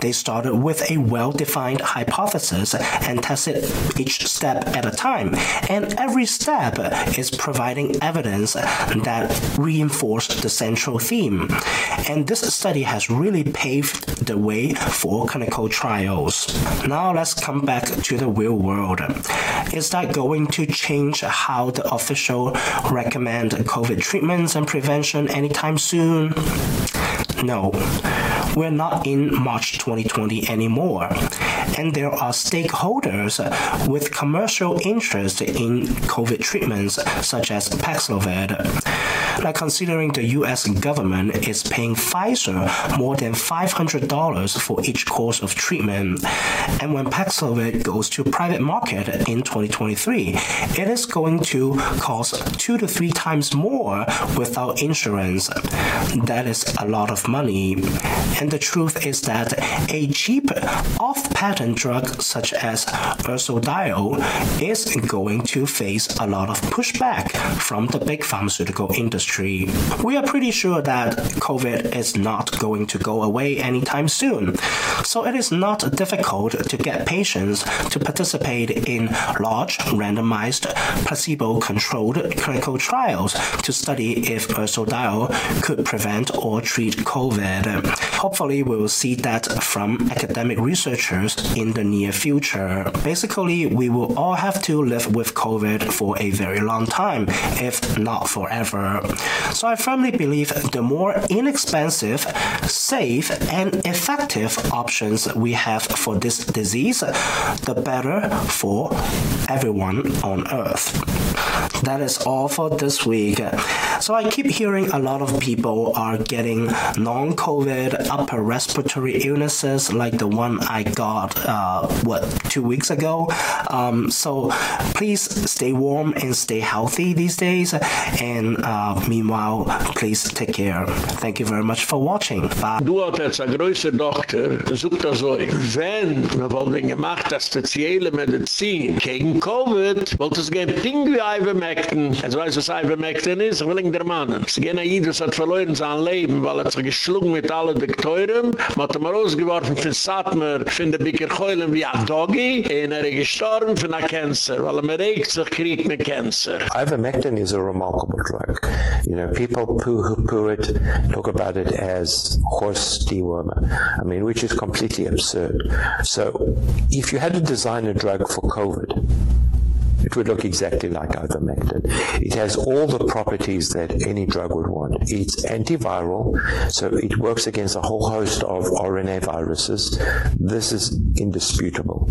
They started with a well-defined hypothesis and tested each step at a time. And every step is providing evidence that reinforced the central theme. And this study has really paved the way for clinical trials. Now let's come back to the real world. Is that going to change how the official recommend COVID treatments and prevention anytime soon? No. We're not in March 2020 anymore. And there are stakeholders with commercial interest in COVID treatments such as Paxlovid. Like considering the US government is paying Pfizer more than $500 for each course of treatment. And when Paxlovid goes to private market in 2023, it is going to cost 2 to 3 times more without insurance. That is a lot of money. And the truth is that a cheap off-patent drug such as ursodiol is going to face a lot of pushback from the big pharmaceutical industry. We are pretty sure that COVID is not going to go away anytime soon. So it is not difficult to get patients to participate in large randomized placebo-controlled clinical trials to study if ursodiol could prevent or treat COVID. Hopefully we will see that from academic researchers in the near future. Basically, we will all have to live with COVID for a very long time, if not forever. So I firmly believe the more inexpensive, safe and effective options we have for this disease, the better for everyone on earth. That is all for this week. So I keep hearing a lot of people are getting non-COVID upper respiratory illnesses like the one I got uh, what 2 weeks ago. Um, so please stay warm and stay healthy these days and uh, meanwhile please take care. Thank you very much for watching. Bye.
Du hat als ein größer Doktor sucht er so, wenn wir wollen gemacht das spezielle Medizin gegen Covid, wollte es gehen Ding wie Ivermectin. Also weiß was Ivermectin ist, ich will ihn der Mann. Es ein Jidus hat verloren sein Leben, weil er sich geschlungen mit Dektoren, man hat ihm rausgeworfen von Satmar, von der Bickerkeulen wie ein Doggy, und er gestorben von einer Cancer, weil er regt sich kriegt mit Cancer.
Ivermectin is a remarkable drug. You know, people poo-poo it, talk about it as horse dewormer. I mean, which is completely absurd. So, if you had to design a drug for COVID, it would look exactly like ivermectin. It has all the properties that any drug would want. It's antiviral, so it works against a whole host of RNA viruses. This is indisputable.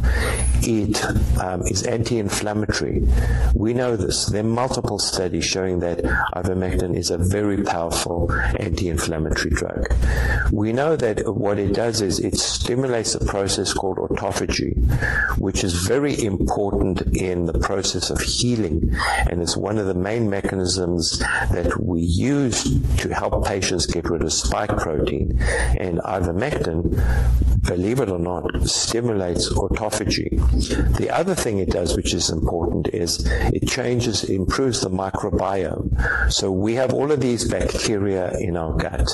It um, is anti-inflammatory. We know this. There are multiple studies showing that ivermectin is a very powerful anti-inflammatory drug. We know that what it does is it stimulates a process called autophagy, which is very important in the process process of healing. And it's one of the main mechanisms that we use to help patients get rid of spike protein. And ivermectin believe it or not stimulates autophagy. The other thing it does which is important is it changes improves the microbiome. So we have all of these bacteria in our gut.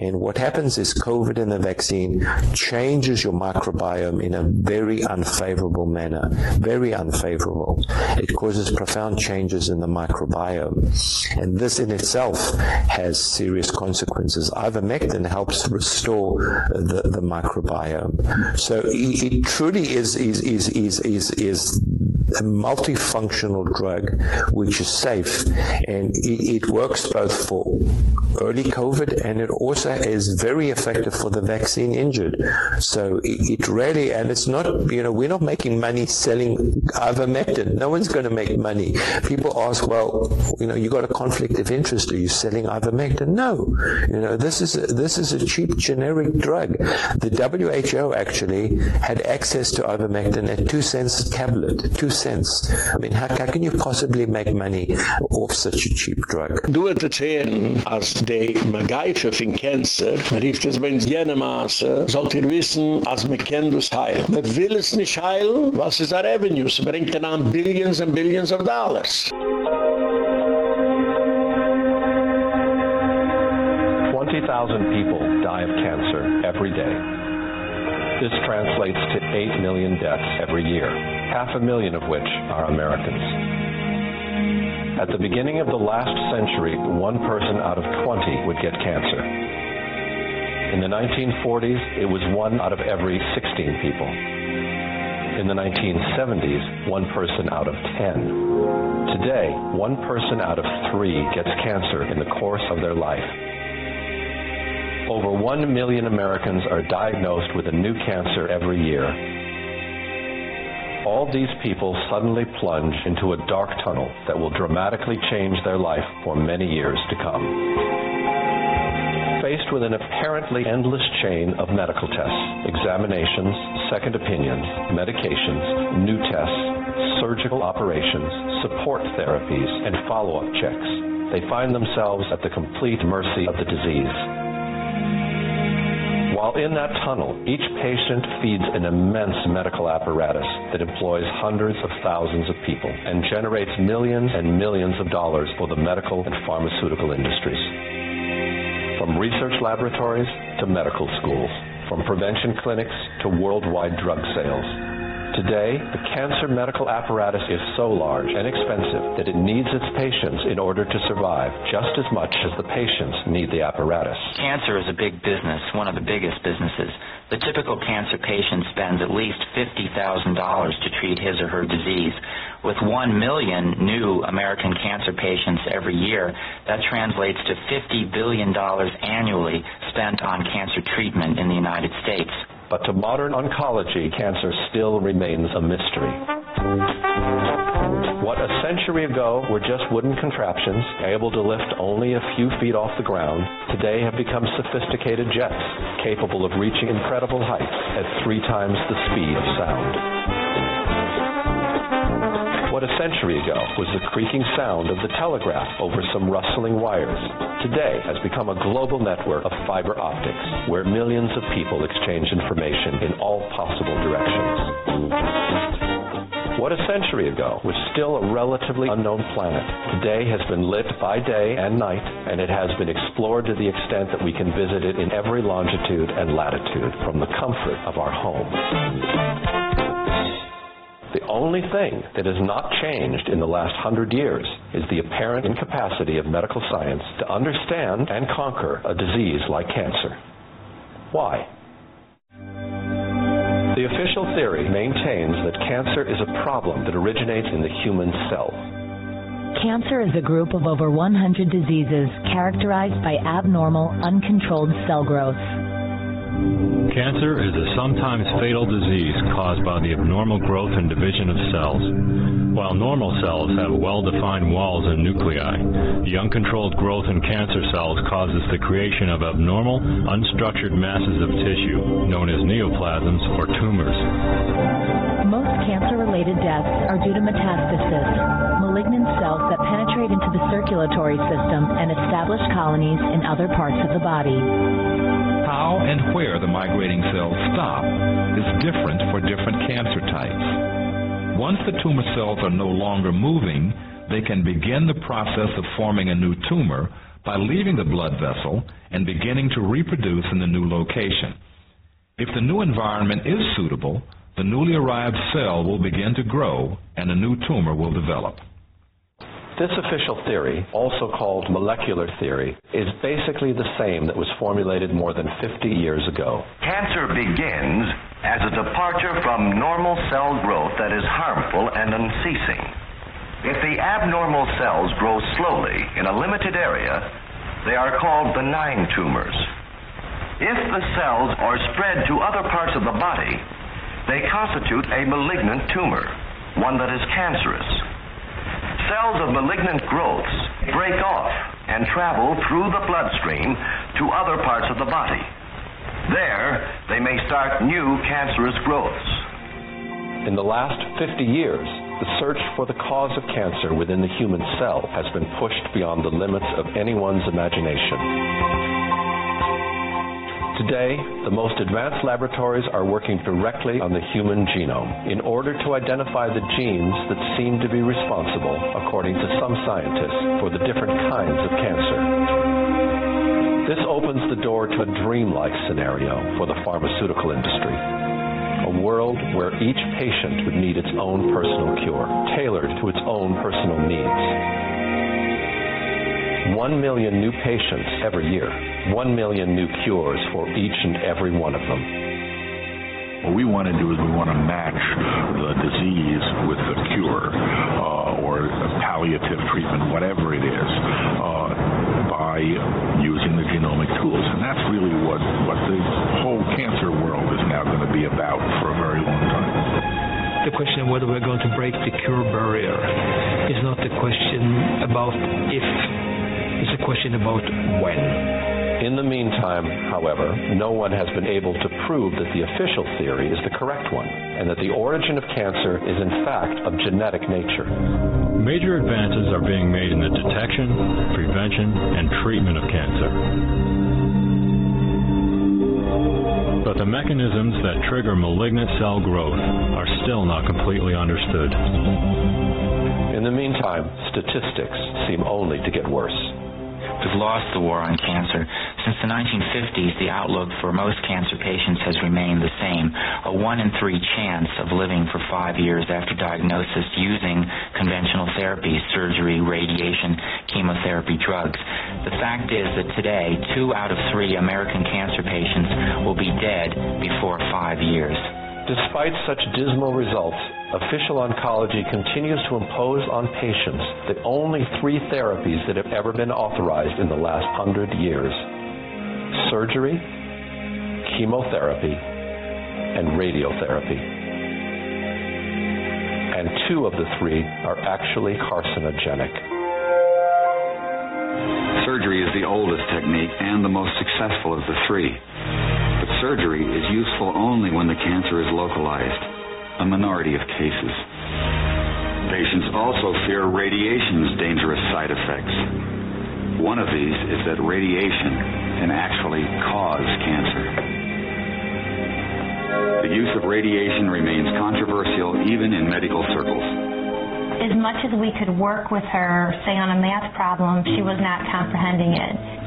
And what happens is covid and the vaccine changes your microbiome in a very unfavorable manner. Very unfavorable it causes profound changes in the microbiome. And this in itself has serious consequences. Ivermectin helps restore the the microbiome. So it, it truly is is is is is, is a multifunctional drug which is safe. And it, it works both for early covid and it also is very effective for the vaccine injured. So it, it really and it's not you know we're not making money selling ivermectin. No one's going to make money. People ask well you know you got a conflict of interest. Are you selling ivermectin? No. You know this is a, this is a cheap generic drug. The WHO actually had access to ivermectin at 2 cents a tablet 2 cents i mean how, how can you possibly make money off such a cheap drug
Du het erzählen, als die Magaife von Cancer, man rief das bei uns jene Maße, sollt ihr wissen, als man kennt das Heil. Man will es nicht heilen, was ist der Revenue? Es bringt dann an Billions and Billions of Dollars.
20,000 people This translates to 8 million deaths every year, half a million of which are Americans. At the beginning of the last century, one person out of 20 would get cancer. In the 1940s, it was one out of every 16 people. In the 1970s, one person out of 10. Today, one person out of 3 gets cancer in the course of their life. Over 1 million Americans are diagnosed with a new cancer every year. All these people suddenly plunge into a dark tunnel that will dramatically change their life for many years to come. Faced with an apparently endless chain of medical tests, examinations, second opinions, medications, new tests, surgical operations, support therapies, and follow-up checks, they find themselves at the complete mercy of the disease. While in that tunnel, each patient feeds an immense medical apparatus that employs hundreds of thousands of people and generates millions and millions of dollars for the medical and pharmaceutical industries. From research laboratories to medical schools, from prevention clinics to worldwide drug sales. Today, the cancer medical apparatus is so large and expensive that it needs its patients in order to survive just as much as the patients need the apparatus.
Cancer is a big business, one of the biggest businesses. The typical cancer patient spends at least $50,000 to treat his or her disease. With 1 million new American cancer patients every year, that translates to $50 billion annually spent on cancer treatment in the United States.
But to modern oncology, cancer still remains a mystery. What a century ago were just wooden contraptions able to lift only a few feet off the ground today have become sophisticated jets capable of reaching incredible heights at 3 times the speed of sound. What a century ago was the creaking sound of the telegraph over some rustling wires today has become a global network of fiber optics where millions of people exchange information in all possible directions. What a century ago was still a relatively unknown planet. Today has been lit by day and night, and it has been explored to the extent that we can visit it in every longitude and latitude from the comfort of our home. The only thing that has not changed in the last hundred years is the apparent incapacity of medical science to understand and conquer a disease like cancer. Why? The official theory maintains that cancer is a problem that originates in the human cell.
Cancer is a group of over 100 diseases characterized by abnormal, uncontrolled cell growth.
Cancer is a sometimes fatal disease caused by the abnormal growth and division of cells. While normal cells have well-defined walls and nuclei, the uncontrolled growth in cancer cells causes the creation of abnormal, unstructured masses of tissue known as neoplasms or tumors.
Most cancer-related deaths are due to metastasis, malignant cells that penetrate into the circulatory system and establish colonies in other parts of the body.
How and where the migrating cells stop is different for different cancer types. Once the tumor cells are no longer moving, they can begin the process of forming a new tumor by leaving the blood vessel and beginning to reproduce in the new location. If the new environment is suitable, the newly arrived cell will begin to grow and a new tumor will develop.
This official theory, also called molecular theory, is basically the same that was formulated more than 50 years ago.
Cancer begins as a departure from normal cell growth that is harmful and unceasing. If the abnormal cells grow slowly in a limited area, they are called benign tumors. If the cells are spread to other parts of the body, they constitute a malignant tumor, one that is cancerous. Cells of malignant growths break off and travel through the bloodstream to other parts of the body. There, they may start new cancerous growths.
In the last 50 years, the search for the cause of cancer within the human cell has been pushed beyond the limits of anyone's imagination. Today, the most advanced laboratories are working directly on the human genome in order to identify the genes that seem to be responsible, according to some scientists, for the different kinds of cancer. This opens the door to a dreamlike scenario for the pharmaceutical industry. A world where each patient would need its own personal cure, tailored to its own personal needs. 1 million new patients every year, 1 million new cures for each and every one of them.
What we want to do is we want to match the disease with the cure uh, or palliative treatment, whatever it is, uh, by using the genomic tools. And that's really what, what the whole cancer world is now going to be about for a very long time
the question of whether we're going to break the cure barrier is not the question about if it's a question about when.
In the meantime, however, no one has been able to prove that the official theory is the correct one and that the origin of cancer is in fact of genetic nature.
Major advances are being made in the detection, prevention, and treatment of cancer. But the mechanisms that trigger malignant cell growth are still not completely understood.
In the meantime, statistics seem only to get worse.
We've lost the war on cancer. Since the 1950s, the outlook for most cancer patients has remained the same a 1 in 3 chance of living for five years after diagnosis using conventional therapies, surgery, radiation, chemotherapy, drugs. The fact is that today, two out of three American cancer patients will be dead before five years.
Despite such dismal results, official oncology continues to impose on patients the only three therapies that have ever been authorized in the last hundred years surgery, chemotherapy, and radiotherapy. and two of the three are actually carcinogenic.
Surgery is the oldest technique and the most successful of the three. Surgery is useful only when the cancer is localized, a minority of cases. Patients also fear radiation's dangerous side effects. One of these is that radiation can actually cause cancer. The use of radiation remains controversial even in medical circles.
As much as we could work with her, say on a math problem, she was not comprehending it.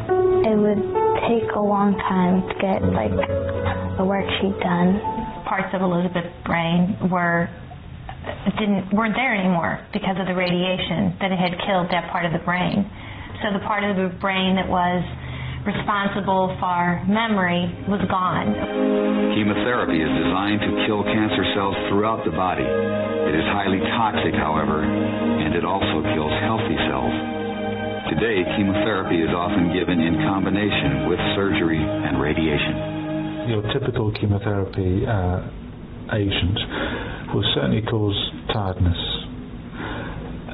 It would take a long time to get like a worksheet done.
Parts of Elizabeth's brain were didn't weren't there anymore because of the radiation that it had killed that part of the brain. So the part of the brain that was responsible for memory was gone.
Chemotherapy is designed to kill cancer cells throughout the body. It is highly toxic, however, and it also kills healthy cells. Today, chemotherapy is often given in combination with surgery and radiation.
Your typical chemotherapy uh, agent will certainly cause tiredness.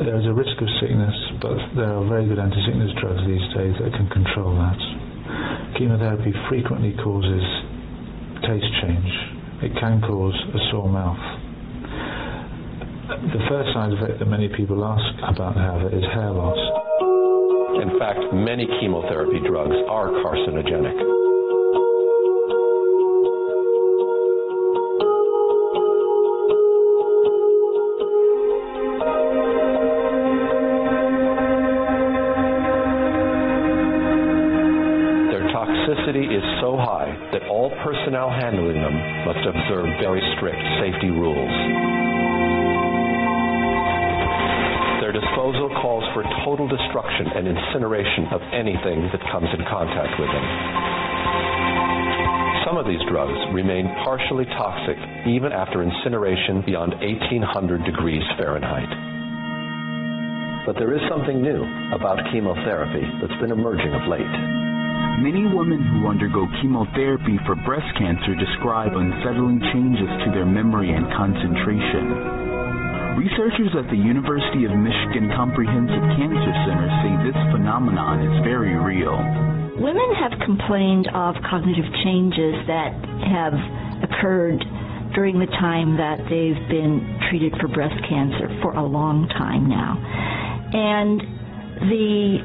There is a risk of sickness, but there are very good anti-sickness drugs these days that can control that. Chemotherapy frequently causes taste change. It can cause a sore mouth. The first side effect that many people ask about however, is hair loss.
In fact, many chemotherapy drugs are carcinogenic. Their toxicity is so high that all personnel handling them must observe very strict safety rules. For total destruction and incineration of anything that comes in contact with them. Some of these drugs remain partially toxic even after incineration beyond 1800 degrees Fahrenheit. But there is something new about chemotherapy that's been emerging of late.
Many women who undergo chemotherapy for breast cancer describe unsettling changes to their memory and concentration. Researchers at the University of Michigan Comprehensive Cancer Center say this phenomenon is very real.
Women have complained of cognitive changes that have occurred during the time that they've been treated for breast cancer for a long time now. And the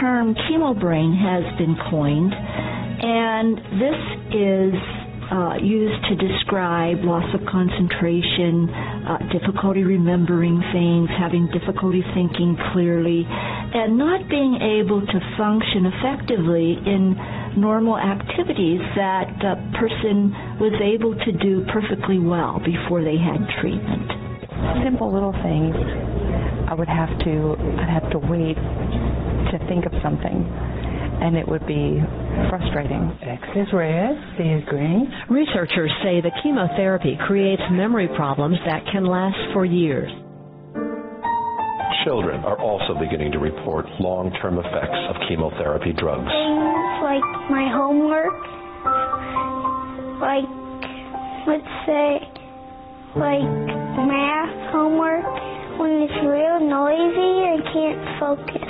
term chemobrain has been coined, and this is uh, used to describe loss of concentration, uh, difficulty remembering things, having difficulty thinking clearly, and not being able to function effectively in normal activities that a person was able to do perfectly well before they had treatment.
Simple little things. I would have to I'd have to wait to think of something and it would be frustrating.
X is red, C is green.
Researchers say the chemotherapy creates memory problems that can last for years.
Children are also beginning to report long-term effects of chemotherapy drugs.
Things like my homework, like, let's say, like math homework, when it's real noisy, I can't focus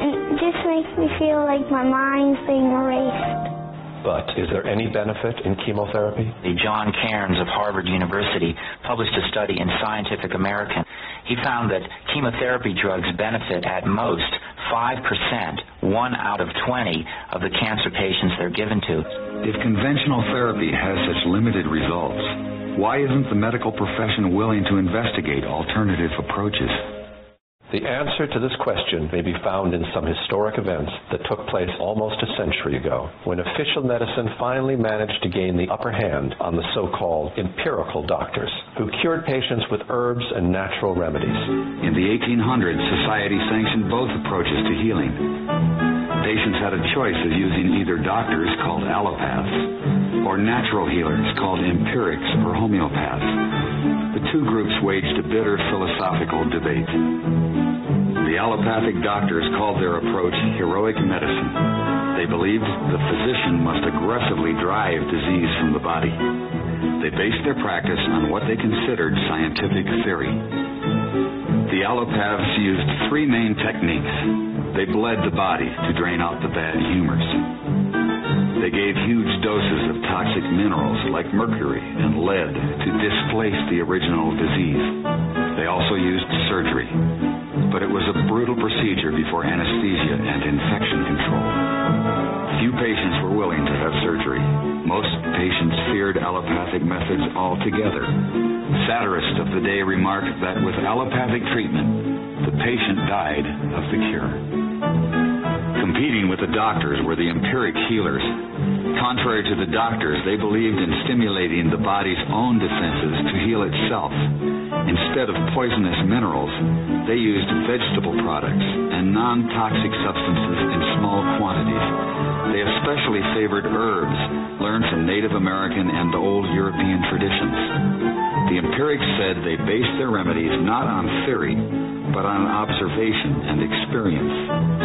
it just makes me feel like my mind's being erased.
But is there any benefit in chemotherapy?
The John Cairns of Harvard University published a study in Scientific American. He found that chemotherapy drugs benefit at most 5%, 1 out of 20 of the cancer patients they're given to.
If conventional therapy has such limited results, why isn't the medical profession willing to investigate alternative approaches?
The answer to this question may be found in some historic events that took place almost a century ago, when official medicine finally managed to gain the upper hand on the so-called empirical doctors, who cured patients with herbs and natural remedies.
In the 1800s, society sanctioned both approaches to healing. Patients had a choice of using either doctors called allopaths or natural healers called empirics or homeopaths. The two groups waged a bitter philosophical debate. The allopathic doctors called their approach heroic medicine. They believed the physician must aggressively drive disease from the body. They based their practice on what they considered scientific theory. The allopaths used three main techniques. They bled the body to drain out the bad humors. They gave huge doses of toxic minerals like mercury and lead to displace the original disease. They also used surgery, but it was a brutal procedure before anesthesia and infection control. Few patients were willing to have surgery. Most patients feared allopathic methods altogether. Satirists of the day remarked that with allopathic treatment, the patient died of the cure. Competing with the doctors were the empiric healers. Contrary to the doctors, they believed in stimulating the body's own defenses to heal itself. Instead of poisonous minerals, they used vegetable products and non toxic substances in small quantities. They especially favored herbs learned from Native American and old European traditions. The empirics said they based their remedies not on theory, but on observation and experience.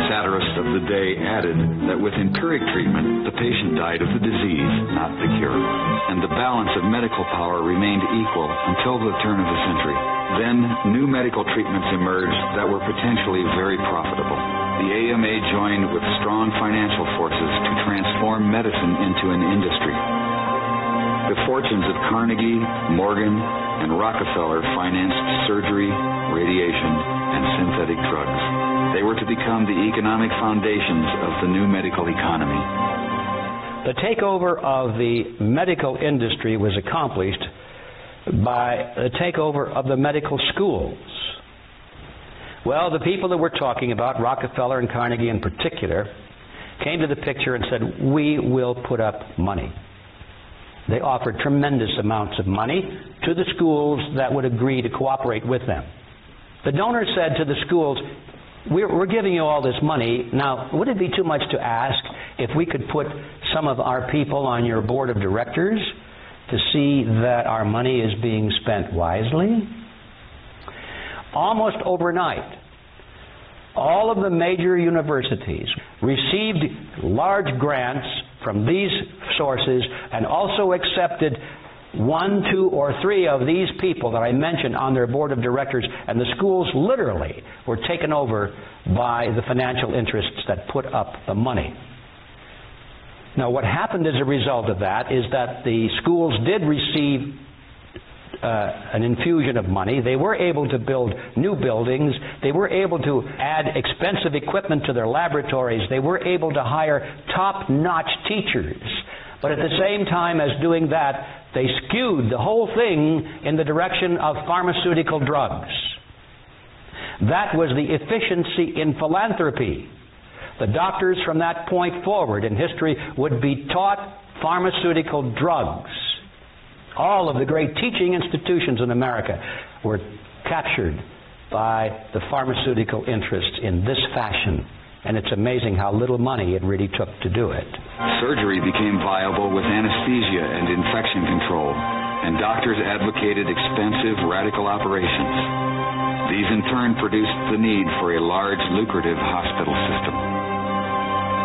Satirists of the day added that with empiric treatment, the patient died of the disease, not the cure. And the balance of medical power remained equal until the turn of the century. Then new medical treatments emerged that were potentially very profitable. The AMA joined with strong financial forces to transform medicine into an industry. The fortunes of Carnegie, Morgan, and Rockefeller financed surgery, radiation, and synthetic drugs. They were to become the economic foundations of the new medical economy.
The takeover of the medical industry was accomplished by the takeover of the medical schools. Well, the people that we're talking about, Rockefeller and Carnegie in particular, came to the picture and said, We will put up money. They offered tremendous amounts of money to the schools that would agree to cooperate with them. The donors said to the schools, we're, we're, giving you all this money. Now, would it be too much to ask if we could put some of our people on your board of directors to see that our money is being spent wisely? Almost overnight, all of the major universities received large grants from these sources and also accepted one, two, or three of these people that I mentioned on their board of directors, and the schools literally were taken over by the financial interests that put up the money. Now, what happened as a result of that is that the schools did receive uh, an infusion of money. They were able to build new buildings. They were able to add expensive equipment to their laboratories. They were able to hire top notch teachers. But at the same time as doing that, they skewed the whole thing in the direction of pharmaceutical drugs. That was the efficiency in philanthropy. The doctors from that point forward in history would be taught pharmaceutical drugs. All of the great teaching institutions in America were captured by the pharmaceutical interests in this fashion. And it's amazing how little money it really took to do it.
Surgery became viable with anesthesia and infection control, and doctors advocated expensive, radical operations. These in turn produced the need for a large, lucrative hospital system.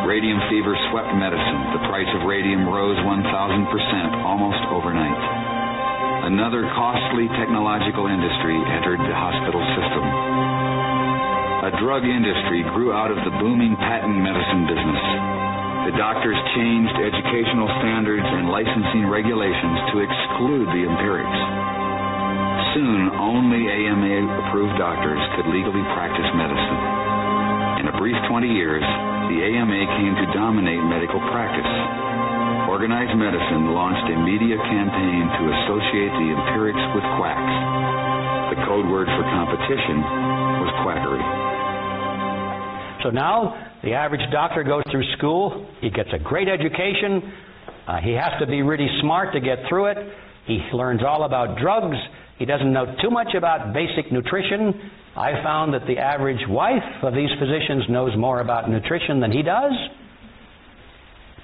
Radium fever swept medicine. The price of radium rose 1,000% almost overnight. Another costly technological industry entered the hospital system. A drug industry grew out of the booming patent medicine business. The doctors changed educational standards and licensing regulations to exclude the empirics. Soon, only AMA approved doctors could legally practice medicine. In a brief 20 years, the AMA came to dominate medical practice. Organized Medicine launched a media campaign to associate the empirics with quacks. The code word for competition was quackery.
So now the average doctor goes through school, he gets a great education, uh, he has to be really smart to get through it, he learns all about drugs, he doesn't know too much about basic nutrition. I found that the average wife of these physicians knows more about nutrition than he does.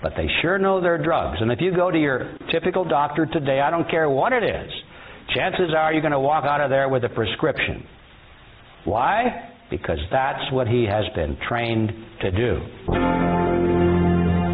But they sure know their drugs. And if you go to your typical doctor today, I don't care what it is, chances are you're going to walk out of there with a prescription. Why? because that's what he has been trained to do.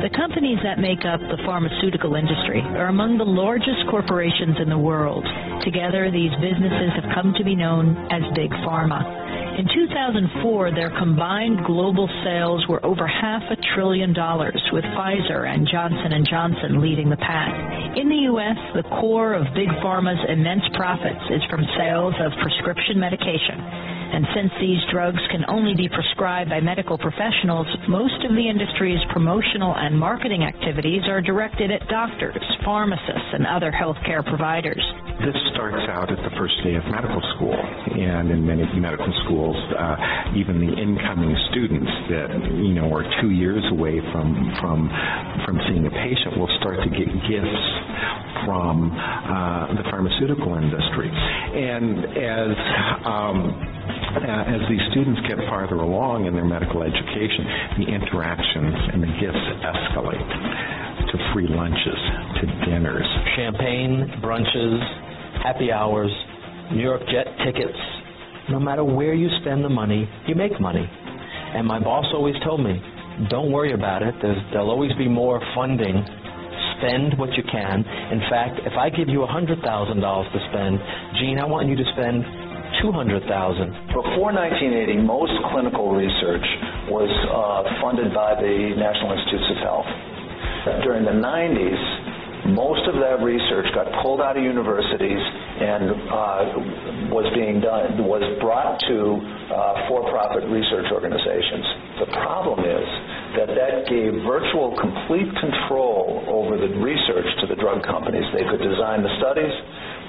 The companies that make up the pharmaceutical industry are among the largest corporations in the world. Together, these businesses have come to be known as Big Pharma. In 2004, their combined global sales were over half a trillion dollars, with Pfizer and Johnson & Johnson leading the pack. In the U.S., the core of Big Pharma's immense profits is from sales of prescription medication. And since these drugs can only be prescribed by medical professionals, most of the industry's promotional and marketing activities are directed at doctors, pharmacists, and other healthcare providers.
This starts out at the first day of medical school, and in many medical schools, uh, even the incoming students that you know are two years away from from from seeing a patient will start to get gifts from uh, the pharmaceutical industry, and as um, Uh, as these students get farther along in their medical education, the interactions and the gifts escalate to free lunches, to dinners,
champagne, brunches, happy hours, New York jet tickets. No matter where you spend the money, you make money. And my boss always told me, don't worry about it. There's, there'll always be more funding. Spend what you can. In fact, if I give you $100,000 to spend, Gene, I want you to spend 200,000.
Before 1980, most clinical research was uh, funded by the National Institutes of Health. During the 90s, most of that research got pulled out of universities and uh, was being done was brought to uh, for-profit research organizations. The problem is that that gave virtual complete control over the research to the drug companies. They could design the studies,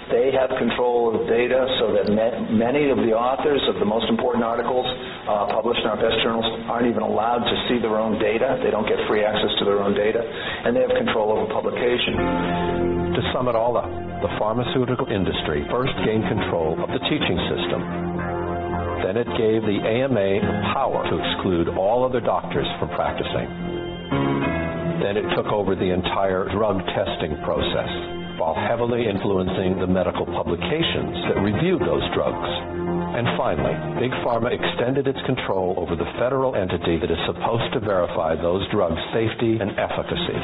they have control of data so that many of the authors of the most important articles uh, published in our best journals aren't even allowed to see their own data. They don't get free access to their own data, and they have control over publication.
To sum it all up, the pharmaceutical industry first gained control of the teaching system. Then it gave the AMA the power to exclude all other doctors from practicing. Then it took over the entire drug testing process while heavily influencing the medical publications that reviewed those drugs. And finally, Big Pharma extended its control over the federal entity that is supposed to verify those drugs' safety and efficacy.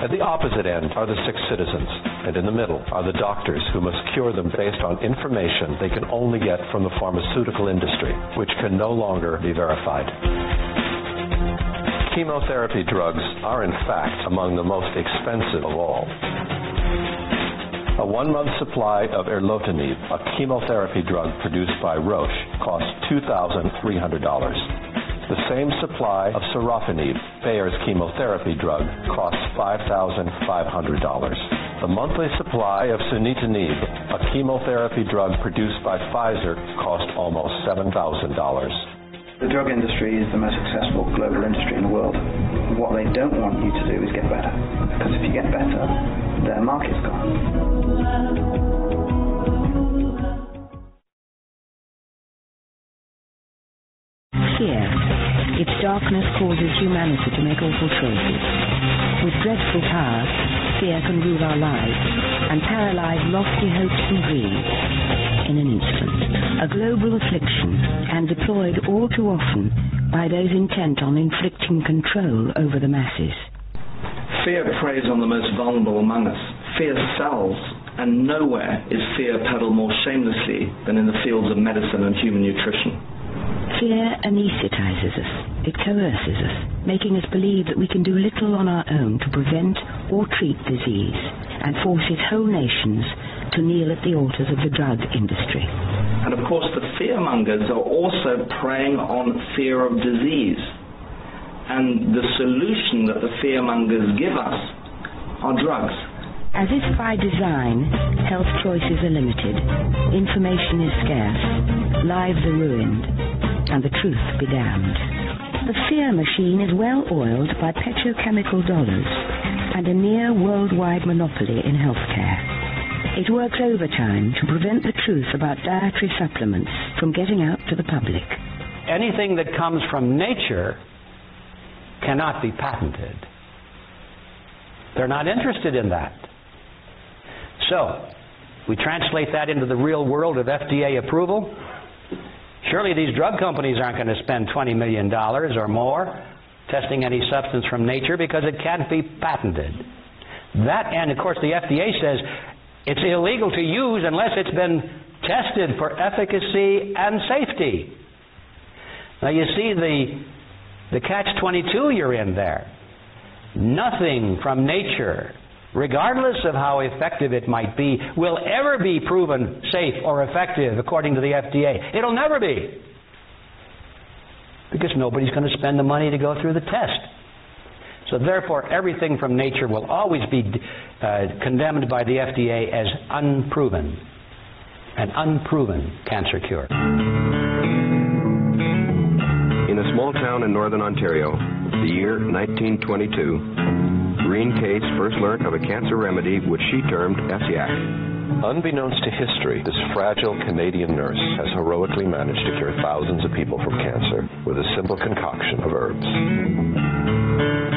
At the opposite end are the sick citizens, and in the middle are the doctors who must cure them based on information they can only get from the pharmaceutical industry, which can no longer be verified. Chemotherapy drugs are in fact among the most expensive of all. A one-month supply of erlotinib, a chemotherapy drug produced by Roche, costs $2,300. The same supply of sorafenib, Bayer's chemotherapy drug, costs $5,500. The monthly supply of sunitinib, a chemotherapy drug produced by Pfizer, cost almost $7,000.
The drug industry is the most successful global industry in the world. What they don't want you to do is get better. Because if you get better, their market's gone.
Fear. Its darkness causes humanity to make awful choices. With dreadful power, fear can rule our lives and paralyze lofty hopes and dreams in an instant. A global affliction and deployed all too often by those intent on inflicting control over the masses.
Fear preys on the most vulnerable among us. Fear sells, and nowhere is fear peddled more shamelessly than in the fields of medicine and human nutrition.
Fear anesthetizes us. It coerces us, making us believe that we can do little on our own to prevent or treat disease, and forces whole nations to kneel at the altars of the drug industry.
And of course, the fearmongers are also preying on fear of disease. And the solution that the fearmongers give us are drugs.
As if by design, health choices are limited, information is scarce, lives are ruined, and the truth be damned. The fear machine is well oiled by petrochemical dollars and a near worldwide monopoly in healthcare. It works overtime to prevent the truth about dietary supplements from getting out to the public.
Anything that comes from nature cannot be patented. They're not interested in that. So, we translate that into the real world of FDA approval. Surely these drug companies aren't going to spend $20 million or more testing any substance from nature because it can't be patented. That, and of course, the FDA says it's illegal to use unless it's been tested for efficacy and safety. Now, you see the, the catch 22 you're in there. Nothing from nature, regardless of how effective it might be, will ever be proven safe or effective according to the FDA. It'll never be. Because nobody's going to spend the money to go through the test. So therefore, everything from nature will always be uh, condemned by the FDA as unproven, an unproven cancer cure.
In a small town in northern Ontario, the year 1922, Rene Caisse first learned of a cancer remedy which she termed Essiac.
Unbeknownst to history, this fragile Canadian nurse has heroically managed to cure thousands of people from cancer with a simple concoction of herbs.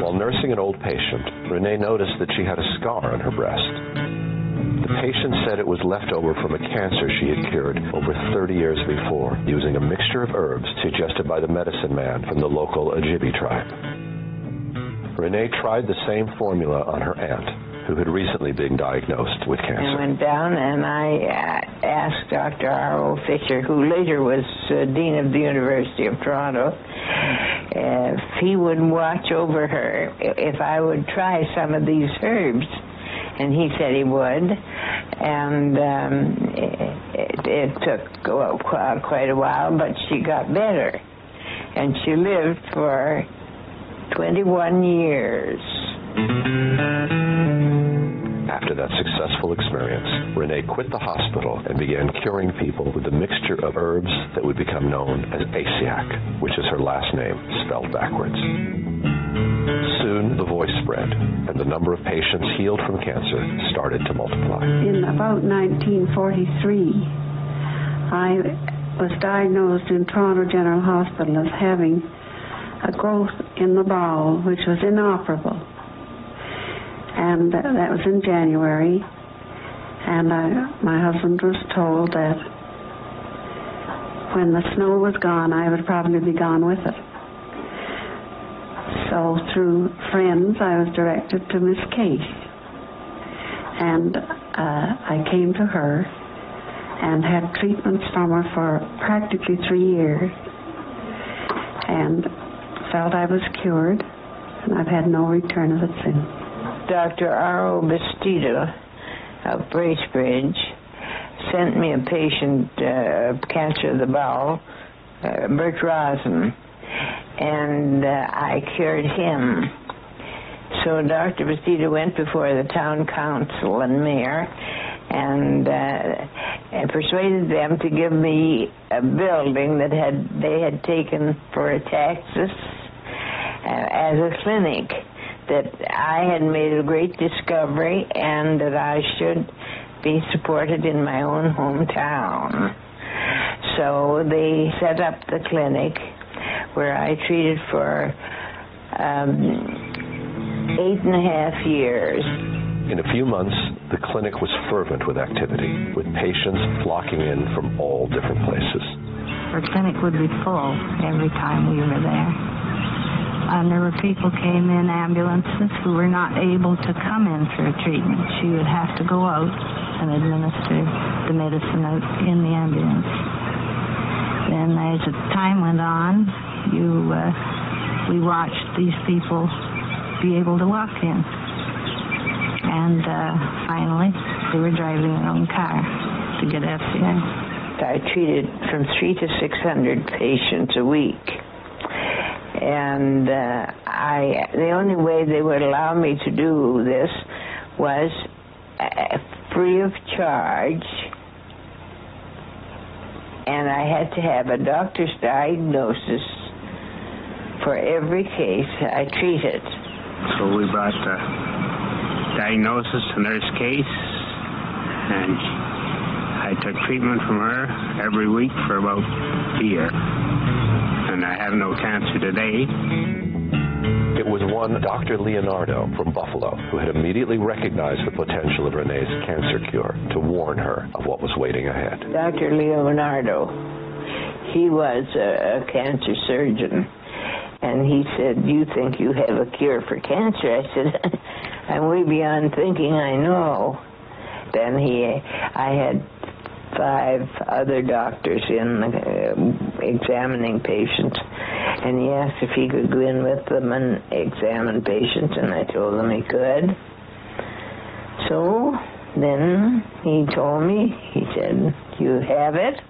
While nursing an old patient, Renee noticed that she had a scar on her breast. The patient said it was left over from a cancer she had cured over 30 years before using a mixture of herbs suggested by the medicine man from the local Ojibwe tribe. Renee tried the same formula on her aunt, who had recently been diagnosed with cancer.
I went down and I uh, asked Dr. R.O. Fisher, who later was uh, Dean of the University of Toronto, if he would watch over her if I would try some of these herbs. And he said he would. And um, it, it took well, quite a while, but she got better. And she lived for 21 years.
After that successful experience, Renee quit the hospital and began curing people with a mixture of herbs that would become known as Essiac, which is her last name spelled backwards. Soon the voice spread, and the number of patients healed from cancer started to multiply.
In about 1943, I was diagnosed in Toronto General Hospital as having a growth in the bowel which was inoperable and that was in January. And I, my husband was told that when the snow was gone, I would probably be gone with it. So through friends, I was directed to Miss Caisse, and uh, I came to her and had treatments from her for practically three years, and felt I was cured, and I've had no return of it since.
Dr. R.O. Bastedo of Bracebridge sent me a patient uh, cancer of the bowel, uh, Bert Rosen, and uh, I cured him. So Dr. Bastedo went before the town council and mayor and, uh, and persuaded them to give me a building that had they had taken for a taxes uh, as a clinic that I had made a great discovery and that I should be supported in my own hometown. So they set up the clinic where I treated for um, eight and a half years.
In a few months, the clinic was fervent with activity, with patients flocking in from all different places.
Her clinic would be full every time we were there. And there were people came in ambulances who were not able to come in for treatment. She would have to go out and administer the medicine out in the ambulance. Then as time went on, you uh, we watched these people be able to walk in. And uh, finally, they were driving their own car to get FCI.
I treated from three to six hundred patients a week and uh, I the only way they would allow me to do this was uh, free of charge and I had to have a doctor's diagnosis for every case I treated.
So we brought the diagnosis to Nurse Caisse, and I took treatment from her every week for about a year and I have no cancer today.
It was one Dr. Leonardo from Buffalo who had immediately recognized the potential of Renee's cancer cure to warn her of what was waiting ahead.
Dr. Leonardo, he was a, a cancer surgeon, And he said, You think you have a cure for cancer? I said, I'm way beyond thinking I know. Then he, I had five other doctors in uh, examining patients, and he asked if he could go in with them and examine patients, and I told him he could. So then he told me, he said, You have it,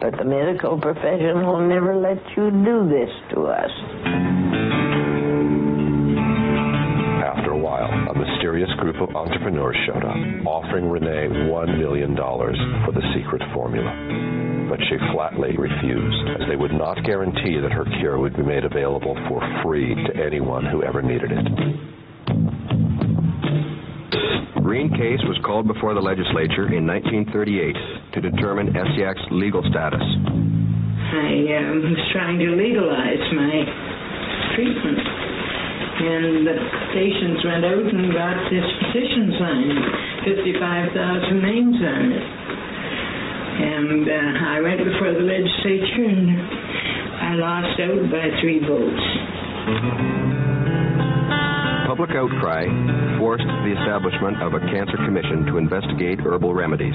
but the medical profession will never let you do this to us.
Mysterious group of entrepreneurs showed up, offering Renee $1 million for the secret formula. But she flatly refused, as they would not guarantee that her cure would be made available for free to anyone who ever needed it.
Rene Caisse was called before the legislature in 1938 to determine ESSIAC's legal status.
I um, was trying to legalize my treatment, and the patients went out and got this petition signed, 55,000 names on it. And uh, I went before the legislature, and I lost out by three votes.
Public outcry forced the establishment of a cancer commission to investigate herbal remedies.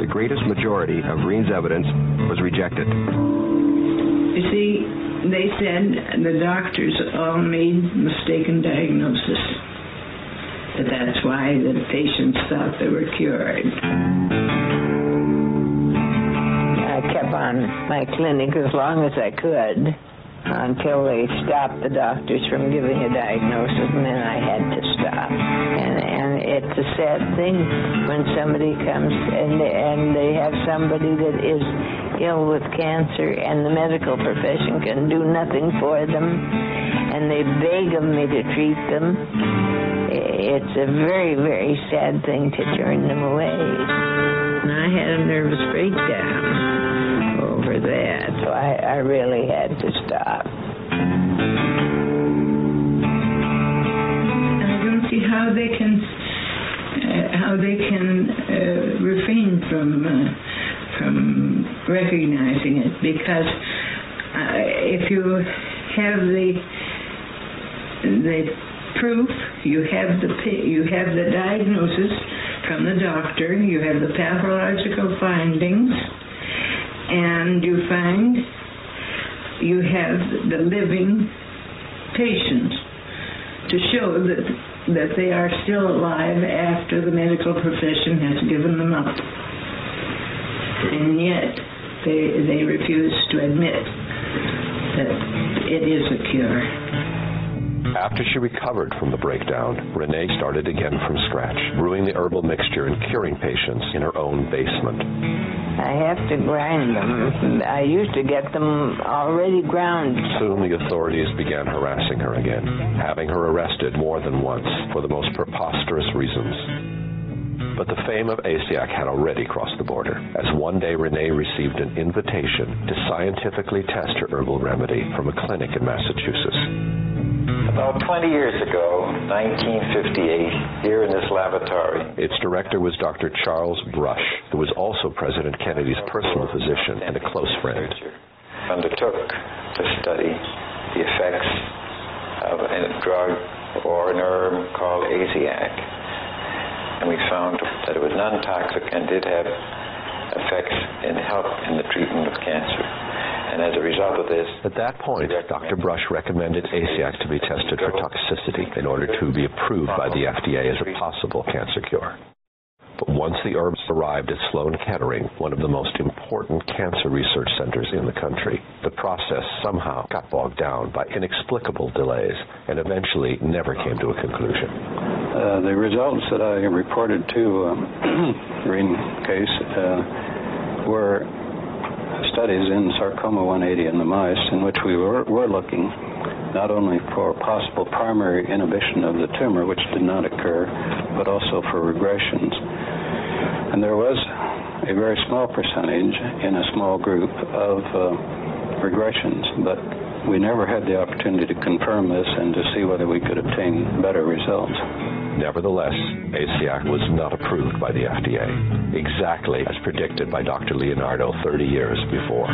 The greatest majority of Reen's evidence was rejected.
You see, they said the doctors all made mistaken diagnosis. But that's why the patients thought they were cured. I kept on my clinic as long as I could until they stopped the doctors from giving a diagnosis, and then I had to stop. And it's a sad thing when somebody comes and and they have somebody that is ill with cancer, and the medical profession can do nothing for them, and they beg of me to treat them. It's a very very sad thing to turn them away. And I had a nervous breakdown over that, so I, I really had to stop. I don't see how they can how they can uh, refrain from uh, from recognizing it. Because uh, if you have the the proof, you have the you have the diagnosis from the doctor, you have the pathological findings, and you find you have the living patient to show that that they are still alive after the medical profession has given them up. And yet they they refuse to admit that it is a cure.
After she recovered from the breakdown, Renee started again from scratch, brewing the herbal mixture and curing patients in her own basement.
I have to grind them. I used to get them already ground.
Soon the authorities began harassing her again, having her arrested more than once for the most preposterous reasons. But the fame of Essiac had already crossed the border, as one day Renee received an invitation to scientifically test her herbal remedy from a clinic in Massachusetts.
About 20 years ago, 1958, here in this laboratory,
Its director was Dr. Charles Brush, who was also President Kennedy's personal physician and a close friend.
undertook to study the effects of a drug or an herb called Essiac. And we found that it was non-toxic and did have effects in help in the treatment of cancer. And as a result of this,
At that point, Dr. Brush recommended Essiac to be tested for toxicity in order to be approved by the FDA as a possible cancer cure. But once the herbs arrived at Sloan Kettering, one of the most important cancer research centers in the country, the process somehow got bogged down by inexplicable delays and eventually never came to a conclusion.
Uh, the results that I reported to um, Rene Caisse uh, were studies in sarcoma 180 in the mice in which we were, were looking not only for possible primary inhibition of the tumor, which did not occur, but also for regressions. And there was a very small percentage in a small group of uh, regressions, but we never had the opportunity to confirm this and to see whether we could obtain better results.
Nevertheless, Essiac was not approved by the FDA, exactly as predicted by Dr. Leonardo 30 years before.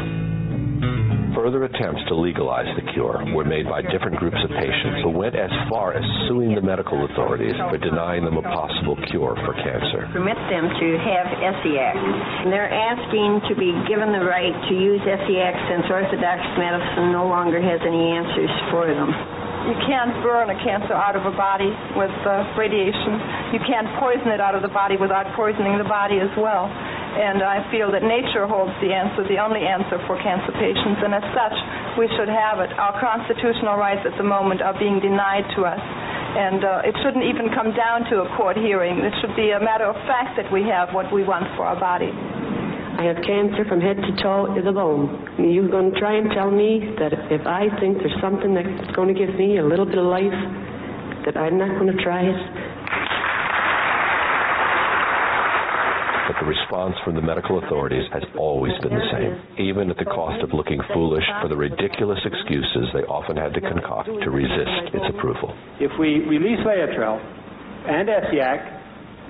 Further attempts to legalize the cure were made by different groups of patients who went as far as suing the medical authorities for denying them a possible cure for cancer.
Permit them to have Essiac. And they're asking to be given the right to use Essiac since orthodox medicine no longer has any answers for them.
You can't burn a cancer out of a body with uh, radiation. You can't poison it out of the body without poisoning the body as well. And I feel that nature holds the answer, the only answer for cancer patients, and as such, we should have it. Our constitutional rights at the moment are being denied to us. And uh, it shouldn't even come down to a court hearing. It should be a matter of fact that we have what we want for our body.
I have cancer from head to toe to the bone. You're going to try and tell me that if I think there's something that's going to give me a little bit of life, that I'm not going to try it?
But the response from the medical authorities has always been the same, even at the cost of looking foolish for the ridiculous excuses they often had to concoct to resist its approval.
If we release Laetrile and Essiac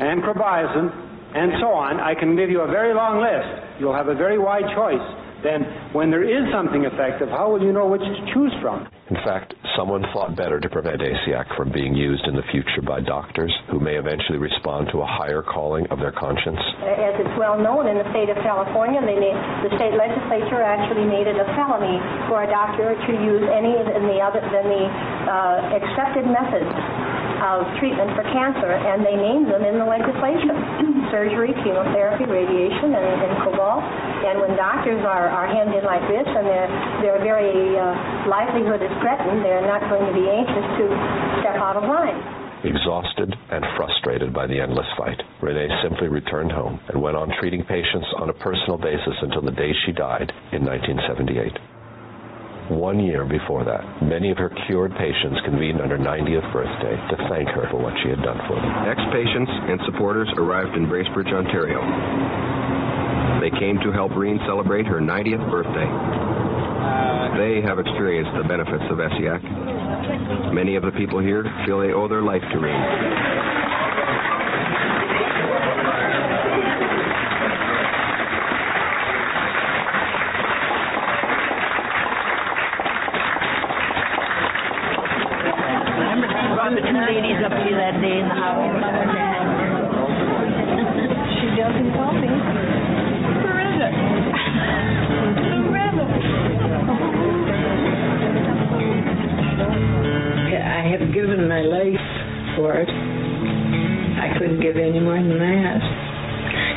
and Carbimazine and so on. I can give you a very long list. You'll have a very wide choice. Then, when there is something effective, how will you know which to choose from?
In fact, someone thought better to prevent Essiac from being used in the future by doctors who may eventually respond to a higher calling of their conscience.
As it's well known in the state of California, they made, the state legislature actually made it a felony for a doctor to use any than the other than the uh, accepted methods of treatment for cancer, and they named them in the legislation: surgery, chemotherapy, radiation, and, and cobalt. And when doctors are, are hemmed in like this, and their their very uh, livelihood is threatened, they're not going to be anxious to step out of line.
Exhausted and frustrated by the endless fight, Renee simply returned home and went on treating patients on a personal basis until the day she died in 1978 one year before that, many of her cured patients convened on her 90th birthday to thank her for what she had done for them.
Ex-patients and supporters arrived in Bracebridge, Ontario. They came to help Reen celebrate her 90th birthday. They have experienced the benefits of Essiac. Many of the people here feel they owe their life to Reed. ladies up Reen.
that day in the house. she doesn't call me. Where is it?
I have given my life for it. I couldn't give any more than that.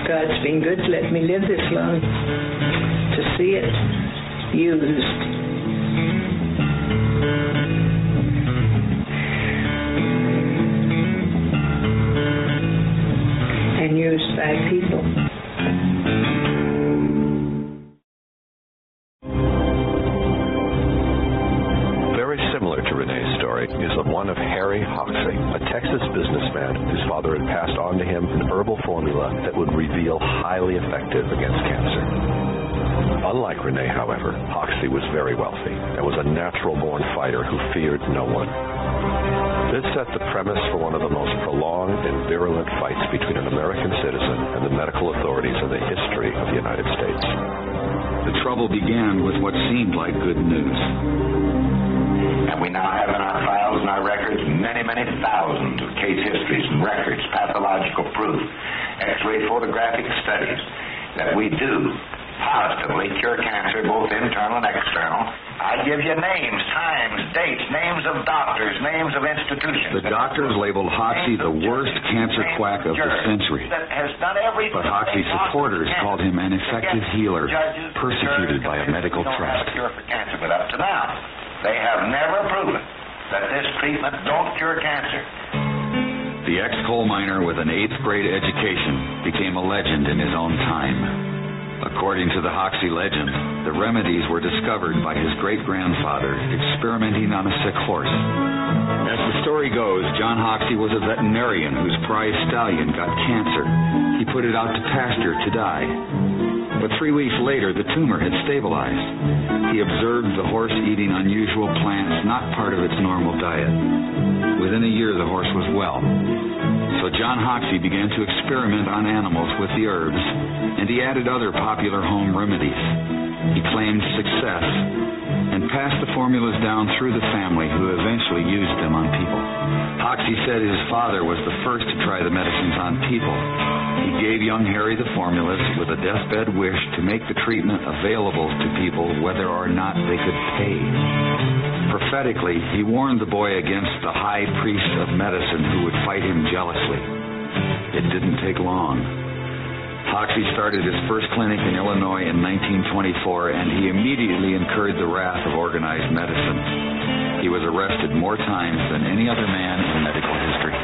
God's been good to let me live this long to see it used.
And
used by people. Doctors
labeled Hoxsey the worst cancer quack of the century. But Hoxsey's supporters called him an effective healer, persecuted by a medical trust.
Cure for cancer, but up to now, they have never proven that this treatment don't cure cancer.
The ex-coal miner with an eighth grade education became a legend in his own time. According to the Hoxsey legend, the remedies were discovered by his great-grandfather experimenting on a sick horse. As the story goes, John Hoxsey was a veterinarian whose prize stallion got cancer. He put it out to pasture to die. But three weeks later, the tumor had stabilized. He observed the horse eating unusual plants not part of its normal diet. Within a year, the horse was well. So John Hoxsey began to experiment on animals with the herbs, and he added other popular home remedies. He claimed success and passed the formulas down through the family who eventually used them on people. Hoxsey said his father was the first to try the medicines on people. He gave young Harry the formulas with a deathbed wish to make the treatment available to people whether or not they could pay. Prophetically, he warned the boy against the high priest of medicine who would fight him jealously. It didn't take long. Hoxsey started his first clinic in Illinois in 1924, and he immediately incurred the wrath of organized medicine. He was arrested more times than any other man in medical history.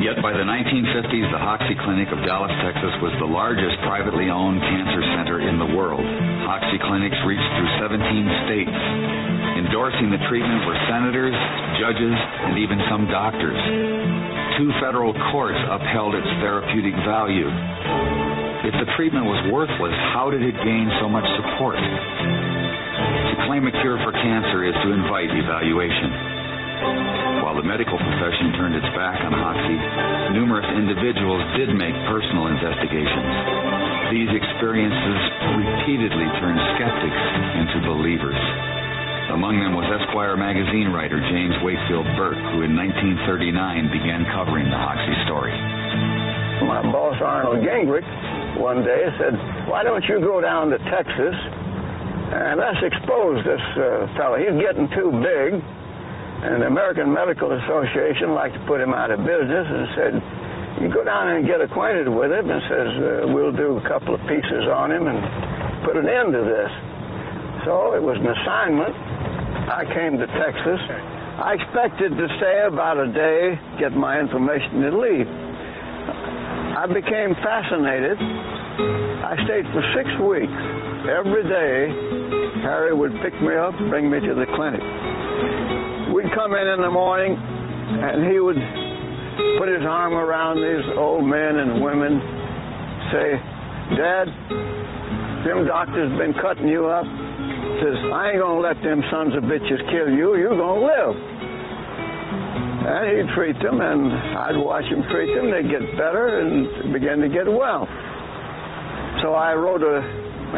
Yet by the 1950s, the Hoxsey Clinic of Dallas, Texas was the largest privately owned cancer center in the world. Hoxsey clinics reached through 17 states. Endorsing the treatment were senators, judges, and even some doctors two federal courts upheld its therapeutic value. If the treatment was worthless, how did it gain so much support? To claim a cure for cancer is to invite evaluation. While the medical profession turned its back on Hoxsey, numerous individuals did make personal investigations. These experiences repeatedly turned skeptics into believers. Among them was Esquire magazine writer James Wakefield Burke, who in 1939 began covering the Hoxsey story.
My boss, Arnold Gingrich, one day said, Why don't you go down to Texas and let's expose this uh, fellow? He's getting too big. And the American Medical Association liked to put him out of business and said, You go down and get acquainted with him and says, uh, We'll do a couple of pieces on him and put an end to this. So it was an assignment I came to Texas. I expected to stay about a day, get my information, and leave. I became fascinated. I stayed for six weeks. Every day, Harry would pick me up, bring me to the clinic. We'd come in in the morning, and he would put his arm around these old men and women, say, Dad, them doctors been cutting you up says, I ain't going to let them sons of bitches kill you. You're going to live. And he'd treat them, and I'd watch him treat them. They'd get better and begin to get well. So I wrote a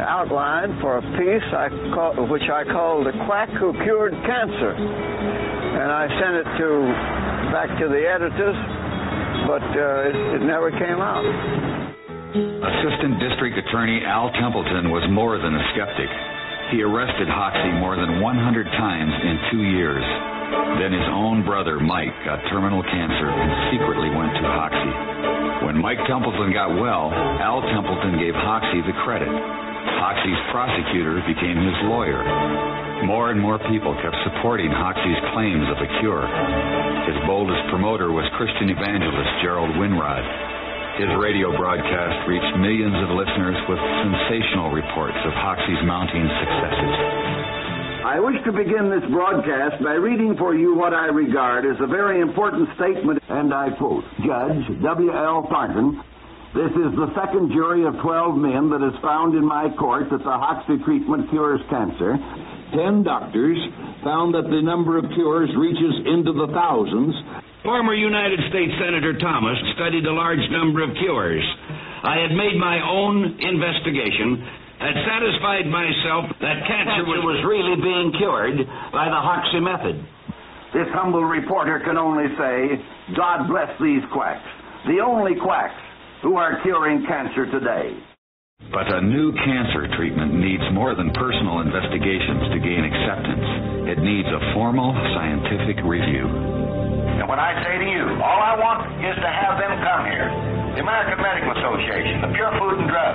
outline for a piece I call, which I called "The Quack Who Cured Cancer," and I sent it to back to the editors, but uh, it, it never came out.
Assistant District Attorney Al Templeton was more than a skeptic. He arrested Hoxsey more than 100 times in two years. Then his own brother, Mike, got terminal cancer and secretly went to Hoxsey. When Mike Templeton got well, Al Templeton gave Hoxsey the credit. Hoxsey's prosecutor became his lawyer. More and more people kept supporting Hoxsey's claims of a cure. His boldest promoter was Christian evangelist Gerald Winrod. His radio broadcast reached millions of listeners with sensational reports of Hoxsey's mounting successes.
I wish to begin this broadcast by reading for you what I regard as a very important statement, and I quote Judge W.L. Thornton. This is the second jury of 12 men that has found in my court that the Hoxsey treatment cures cancer. Ten doctors found that the number of cures reaches into the thousands.
Former United States Senator Thomas studied a large number of cures. I had made my own investigation, had satisfied myself that cancer was,
was really being cured by the Hoxsey method. This humble reporter can only say, God bless these quacks, the only quacks who are curing cancer today.
But a new cancer treatment needs more than personal investigations to gain acceptance. It needs a formal scientific review.
And what I say to you, all I want is to have them come here. The American Medical Association, the Pure Food and Drug,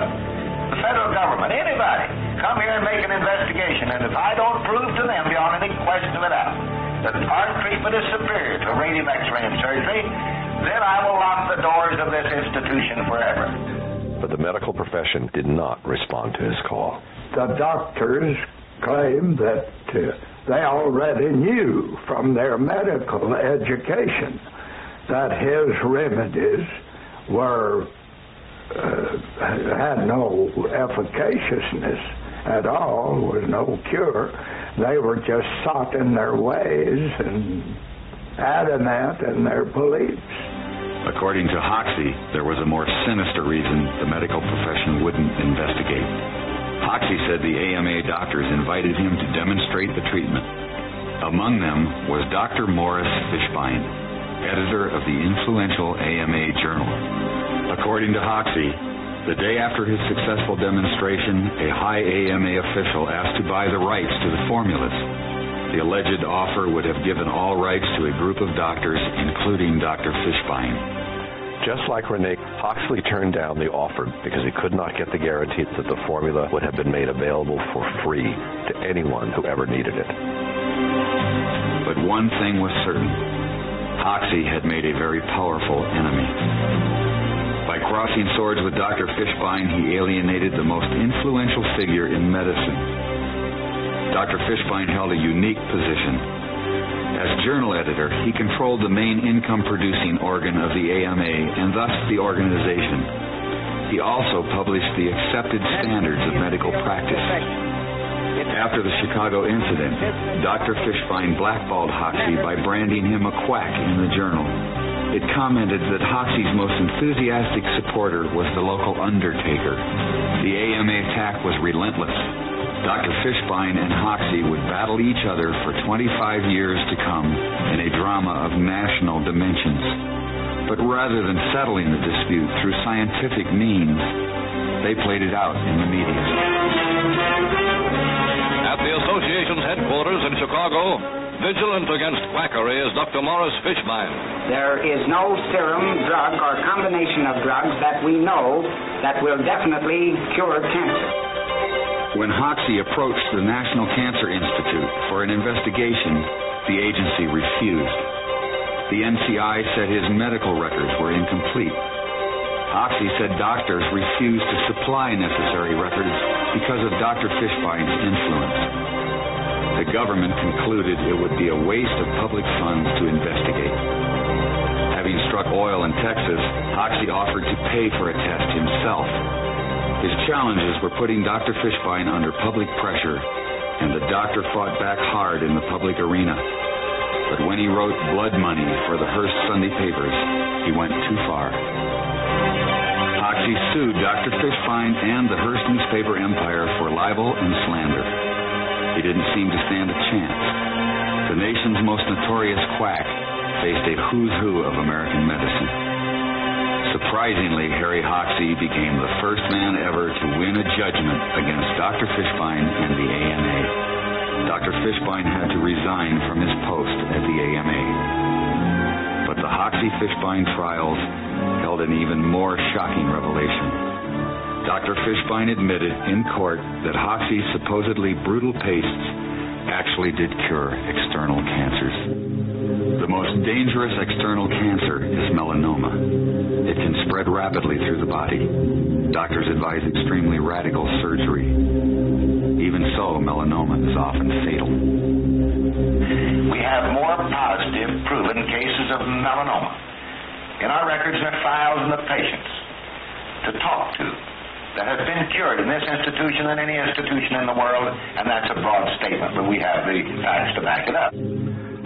the federal government, anybody, come here and make an investigation. And if I don't prove to them beyond any question of a doubt that our treatment is superior to radium X-ray and surgery, then I will lock the doors of this institution forever.
But the medical profession did not respond to his call.
The doctors claim that uh, they already knew from their medical education that his remedies were uh, had no efficaciousness at all, was no cure. They were just sought in their ways and adamant in their beliefs.
According to Hoxsey, there was a more sinister reason the medical profession wouldn't investigate. Hoxsey said the AMA doctors invited him to demonstrate the treatment. Among them was Dr. Morris Fishbein, editor of the influential AMA Journal. According to Hoxsey, the day after his successful demonstration, a high AMA official asked to buy the rights to the formulas. The alleged offer would have given all rights to a group of doctors, including Dr. Fishbein.
Just like Rene, Hoxsey turned down the offer because he could not get the guarantee that the formula would have been made available for free to anyone who ever needed it.
But one thing was certain. Hoxsey had made a very powerful enemy. By crossing swords with Dr. Fishbein, he alienated the most influential figure in medicine. Dr. Fishbein held a unique position. As journal editor, he controlled the main income producing organ of the AMA and thus the organization. He also published the accepted standards of medical practice. After the Chicago incident, Dr. Fishbein blackballed Hoxsey by branding him a quack in the journal. It commented that Hoxsey's most enthusiastic supporter was the local undertaker. The AMA attack was relentless. Dr. Fishbein and Hoxsey would battle each other for 25 years to come in a drama of national dimensions. But rather than settling the dispute through scientific means, they played it out in the media.
At the association's headquarters in Chicago, Vigilant against quackery is Dr. Morris Fishbein.
There is no serum, drug, or combination of drugs that we know that will definitely cure cancer.
When Hoxsey approached the National Cancer Institute for an investigation, the agency refused. The NCI said his medical records were incomplete. Hoxsey said doctors refused to supply necessary records because of Dr. Fishbein's influence the government concluded it would be a waste of public funds to investigate. Having struck oil in Texas, Hoxsey offered to pay for a test himself. His challenges were putting Dr. Fishbein under public pressure, and the doctor fought back hard in the public arena. But when he wrote blood money for the Hearst Sunday papers, he went too far. Hoxsey sued Dr. Fishbein and the Hearst newspaper empire for libel and slander. He didn't seem to stand a chance. The nation's most notorious quack faced a who's who of American medicine. Surprisingly, Harry Hoxsey became the first man ever to win a judgment against Dr. Fishbein and the AMA. Dr. Fishbein had to resign from his post at the AMA. But the Hoxsey-Fishbein trials held an even more shocking revelation. Dr. Fishbein admitted in court that Hoxsey's supposedly brutal pastes actually did cure external cancers. The most dangerous external cancer is melanoma. It can spread rapidly through the body. Doctors advise extremely radical surgery. Even so, melanoma is often fatal.
We have more positive proven cases of melanoma in our records and files the patients to talk to that have been cured in this institution than any institution in the world, and that's a broad statement, but we have the facts to back it up.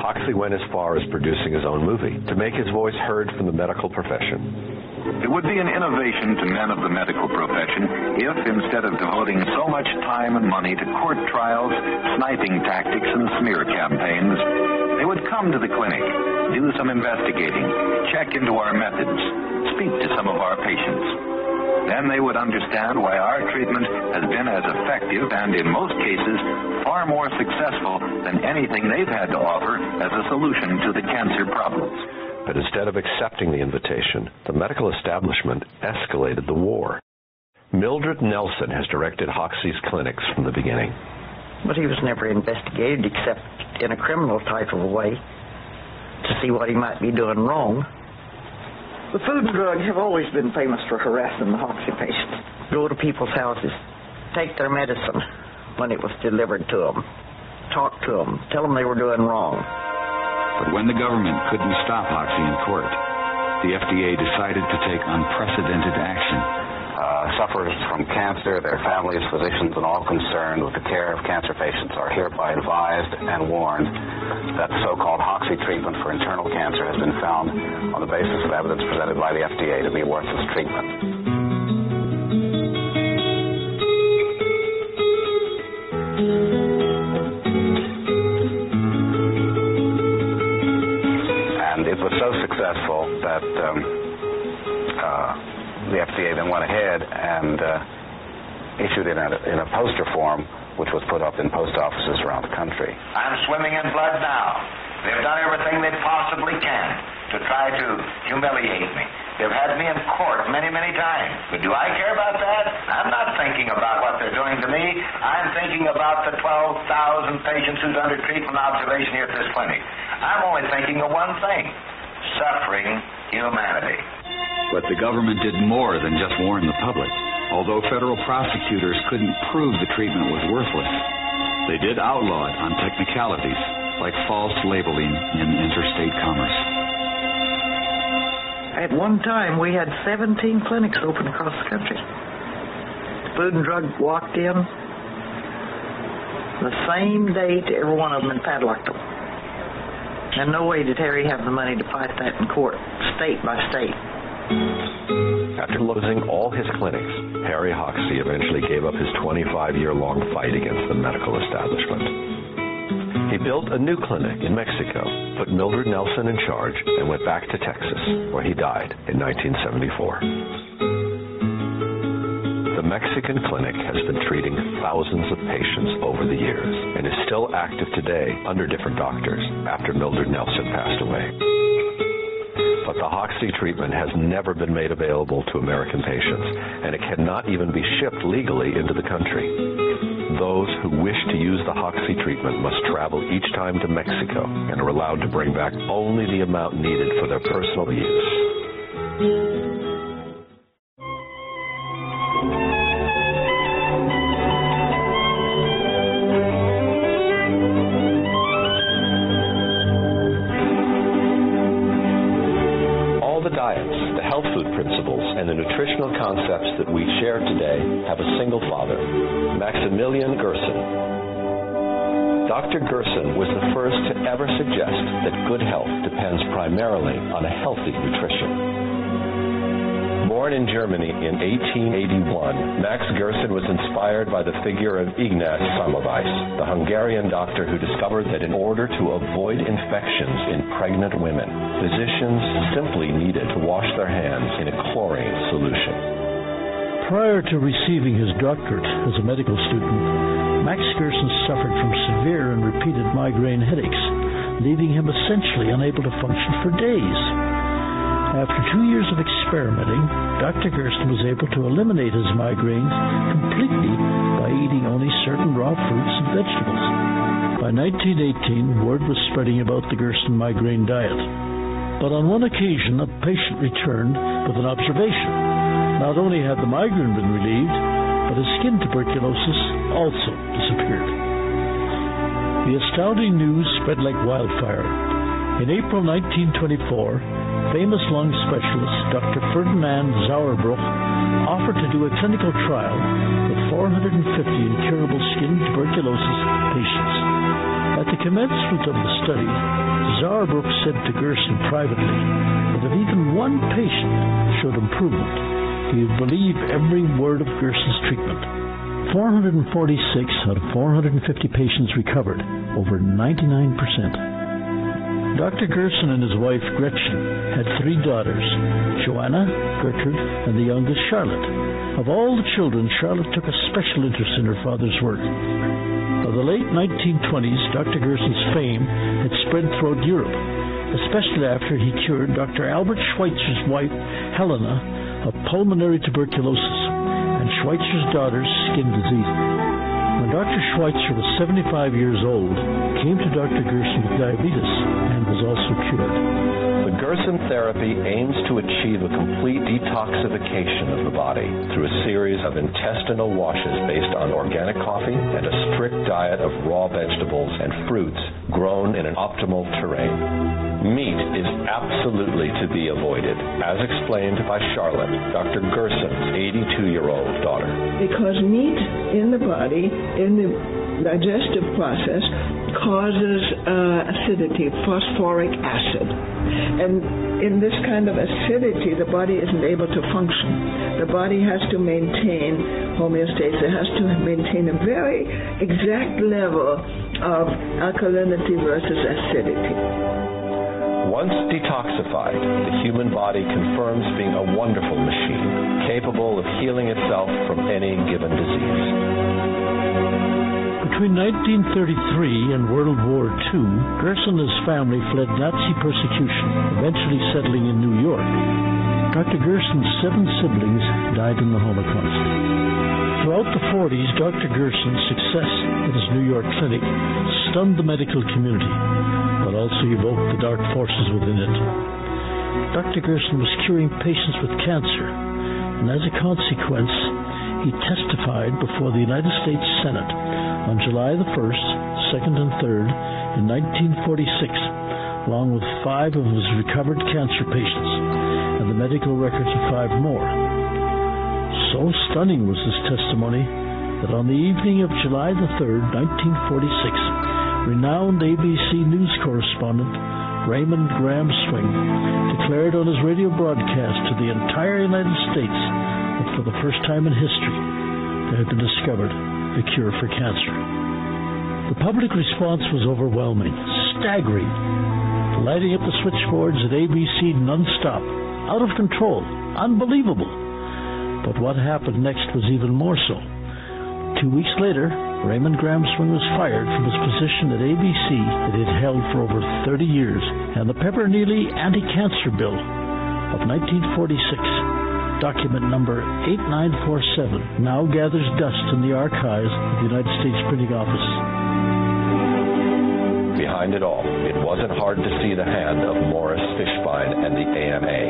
Hoxsey went as far as producing his own movie to make his voice heard from the medical profession.
It would be an innovation to men of the medical profession if, instead of devoting so much time and money to court trials, sniping tactics, and smear campaigns, they would come to the clinic, do some investigating, check into our methods, speak to some of our patients. Then they would understand why our treatment has been as effective and, in most cases, far more successful than anything they've had to offer as a solution to the cancer problems.
But instead of accepting the invitation, the medical establishment escalated the war. Mildred Nelson has directed Hoxsey's clinics from the beginning.
But he was never investigated except in a criminal type of a way to see what he might be doing wrong. The Food and Drug have always been famous for harassing the Hoxsey patients. Go to people's houses, take their medicine when it was delivered to them, talk to them, tell them they were doing wrong.
But when the government couldn't stop Hoxsey in court, the FDA decided to take unprecedented action
Suffers sufferers from cancer, their families, physicians, and all concerned with the care of cancer patients are hereby advised and warned that the so-called Hoxsey treatment for internal cancer has been found on the basis of evidence presented by the FDA to be worthless treatment. And it was so successful that um, the FDA then went ahead and uh, issued it in a, in a poster form, which was put up in post offices around the country.
I'm swimming in blood now. They've done everything they possibly can to try to humiliate me. They've had me in court many, many times. But do I care about that? I'm not thinking about what they're doing to me. I'm thinking about the 12,000 patients who's under treatment observation here at this clinic. I'm only thinking of one thing suffering humanity.
But the government did more than just warn the public. Although federal prosecutors couldn't prove the treatment was worthless, they did outlaw it on technicalities like false labeling in interstate commerce.
At one time, we had 17 clinics open across the country. Food and Drug walked in the same day to every one of them and padlocked them. And no way did Harry have the money to fight that in court, state by state.
After losing all his clinics, Harry Hoxsey eventually gave up his 25 year long fight against the medical establishment. He built a new clinic in Mexico, put Mildred Nelson in charge, and went back to Texas, where he died in 1974. The Mexican clinic has been treating thousands of patients over the years and is still active today under different doctors after Mildred Nelson passed away. But the Hoxsey treatment has never been made available to American patients, and it cannot even be shipped legally into the country. Those who wish to use the Hoxsey treatment must travel each time to Mexico and are allowed to bring back only the amount needed for their personal use. Diets, the health food principles, and the nutritional concepts that we share today have a single father, Maximilian Gerson. Dr. Gerson was the first to ever suggest that good health depends primarily on a healthy nutrition. Born in Germany in 1881, Max Gerson was inspired by the figure of Ignaz Semmelweis, the Hungarian doctor who discovered that in order to avoid infections in pregnant women, physicians simply needed to wash their hands in a chlorine solution.
Prior to receiving his doctorate as a medical student, Max Gerson suffered from severe and repeated migraine headaches, leaving him essentially unable to function for days. After two years of experimenting, Dr. Gerson was able to eliminate his migraines completely by eating only certain raw fruits and vegetables. By 1918, word was spreading about the Gerson migraine diet. But on one occasion, a patient returned with an observation. Not only had the migraine been relieved, but his skin tuberculosis also disappeared. The astounding news spread like wildfire. In April 1924, famous lung specialist Dr. Ferdinand Sauerbruch offered to do a clinical trial with 450 incurable skin tuberculosis patients. At the commencement of the study, Sauerbruch said to Gerson privately that if even one patient showed improvement, he would believe every word of Gerson's treatment. 446 out of 450 patients recovered, over 99 percent. Dr. Gerson and his wife Gretchen had three daughters, Joanna, Gertrude, and the youngest Charlotte. Of all the children, Charlotte took a special interest in her father's work. By the late 1920s, Dr. Gerson's fame had spread throughout Europe, especially after he cured Dr. Albert Schweitzer's wife, Helena, of pulmonary tuberculosis and Schweitzer's daughter's skin disease. When Dr. Schweitzer was 75 years old, came to Dr. Gerson with diabetes and was also cured.
Gerson therapy aims to achieve a complete detoxification of the body through a series of intestinal washes based on organic coffee and a strict diet of raw vegetables and fruits grown in an optimal terrain. Meat is absolutely to be avoided, as explained by Charlotte, Dr. Gerson's 82 year old daughter.
Because meat in the body, in the digestive process, causes uh, acidity, phosphoric acid. And in this kind of acidity, the body isn't able to function. The body has to maintain homeostasis, it has to maintain a very exact level of alkalinity versus acidity.
Once detoxified, the human body confirms being a wonderful machine, capable of healing itself from any given disease.
Between 1933 and World War II, Gerson and his family fled Nazi persecution, eventually settling in New York. Dr. Gerson's seven siblings died in the Holocaust. Throughout the 40s, Dr. Gerson's success at his New York clinic stunned the medical community, but also evoked the dark forces within it. Dr. Gerson was curing patients with cancer, and as a consequence, he testified before the United States Senate on July the 1st, 2nd, and 3rd in 1946, along with five of his recovered cancer patients and the medical records of five more. So stunning was this testimony that on the evening of July the 3rd, 1946, renowned ABC News correspondent Raymond Graham Swing declared on his radio broadcast to the entire United States for the first time in history there had been discovered a cure for cancer. The public response was overwhelming, staggering, lighting up the switchboards at ABC nonstop, out of control, unbelievable. But what happened next was even more so. Two weeks later, Raymond Graham Swing was fired from his position at ABC that he had held for over 30 years, and the Pepper-Neely Anti-Cancer Bill of 1946, document number 8947, now gathers dust in the archives of the United States Printing Office.
Behind it all, it wasn't hard to see the hand of Morris Fishbein and the AMA.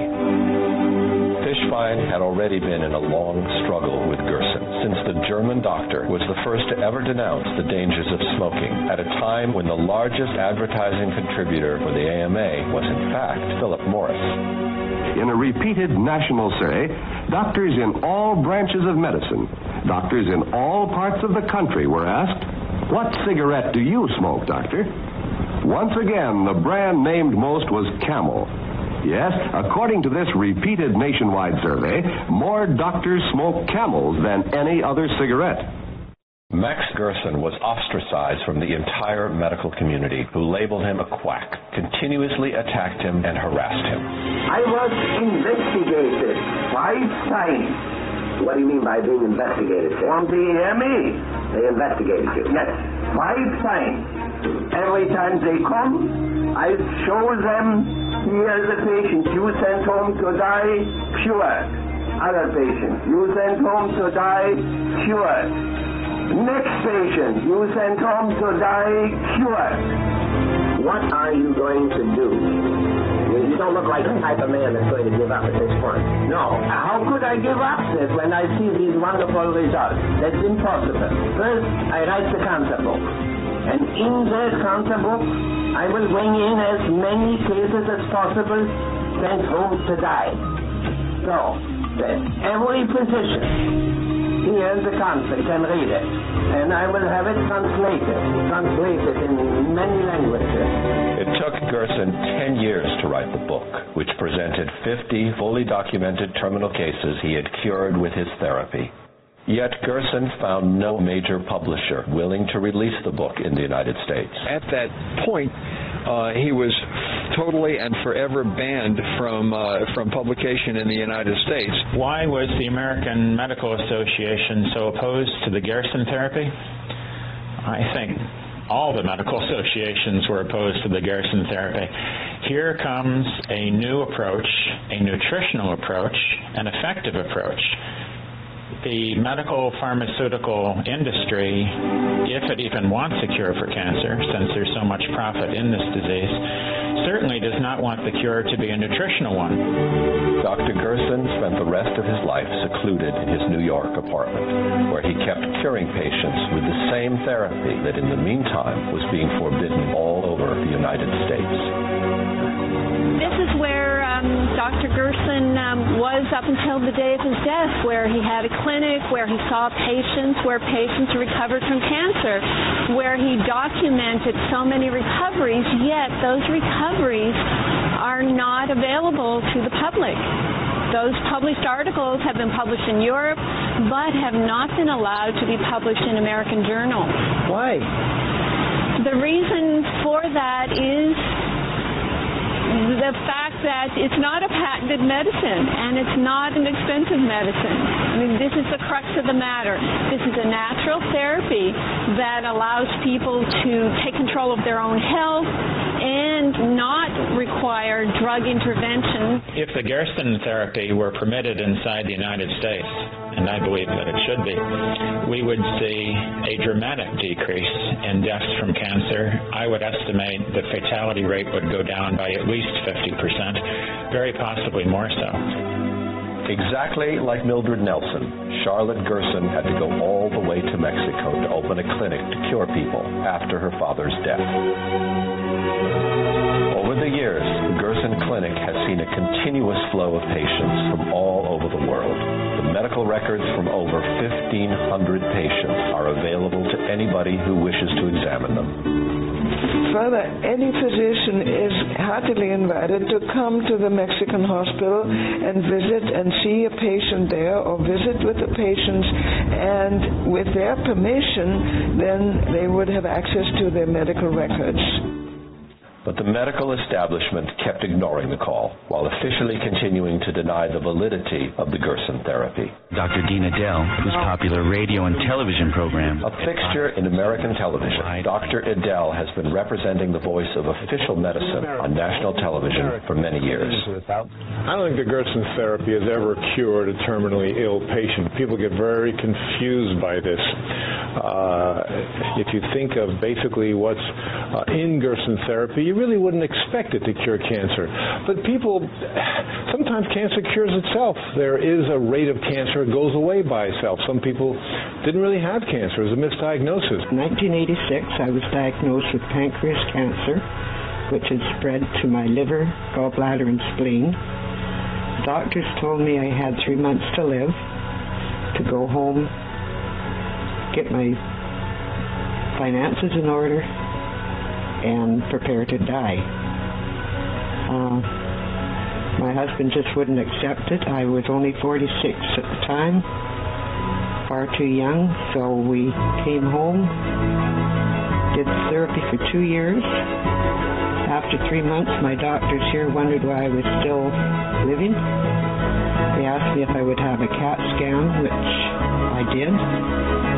Fishbein had already been in a long struggle with Gerson since the German doctor was the first to ever denounce the dangers of smoking at a time when the largest advertising contributor for the AMA was in fact Philip Morris.
In a repeated national survey, doctors in all branches of medicine, doctors in all parts of the country were asked, What cigarette do you smoke, doctor? Once again, the brand named most was Camel. Yes, according to this repeated nationwide survey, more doctors smoke camels than any other cigarette.
Max Gerson was ostracized from the entire medical community, who labeled him a quack, continuously attacked him, and harassed him.
I was investigated five times. What do you mean by being investigated? From the AMA. They investigated you. Yes, five times. Every time they come, I show them here's a patient you sent home to die cured. Other patient you sent home to die cured. Next patient you sent home to die cured. What are you going to do? You don't look like the type of man that's going to give up at this point. No. How could I give up this when I see these wonderful results? That's impossible. First, I write the cancer book. And in that cancer book, I will bring in as many cases as possible sent home to die. So that every physician here in the country can read it. And I will have it translated, translated in many languages.
It took Gerson 10 years to write the book, which presented 50 fully documented terminal cases he had cured with his therapy. Yet Gerson found no major publisher willing to release the book in the United States.
At that point, uh, he was totally and forever banned from uh, from publication in the United States.
Why was the American Medical Association so opposed to the Gerson therapy? I think all the medical associations were opposed to the Gerson therapy. Here comes a new approach, a nutritional approach, an effective approach the medical pharmaceutical industry, if it even wants a cure for cancer, since there's so much profit in this disease, certainly does not want the cure to be a nutritional one.
Dr. Gerson spent the rest of his life secluded in his New York apartment, where he kept curing patients with the same therapy that in the meantime was being forbidden all over the United States.
This is where um, Dr. Gerson um, was up until the day of his death, where he had a clinic, where he saw patients, where patients recovered from cancer, where he documented so many recoveries, yet those recoveries are not available to the public. Those published articles have been published in Europe, but have not been allowed to be published in American journals.
Why?
The reason for that is the fact that it's not a patented medicine and it's not an expensive medicine. I mean, this is the crux of the matter. This is a natural therapy that allows people to take control of their own health and not require drug intervention.
If the Gerson therapy were permitted inside the United States, and I believe that it should be, we would see a dramatic decrease in deaths from cancer. I would estimate the fatality rate would go down by at least 50%, very possibly more so.
Exactly like Mildred Nelson, Charlotte Gerson had to go all the way to Mexico to open a clinic to cure people after her father's death. Over the years, the Gerson Clinic has seen a continuous flow of patients from all over the world. The medical records from over 1,500 patients are available to anybody who wishes to examine them.
Further, any physician is heartily invited to come to the Mexican hospital and visit and see a patient there or visit with the patients and with their permission then they would have access to their medical records.
But the medical establishment kept ignoring the call while officially continuing to deny the validity of the Gerson therapy.
Dr. Dean Edell, whose popular radio and television program,
a fixture in American television, Dr. Edell has been representing the voice of official medicine on national television for many years.
I don't think the Gerson therapy has ever cured a terminally ill patient. People get very confused by this. Uh, if you think of basically what's uh, in Gerson therapy, you really wouldn't expect it to cure cancer. But people, sometimes cancer cures itself. There is a rate of cancer, it goes away by itself. Some people didn't really have cancer, it was a misdiagnosis.
In 1986, I was diagnosed with pancreas cancer, which had spread to my liver, gallbladder, and spleen. Doctors told me I had three months to live, to go home, get my finances in order, and prepare to die. Uh, my husband just wouldn't accept it. I was only 46 at the time, far too young, so we came home, did therapy for two years. After three months, my doctors here wondered why I was still living. They asked me if I would have a CAT scan, which I did.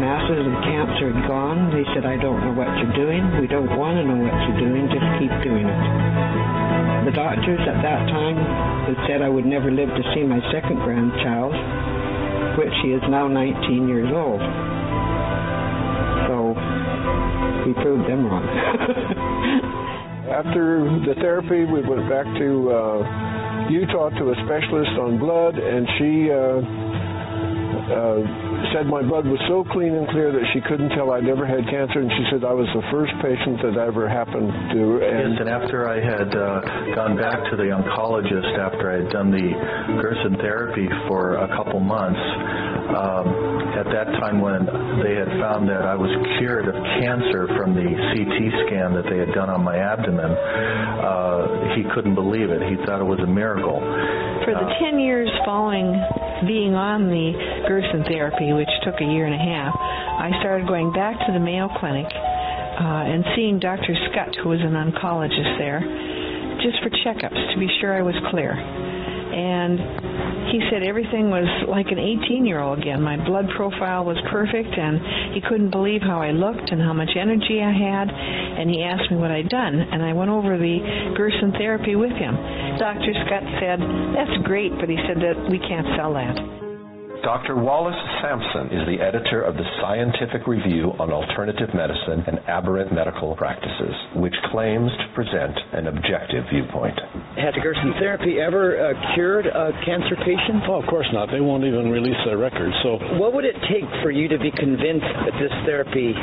Masses of cancer had gone. They said, I don't know what you're doing. We don't want to know what you're doing. Just keep doing it. The doctors at that time had said I would never live to see my second grandchild, which he is now 19 years old. So we proved them wrong.
After the therapy, we went back to uh, Utah to a specialist on blood, and she uh, uh, said my blood was so clean and clear that she couldn't tell I'd ever had cancer, and she said I was the first patient that ever happened to.
And yes, and after I had uh, gone back to the oncologist after I had done the Gerson therapy for a couple months, um, at that time when they had found that I was cured of cancer from the CT scan that they had done on my abdomen, uh, he couldn't believe it. He thought it was a miracle.
For the 10 years following being on the Gerson therapy, which took a year and a half, I started going back to the Mayo Clinic uh, and seeing Dr. Scott, who was an oncologist there, just for checkups to be sure I was clear. And he said everything was like an 18-year-old again. My blood profile was perfect, and he couldn't believe how I looked and how much energy I had. And he asked me what I'd done, and I went over the Gerson therapy with him. Dr. Scott said, "That's great," but he said that we can't sell that.
Dr. Wallace Sampson is the editor of the Scientific Review on Alternative Medicine and Aberrant Medical Practices, which claims to present an objective viewpoint.
Has Gerson therapy ever uh, cured a cancer patient?
Oh, of course not. They won't even release their records. So,
what would it take for you to be convinced that this therapy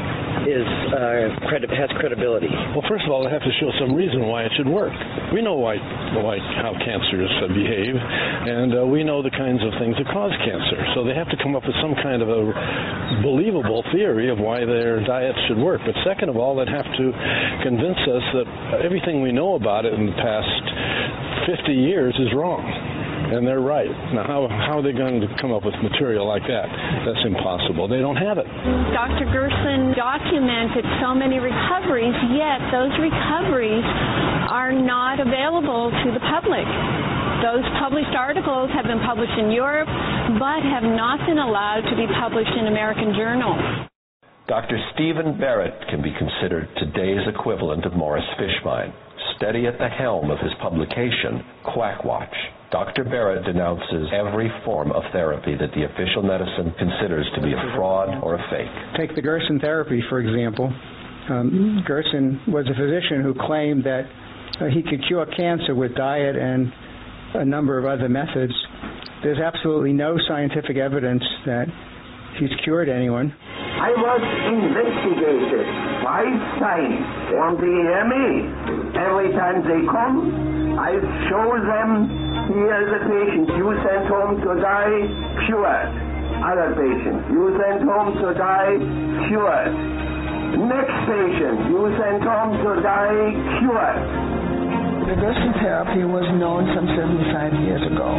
is uh, credi- has credibility?
Well, first of all, they have to show some reason why it should work. We know why, why how cancers uh, behave, and uh, we know the kinds of things that cause cancer. So they have to come up with some kind of a believable theory of why their diet should work. But second of all, they'd have to convince us that everything we know about it in the past 50 years is wrong.
And they're right. Now, how, how are they going to come up with material like that? That's impossible. They don't have it.
Dr. Gerson documented so many recoveries, yet those recoveries are not available to the public. Those published articles have been published in Europe, but have not been allowed to be published in American journals.
Dr. Stephen Barrett can be considered today's equivalent of Morris Fishbein. Steady at the helm of his publication, Quackwatch, Dr. Barrett denounces every form of therapy that the official medicine considers to be a fraud or a fake.
Take the Gerson therapy, for example. Um, Gerson was a physician who claimed that uh, he could cure cancer with diet and a number of other methods. There's absolutely no scientific evidence that he's cured anyone.
I was investigated by science on the MA. Every time they come, I show them here's a patient you sent home to die cured. Other patient you sent home to die cured. Next patient you sent home to die cured.
The Gerson therapy was known some 75 years ago.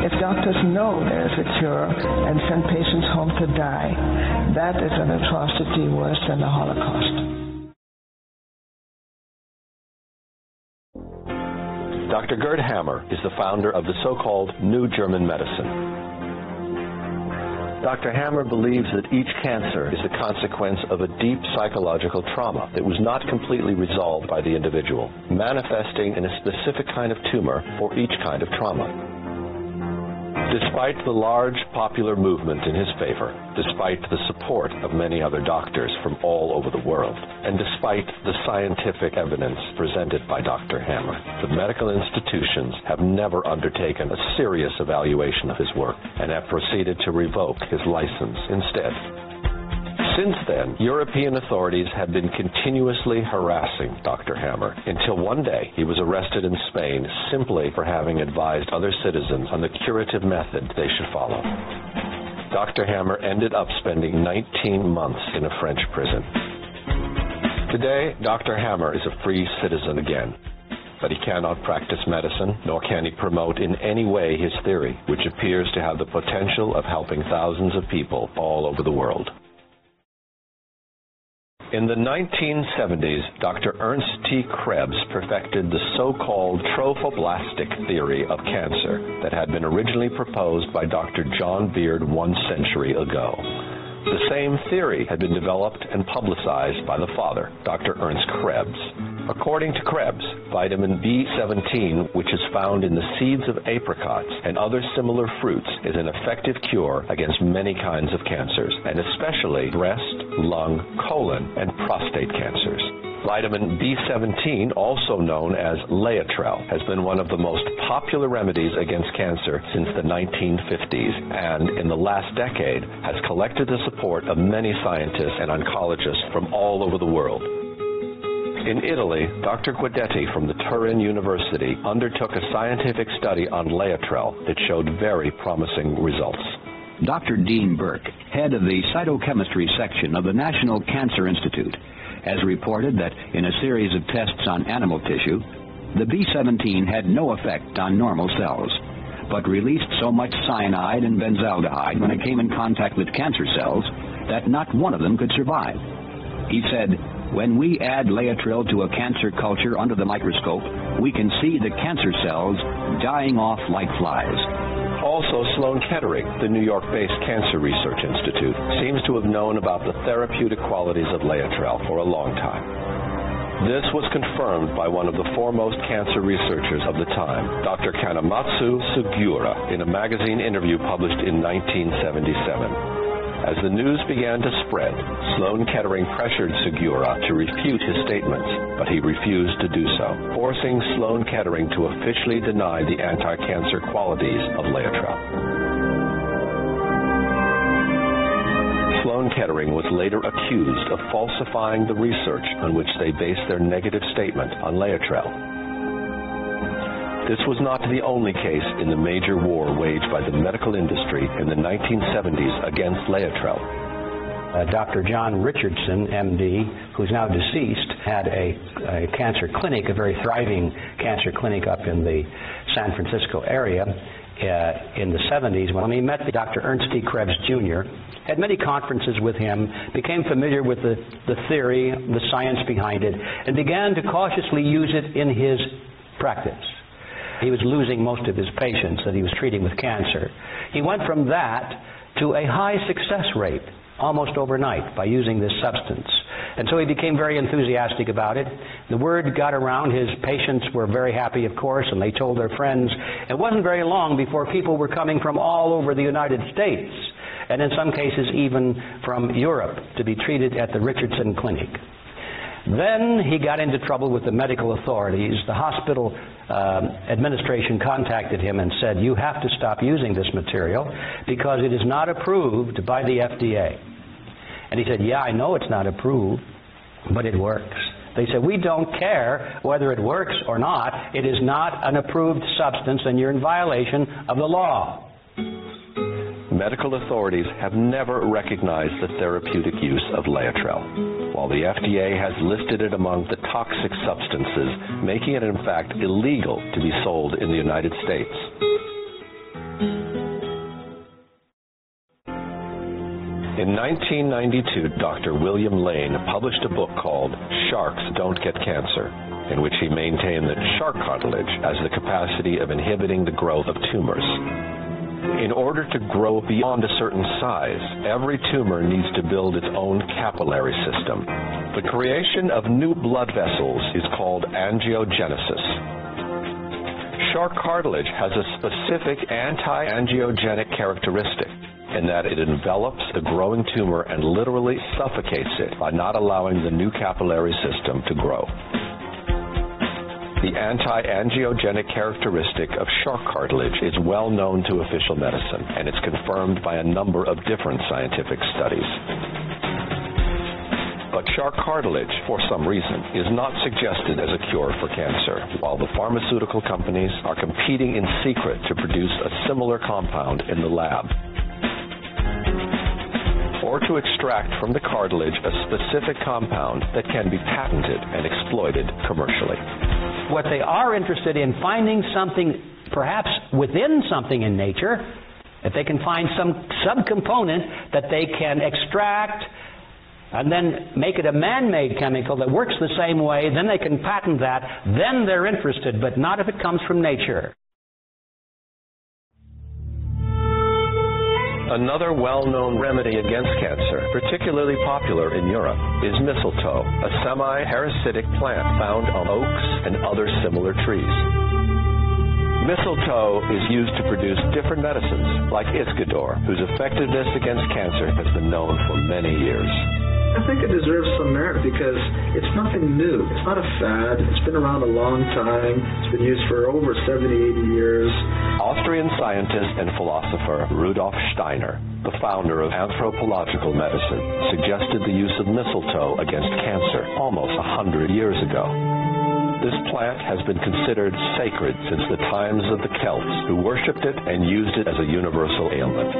If doctors know there's a cure and send patients home to die, that is an atrocity worse than the Holocaust.
Dr. Gerd Hamer is the founder of the so-called New German Medicine. Dr. Hamer believes that each cancer is a consequence of a deep psychological trauma that was not completely resolved by the individual, manifesting in a specific kind of tumor for each kind of trauma. Despite the large popular movement in his favor, despite the support of many other doctors from all over the world, and despite the scientific evidence presented by Dr. Hamer, the medical institutions have never undertaken a serious evaluation of his work and have proceeded to revoke his license instead. Since then, European authorities have been continuously harassing Dr. Hamer until one day he was arrested in Spain simply for having advised other citizens on the curative method they should follow. Dr. Hamer ended up spending 19 months in a French prison. Today, Dr. Hamer is a free citizen again but he cannot practice medicine, nor can he promote in any way his theory, which appears to have the potential of helping thousands of people all over the world. In the 1970s, Dr. Ernst T. Krebs perfected the so-called trophoblastic theory of cancer that had been originally proposed by Dr. John Beard one century ago. The same theory had been developed and publicized by the father, Dr. Ernst Krebs. According to Krebs, vitamin B17, which is found in the seeds of apricots and other similar fruits, is an effective cure against many kinds of cancers, and especially breast, lung, colon, and prostate cancers. Vitamin B17, also known as Laetrile, has been one of the most popular remedies against cancer since the 1950s and in the last decade has collected the support of many scientists and oncologists from all over the world. In Italy, Dr. Guidetti from the Turin University undertook a scientific study on Laetrile that showed very promising results.
Dr. Dean Burke, head of the cytochemistry section of the National Cancer Institute, has reported that in a series of tests on animal tissue, the B17 had no effect on normal cells, but released so much cyanide and benzaldehyde when it came in contact with cancer cells that not one of them could survive. He said, when we add Laetrile to a cancer culture under the microscope, we can see the cancer cells dying off like flies.
Also, Sloan Kettering, the New York-based Cancer Research Institute, seems to have known about the therapeutic qualities of Laetrile for a long time. This was confirmed by one of the foremost cancer researchers of the time, Dr. Kanematsu Sugiura, in a magazine interview published in 1977. As the news began to spread, Sloan Kettering pressured Sugiura to refute his statements, but he refused to do so, forcing Sloan Kettering to officially deny the anti-cancer qualities of Laetrile. Sloan Kettering was later accused of falsifying the research on which they based their negative statement on Laetrile. This was not the only case in the major war waged by the medical industry in the 1970s against Laetrile.
Uh, Dr. John Richardson, MD,
who's now deceased, had a, a cancer clinic, a very thriving cancer clinic up in the San Francisco area uh, in the 70s when he met Dr. Ernst T. Krebs Jr., had many conferences with him, became familiar with the, the theory, the science behind it, and began to cautiously use it in his practice. He was losing most of his patients that he was treating with cancer. He went from that to a high success rate almost overnight by using this substance. And so he became very enthusiastic about it. The word got around. His patients were very happy, of course, and they told their friends. It wasn't very long before people were coming from all over the United States, and in some cases even from Europe, to be treated at the Richardson Clinic. Then he got into trouble with the medical authorities. The hospital uh, administration contacted him and said, You have to stop using this material because it is not approved by the FDA. And he said, Yeah, I know it's not approved, but it works. They said, We don't care whether it works or not. It is not an approved substance, and you're in violation of the law.
Medical authorities have never recognized the therapeutic use of Laetrile, while the FDA has listed it among the toxic substances, making it in fact illegal to be sold in the United States. In 1992, Dr. William Lane published a book called Sharks Don't Get Cancer, in which he maintained that shark cartilage has the capacity of inhibiting the growth of tumors. In order to grow beyond a certain size, every tumor needs to build its own capillary system. The creation of new blood vessels is called angiogenesis. Shark cartilage has a specific anti-angiogenic characteristic in that it envelops the growing tumor and literally suffocates it by not allowing the new capillary system to grow. The anti-angiogenic characteristic of shark cartilage is well known to official medicine, and it's confirmed by a number of different scientific studies. But shark cartilage, for some reason, is not suggested as a cure for cancer, while the pharmaceutical companies are competing in secret to produce a similar compound in the lab or to extract from the cartilage a specific compound that can be patented and exploited commercially.
What they are interested in finding something perhaps within something in nature, if they can find some subcomponent that they can extract and then make it a man-made chemical that works the same way, then they can patent that, then they're interested, but not if it comes from nature.
Another well-known remedy against cancer, particularly popular in Europe, is mistletoe, a semi-parasitic plant found on oaks and other similar trees. Mistletoe is used to produce different medicines, like Iscador, whose effectiveness against cancer has been known for many years.
I think it deserves some merit because it's nothing new. It's not a fad. It's been around a long time. It's been used for over 70, 80 years.
Austrian scientist and philosopher Rudolf Steiner, the founder of anthroposophical medicine, suggested the use of mistletoe against cancer almost 100 years ago. This plant has been considered sacred since the times of the Celts, who worshipped it and used it as a universal ailment.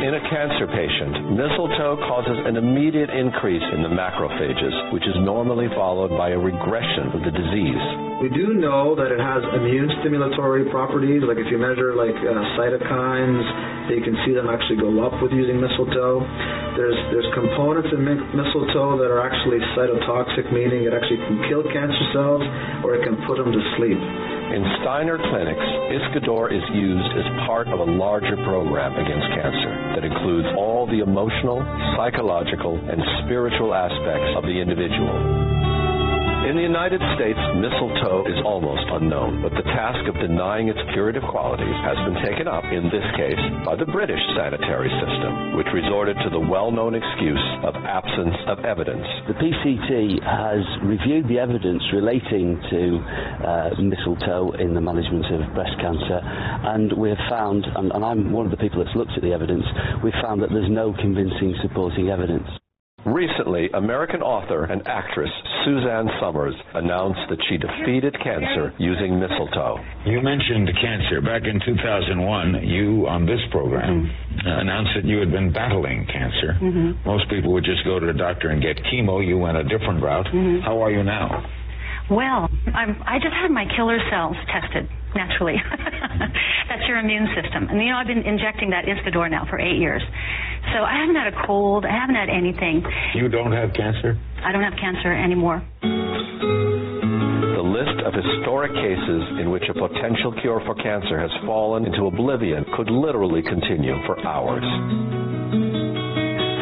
In a cancer patient, mistletoe causes an immediate increase in the macrophages, which is normally followed by a regression of the disease.
We do know that it has immune stimulatory properties, like if you measure like uh, cytokines, you can see them actually go up with using mistletoe. There's there's components in mistletoe that are actually cytotoxic, meaning it actually can kill cancer cells or it can put them to sleep.
In Steiner clinics, Iscador is used as part of a larger program against cancer that includes all the emotional, psychological, and spiritual aspects of the individual. In the United States, mistletoe is almost unknown, but the task of denying its curative qualities has been taken up, in this case, by the British sanitary system, which resorted to the well-known excuse of absence of evidence.
The PCT has reviewed the evidence relating to uh, mistletoe in the management of breast cancer, and we have found, and, and I'm one of the people that's looked at the evidence, we've found that there's no convincing supporting evidence.
Recently, American author and actress Suzanne Somers announced that she defeated cancer using mistletoe.
You mentioned cancer. Back in 2001, you on this program
Mm-hmm.
uh, announced that you had been battling cancer.
Mhm.
Most people would just go to the doctor and get chemo. You went a different route.
Mhm.
How are you now?
Well, I'm, I just had my killer cells tested naturally. That's your immune system. And you know, I've been injecting that Iscador now for eight years. So I haven't had a cold. I haven't had anything.
You don't have cancer?
I don't have cancer anymore.
The list of historic cases in which a potential cure for cancer has fallen into oblivion could literally continue for hours.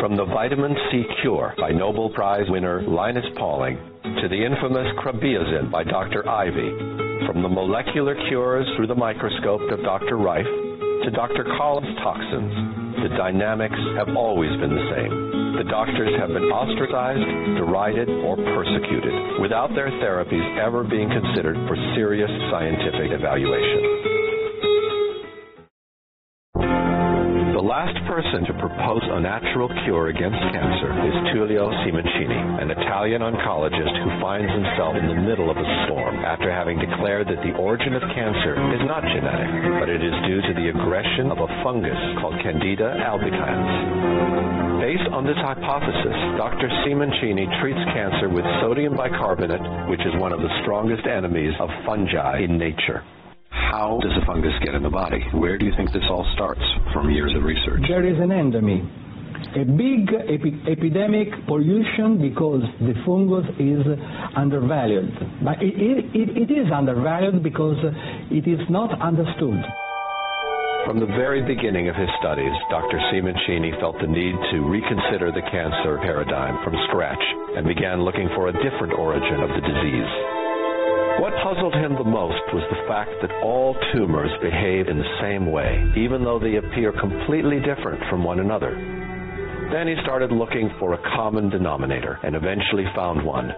From the vitamin C cure by Nobel Prize winner Linus Pauling to the infamous Krebiozen by Dr. Ivy, from the molecular cures through the microscope of Dr. Rife to Dr. Coley's toxins, the dynamics have always been the same. The doctors have been ostracized, derided, or persecuted without their therapies ever being considered for serious scientific evaluation. The last person to propose a natural cure against cancer is Tullio Simoncini, an Italian oncologist who finds himself in the middle of a storm after having declared that the origin of cancer is not genetic, but it is due to the aggression of a fungus called Candida albicans. Based on this hypothesis, Dr. Simoncini treats cancer with sodium bicarbonate, which is one of the strongest enemies of fungi in nature. How does a fungus get in the body? Where do you think this all starts from years of research?
There is an endemy, a big epi- epidemic pollution because the fungus is undervalued. But it, it, it is undervalued because it is not understood.
From the very beginning of his studies, Dr. Simoncini felt the need to reconsider the cancer paradigm from scratch and began looking for a different origin of the disease. What puzzled him the most was the fact that all tumors behave in the same way, even though they appear completely different from one another. Then he started looking for a common denominator and eventually found one.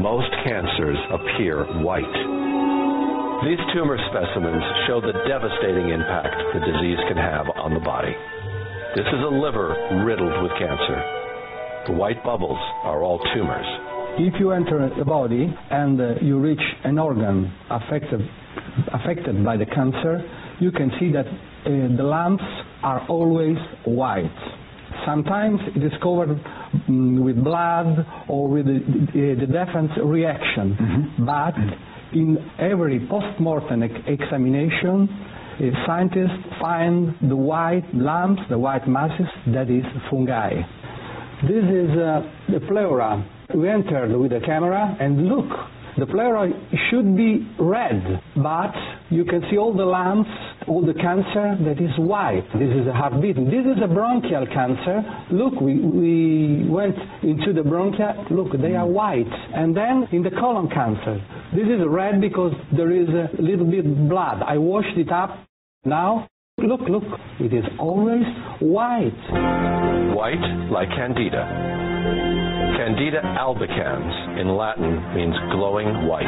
Most cancers appear white. These tumor specimens show the devastating impact the disease can have on the body. This is a liver riddled with cancer. The white bubbles are all tumors.
If you enter the body and uh, you reach an organ affected, affected by the cancer, you can see that uh, the lumps are always white. Sometimes it is covered mm, with blood or with the, the, the defense reaction, but in every post-mortem examination, uh, scientists find the white lumps, the white masses, that is fungi. This is uh, the pleura. We entered with a camera and look, the pleura should be red, but you can see all the lumps, all the cancer that is white. This is a heartbeat. This is a bronchial cancer. Look, we, we went into the bronchia. Look, they are white. And then in the colon cancer, this is red because there is a little bit blood. I washed it up. Now, look, look, it is always white.
White like Candida. Candida albicans in Latin means glowing white.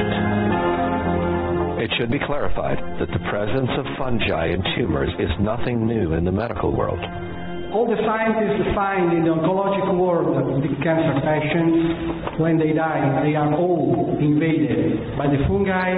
It should be clarified that the presence of fungi in tumors is nothing new in the medical world.
All the scientists find in the oncological world the cancer patients, when they die, they are all invaded by the fungi,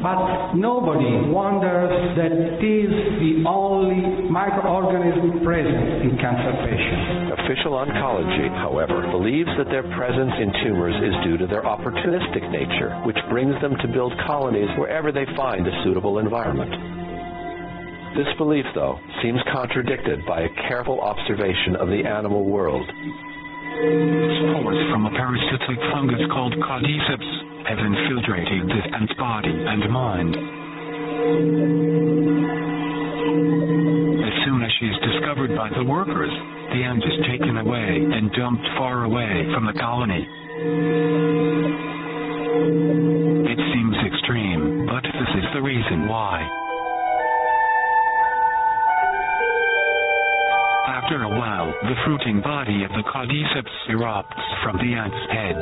but nobody wonders that it is the only microorganism present in cancer patients.
Official oncology, however, believes that their presence in tumors is due to their opportunistic nature, which brings them to build colonies wherever they find a suitable environment. This belief, though, seems contradicted by a careful observation of the animal world.
Spores from a parasitic fungus called Cordyceps have infiltrated this ant's body and mind. As soon as she is discovered by the workers, the ant is taken away and dumped far away from the colony. It seems extreme, but this is the reason why. After a while, the fruiting body of the Cordyceps erupts from the ant's head.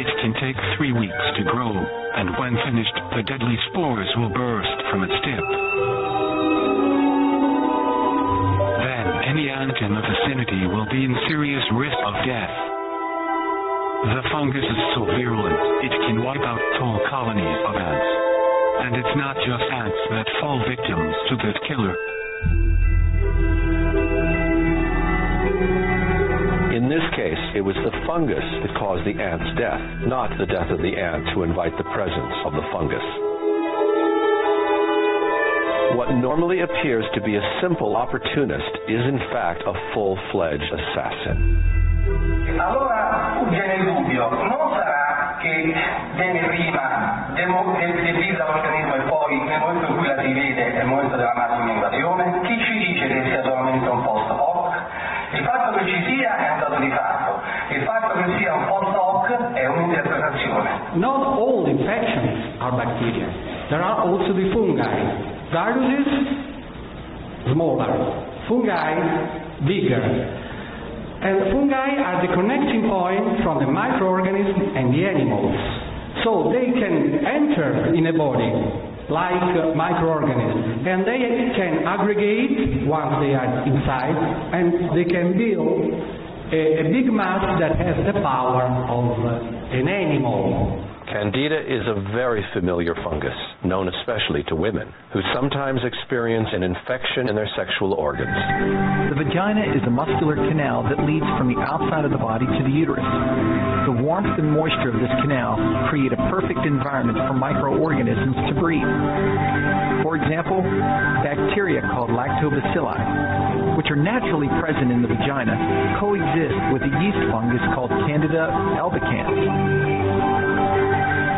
It can take three weeks to grow, and when finished, the deadly spores will burst from its tip. Then any ant in the vicinity will be in serious risk of death. The fungus is so virulent, it can wipe out whole colonies of ants. And it's not just ants that fall victims to this killer.
In this case, it was the fungus that caused the ant's death, not the death of the ant to invite the presence of the fungus. What normally appears to be a simple opportunist is in fact a full-fledged assassin.
Allora viene il dubbio, non sarà che viene prima del, del, del vita dell'organismo e poi nel momento in cui la si vede è il momento della massima invasione? Chi ci dice che sia solamente un post hoc? Il fatto che ci sia è un dato di fatto, il fatto che sia un post hoc è un'interpretazione.
Not all infections are bacteria. There are also the fungi. Viruses, smaller. Fungi, bigger. And fungi are the connecting point from the microorganism and the animals. So they can enter in a body like microorganisms and they can aggregate once they are inside and they can build a, a big mass that has the power of an animal.
Candida is a very familiar fungus, known especially to women, who sometimes experience an infection in their sexual organs.
The vagina is a muscular canal that leads from the outside of the body to the uterus. The warmth and moisture of this canal create a perfect environment for microorganisms to breathe. For example, bacteria called lactobacilli, which are naturally present in the vagina, coexist with a yeast fungus called Candida albicans.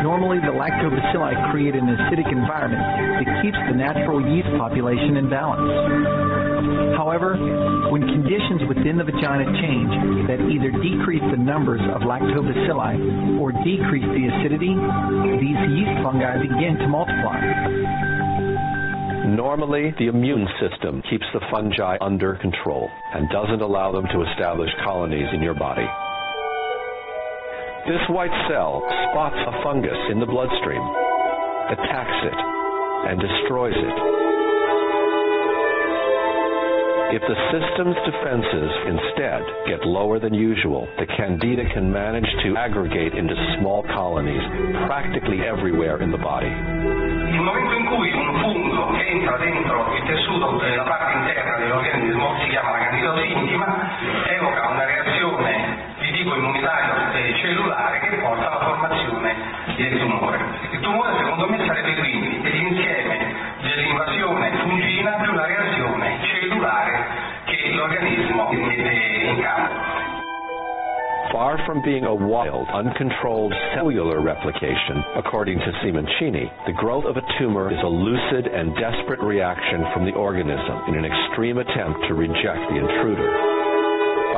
Normally, the lactobacilli create an acidic environment that keeps the natural yeast population in balance. However, when conditions within the vagina change that either decrease the numbers of lactobacilli or decrease the acidity, these yeast fungi begin to multiply.
Normally, the immune system keeps the fungi under control and doesn't allow them to establish colonies in your body. This white cell spots a fungus in the bloodstream, attacks it, and destroys it. If the system's defenses instead get lower than usual, the candida can manage to aggregate into small colonies practically everywhere in the body.
Il momento in cui un fungo entra dentro il tessuto della parte interna dell'organismo, si chiama evoca una reazione di tipo immunitario cellulare che porta alla formazione del tumore. Il tumore secondo me sarebbe quindi l'insieme dell'invasione fungina reazione cellulare che l'organismo mette in campo.
Far from being a wild, uncontrolled cellular replication, according to Simoncini, the growth of a tumor is a lucid and desperate reaction from the organism in an extreme attempt to reject the intruder.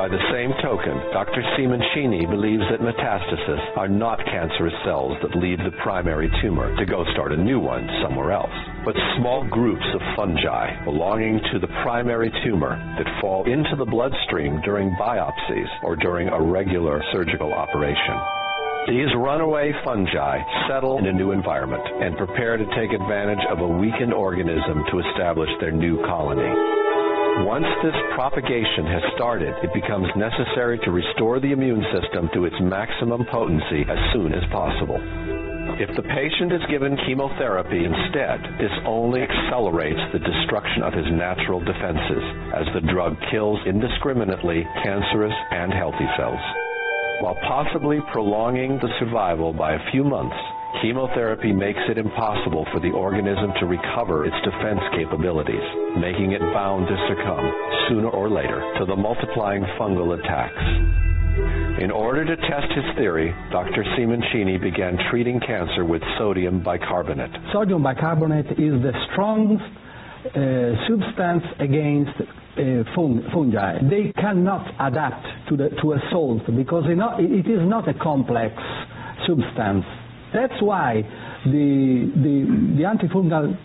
By the same token, Dr. Simoncini believes that metastases are not cancerous cells that leave the primary tumor to go start a new one somewhere else, but small groups of fungi belonging to the primary tumor that fall into the bloodstream during biopsies or during a regular surgical operation. These runaway fungi settle in a new environment and prepare to take advantage of a weakened organism to establish their new colony. Once this propagation has started, it becomes necessary to restore the immune system to its maximum potency as soon as possible. If the patient is given chemotherapy instead, this only accelerates the destruction of his natural defenses as the drug kills indiscriminately cancerous and healthy cells. While possibly prolonging the survival by a few months, chemotherapy makes it impossible for the organism to recover its defense capabilities, making it bound to succumb, sooner or later, to the multiplying fungal attacks. In order to test his theory, Dr. Simoncini began treating cancer with sodium bicarbonate.
Sodium bicarbonate is the strongest uh, substance against uh, fung fungi. They cannot adapt to, the, to a salt because it is not a complex substance. That's why the, the, the antifungal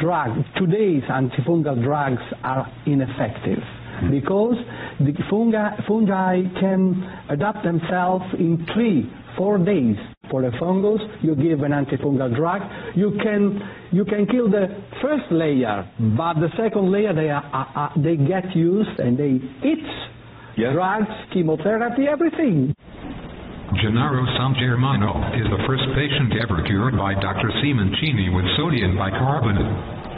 drug, today's antifungal drugs are ineffective hmm. because the fungi, fungi can adapt themselves in three, four days for a fungus, you give an antifungal drug, you can you can kill the first layer, hmm. but the second layer they are, are, are they get used and they eat
yes.
drugs, chemotherapy, everything.
Gennaro Sangermano is the first patient ever cured by Dr. Simoncini with sodium bicarbonate.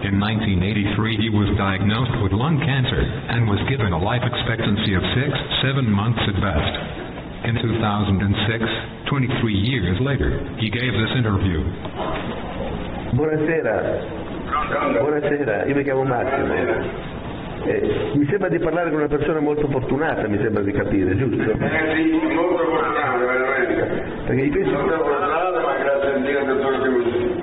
In 1983, he was diagnosed with lung cancer and was given a life expectancy of six, seven months at best. In 2006, 23 years later, he gave this interview.
Buonasera. Buonasera, io mi chiamo Massimo. Eh, mi sembra di parlare con una persona molto fortunata, mi sembra di capire, giusto?
Eh sì, molto fortunata, veramente.
Perché io penso...
Molto fortunata, ma grazie a Dio che sono così.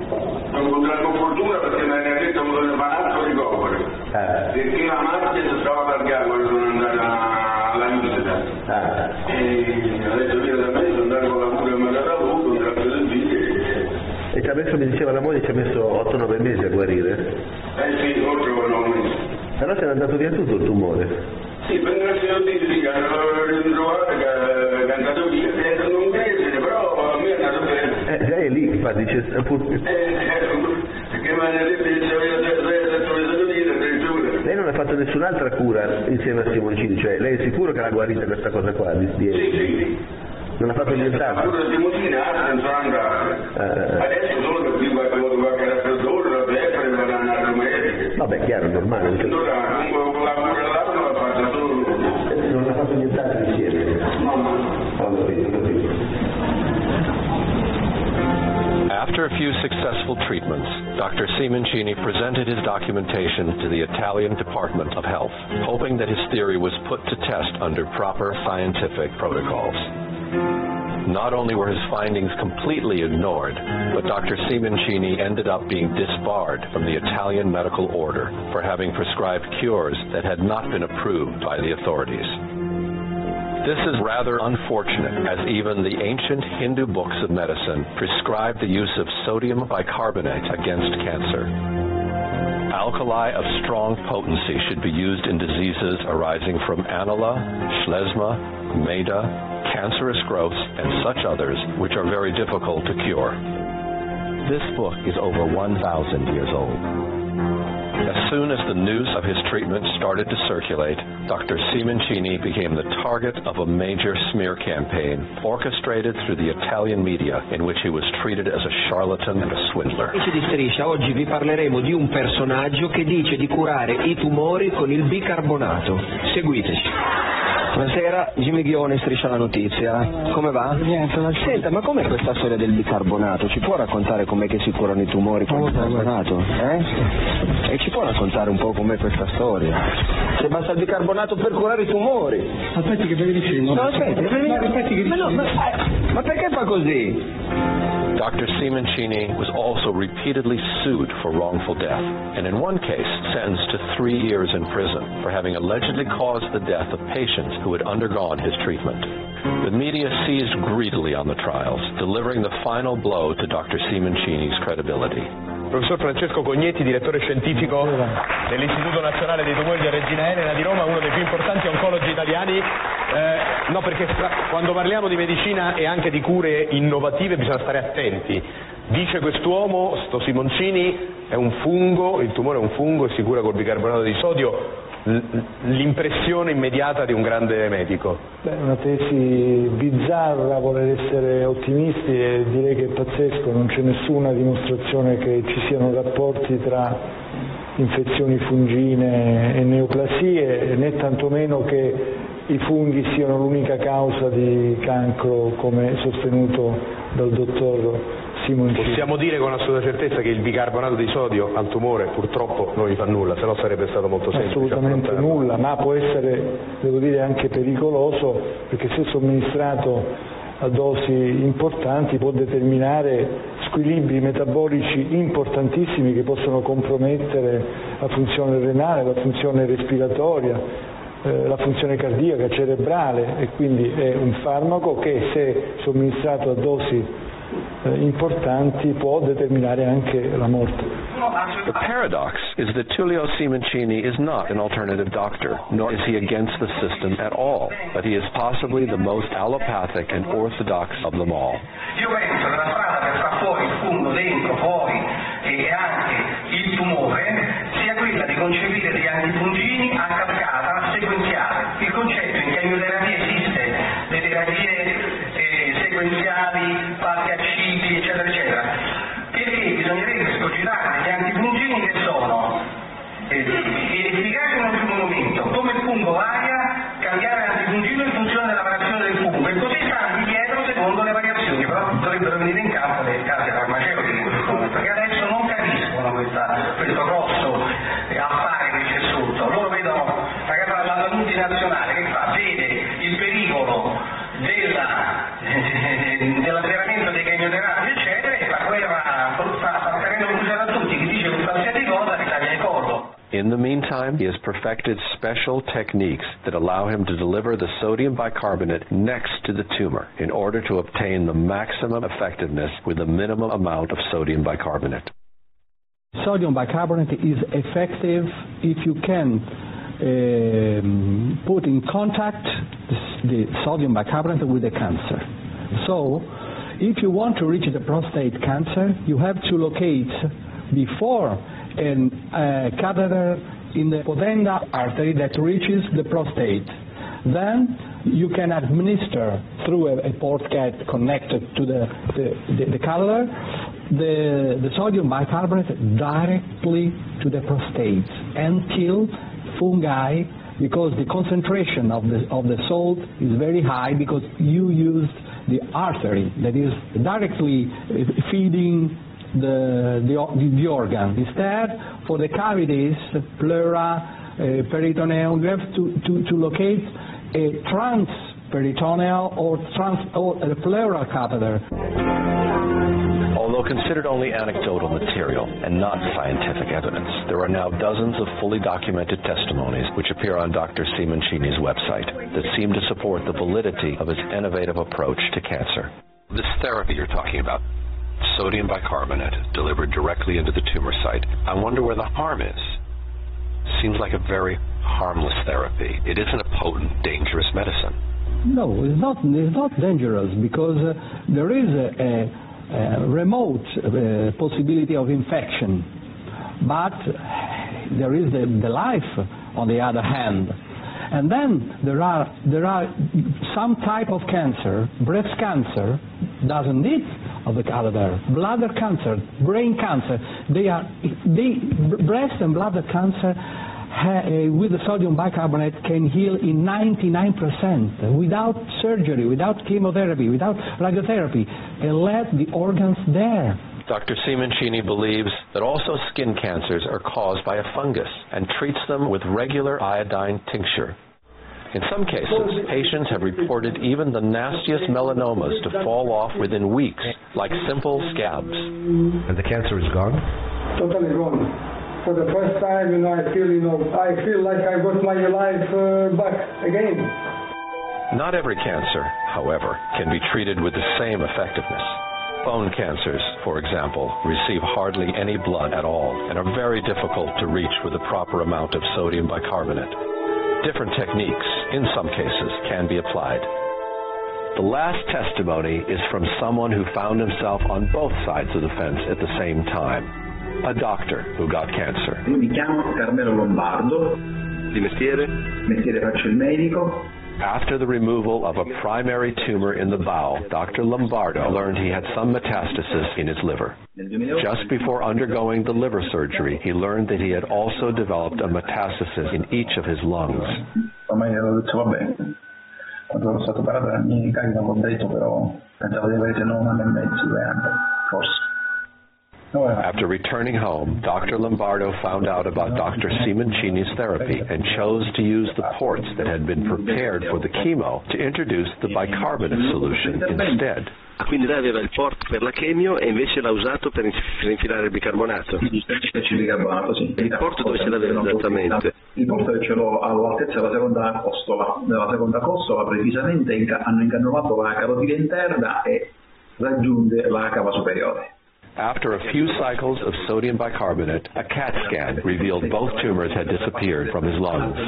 Ho incontrato con fortuna perché mi ha detto che il palazzo ricopre.
Eh.
Perché la macchina si stava allargata quando sono andata all'università.
Eh.
E adesso viene da me, sono andato con la cura che mi ha dato un grazie del Dio.
E ci ha messo, mi diceva la moglie, ci ha messo 8-9 mesi a guarire?
Eh sì, 8-9 mesi.
Se n'è andato via tutto il tumore?
Sì, per Dizzi che hanno ritrovato che è andato via, è un mese, però a me è andato bene.
Eh, lei è lì, infatti dice... Pur...
Eh, perché mi hanno detto che c'aveva detto le via addirittura.
Lei non ha fatto nessun'altra cura insieme a Simoncini, cioè lei è sicuro che l'ha guarita questa cosa qua? Di, di...
Sì, sì. Non ha fatto
nient'altro?
Ma pure Simoncini altro non sono andato.
Eh.
Adesso solo che qui qualche qualche raffreddore,
Vabbè, chiaro, normale.
Allora, comunque la cura là non l'ha fatta solo
Non ha fatto nient'altro insieme?
No, no.
Ho capito, ho capito.
After a few successful treatments, Dr. Simoncini presented his documentation to the Italian Department of Health, hoping that his theory was put to test under proper scientific protocols. Not only were his findings completely ignored, but Dr. Simoncini ended up being disbarred from the Italian medical order for having prescribed cures that had not been approved by the authorities. This is rather unfortunate as even the ancient Hindu books of medicine prescribe the use of sodium bicarbonate against cancer. Alkali of strong potency should be used in diseases arising from anula, schlesma, maida, cancerous growths, and such others which are very difficult to cure. This book is over 1,000 years old. As soon as the news of his treatment started to circulate, Dr. Simoncini became the target of a major smear campaign orchestrated through the Italian media in which he was treated as a charlatan and a swindler.
Amici di Striscia, oggi vi parleremo di un personaggio che dice di curare i tumori con il bicarbonato. Seguiteci.
Buonasera, Jimmy Ghione, Striscia la Notizia. Come va?
Niente, ma
Senta, ma com'è questa storia del bicarbonato? Ci può raccontare com'è che si curano i tumori con il bicarbonato? Eh? E ci può raccontare un po' com'è questa storia? Se basta il bicarbonato per curare i tumori.
Aspetti che verifichiamo.
No, aspetta, che
No, aspetti che
ma, no, ma, eh, ma perché fa così?
Dr. Simoncini was also repeatedly sued for wrongful death, and in one case sentenced to three years in prison for having allegedly caused the death of patients who had undergone his treatment. The media seized greedily on the trials, delivering the final blow to Dr. Simoncini's credibility.
Professor Francesco Cognetti, direttore scientifico dell'Istituto Nazionale dei Tumori di Regina Elena di Roma, uno dei più importanti oncologi italiani. Eh, no, perché quando parliamo di medicina e anche di cure innovative bisogna stare attenti. Dice quest'uomo, sto Simoncini, è un fungo, il tumore è un fungo e si cura col bicarbonato di sodio. L'impressione immediata di un grande medico.
Beh, una tesi bizzarra voler essere ottimisti e direi che è pazzesco, non c'è nessuna dimostrazione che ci siano rapporti tra infezioni fungine e neoplasie, né tantomeno che i funghi siano l'unica causa di cancro come sostenuto dal dottor Simoncini.
Possiamo dire con assoluta certezza che il bicarbonato di sodio al tumore purtroppo non gli fa nulla, se no sarebbe stato molto semplice.
Assolutamente nulla, ma può essere, devo dire, anche pericoloso perché se somministrato a dosi importanti può determinare squilibri metabolici importantissimi che possono compromettere la funzione renale, la funzione respiratoria, eh, la funzione cardiaca, cerebrale e quindi è un farmaco che se somministrato a dosi eh, importanti può determinare anche la morte.
The paradox is that Tullio Simoncini is not an alternative doctor, nor is he against the system at all, but he is possibly the most allopathic and orthodox of them all.
Io penso che la strada per far fuori il fungo dentro, fuori e anche il tumore sia quella di concepire degli antifungini a cascata sequenziale. Il concetto in chemioterapia esiste, le terapie eh, sequenziali fatte a cicli, eccetera, eccetera. Perché bisognerebbe scogitare degli antifungini che sono eh, efficaci in un primo momento, come il fungo varia, cambiare l'antifungino in funzione della variazione del fungo e così stanno dietro secondo le variazioni, però dovrebbero venire in
In the meantime, he has perfected special techniques that allow him to deliver the sodium bicarbonate next to the tumor in order to obtain the maximum effectiveness with the minimum amount of sodium bicarbonate.
Sodium bicarbonate is effective if you can um, put in contact the sodium bicarbonate with the cancer. So, if you want to reach the prostate cancer, you have to locate before a uh, catheter in the pudenda artery that reaches the prostate. Then you can administer through a, a port cat connected to the, the, the, the catheter the, the sodium bicarbonate directly to the prostate and kill fungi because the concentration of the, of the salt is very high because you used the artery that is directly feeding the, the, the organ. Instead, for the cavities, pleura, uh, peritoneum, you have to, to, to locate a transperitoneal or, trans, or a pleural catheter.
Although considered only anecdotal material and not scientific evidence, there are now dozens of fully documented testimonies which appear on Dr. Simoncini's website that seem to support the validity of his innovative approach to cancer. This therapy you're talking about, sodium bicarbonate delivered directly into the tumor site, I wonder where the harm is. Seems like a very harmless therapy. It isn't a potent, dangerous medicine.
No, it's not, it's not dangerous because uh, there is a, a uh, remote uh, possibility of infection, but there is the, the life on the other hand. And then there are, there are some type of cancer, breast cancer, doesn't need of the catheter, bladder cancer, brain cancer, they are, they, breast and bladder cancer uh, with the sodium bicarbonate can heal in 99% without surgery, without chemotherapy, without radiotherapy, and let the organs there.
Dr. Simoncini believes that also skin cancers are caused by a fungus and treats them with regular iodine tincture. In some cases, patients have reported even the nastiest melanomas to fall off within weeks, like simple scabs.
And the cancer is gone?
Totally gone for the first time, you know, I feel, you know, I feel like I got my life uh, back again.
Not every cancer, however, can be treated with the same effectiveness. Bone cancers, for example, receive hardly any blood at all and are very difficult to reach with the proper amount of sodium bicarbonate. Different techniques, in some cases, can be applied. The last testimony is from someone who found himself on both sides of the fence at the same time a doctor who got cancer.
Io mi chiamo Carmelo Lombardo.
Di mestiere?
Mestiere faccio il medico.
After the removal of a primary tumor in the bowel, Dr. Lombardo learned he had some metastasis in his liver. Just before undergoing the liver surgery, he learned that he had also developed a metastasis in each of his lungs. After returning home, Dr. Lombardo found out about Dr. Simoncini's therapy and chose to use the ports that had been prepared for the chemo to introduce the bicarbonate solution instead.
Quindi lei aveva il port per la chemio e invece l'ha usato per infilare il bicarbonato.
Il bicarbonato, sì.
Il port dove ce l'aveva esattamente?
Il port ce l'ho all'altezza della seconda costola. Nella seconda costola precisamente hanno incannulato la carotide interna e raggiunge la cava superiore.
After a few cycles of sodium bicarbonate, a CAT scan revealed both tumors had disappeared from his lungs.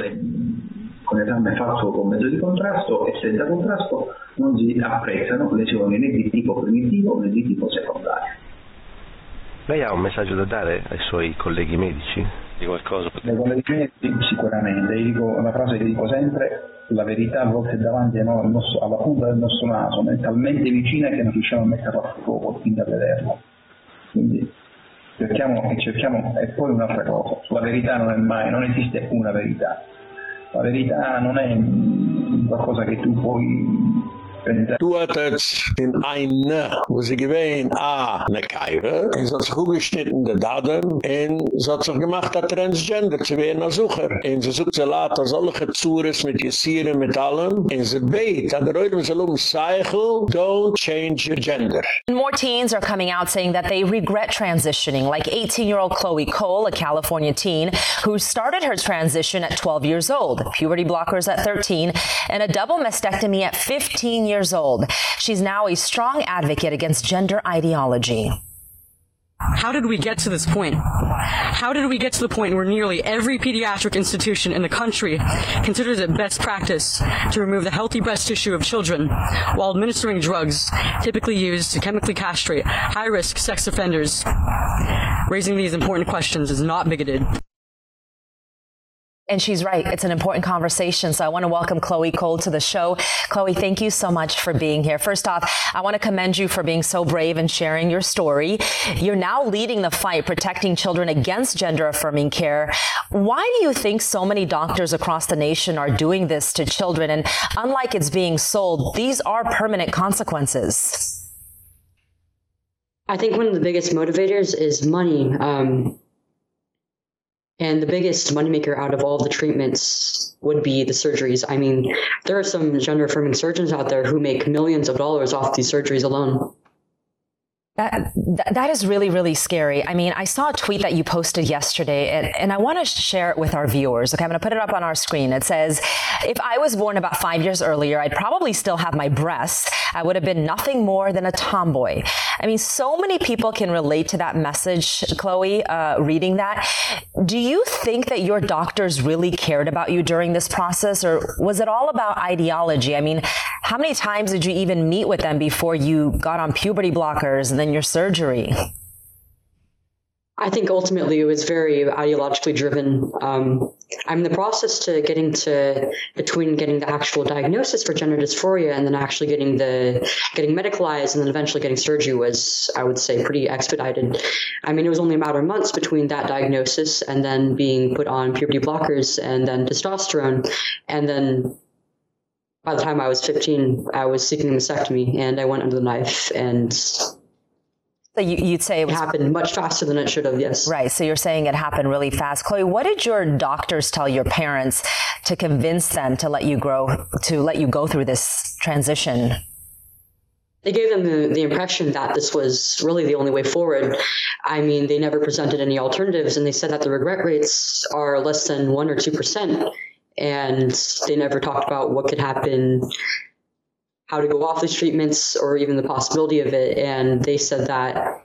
con esame fatto con mezzo di contrasto e senza contrasto non si apprezzano lesioni né di tipo primitivo né di tipo secondario.
Lei ha un messaggio da dare ai suoi colleghi medici? Di qualcosa?
Le colleghi medici sicuramente, io dico una frase che dico sempre, la verità a volte è davanti a noi, alla punta del nostro naso, è talmente vicina che non riusciamo a metterla a fuoco, quindi a vederla. Quindi cerchiamo e cerchiamo, e poi un'altra cosa, la verità non è mai, non esiste una verità, la verità non è qualcosa che tu puoi
Du hat jetzt in eine, wo sie gewähnt, ah, ne Kaiwe, und sie hat sich hochgeschnitten, der Daden, und sie hat sich gemacht, der Transgender, zu werden als Sucher. Und sie sucht sie laht, als alle Gezures mit Jesiren, mit allem, und sie beit, an der Reutem soll um Cycle, don't change your gender.
More teens are coming out saying that they regret transitioning, like 18-year-old Chloe Cole, a California teen, who started her transition at 12 years old, puberty blockers at 13, and a double mastectomy at 15 years years old. She's now a strong advocate against gender ideology.
How did we get to this point? How did we get to the point where nearly every pediatric institution in the country considers it best practice to remove the healthy breast tissue of children while administering drugs typically used to chemically castrate high-risk sex offenders? Raising these important questions is not bigoted.
And she's right. It's an important conversation. So I want to welcome Chloe Cole to the show. Chloe, thank you so much for being here. First off, I want to commend you for being so brave and sharing your story. You're now leading the fight protecting children against gender affirming care. Why do you think so many doctors across the nation are doing this to children and unlike it's being sold, these are permanent consequences?
I think one of the biggest motivators is money. Um, and the biggest moneymaker out of all the treatments would be the surgeries. I mean, there are some gender affirming surgeons out there who make millions of dollars off these surgeries alone.
That, that is really really scary. I mean, I saw a tweet that you posted yesterday and, and I want to share it with our viewers. Okay, I'm going to put it up on our screen. It says, "If I was born about 5 years earlier, I'd probably still have my breasts. I would have been nothing more than a tomboy." I mean, so many people can relate to that message, Chloe, uh, reading that. Do you think that your doctors really cared about you during this process or was it all about ideology? I mean, how many times did you even meet with them before you got on puberty blockers and then your surgery?
I think ultimately it was very ideologically driven. Um, I'm in the process to getting to between getting the actual diagnosis for gender dysphoria and then actually getting the getting medicalized and then eventually getting surgery was I would say pretty expedited. I mean it was only a matter of months between that diagnosis and then being put on puberty blockers and then testosterone and then by the time I was 15 I was seeking a mastectomy and I went under the knife and
so you, would say it,
was, it happened much faster than it should have, yes.
Right. So you're saying it happened really fast. Chloe, what did your doctors tell your parents to convince them to let you grow to let you go through this transition?
They gave them the, the impression that this was really the only way forward. I mean, they never presented any alternatives and they said that the regret rates are less than 1 or 2% and they never talked about what could happen how to go off these treatments or even the possibility of it and they said that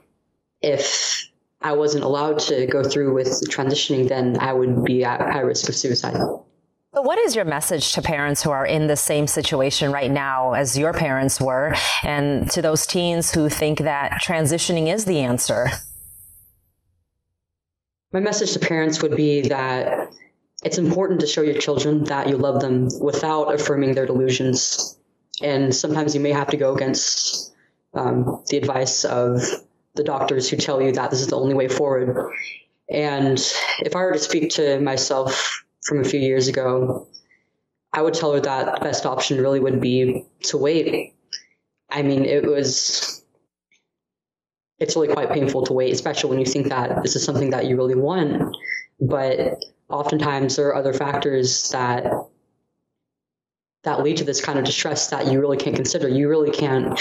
if I wasn't allowed to go through with transitioning then I would be at high risk of suicide.
So what is your message to parents who are in the same situation right now as your parents were and to those teens who think that transitioning is the answer?
My message to parents would be that it's important to show your children that you love them without affirming their delusions and sometimes you may have to go against um, the advice of the doctors who tell you that this is the only way forward. And if I were to speak to myself from a few years ago, I would tell her that the best option really would be to wait. I mean, it was it's really quite painful to wait, especially when you think that this is something that you really want. But oftentimes there are other factors that that lead to this kind of distress that you really can't consider. You really can't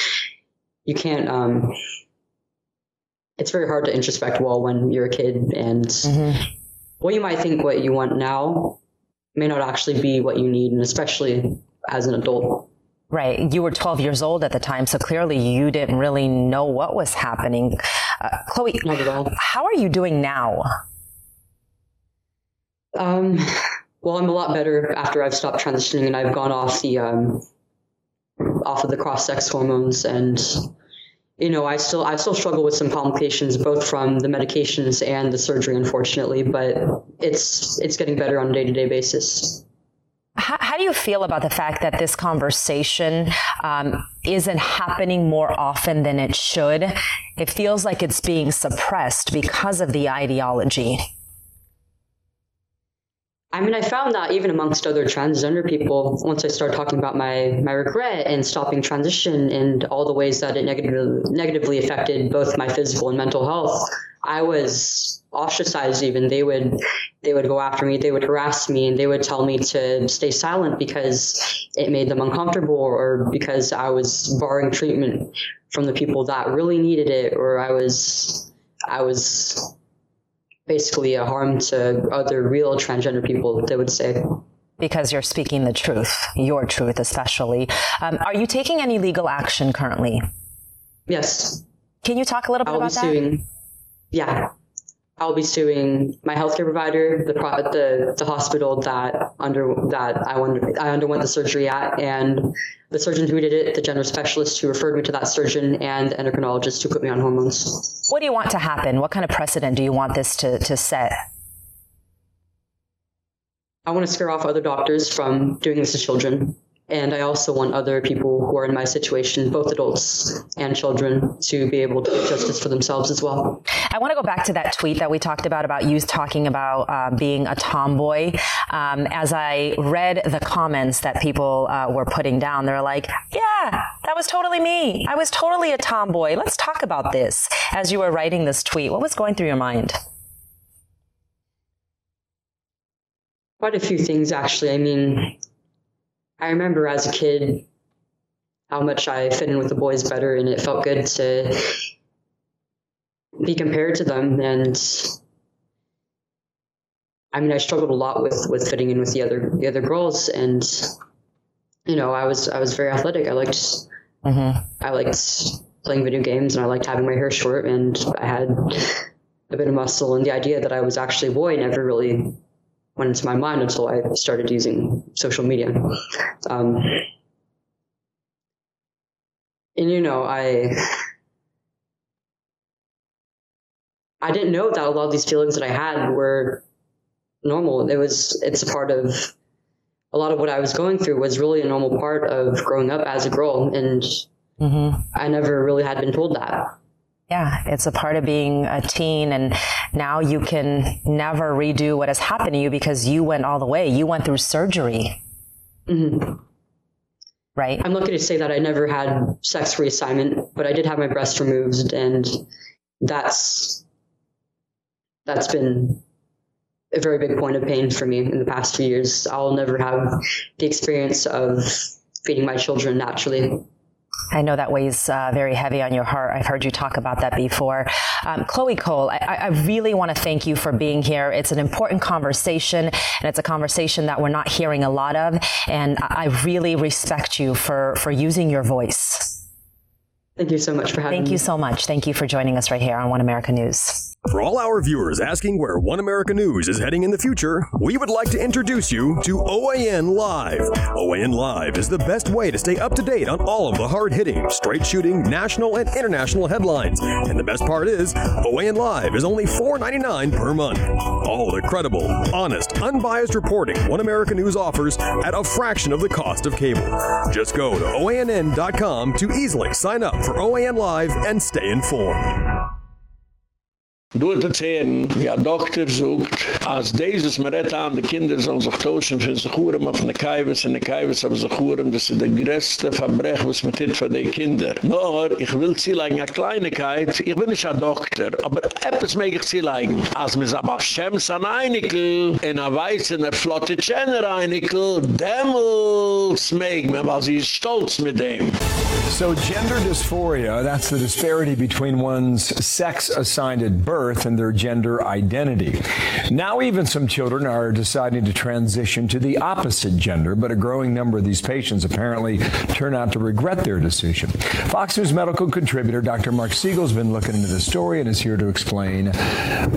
you can't um it's very hard to introspect well when you're a kid and mm-hmm. what you might think what you want now may not actually be what you need and especially as an adult.
Right. You were 12 years old at the time, so clearly you didn't really know what was happening. Uh, Chloe,
Not at all.
how are you doing now?
Um, well, I'm a lot better after I've stopped transitioning and I've gone off the um, off of the cross-sex hormones and you know, I still I still struggle with some complications both from the medications and the surgery unfortunately, but it's it's getting better on a day-to-day basis.
How, how, do you feel about the fact that this conversation um, isn't happening more often than it should? It feels like it's being suppressed because of the ideology.
I mean, I found that even amongst other transgender people, once I started talking about my my regret and stopping transition and all the ways that it negatively negatively affected both my physical and mental health, I was ostracized even. They would they would go after me, they would harass me and they would tell me to stay silent because it made them uncomfortable or because I was barring treatment from the people that really needed it or I was I was basically a harm to other real transgender people, they would say
because you're speaking the truth, your truth especially. Um, are you taking any legal action currently?
Yes.
Can you talk a little bit
I'll
about
be
that?
Suing, yeah. I'll be suing my healthcare provider, the the the hospital that under that I under, I underwent the surgery at and the surgeon who did it, the gender specialist who referred me to that surgeon and the endocrinologist who put me on hormones.
What do you want to happen? What kind of precedent do you want this to to set?
I want to scare off other doctors from doing this to children and I also want other people who are in my situation, both adults and children, to be able to get justice for themselves as well.
I want to go back to that tweet that we talked about about you talking about uh, being a tomboy. Um, as I read the comments that people uh, were putting down, they're like, "Yeah, that was totally me. I was totally a tomboy. Let's talk about this." As you were writing this tweet, what was going through your mind?
Quite a few things actually. I mean, I remember as a kid how much I fit in with the boys better and it felt good to be compared to them. And I mean I struggled a lot with with fitting in with the other the other girls. And you know I was I was very athletic. I liked
mm-hmm.
I liked playing video games and I liked having my hair short and I had a bit of muscle. And the idea that I was actually a boy never really went into my mind until I started using social media. Um, and you know, I I didn't know that a lot of these feelings that I had were normal. It was it's a part of a lot of what I was going through was really a normal part of growing up as a girl and
mm-hmm.
I never really had been told that.
Yeah, it's a part of being a teen and now you can never redo what has happened to you because you went all the way. You went through surgery.
Mm-hmm.
Right?
I'm lucky to say that I never had sex reassignment, but I did have my breast removed and that's that's been a very big point of pain for me in the past few years. I'll never have the experience of feeding my children naturally.
I know that weighs uh, very heavy on your heart. I've heard you talk about that before. Um, Chloe Cole, I, I really want to thank you for being here. It's an important conversation, and it's a conversation that we're not hearing a lot of. And I really respect you for for using your voice.
Thank you so much for having
Thank
me.
you so much. Thank you for joining us right here on One America News.
For all our viewers asking where One America News is heading in the future, we would like to introduce you to OAN Live. OAN Live is the best way to stay up to date on all of the hard-hitting, straight-shooting, national and international headlines. And the best part is, OAN Live is only $4.99 per month. All the credible, honest, unbiased reporting One America News offers at a fraction of the cost of cable. Just go to OANN.com to easily sign up for OAN Live and stay informed.
Du hat erzählen, wie ein Doktor sucht, als dieses Meret an, die Kinder sollen sich tauschen für sich Uhren auf eine Kaiwes, eine Kaiwes haben sich Uhren, das ist der größte Verbrech, was man tut für die Kinder. Nur, ich will sie legen, eine Kleinigkeit, ich bin nicht ein Doktor, aber etwas mag ich sie legen. Als mir sagt, Schems an Einikel, in einer weißen, einer flotte Tschener Einikel, dämmels mag man, weil sie ist stolz mit dem.
So gender dysphoria, that's the disparity between one's sex assigned at birth and their gender identity. Now even some children are deciding to transition to the opposite gender, but a growing number of these patients apparently turn out to regret their decision. Fox News medical contributor Dr. Marc Siegel's been looking into the story and is here to explain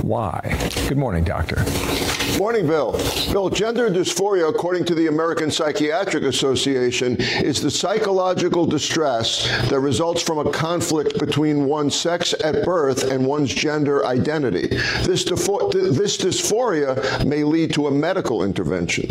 why. Good morning, doctor.
Morning, Bill. Bill, gender dysphoria according to the American Psychiatric Association is the psychological distress that results from a conflict between one's sex at birth and one's gender identity. This this dysphoria may lead to a medical intervention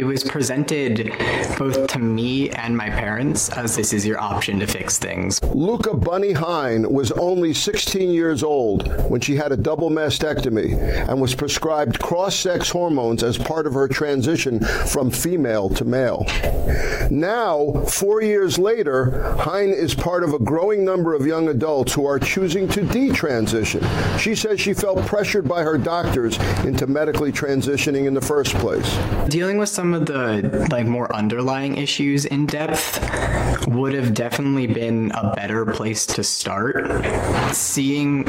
it was presented both to me and my parents as this is your option to fix things.
Luca Bunny Hein was only 16 years old when she had a double mastectomy and was prescribed cross-sex hormones as part of her transition from female to male. Now, 4 years later, Hein is part of a growing number of young adults who are choosing to detransition. She says she felt pressured by her doctors into medically transitioning in the first place.
Dealing with some some of the like more underlying issues in depth would have definitely been a better place to start. Seeing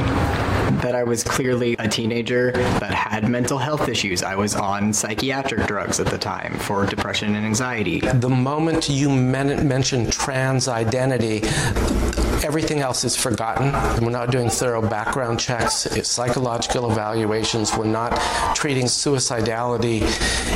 that I was clearly a teenager that had mental health issues. I was on psychiatric drugs at the time for depression and anxiety.
The moment you men mention trans identity, everything else is forgotten. We're not doing thorough background checks, psychological evaluations. We're not treating suicidality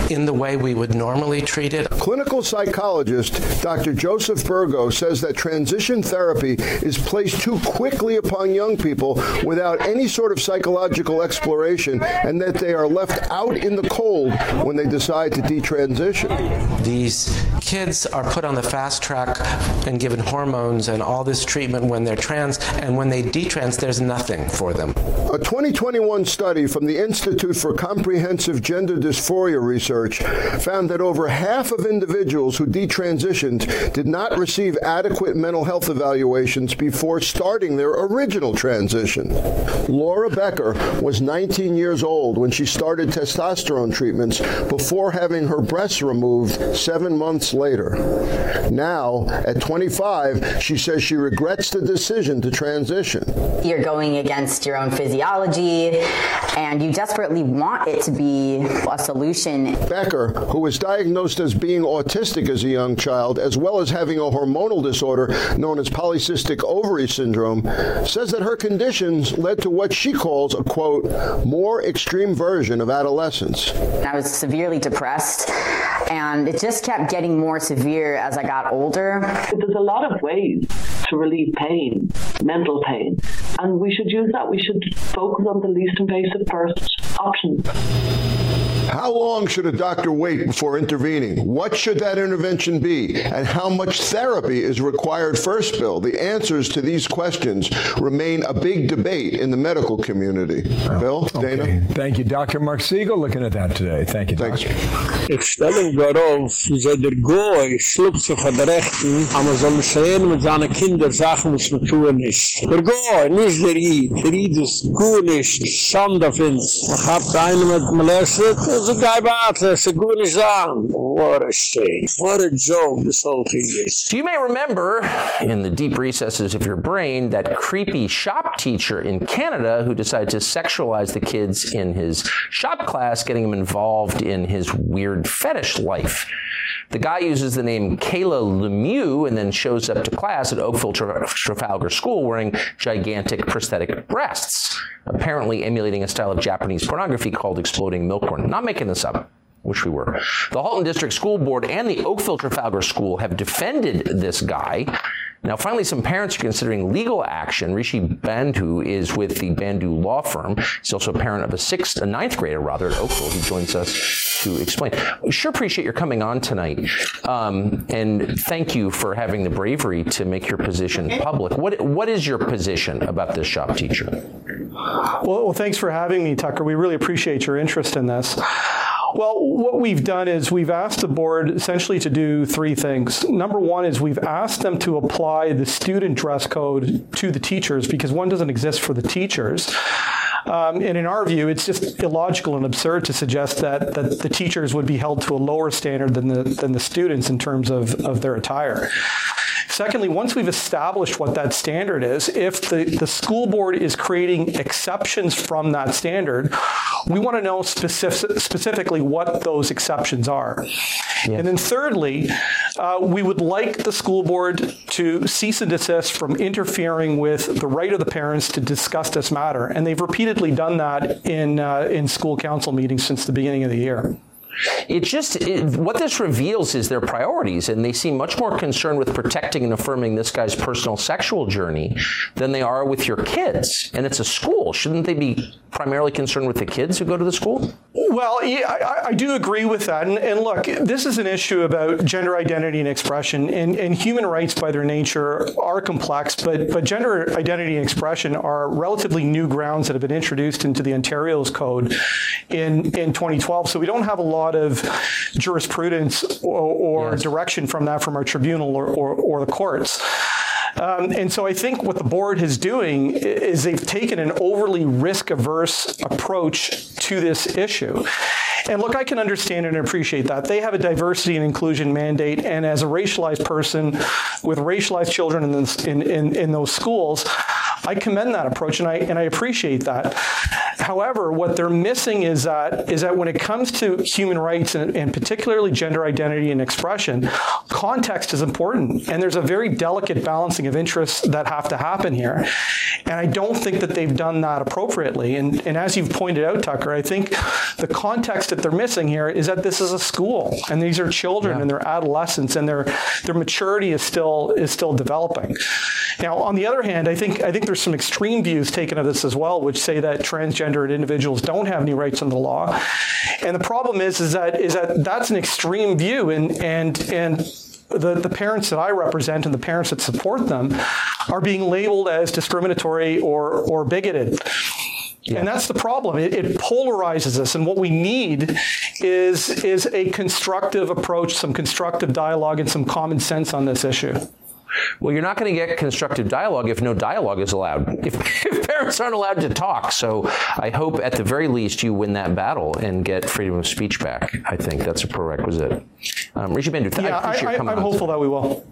in the way we would normally treat it.
Clinical psychologist Dr. Joseph Burgo says that transition therapy is placed too quickly upon young people without any sort of psychological exploration and that they are left out in the cold when they decide to detransition.
These kids are put on the fast track and given hormones and all this treatment when they're trans and when they detrans there's nothing for them.
A 2021 study from the Institute for Comprehensive Gender Dysphoria Research found that over half of individuals who detransitioned did not receive adequate mental health evaluations before starting their original transition. Laura Becker was 19 years old when she started testosterone treatments before having her breasts removed 7 months later. Now, at 25, she says she regrets the decision to transition.
You're going against your own physiology and you desperately want it to be a solution.
Becker, who was diagnosed as being autistic as a young child as well as having a hormonal disorder known as polycystic ovary syndrome, says that her conditions led to what she calls a quote more extreme version of adolescence.
I was severely depressed and it just kept getting more severe as I got older.
There's a lot of ways to relieve pain, mental pain, and we should use that. We should focus on the least invasive first option.
How long should a doctor wait before intervening? What should that intervention be? And how much therapy is required first, Bill? The answers to these questions remain a big debate in the medical community. Bill, okay. Dana?
Thank you, Dr. Marc Siegel, looking at that today. Thank you, Thanks.
Ich stelle darauf, sei der Goy schluckt sich von der Rechten, aber soll nicht sehen mit seinen Kindern Sachen, was man tun ist. Der Goy, nicht der Eid. Der Eid ist gut nicht, Schande finds. Man hat einen mit molestet, on. What a shame. What a joke this whole thing is.
You may remember in the deep recesses of your brain that creepy shop teacher in Canada who decided to sexualize the kids in his shop class, getting them involved in his weird fetish life. The guy uses the name Kayla Lemieux and then shows up to class at Oakville Trafalgar School wearing gigantic prosthetic breasts, apparently emulating a style of Japanese pornography called exploding milkworm. Not making this up which we were. The Halton District School Board and the Oakville Trafalgar School have defended this guy now finally some parents are considering legal action. Rishi Bandhu is with the Bandhu law firm. He's also a parent of a 6th a ninth grader rather at Oakville. He joins us to explain. Sure appreciate your coming on tonight. Um, and thank you for having the bravery to make your position public. What what is your position about this shop teacher?
Well, well thanks for having me Tucker. We really appreciate your interest in this. Well, what we've done is we've asked the board essentially to do three things. Number 1 is we've asked them to apply the student dress code to the teachers because one doesn't exist for the teachers. Um, and in our view, it's just illogical and absurd to suggest that that the teachers would be held to a lower standard than the than the students in terms of of their attire Secondly, once we've established what that standard is, if the the school board is creating exceptions from that standard, we want to know specific, specifically what those exceptions are. And then thirdly, uh, we would like the school board to cease and desist from interfering with the right of the parents to discuss this matter. And they've repeatedly done that in uh, in school council meetings since the beginning of the year.
It just it, what this reveals is their priorities and they seem much more concerned with protecting and affirming this guy's personal sexual journey than they are with your kids. And it's a school. Shouldn't they be primarily concerned with the kids who go to the school?
Well, I, I, do agree with that. And, and, look, this is an issue about gender identity and expression and, and human rights by their nature are complex, but but gender identity and expression are relatively new grounds that have been introduced into the Ontario's code in in 2012. So we don't have a lot of jurisprudence or, or yes. direction from that from our tribunal or, or, or the courts. Um, and so I think what the board is doing is they've taken an overly risk averse approach to this issue. And look, I can understand and appreciate that. They have a diversity and inclusion mandate and as a racialized person with racialized children in this, in, in in those schools, I commend that approach and I and I appreciate that. However, what they're missing is that is that when it comes to human rights and, and particularly gender identity and expression, context is important and there's a very delicate balancing of interests that have to happen here. And I don't think that they've done that appropriately and and as you've pointed out Tucker, I think the context that they're missing here is that this is a school and these are children yeah. and they're adolescents and their their maturity is still is still developing. Now, on the other hand, I think I think there's some extreme views taken of this as well which say that transgendered individuals don't have any rights under the law. And the problem is is that is that that's an extreme view and and and the the parents that I represent and the parents that support them are being labeled as discriminatory or or bigoted. Yeah. And that's the problem. It, it, polarizes us and what we need is is a constructive approach, some constructive dialogue and some common sense on this issue.
Well, you're not going to get constructive dialogue if no dialogue is allowed. If, if, parents aren't allowed to talk. So I hope at the very least you win that battle and get freedom of speech back. I think that's a prerequisite. Um, Rishi Bandhu,
yeah, I, I, I'm hopeful that we will.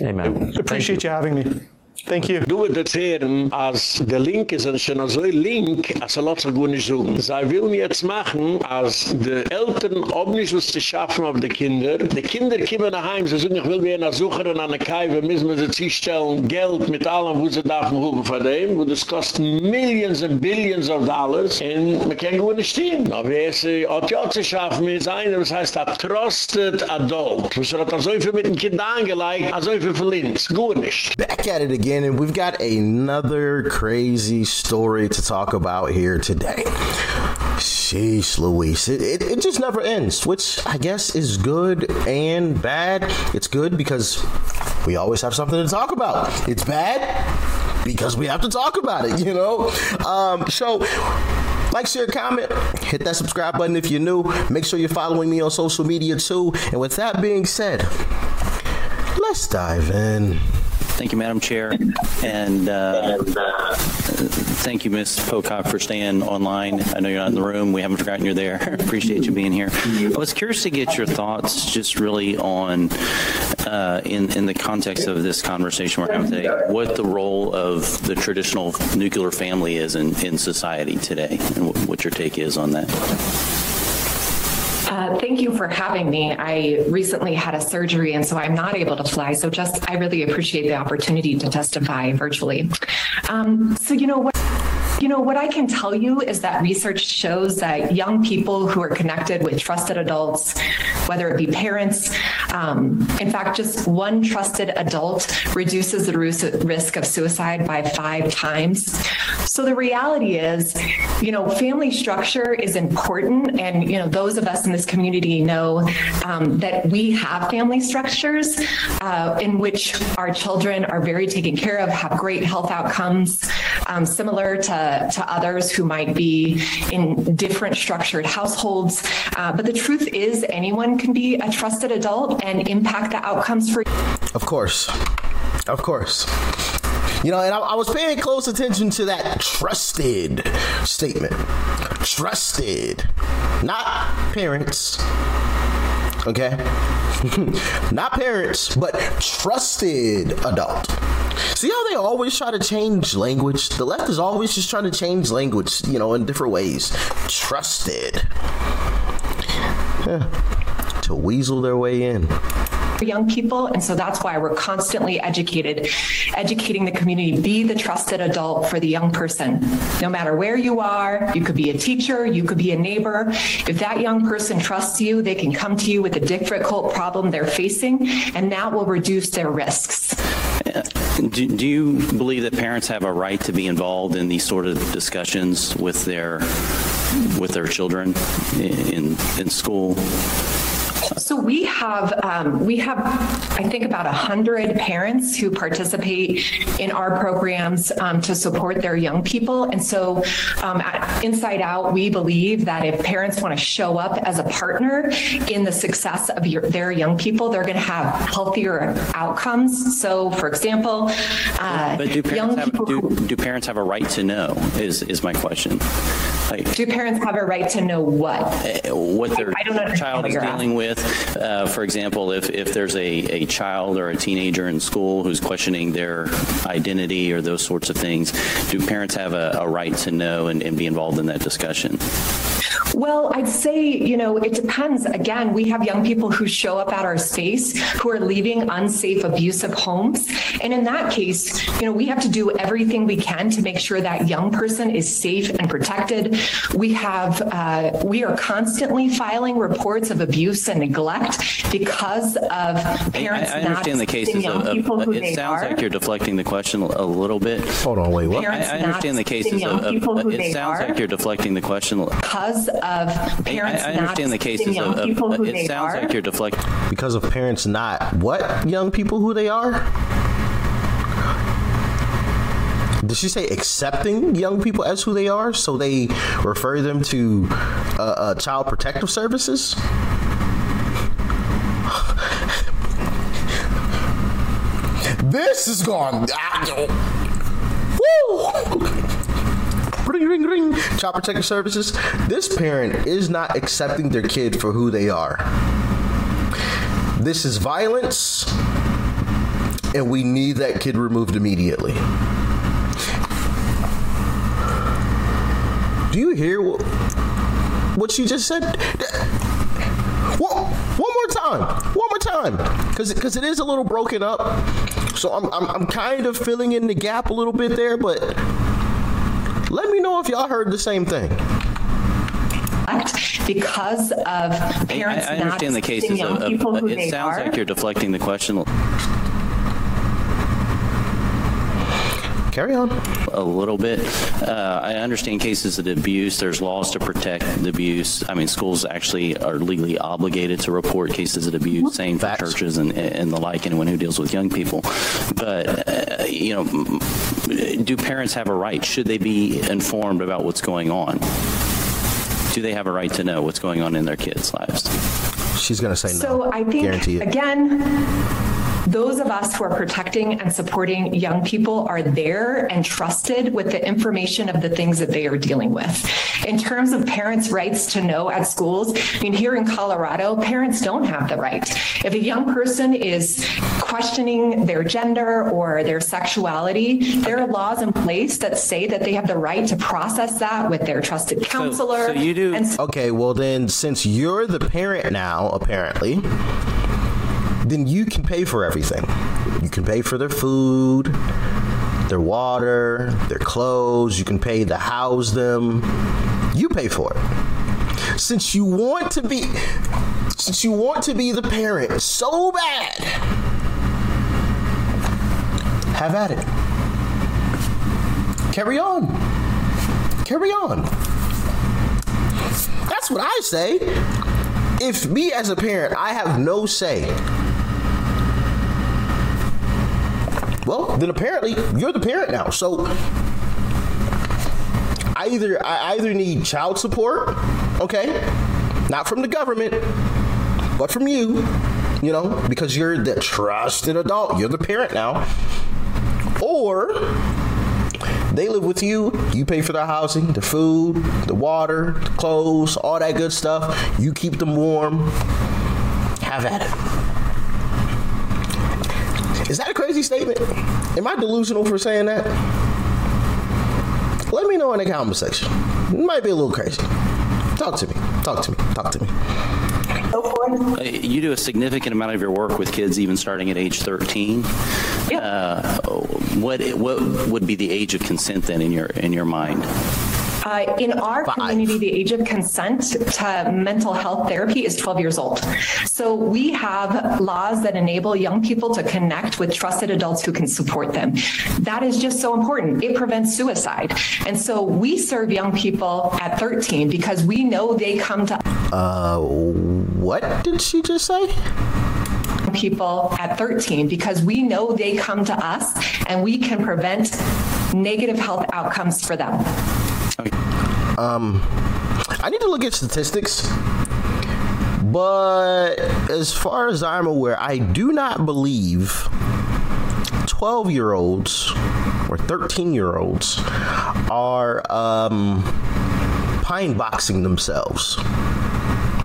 Amen.
I appreciate you. you having me. Thank you.
Du wird erzählen, als der Link ist ein schon so Link, als er lässt sich gut nicht suchen. Sie will mir jetzt machen, als die Eltern ob nicht was zu schaffen auf die Kinder. Die Kinder kommen nach Hause, sie sagen, ich will mir eine Suche an eine Kai, wir müssen wir sie zustellen, Geld mit allem, wo sie darf man holen von dem, wo das kostet Millions und Billions of Dollars, und man kann gut nicht stehen. Aber wer sie hat ja zu schaffen, ist einer, was heißt, a trusted adult. Was hat er so viel mit dem Kind angelegt, so viel verlinkt. Gut nicht.
Back at it again. And we've got another crazy story to talk about here today. Sheesh Louise. It, it, it, just never ends, which I guess is good and bad. It's good because we always have something to talk about. It's bad because we have to talk about it, you know? Um, so like, share, comment, hit that subscribe button if you're new. Make sure you're following me on social media too. And with that being said, let's dive in.
Thank you, Madam Chair. And uh, thank you, Ms. Pocock, for staying online. I know you're not in the room. We haven't forgotten you're there. Appreciate you being here. I was curious to get your thoughts just really on, uh, in, in the context of this conversation we're having today, what the role of the traditional nuclear family is in, in society today and what your take is on that.
Uh, thank you for having me. I recently had a surgery and so I'm not able to fly. So just I really appreciate the opportunity to testify virtually. Um, so you know what you know, what I can tell you is that research shows that young people who are connected with trusted adults, whether it be parents, um, in fact, just one trusted adult reduces the risk of suicide by 5 times. So the reality is, you know, family structure is important and you know, those of us in this community know um, that we have family structures uh, in which our children are very taken care of, have great health outcomes, um, similar to to others who might be in different structured households uh, but the truth is anyone can be a trusted adult and impact the outcomes for
Of course. Of course. You know, and I, I, was paying close attention to that trusted statement. Trusted. Not parents. Okay? Not parents, but trusted adult. See how they always try to change language? The left is always just trying to change language, you know, in different ways. Trusted. Yeah. To weasel their way in
young people. And so that's why we're constantly educated educating the community. Be the trusted adult for the young person. No matter where you are you could be a teacher you could be a neighbor. If that young person trusts you they can come to you with a difficult problem they're facing and that will reduce their risks.
Do, do you believe that parents have a right to be involved in these sort of discussions with their with their children in in school
so we have um, we have I think about 100 parents who participate in our programs um, to support their young people. And so um, Inside Out we believe that if parents want to show up as a partner in the success of your, their young people they're going to have healthier outcomes. So for example uh,
but do parents have do, do parents have a right to know is is my question
like, do parents have a right to know what uh,
what their child is dealing asking. with uh, for example if if there's a a child or a teenager in school who's questioning their identity or those sorts of things do parents have a, a right to know and, and be involved in that discussion
well, I'd say, you know, it depends. Again, we have young people who show up at our space who are leaving unsafe abusive homes, and in that case, you know, we have to do everything we can to make sure that young person is safe and protected. We have uh, we are constantly filing reports of abuse and neglect because of parents
I, I understand the cases of, of it sounds like you're deflecting the question a little bit.
Hold on, wait, what?
I, I understand the cases of, of it sounds are. like you're deflecting the question
because of parents
I, I understand the cases
young
of, it sounds
are.
like you're deflecting
because of parents not what young people who they are did she say accepting young people as who they are so they refer them to uh, uh, child protective services? This is gone. Ring ring ring. Child protective services. This parent is not accepting their kid for who they are. This is violence and we need that kid removed immediately do you hear what, what she just said? One, one more time. One more time. Cuz cuz it is a little broken up. So I'm I'm I'm kind of filling in the gap a little bit there but let me know if y'all heard the same thing.
Because of parents
I, I understand the cases
young
of, of
people
it sounds
are.
like you're deflecting the question
carry on.
A little bit. Uh, I understand cases of abuse. There's laws to protect the abuse. I mean schools actually are legally obligated to report cases of abuse same for churches and and the like anyone who deals with young people. But uh, you know do parents have a right? Should they be informed about what's going on? Do they have a right to know what's going on in their kids lives?
She's going to say
so
no
I think
guarantee it.
again those of us who are protecting and supporting young people are there and trusted with the information of the things that they are dealing with. In terms of parents' rights to know at schools, I mean here in Colorado, parents don't have the right. If a young person is questioning their gender or their sexuality, there are laws in place that say that they have the right to process that with their trusted counselor.
so so you do
and
okay well then since you're the parent now apparently then you can pay for everything. You can pay for their food, their water, their clothes, you can pay to house them. You pay for it. Since you want to be since you want to be the parent so bad, have at it. Carry on. Carry on. That's what I say. If me as a parent, I have no say well then apparently you're the parent now. So I either I either need child support okay not from the government but from you you know because you're the trusted adult you're the parent now or they live with you you pay for their housing the food the water the clothes all that good stuff. You keep them warm. Have at it. Is that a crazy statement? Am I delusional for saying that? Let me know in the comment section. It might be a little crazy. Talk to me. Talk to me. Talk to me.
You do a significant amount of your work with kids even starting at age 13. Uh, what what would be the age of consent then in your in your mind?
Uh, in our community, the age of consent to mental health therapy is 12 years old. So we have laws that enable young people to connect with trusted adults who can support them. That is just so important. It prevents suicide. And so we serve young people at 13 because we know they come to
Uh what did she just say?
people at 13 because we know they come to us and we can prevent negative health outcomes for them.
Um I need to look at statistics. But as far as I'm aware, I do not believe 12-year-olds or 13-year-olds are um pine boxing themselves.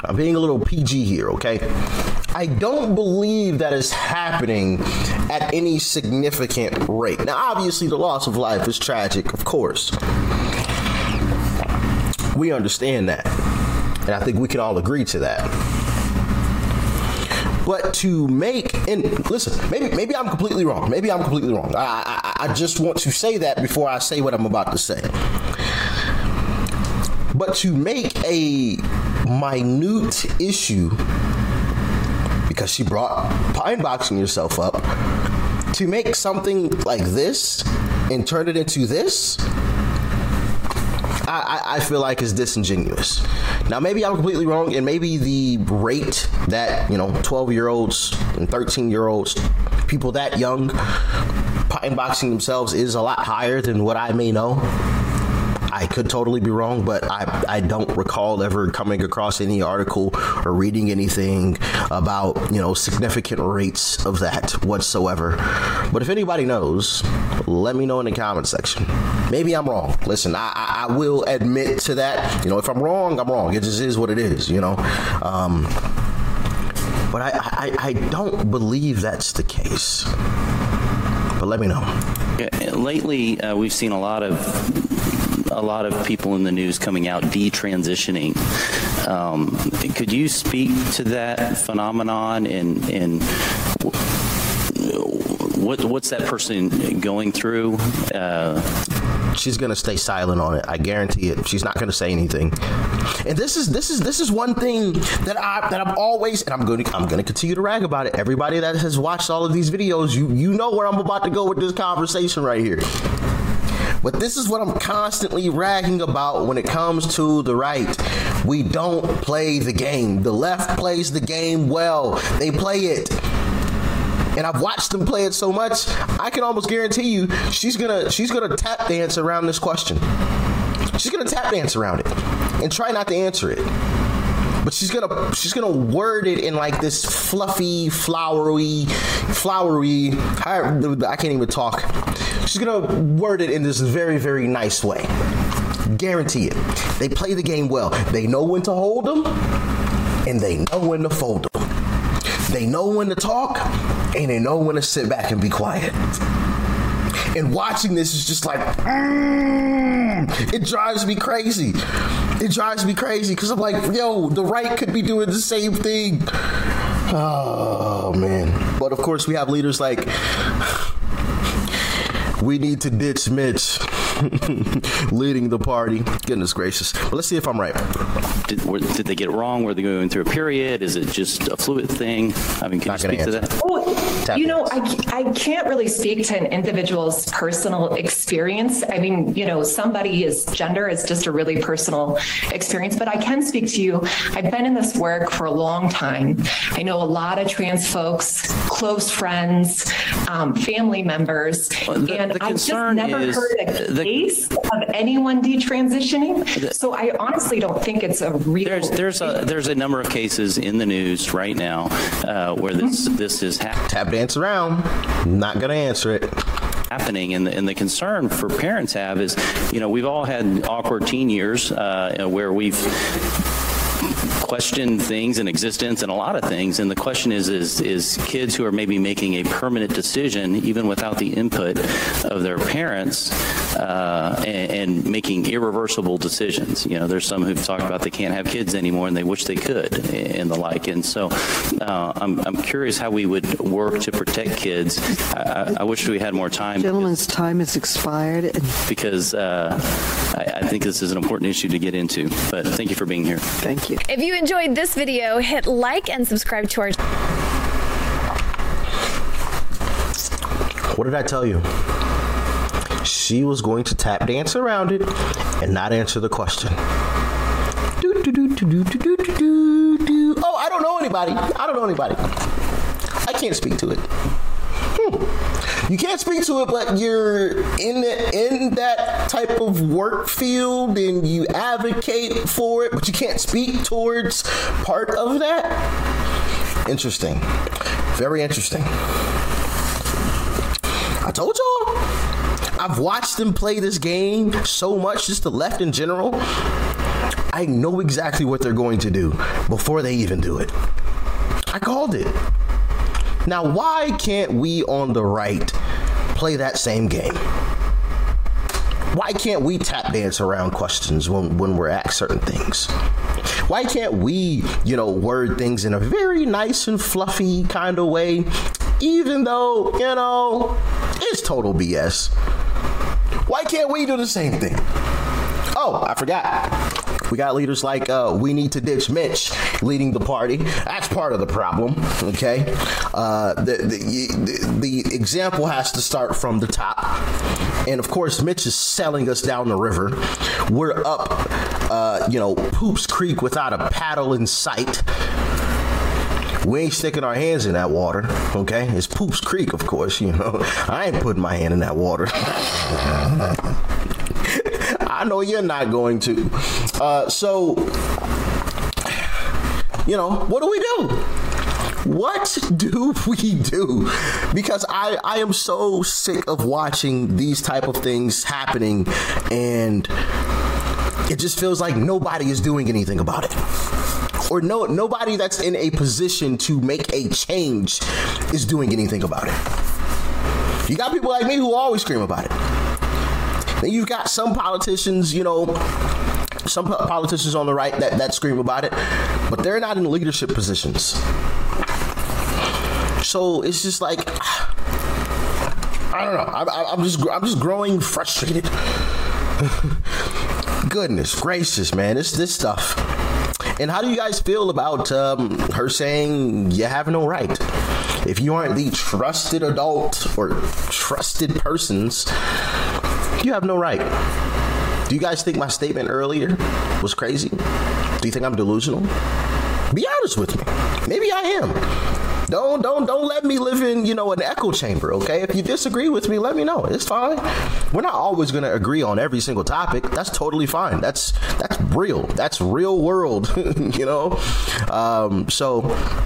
I'm being a little PG here, okay? I don't believe that is happening at any significant rate. Now obviously the loss of life is tragic, of course. We understand that. And I think we can all agree to that. But to make and listen, maybe maybe I'm completely wrong. Maybe I'm completely wrong. I I I just want to say that before I say what I'm about to say. But to make a minute issue because she brought pine boxing yourself up to make something like this and turn it into this I, I, feel like is disingenuous. Now maybe I'm completely wrong and maybe the rate that, you know, 12-year-olds and 13-year-olds, people that young pine boxing themselves is a lot higher than what I may know. I could totally be wrong, but I I don't recall ever coming across any article or reading anything about, you know, significant rates of that whatsoever. But if anybody knows, let me know in the comment section. Maybe I'm wrong. Listen, I I, I will admit to that. You know, if I'm wrong, I'm wrong. It just is what it is, you know. Um but I I I don't believe that's the case. But let me know.
Lately, uh, we've seen a lot of a lot of people in the news coming out detransitioning. Um, could you speak to that phenomenon and what what's that person going through? Uh,
she's going to stay silent on it. I guarantee it. She's not going to say anything. And this is this is this is one thing that I that I'm always and I'm going to I'm going to continue to rag about it. Everybody that has watched all of these videos, you you know where I'm about to go with this conversation right here. But this is what I'm constantly ragging about when it comes to the right. We don't play the game. The left plays the game well. They play it and I've watched them play it so much, I can almost guarantee you she's going to she's going to tap dance around this question. She's going to tap dance around it and try not to answer it. But she's to she's to word it in like this fluffy, flowery, flowery, I can't even talk. She's to word it in this very very nice way. Guarantee it. They play the game well. They know when to hold them and they know when to fold them. They know when to talk and they know when to sit back and be quiet. And watching this is just like mm, it drives me crazy. It drives me crazy cuz I'm like, yo, the right could be doing the same thing. Oh man. But of course we have leaders like we need to ditch Mitch leading the party. Goodness gracious. But let's see if I'm right.
did, were, did they get it wrong? Were they going through a period? Is it just a fluid thing? I mean, can you speak to that?
Well, you know, I, I can't really speak to an individual's personal experience. I mean, you know, somebody's gender is just a really personal experience, but I can speak to you. I've been in this work for a long time. I know a lot of trans folks, close friends, um, family members, and I've just never
is
heard a case of anyone detransitioning. So I honestly don't think it's a real
There's there's a there's a number of cases in the news right now uh, where this this is happening.
Tap dance around. Not going to answer it.
happening and the, and the concern for parents have is you know we've all had awkward teen years uh, where we've question things in existence and a lot of things and the question is is is kids who are maybe making a permanent decision even without the input of their parents uh, and, and, making irreversible decisions. You know there's some who've talked about they can't have kids anymore and they wish they could and the like. And so uh, I'm I'm curious how we would work to protect kids. I, I wish we had more time.
Gentleman's time has expired.
Because uh, I, I think this is an important issue to get into but thank you for being here.
Thank you.
If you enjoyed this video hit like and subscribe to our
What did I tell you? She was going to tap dance around it and not answer the question. Do, do, do. Oh, I don't know anybody. I don't know anybody. I can't speak to it. Hmm. You can't speak to it, but you're in the, in that type of work field and you advocate for it, but you can't speak towards part of that. Interesting. Very interesting. I told y'all. I've watched them play this game so much just the left in general. I know exactly what they're going to do before they even do it. I called it. Now why can't we on the right play that same game? Why can't we tap dance around questions when when we're asked certain things? Why can't we, you know, word things in a very nice and fluffy kind of way even though, you know, it's total BS. Why can't we do the same thing? Oh, I forgot. We got leaders like uh, we need to ditch Mitch leading the party. That's part of the problem, okay? Uh, the, the, the the example has to start from the top. And of course, Mitch is selling us down the river. We're up uh, you know, Poops Creek without a paddle in sight. We ain't sticking our hands in that water, okay? It's Poops Creek, of course, you know. I ain't putting my hand in that water. I know you're not going to. Uh, so you know, what do we do? What do we do? Because I I am so sick of watching these type of things happening and it just feels like nobody is doing anything about it or no nobody that's in a position to make a change is doing anything about it. You got people like me who always scream about it. Then you've got some politicians, you know, some politicians on the right that that scream about it, but they're not in leadership positions. So it's just like I don't know. I, am just I'm just growing frustrated. Goodness gracious, man. It's this stuff and how do you guys feel about um, her saying you have no right? If you aren't the trusted adult or trusted persons, you have no right. Do you guys think my statement earlier was crazy? Do you think I'm delusional? Be honest with me. Maybe I am. Don't don't don't let me live in, you know, an echo chamber, okay? If you disagree with me, let me know. It's fine. We're not always going to agree on every single topic. That's totally fine. That's that's real. That's real world, you know? Um, so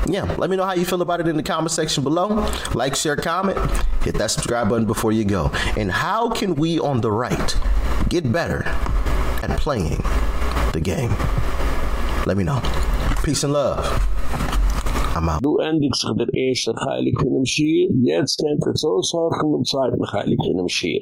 yeah, let me know how you feel about it in the comment section below. Like, share, comment, hit that subscribe button before you go. And how can we on the right get better at playing the game? Let me know. Peace and love.
Du endigst sich der erste Heilig von dem Schier, jetzt kennt es aushoffen und zweiten Heilig von dem Schier.